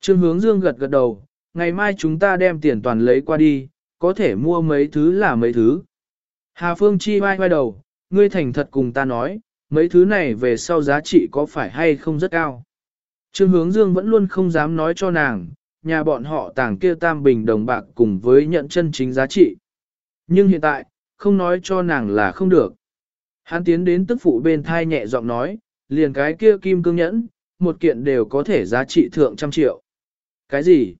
Trương hướng dương gật gật đầu, ngày mai chúng ta đem tiền toàn lấy qua đi, có thể mua mấy thứ là mấy thứ. Hà Phương Chi vai vai đầu, ngươi thành thật cùng ta nói, mấy thứ này về sau giá trị có phải hay không rất cao. Trương hướng dương vẫn luôn không dám nói cho nàng, nhà bọn họ tàng kia tam bình đồng bạc cùng với nhận chân chính giá trị. Nhưng hiện tại, không nói cho nàng là không được. Hắn tiến đến tức phụ bên thai nhẹ giọng nói, liền cái kia kim cương nhẫn, một kiện đều có thể giá trị thượng trăm triệu. Cái gì?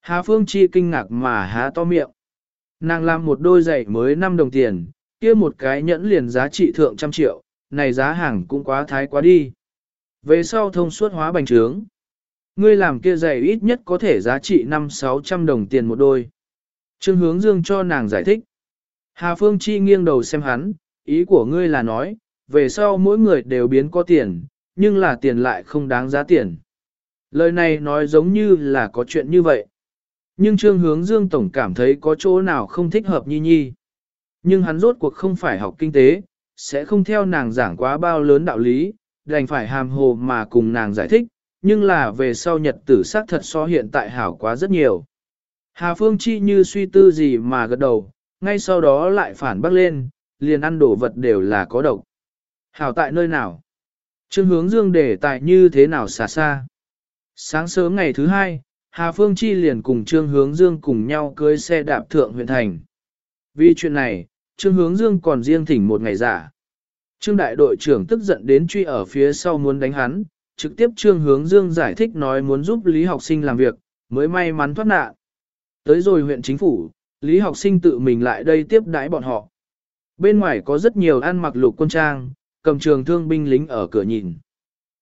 Hà Phương Chi kinh ngạc mà há to miệng. Nàng làm một đôi giày mới 5 đồng tiền, kia một cái nhẫn liền giá trị thượng trăm triệu, này giá hàng cũng quá thái quá đi. Về sau thông suốt hóa bành trướng. Ngươi làm kia giày ít nhất có thể giá trị 5-600 đồng tiền một đôi. Trương hướng dương cho nàng giải thích. Hà Phương Chi nghiêng đầu xem hắn, ý của ngươi là nói, về sau mỗi người đều biến có tiền, nhưng là tiền lại không đáng giá tiền. Lời này nói giống như là có chuyện như vậy. Nhưng Trương Hướng Dương Tổng cảm thấy có chỗ nào không thích hợp Nhi Nhi. Nhưng hắn rốt cuộc không phải học kinh tế, sẽ không theo nàng giảng quá bao lớn đạo lý, đành phải hàm hồ mà cùng nàng giải thích, nhưng là về sau nhật tử xác thật so hiện tại hảo quá rất nhiều. Hà Phương Chi như suy tư gì mà gật đầu, ngay sau đó lại phản bác lên, liền ăn đồ vật đều là có độc. Hảo tại nơi nào? Trương hướng dương để tại như thế nào xa xa? Sáng sớm ngày thứ hai, Hà Phương Chi liền cùng Trương Hướng Dương cùng nhau cưới xe đạp thượng huyện thành. Vì chuyện này, Trương Hướng Dương còn riêng thỉnh một ngày giả. Trương đại đội trưởng tức giận đến truy ở phía sau muốn đánh hắn, trực tiếp Trương Hướng Dương giải thích nói muốn giúp Lý học sinh làm việc, mới may mắn thoát nạn. Tới rồi huyện chính phủ, Lý học sinh tự mình lại đây tiếp đãi bọn họ. Bên ngoài có rất nhiều ăn mặc lục quân trang, cầm trường thương binh lính ở cửa nhìn.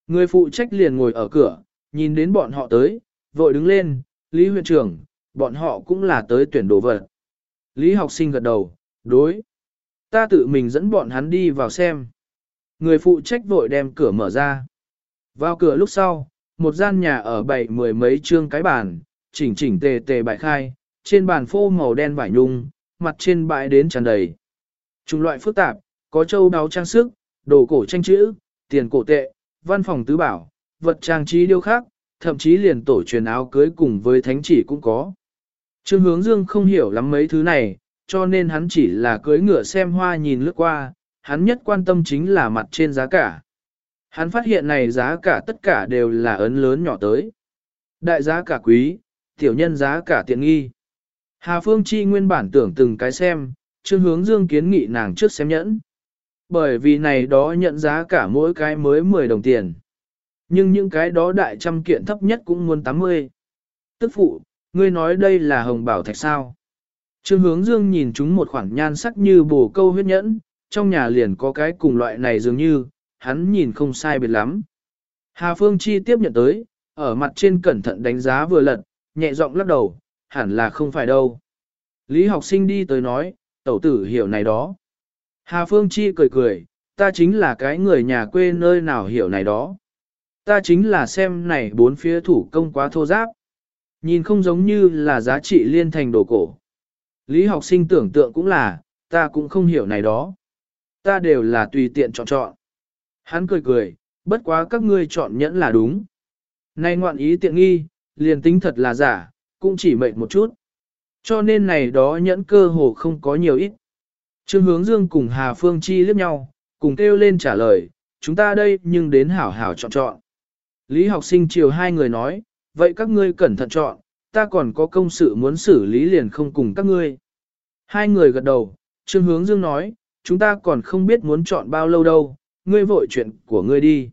Người phụ trách liền ngồi ở cửa, nhìn đến bọn họ tới, vội đứng lên, Lý huyện trưởng, bọn họ cũng là tới tuyển đồ vật. Lý học sinh gật đầu, đối. Ta tự mình dẫn bọn hắn đi vào xem. Người phụ trách vội đem cửa mở ra. Vào cửa lúc sau, một gian nhà ở bảy mười mấy trương cái bàn, chỉnh chỉnh tề tề bại khai, trên bàn phô màu đen vải nhung, mặt trên bãi đến tràn đầy. Trung loại phức tạp, có châu đáo trang sức, đồ cổ tranh chữ, tiền cổ tệ, văn phòng tứ bảo, vật trang trí điêu khác, thậm chí liền tổ truyền áo cưới cùng với thánh chỉ cũng có. Trương hướng dương không hiểu lắm mấy thứ này, cho nên hắn chỉ là cưới ngựa xem hoa nhìn lướt qua, hắn nhất quan tâm chính là mặt trên giá cả. Hắn phát hiện này giá cả tất cả đều là ấn lớn nhỏ tới. Đại giá cả quý, tiểu nhân giá cả tiện nghi. Hà Phương Chi nguyên bản tưởng từng cái xem, Trương Hướng Dương kiến nghị nàng trước xem nhẫn. Bởi vì này đó nhận giá cả mỗi cái mới 10 đồng tiền. Nhưng những cái đó đại trăm kiện thấp nhất cũng muốn 80. Tức phụ, ngươi nói đây là hồng bảo thạch sao. Trương hướng dương nhìn chúng một khoản nhan sắc như bồ câu huyết nhẫn, trong nhà liền có cái cùng loại này dường như, hắn nhìn không sai biệt lắm. Hà Phương Chi tiếp nhận tới, ở mặt trên cẩn thận đánh giá vừa lật, nhẹ giọng lắc đầu, hẳn là không phải đâu. Lý học sinh đi tới nói, tẩu tử hiểu này đó. Hà Phương Chi cười cười, ta chính là cái người nhà quê nơi nào hiểu này đó. Ta chính là xem này bốn phía thủ công quá thô giáp. Nhìn không giống như là giá trị liên thành đồ cổ. Lý học sinh tưởng tượng cũng là, ta cũng không hiểu này đó. Ta đều là tùy tiện chọn chọn. Hắn cười cười, bất quá các ngươi chọn nhẫn là đúng. Nay ngoạn ý tiện nghi, liền tính thật là giả, cũng chỉ mệnh một chút. Cho nên này đó nhẫn cơ hồ không có nhiều ít. Trương hướng dương cùng Hà Phương Chi liếc nhau, cùng kêu lên trả lời, chúng ta đây nhưng đến hảo hảo chọn chọn. Lý học sinh chiều hai người nói, vậy các ngươi cẩn thận chọn, ta còn có công sự muốn xử lý liền không cùng các ngươi. Hai người gật đầu, Trương Hướng Dương nói, chúng ta còn không biết muốn chọn bao lâu đâu, ngươi vội chuyện của ngươi đi.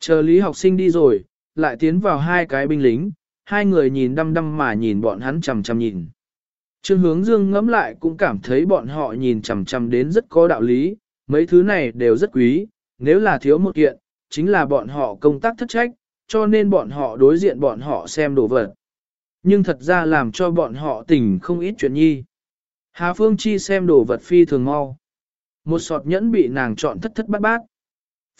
Chờ Lý học sinh đi rồi, lại tiến vào hai cái binh lính, hai người nhìn đăm đăm mà nhìn bọn hắn chằm chằm nhìn. Trương Hướng Dương ngẫm lại cũng cảm thấy bọn họ nhìn chằm chằm đến rất có đạo lý, mấy thứ này đều rất quý, nếu là thiếu một kiện, chính là bọn họ công tác thất trách, cho nên bọn họ đối diện bọn họ xem đồ vật. Nhưng thật ra làm cho bọn họ tỉnh không ít chuyện nhi. Hà Phương Chi xem đồ vật phi thường mau. Một sọt nhẫn bị nàng chọn thất thất bát bát.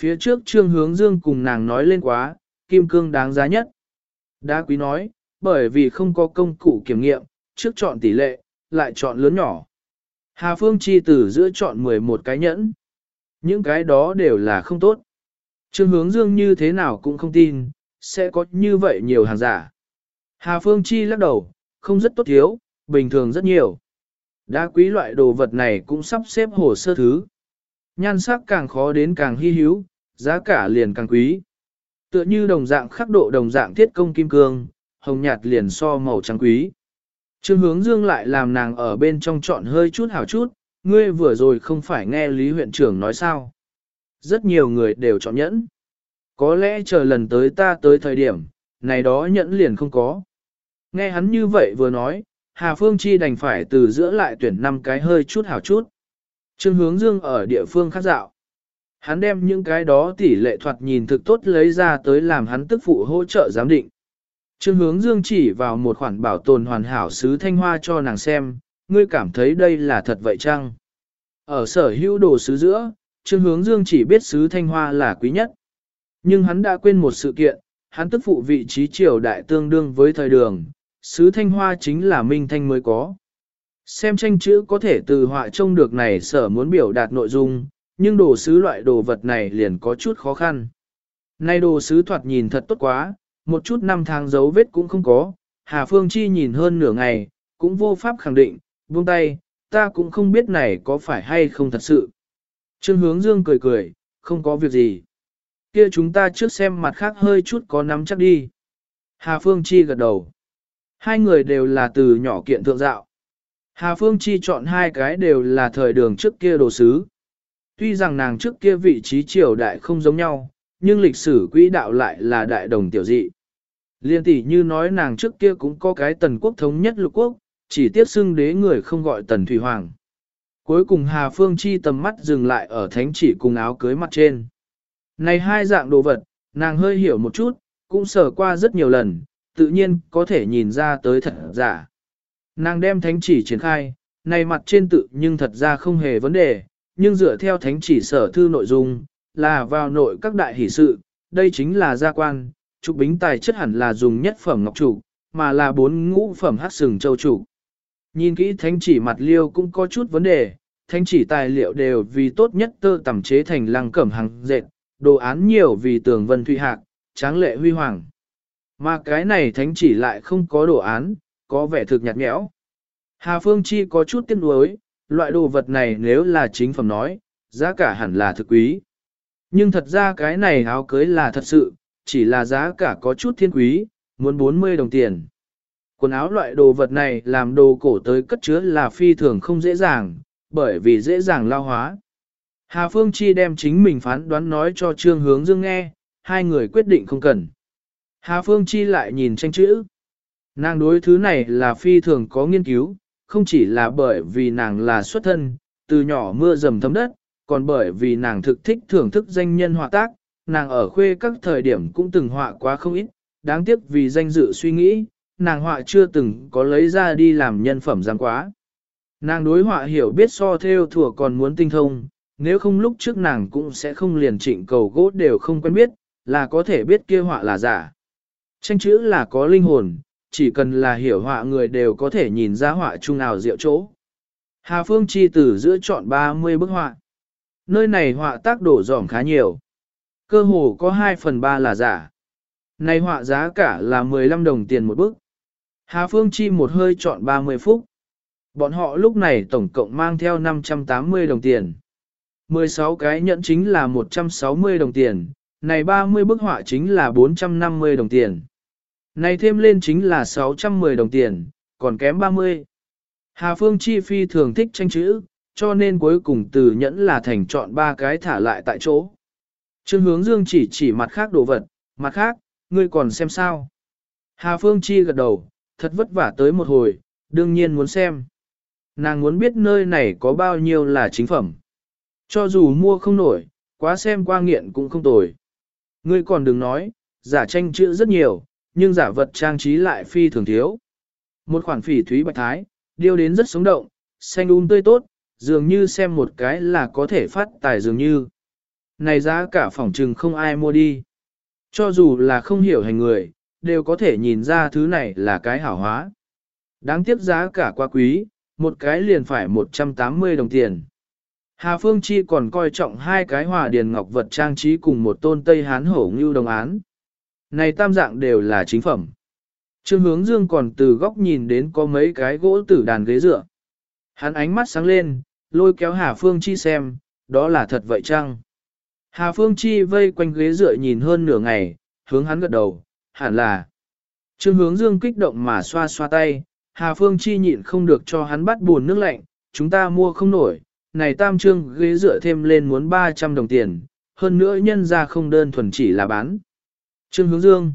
Phía trước trương hướng dương cùng nàng nói lên quá, kim cương đáng giá nhất. Đá quý nói, bởi vì không có công cụ kiểm nghiệm, trước chọn tỷ lệ, lại chọn lớn nhỏ. Hà Phương Chi từ giữa chọn 11 cái nhẫn. Những cái đó đều là không tốt. Trương hướng dương như thế nào cũng không tin, sẽ có như vậy nhiều hàng giả. Hà Phương Chi lắc đầu, không rất tốt thiếu, bình thường rất nhiều. Đá quý loại đồ vật này cũng sắp xếp hồ sơ thứ. Nhan sắc càng khó đến càng hy hữu, giá cả liền càng quý. Tựa như đồng dạng khắc độ đồng dạng thiết công kim cương, hồng nhạt liền so màu trắng quý. Trương hướng dương lại làm nàng ở bên trong chọn hơi chút hảo chút, ngươi vừa rồi không phải nghe Lý huyện trưởng nói sao. Rất nhiều người đều chọn nhẫn. Có lẽ chờ lần tới ta tới thời điểm, này đó nhẫn liền không có. Nghe hắn như vậy vừa nói, Hà Phương Chi đành phải từ giữa lại tuyển năm cái hơi chút hảo chút. Trương hướng dương ở địa phương khác dạo. Hắn đem những cái đó tỷ lệ thoạt nhìn thực tốt lấy ra tới làm hắn tức phụ hỗ trợ giám định. Trương hướng dương chỉ vào một khoản bảo tồn hoàn hảo sứ thanh hoa cho nàng xem, ngươi cảm thấy đây là thật vậy chăng? Ở sở hữu đồ sứ giữa, Trương hướng dương chỉ biết sứ thanh hoa là quý nhất. Nhưng hắn đã quên một sự kiện, hắn tức phụ vị trí triều đại tương đương với thời đường, sứ thanh hoa chính là minh thanh mới có. Xem tranh chữ có thể từ họa trông được này sở muốn biểu đạt nội dung, nhưng đồ sứ loại đồ vật này liền có chút khó khăn. Nay đồ sứ thoạt nhìn thật tốt quá, một chút năm tháng dấu vết cũng không có, Hà Phương Chi nhìn hơn nửa ngày, cũng vô pháp khẳng định, buông tay, ta cũng không biết này có phải hay không thật sự. Trương hướng dương cười cười, không có việc gì. Kia chúng ta trước xem mặt khác hơi chút có nắm chắc đi. Hà Phương Chi gật đầu. Hai người đều là từ nhỏ kiện thượng dạo. Hà Phương Chi chọn hai cái đều là thời đường trước kia đồ sứ. Tuy rằng nàng trước kia vị trí triều đại không giống nhau, nhưng lịch sử quỹ đạo lại là đại đồng tiểu dị. Liên tỷ như nói nàng trước kia cũng có cái tần quốc thống nhất lục quốc, chỉ tiếc xưng đế người không gọi tần thủy hoàng. Cuối cùng Hà Phương Chi tầm mắt dừng lại ở thánh chỉ cùng áo cưới mặt trên. Này hai dạng đồ vật, Nàng hơi hiểu một chút, cũng sở qua rất nhiều lần, tự nhiên có thể nhìn ra tới thật giả. Nàng đem thánh chỉ triển khai, này mặt trên tự nhưng thật ra không hề vấn đề, nhưng dựa theo thánh chỉ sở thư nội dung, là vào nội các đại hỷ sự, đây chính là gia quan, trục bính tài chất hẳn là dùng nhất phẩm ngọc trụ, mà là bốn ngũ phẩm hắc sừng châu trụ. Nhìn kỹ thánh chỉ mặt liêu cũng có chút vấn đề, thánh chỉ tài liệu đều vì tốt nhất tơ tẩm chế thành lăng cẩm hàng dệt, đồ án nhiều vì tường vân thụy hạc, tráng lệ huy hoàng. Mà cái này thánh chỉ lại không có đồ án, có vẻ thực nhạt nhẽo. Hà Phương Chi có chút tiếc nuối, loại đồ vật này nếu là chính phẩm nói, giá cả hẳn là thực quý. Nhưng thật ra cái này áo cưới là thật sự, chỉ là giá cả có chút thiên quý, muốn 40 đồng tiền. Quần áo loại đồ vật này làm đồ cổ tới cất chứa là phi thường không dễ dàng, bởi vì dễ dàng lao hóa. Hà Phương Chi đem chính mình phán đoán nói cho Trương Hướng Dương nghe, hai người quyết định không cần. Hà Phương Chi lại nhìn tranh chữ. Nàng đối thứ này là phi thường có nghiên cứu, không chỉ là bởi vì nàng là xuất thân, từ nhỏ mưa dầm thấm đất, còn bởi vì nàng thực thích thưởng thức danh nhân họa tác, nàng ở khuê các thời điểm cũng từng họa quá không ít, đáng tiếc vì danh dự suy nghĩ, nàng họa chưa từng có lấy ra đi làm nhân phẩm giang quá. Nàng đối họa hiểu biết so theo thừa còn muốn tinh thông, nếu không lúc trước nàng cũng sẽ không liền trịnh cầu gỗ đều không quen biết, là có thể biết kia họa là giả. Tranh chữ là có linh hồn, chỉ cần là hiểu họa người đều có thể nhìn ra họa chung nào diệu chỗ. Hà Phương chi từ giữa chọn 30 bức họa. Nơi này họa tác đổ dỏm khá nhiều. Cơ hồ có 2 phần 3 là giả. Này họa giá cả là 15 đồng tiền một bức. Hà Phương chi một hơi chọn 30 phút. Bọn họ lúc này tổng cộng mang theo 580 đồng tiền. 16 cái nhẫn chính là 160 đồng tiền, này 30 bức họa chính là 450 đồng tiền. Này thêm lên chính là 610 đồng tiền, còn kém 30. Hà Phương chi phi thường thích tranh chữ, cho nên cuối cùng từ nhẫn là thành chọn ba cái thả lại tại chỗ. Trương hướng dương chỉ chỉ mặt khác đồ vật, mặt khác, ngươi còn xem sao. Hà Phương chi gật đầu, thật vất vả tới một hồi, đương nhiên muốn xem. Nàng muốn biết nơi này có bao nhiêu là chính phẩm. Cho dù mua không nổi, quá xem qua nghiện cũng không tồi. Ngươi còn đừng nói, giả tranh chữ rất nhiều, nhưng giả vật trang trí lại phi thường thiếu. Một khoản phỉ thúy bạch thái, điêu đến rất sống động, xanh un tươi tốt, dường như xem một cái là có thể phát tài dường như. Này giá cả phòng trừng không ai mua đi. Cho dù là không hiểu hành người, đều có thể nhìn ra thứ này là cái hảo hóa. Đáng tiếc giá cả quá quý, một cái liền phải 180 đồng tiền. Hà Phương Chi còn coi trọng hai cái hòa điền ngọc vật trang trí cùng một tôn Tây Hán hổ ngưu đồng án. Này tam dạng đều là chính phẩm. Trương hướng dương còn từ góc nhìn đến có mấy cái gỗ tử đàn ghế dựa. Hắn ánh mắt sáng lên, lôi kéo Hà Phương Chi xem, đó là thật vậy chăng? Hà Phương Chi vây quanh ghế dựa nhìn hơn nửa ngày, hướng hắn gật đầu, hẳn là. Trương hướng dương kích động mà xoa xoa tay, Hà Phương Chi nhịn không được cho hắn bắt buồn nước lạnh, chúng ta mua không nổi, này tam trương ghế dựa thêm lên muốn 300 đồng tiền, hơn nữa nhân ra không đơn thuần chỉ là bán. Trương hướng dương.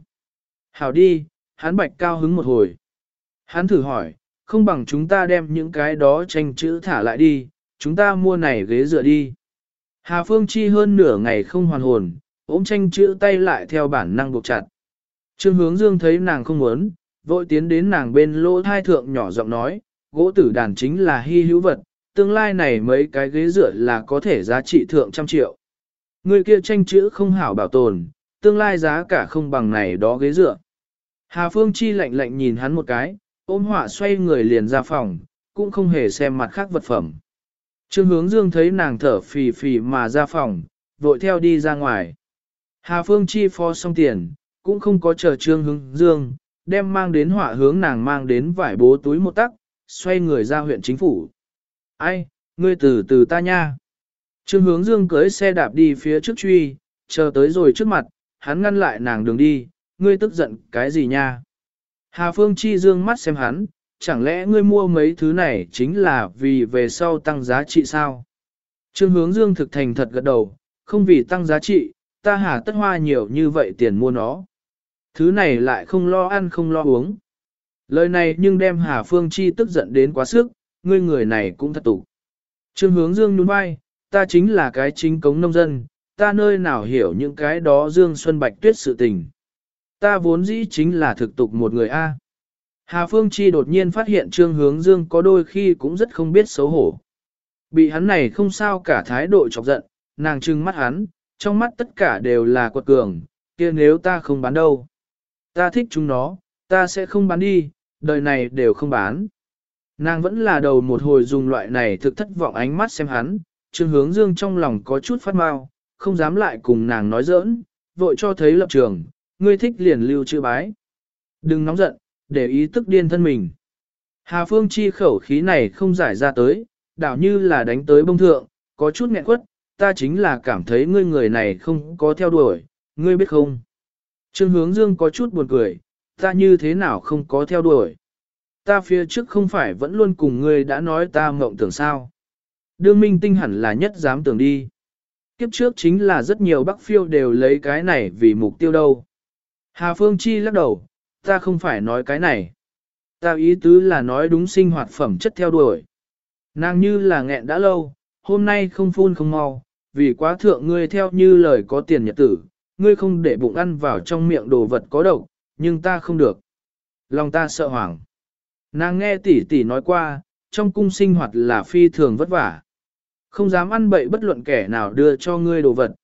Hảo đi, hắn bạch cao hứng một hồi. Hắn thử hỏi, không bằng chúng ta đem những cái đó tranh chữ thả lại đi, chúng ta mua này ghế dựa đi. Hà Phương Chi hơn nửa ngày không hoàn hồn, ôm tranh chữ tay lại theo bản năng buộc chặt. Trương hướng dương thấy nàng không muốn, vội tiến đến nàng bên lỗ thai thượng nhỏ giọng nói, gỗ tử đàn chính là hy hữu vật, tương lai này mấy cái ghế dựa là có thể giá trị thượng trăm triệu. Người kia tranh chữ không hảo bảo tồn, tương lai giá cả không bằng này đó ghế dựa. Hà Phương Chi lạnh lạnh nhìn hắn một cái, ôm họa xoay người liền ra phòng, cũng không hề xem mặt khác vật phẩm. Trương hướng dương thấy nàng thở phì phì mà ra phòng, vội theo đi ra ngoài. Hà Phương Chi phó xong tiền, cũng không có chờ trương hướng dương, đem mang đến họa hướng nàng mang đến vải bố túi một tắc, xoay người ra huyện chính phủ. Ai, ngươi từ từ ta nha. Trương hướng dương cưới xe đạp đi phía trước truy, chờ tới rồi trước mặt, hắn ngăn lại nàng đường đi, ngươi tức giận cái gì nha. Hà Phương Chi dương mắt xem hắn, chẳng lẽ ngươi mua mấy thứ này chính là vì về sau tăng giá trị sao? Trương hướng dương thực thành thật gật đầu, không vì tăng giá trị, ta hà tất hoa nhiều như vậy tiền mua nó. Thứ này lại không lo ăn không lo uống. Lời này nhưng đem Hà Phương Chi tức giận đến quá sức, ngươi người này cũng thật tủ. Trương hướng dương nhún vai, ta chính là cái chính cống nông dân, ta nơi nào hiểu những cái đó Dương Xuân Bạch Tuyết sự tình. Ta vốn dĩ chính là thực tục một người A. Hà Phương Chi đột nhiên phát hiện Trương Hướng Dương có đôi khi cũng rất không biết xấu hổ. Bị hắn này không sao cả thái độ chọc giận, nàng trừng mắt hắn, trong mắt tất cả đều là quật cường, kia nếu ta không bán đâu. Ta thích chúng nó, ta sẽ không bán đi, đời này đều không bán. Nàng vẫn là đầu một hồi dùng loại này thực thất vọng ánh mắt xem hắn, Trương Hướng Dương trong lòng có chút phát mau, không dám lại cùng nàng nói giỡn, vội cho thấy lập trường, ngươi thích liền lưu chữ bái. Đừng nóng giận, để ý tức điên thân mình. Hà Phương chi khẩu khí này không giải ra tới, đảo như là đánh tới bông thượng, có chút nghẹn quất, ta chính là cảm thấy ngươi người này không có theo đuổi, ngươi biết không? Trương hướng dương có chút buồn cười, ta như thế nào không có theo đuổi? Ta phía trước không phải vẫn luôn cùng ngươi đã nói ta mộng tưởng sao? Đương minh tinh hẳn là nhất dám tưởng đi. Kiếp trước chính là rất nhiều bắc phiêu đều lấy cái này vì mục tiêu đâu. Hà Phương Chi lắc đầu, ta không phải nói cái này. Ta ý tứ là nói đúng sinh hoạt phẩm chất theo đuổi. Nàng như là nghẹn đã lâu, hôm nay không phun không mau, vì quá thượng ngươi theo như lời có tiền nhật tử, ngươi không để bụng ăn vào trong miệng đồ vật có độc, nhưng ta không được. Lòng ta sợ hoảng. Nàng nghe tỷ tỷ nói qua, trong cung sinh hoạt là phi thường vất vả. Không dám ăn bậy bất luận kẻ nào đưa cho ngươi đồ vật.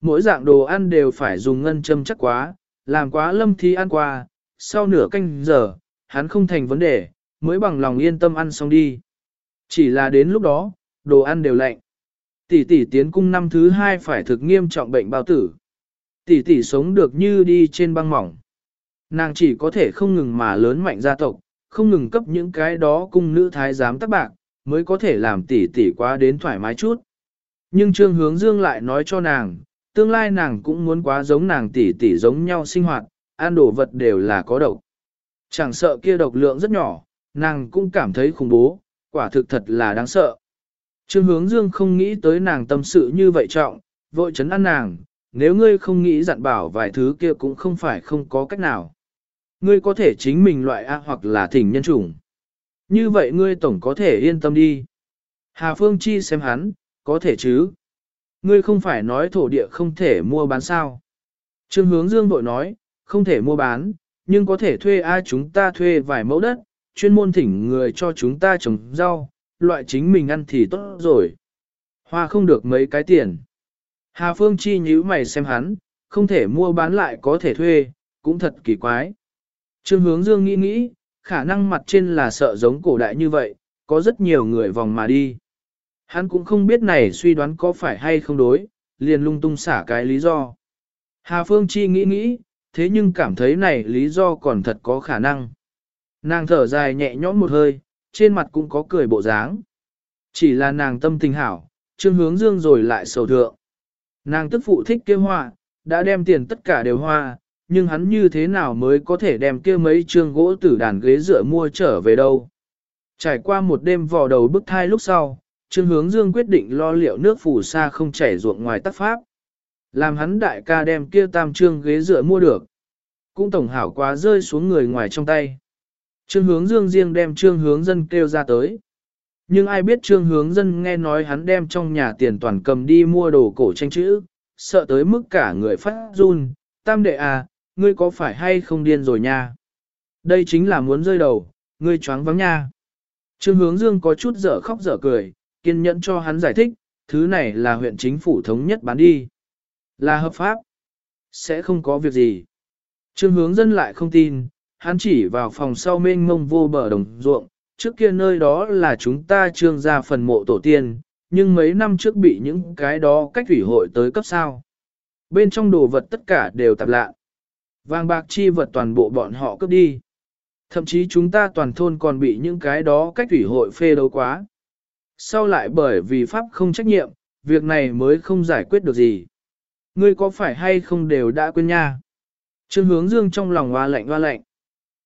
Mỗi dạng đồ ăn đều phải dùng ngân châm chắc quá, làm quá lâm thi ăn qua, sau nửa canh giờ, hắn không thành vấn đề, mới bằng lòng yên tâm ăn xong đi. Chỉ là đến lúc đó, đồ ăn đều lạnh. Tỷ tỷ tiến cung năm thứ hai phải thực nghiêm trọng bệnh bao tử. Tỷ tỷ sống được như đi trên băng mỏng. Nàng chỉ có thể không ngừng mà lớn mạnh gia tộc, không ngừng cấp những cái đó cung nữ thái giám tác bạc, mới có thể làm tỷ tỷ quá đến thoải mái chút. Nhưng Trương Hướng Dương lại nói cho nàng, tương lai nàng cũng muốn quá giống nàng tỷ tỷ giống nhau sinh hoạt, ăn đồ vật đều là có độc. Chẳng sợ kia độc lượng rất nhỏ, nàng cũng cảm thấy khủng bố, quả thực thật là đáng sợ. Trương hướng dương không nghĩ tới nàng tâm sự như vậy trọng, vội chấn an nàng, nếu ngươi không nghĩ dặn bảo vài thứ kia cũng không phải không có cách nào. Ngươi có thể chính mình loại A hoặc là thỉnh nhân chủng. Như vậy ngươi tổng có thể yên tâm đi. Hà Phương Chi xem hắn, có thể chứ. Ngươi không phải nói thổ địa không thể mua bán sao. Trương hướng dương vội nói, không thể mua bán, nhưng có thể thuê ai chúng ta thuê vài mẫu đất, chuyên môn thỉnh người cho chúng ta trồng rau, loại chính mình ăn thì tốt rồi. Hoa không được mấy cái tiền. Hà Phương Chi nhíu mày xem hắn, không thể mua bán lại có thể thuê, cũng thật kỳ quái. Trương hướng dương nghĩ nghĩ, khả năng mặt trên là sợ giống cổ đại như vậy, có rất nhiều người vòng mà đi. Hắn cũng không biết này suy đoán có phải hay không đối, liền lung tung xả cái lý do. Hà Phương Chi nghĩ nghĩ, thế nhưng cảm thấy này lý do còn thật có khả năng. Nàng thở dài nhẹ nhõm một hơi, trên mặt cũng có cười bộ dáng. Chỉ là nàng tâm tình hảo, trương hướng dương rồi lại sầu thượng. Nàng tức phụ thích kia hoa, đã đem tiền tất cả đều hoa, nhưng hắn như thế nào mới có thể đem kia mấy trương gỗ tử đàn ghế dựa mua trở về đâu. Trải qua một đêm vò đầu bức thai lúc sau, Trương Hướng Dương quyết định lo liệu nước phù sa không chảy ruộng ngoài tắc pháp. Làm hắn đại ca đem kia tam trương ghế dựa mua được. Cũng tổng hảo quá rơi xuống người ngoài trong tay. Trương hướng dương riêng đem trương hướng dân kêu ra tới. Nhưng ai biết trương hướng dân nghe nói hắn đem trong nhà tiền toàn cầm đi mua đồ cổ tranh chữ, sợ tới mức cả người phát run, tam đệ à, ngươi có phải hay không điên rồi nha? Đây chính là muốn rơi đầu, ngươi choáng vắng nha. Trương hướng dương có chút dở khóc dở cười, kiên nhẫn cho hắn giải thích, thứ này là huyện chính phủ thống nhất bán đi. Là hợp pháp. Sẽ không có việc gì. Trương hướng dân lại không tin, hắn chỉ vào phòng sau mênh mông vô bờ đồng ruộng, trước kia nơi đó là chúng ta trương ra phần mộ tổ tiên, nhưng mấy năm trước bị những cái đó cách thủy hội tới cấp sao. Bên trong đồ vật tất cả đều tạp lạ. Vàng bạc chi vật toàn bộ bọn họ cướp đi. Thậm chí chúng ta toàn thôn còn bị những cái đó cách thủy hội phê đấu quá. Sau lại bởi vì Pháp không trách nhiệm, việc này mới không giải quyết được gì. Ngươi có phải hay không đều đã quên nha? Trương hướng dương trong lòng hoa lạnh hoa lạnh.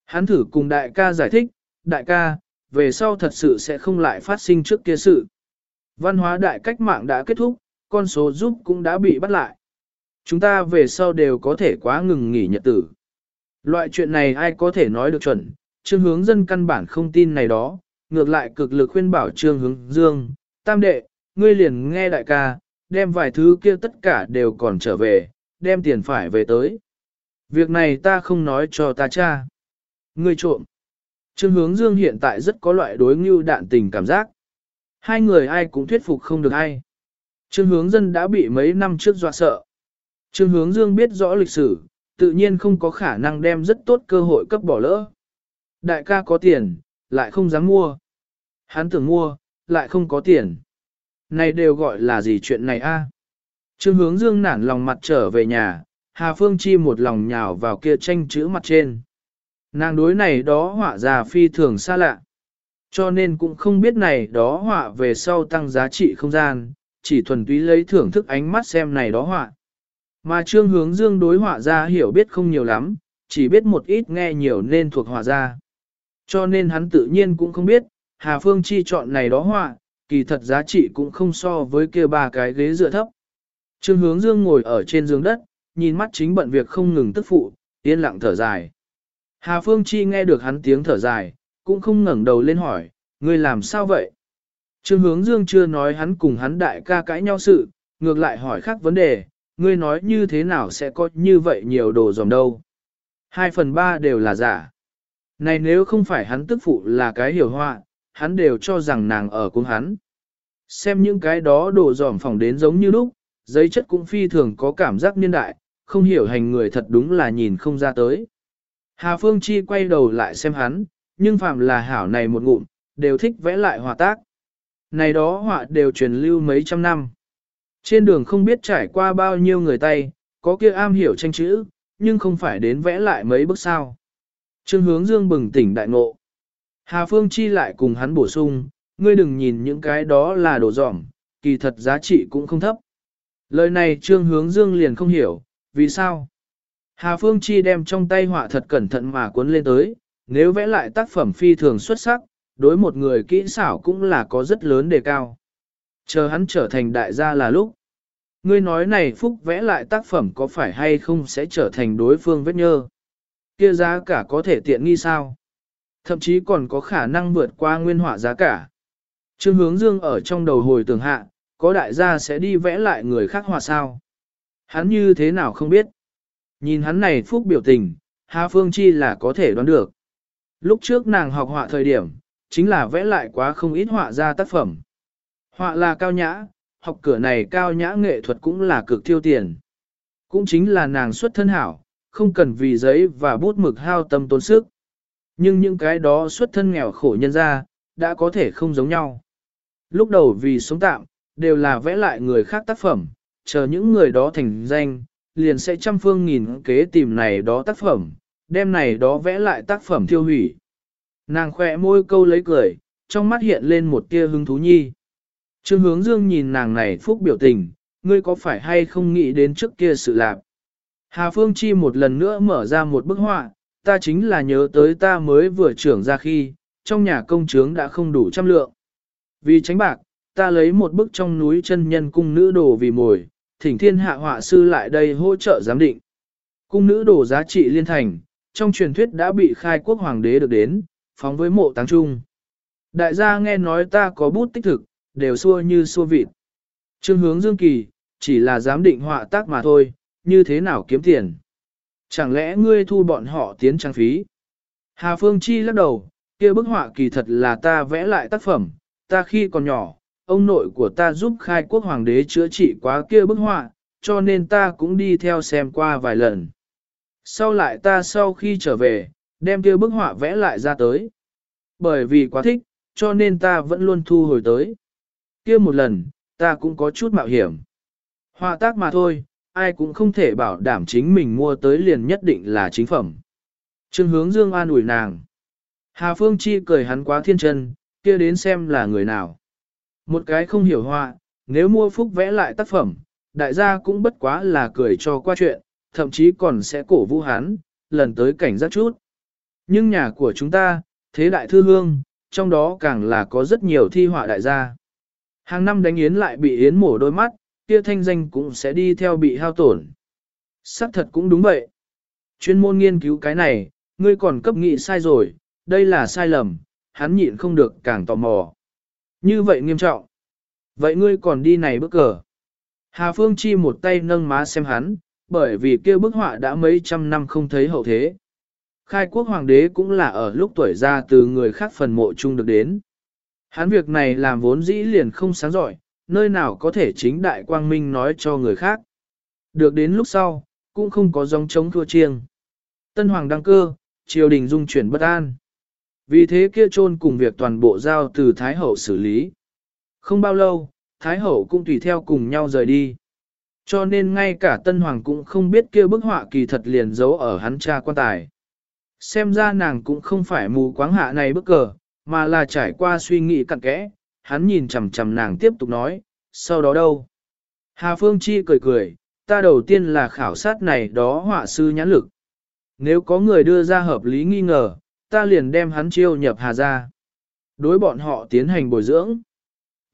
Hắn thử cùng đại ca giải thích, đại ca, về sau thật sự sẽ không lại phát sinh trước kia sự. Văn hóa đại cách mạng đã kết thúc, con số giúp cũng đã bị bắt lại. Chúng ta về sau đều có thể quá ngừng nghỉ nhật tử. Loại chuyện này ai có thể nói được chuẩn, trương hướng dân căn bản không tin này đó, ngược lại cực lực khuyên bảo trương hướng dương, tam đệ, ngươi liền nghe đại ca, đem vài thứ kia tất cả đều còn trở về, đem tiền phải về tới. Việc này ta không nói cho ta cha. Ngươi trộm. Trương hướng dương hiện tại rất có loại đối ngưu đạn tình cảm giác. Hai người ai cũng thuyết phục không được ai. Trương hướng dân đã bị mấy năm trước dọa sợ. Trương hướng dương biết rõ lịch sử, tự nhiên không có khả năng đem rất tốt cơ hội cấp bỏ lỡ. Đại ca có tiền, lại không dám mua. Hắn tưởng mua, lại không có tiền. Này đều gọi là gì chuyện này a? Trương hướng dương nản lòng mặt trở về nhà, Hà Phương Chi một lòng nhào vào kia tranh chữ mặt trên. Nàng đối này đó họa ra phi thường xa lạ. Cho nên cũng không biết này đó họa về sau tăng giá trị không gian, chỉ thuần túy lấy thưởng thức ánh mắt xem này đó họa. Mà trương hướng dương đối họa ra hiểu biết không nhiều lắm, chỉ biết một ít nghe nhiều nên thuộc họa ra. Cho nên hắn tự nhiên cũng không biết, Hà Phương Chi chọn này đó họa, kỳ thật giá trị cũng không so với kia ba cái ghế dựa thấp. Trương hướng dương ngồi ở trên giường đất, nhìn mắt chính bận việc không ngừng tức phụ, yên lặng thở dài. Hà Phương Chi nghe được hắn tiếng thở dài, cũng không ngẩng đầu lên hỏi, ngươi làm sao vậy? Trương hướng dương chưa nói hắn cùng hắn đại ca cãi nhau sự, ngược lại hỏi khác vấn đề, ngươi nói như thế nào sẽ có như vậy nhiều đồ dòm đâu? Hai phần ba đều là giả. Này nếu không phải hắn tức phụ là cái hiểu họa, hắn đều cho rằng nàng ở cùng hắn. Xem những cái đó đổ dòm phòng đến giống như lúc, giấy chất cũng phi thường có cảm giác niên đại, không hiểu hành người thật đúng là nhìn không ra tới. Hà Phương Chi quay đầu lại xem hắn, nhưng phạm là hảo này một ngụm, đều thích vẽ lại hòa tác. Này đó họa đều truyền lưu mấy trăm năm. Trên đường không biết trải qua bao nhiêu người tay, có kia am hiểu tranh chữ, nhưng không phải đến vẽ lại mấy bức sao. Trương hướng dương bừng tỉnh đại ngộ. Hà Phương Chi lại cùng hắn bổ sung, ngươi đừng nhìn những cái đó là đồ dỏm, kỳ thật giá trị cũng không thấp. Lời này Trương hướng dương liền không hiểu, vì sao? Hà Phương Chi đem trong tay họa thật cẩn thận mà cuốn lên tới, nếu vẽ lại tác phẩm phi thường xuất sắc, đối một người kỹ xảo cũng là có rất lớn đề cao. Chờ hắn trở thành đại gia là lúc. Ngươi nói này Phúc vẽ lại tác phẩm có phải hay không sẽ trở thành đối phương vết nhơ. Kia giá cả có thể tiện nghi sao? Thậm chí còn có khả năng vượt qua nguyên họa giá cả. Trương hướng dương ở trong đầu hồi tưởng hạ, có đại gia sẽ đi vẽ lại người khác họa sao? Hắn như thế nào không biết? Nhìn hắn này phúc biểu tình, Hà Phương Chi là có thể đoán được. Lúc trước nàng học họa thời điểm, chính là vẽ lại quá không ít họa ra tác phẩm. Họa là cao nhã, học cửa này cao nhã nghệ thuật cũng là cực tiêu tiền. Cũng chính là nàng xuất thân hảo, không cần vì giấy và bút mực hao tâm tốn sức. Nhưng những cái đó xuất thân nghèo khổ nhân ra, đã có thể không giống nhau. Lúc đầu vì sống tạm, đều là vẽ lại người khác tác phẩm, chờ những người đó thành danh, liền sẽ trăm phương nghìn kế tìm này đó tác phẩm, đem này đó vẽ lại tác phẩm tiêu hủy. Nàng khỏe môi câu lấy cười, trong mắt hiện lên một tia hứng thú nhi. Trương hướng dương nhìn nàng này phúc biểu tình, ngươi có phải hay không nghĩ đến trước kia sự lạc. Hà Phương Chi một lần nữa mở ra một bức họa, ta chính là nhớ tới ta mới vừa trưởng ra khi, trong nhà công trướng đã không đủ trăm lượng. Vì tránh bạc, ta lấy một bức trong núi chân nhân cung nữ đồ vì mồi, thỉnh thiên hạ họa sư lại đây hỗ trợ giám định. Cung nữ đồ giá trị liên thành, trong truyền thuyết đã bị khai quốc hoàng đế được đến, phóng với mộ táng trung. Đại gia nghe nói ta có bút tích thực, đều xua như xua vịt. Trương hướng dương kỳ, chỉ là giám định họa tác mà thôi, như thế nào kiếm tiền. Chẳng lẽ ngươi thu bọn họ tiến trang phí? Hà Phương Chi lắc đầu, kia bức họa kỳ thật là ta vẽ lại tác phẩm, ta khi còn nhỏ, ông nội của ta giúp khai quốc hoàng đế chữa trị quá kia bức họa, cho nên ta cũng đi theo xem qua vài lần. Sau lại ta sau khi trở về, đem kia bức họa vẽ lại ra tới. Bởi vì quá thích, cho nên ta vẫn luôn thu hồi tới. Kia một lần, ta cũng có chút mạo hiểm. Họa tác mà thôi, ai cũng không thể bảo đảm chính mình mua tới liền nhất định là chính phẩm. Trương hướng dương an ủi nàng. Hà Phương Chi cười hắn quá thiên chân, kia đến xem là người nào. Một cái không hiểu họa, nếu mua phúc vẽ lại tác phẩm, đại gia cũng bất quá là cười cho qua chuyện, thậm chí còn sẽ cổ vũ hắn, lần tới cảnh giác chút. Nhưng nhà của chúng ta, thế đại thư hương, trong đó càng là có rất nhiều thi họa đại gia. Hàng năm đánh yến lại bị yến mổ đôi mắt, kia thanh danh cũng sẽ đi theo bị hao tổn. Sắc thật cũng đúng vậy. Chuyên môn nghiên cứu cái này, ngươi còn cấp nghị sai rồi, đây là sai lầm, hắn nhịn không được càng tò mò. Như vậy nghiêm trọng. Vậy ngươi còn đi này bước cờ. Hà Phương Chi một tay nâng má xem hắn, bởi vì kia bức họa đã mấy trăm năm không thấy hậu thế. Khai quốc hoàng đế cũng là ở lúc tuổi ra từ người khác phần mộ chung được đến. Hắn việc này làm vốn dĩ liền không sáng giỏi, nơi nào có thể chính đại quang minh nói cho người khác. Được đến lúc sau, cũng không có dòng chống thua chiêng. Tân hoàng đăng cơ, triều đình dung chuyển bất an. Vì thế kia trôn cùng việc toàn bộ giao từ Thái Hậu xử lý. Không bao lâu, Thái Hậu cũng tùy theo cùng nhau rời đi. Cho nên ngay cả Tân Hoàng cũng không biết kia bức họa kỳ thật liền giấu ở hắn cha quan tài. Xem ra nàng cũng không phải mù quáng hạ này bức cờ, mà là trải qua suy nghĩ cặn kẽ, hắn nhìn chằm chằm nàng tiếp tục nói, sau đó đâu? Hà Phương Chi cười cười, ta đầu tiên là khảo sát này đó họa sư nhãn lực. Nếu có người đưa ra hợp lý nghi ngờ, ta liền đem hắn chiêu nhập Hà ra. Đối bọn họ tiến hành bồi dưỡng.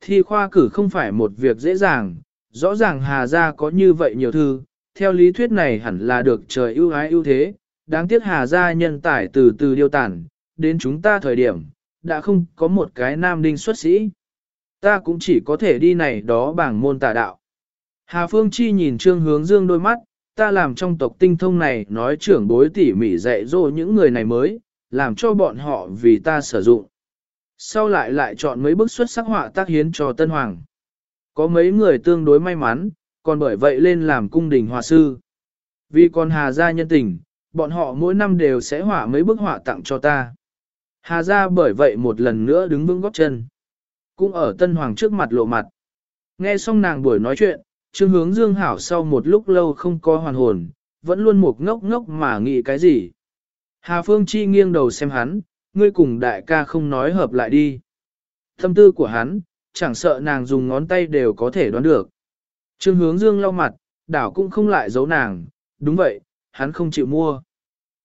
Thi khoa cử không phải một việc dễ dàng, rõ ràng Hà Gia có như vậy nhiều thư, theo lý thuyết này hẳn là được trời ưu ái ưu thế, đáng tiếc Hà Gia nhân tải từ từ điêu tản, đến chúng ta thời điểm, đã không có một cái nam đinh xuất sĩ. Ta cũng chỉ có thể đi này đó bảng môn tà đạo. Hà Phương Chi nhìn Trương Hướng Dương đôi mắt, ta làm trong tộc tinh thông này nói trưởng bối tỉ mỉ dạy dỗ những người này mới, làm cho bọn họ vì ta sử dụng. Sau lại lại chọn mấy bức xuất sắc họa tác hiến cho Tân Hoàng. Có mấy người tương đối may mắn, còn bởi vậy lên làm cung đình hòa sư. Vì còn Hà gia nhân tình, bọn họ mỗi năm đều sẽ họa mấy bức họa tặng cho ta. Hà gia bởi vậy một lần nữa đứng vững góc chân. Cũng ở Tân Hoàng trước mặt lộ mặt. Nghe xong nàng buổi nói chuyện, Trương hướng Dương Hảo sau một lúc lâu không có hoàn hồn, vẫn luôn một ngốc ngốc mà nghĩ cái gì. Hà Phương Chi nghiêng đầu xem hắn, ngươi cùng đại ca không nói hợp lại đi. Tâm tư của hắn, chẳng sợ nàng dùng ngón tay đều có thể đoán được. Trương hướng dương lau mặt, đảo cũng không lại giấu nàng, đúng vậy, hắn không chịu mua.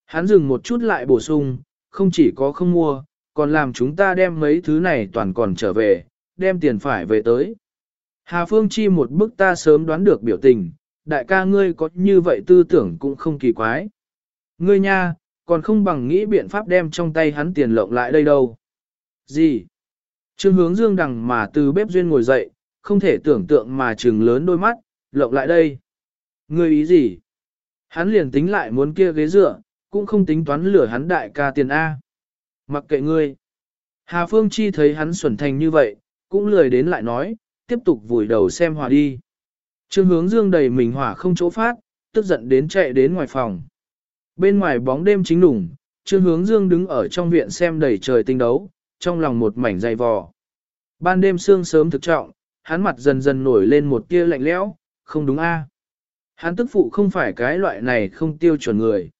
Hắn dừng một chút lại bổ sung, không chỉ có không mua, còn làm chúng ta đem mấy thứ này toàn còn trở về, đem tiền phải về tới. Hà Phương Chi một bức ta sớm đoán được biểu tình, đại ca ngươi có như vậy tư tưởng cũng không kỳ quái. Ngươi nha, còn không bằng nghĩ biện pháp đem trong tay hắn tiền lộng lại đây đâu. Gì? Trương hướng dương đằng mà từ bếp duyên ngồi dậy, không thể tưởng tượng mà trừng lớn đôi mắt, lộng lại đây. Ngươi ý gì? Hắn liền tính lại muốn kia ghế dựa, cũng không tính toán lửa hắn đại ca tiền A. Mặc kệ ngươi. Hà Phương Chi thấy hắn xuẩn thành như vậy, cũng lười đến lại nói, tiếp tục vùi đầu xem hòa đi. Trương hướng dương đầy mình hỏa không chỗ phát, tức giận đến chạy đến ngoài phòng. Bên ngoài bóng đêm chính đủng, Trương Hướng Dương đứng ở trong viện xem đầy trời tinh đấu, trong lòng một mảnh dày vò. Ban đêm sương sớm thực trọng, hắn mặt dần dần nổi lên một tia lạnh lẽo, không đúng a? Hắn tức phụ không phải cái loại này không tiêu chuẩn người.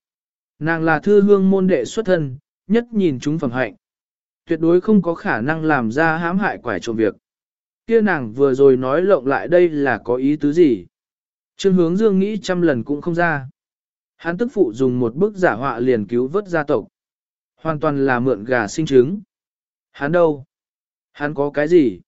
Nàng là thư hương môn đệ xuất thân, nhất nhìn chúng phẩm hạnh. Tuyệt đối không có khả năng làm ra hãm hại quải trộm việc. Kia nàng vừa rồi nói lộng lại đây là có ý tứ gì? Trương hướng dương nghĩ trăm lần cũng không ra. Hắn tức phụ dùng một bức giả họa liền cứu vớt gia tộc. Hoàn toàn là mượn gà sinh trứng. Hắn đâu? Hắn có cái gì?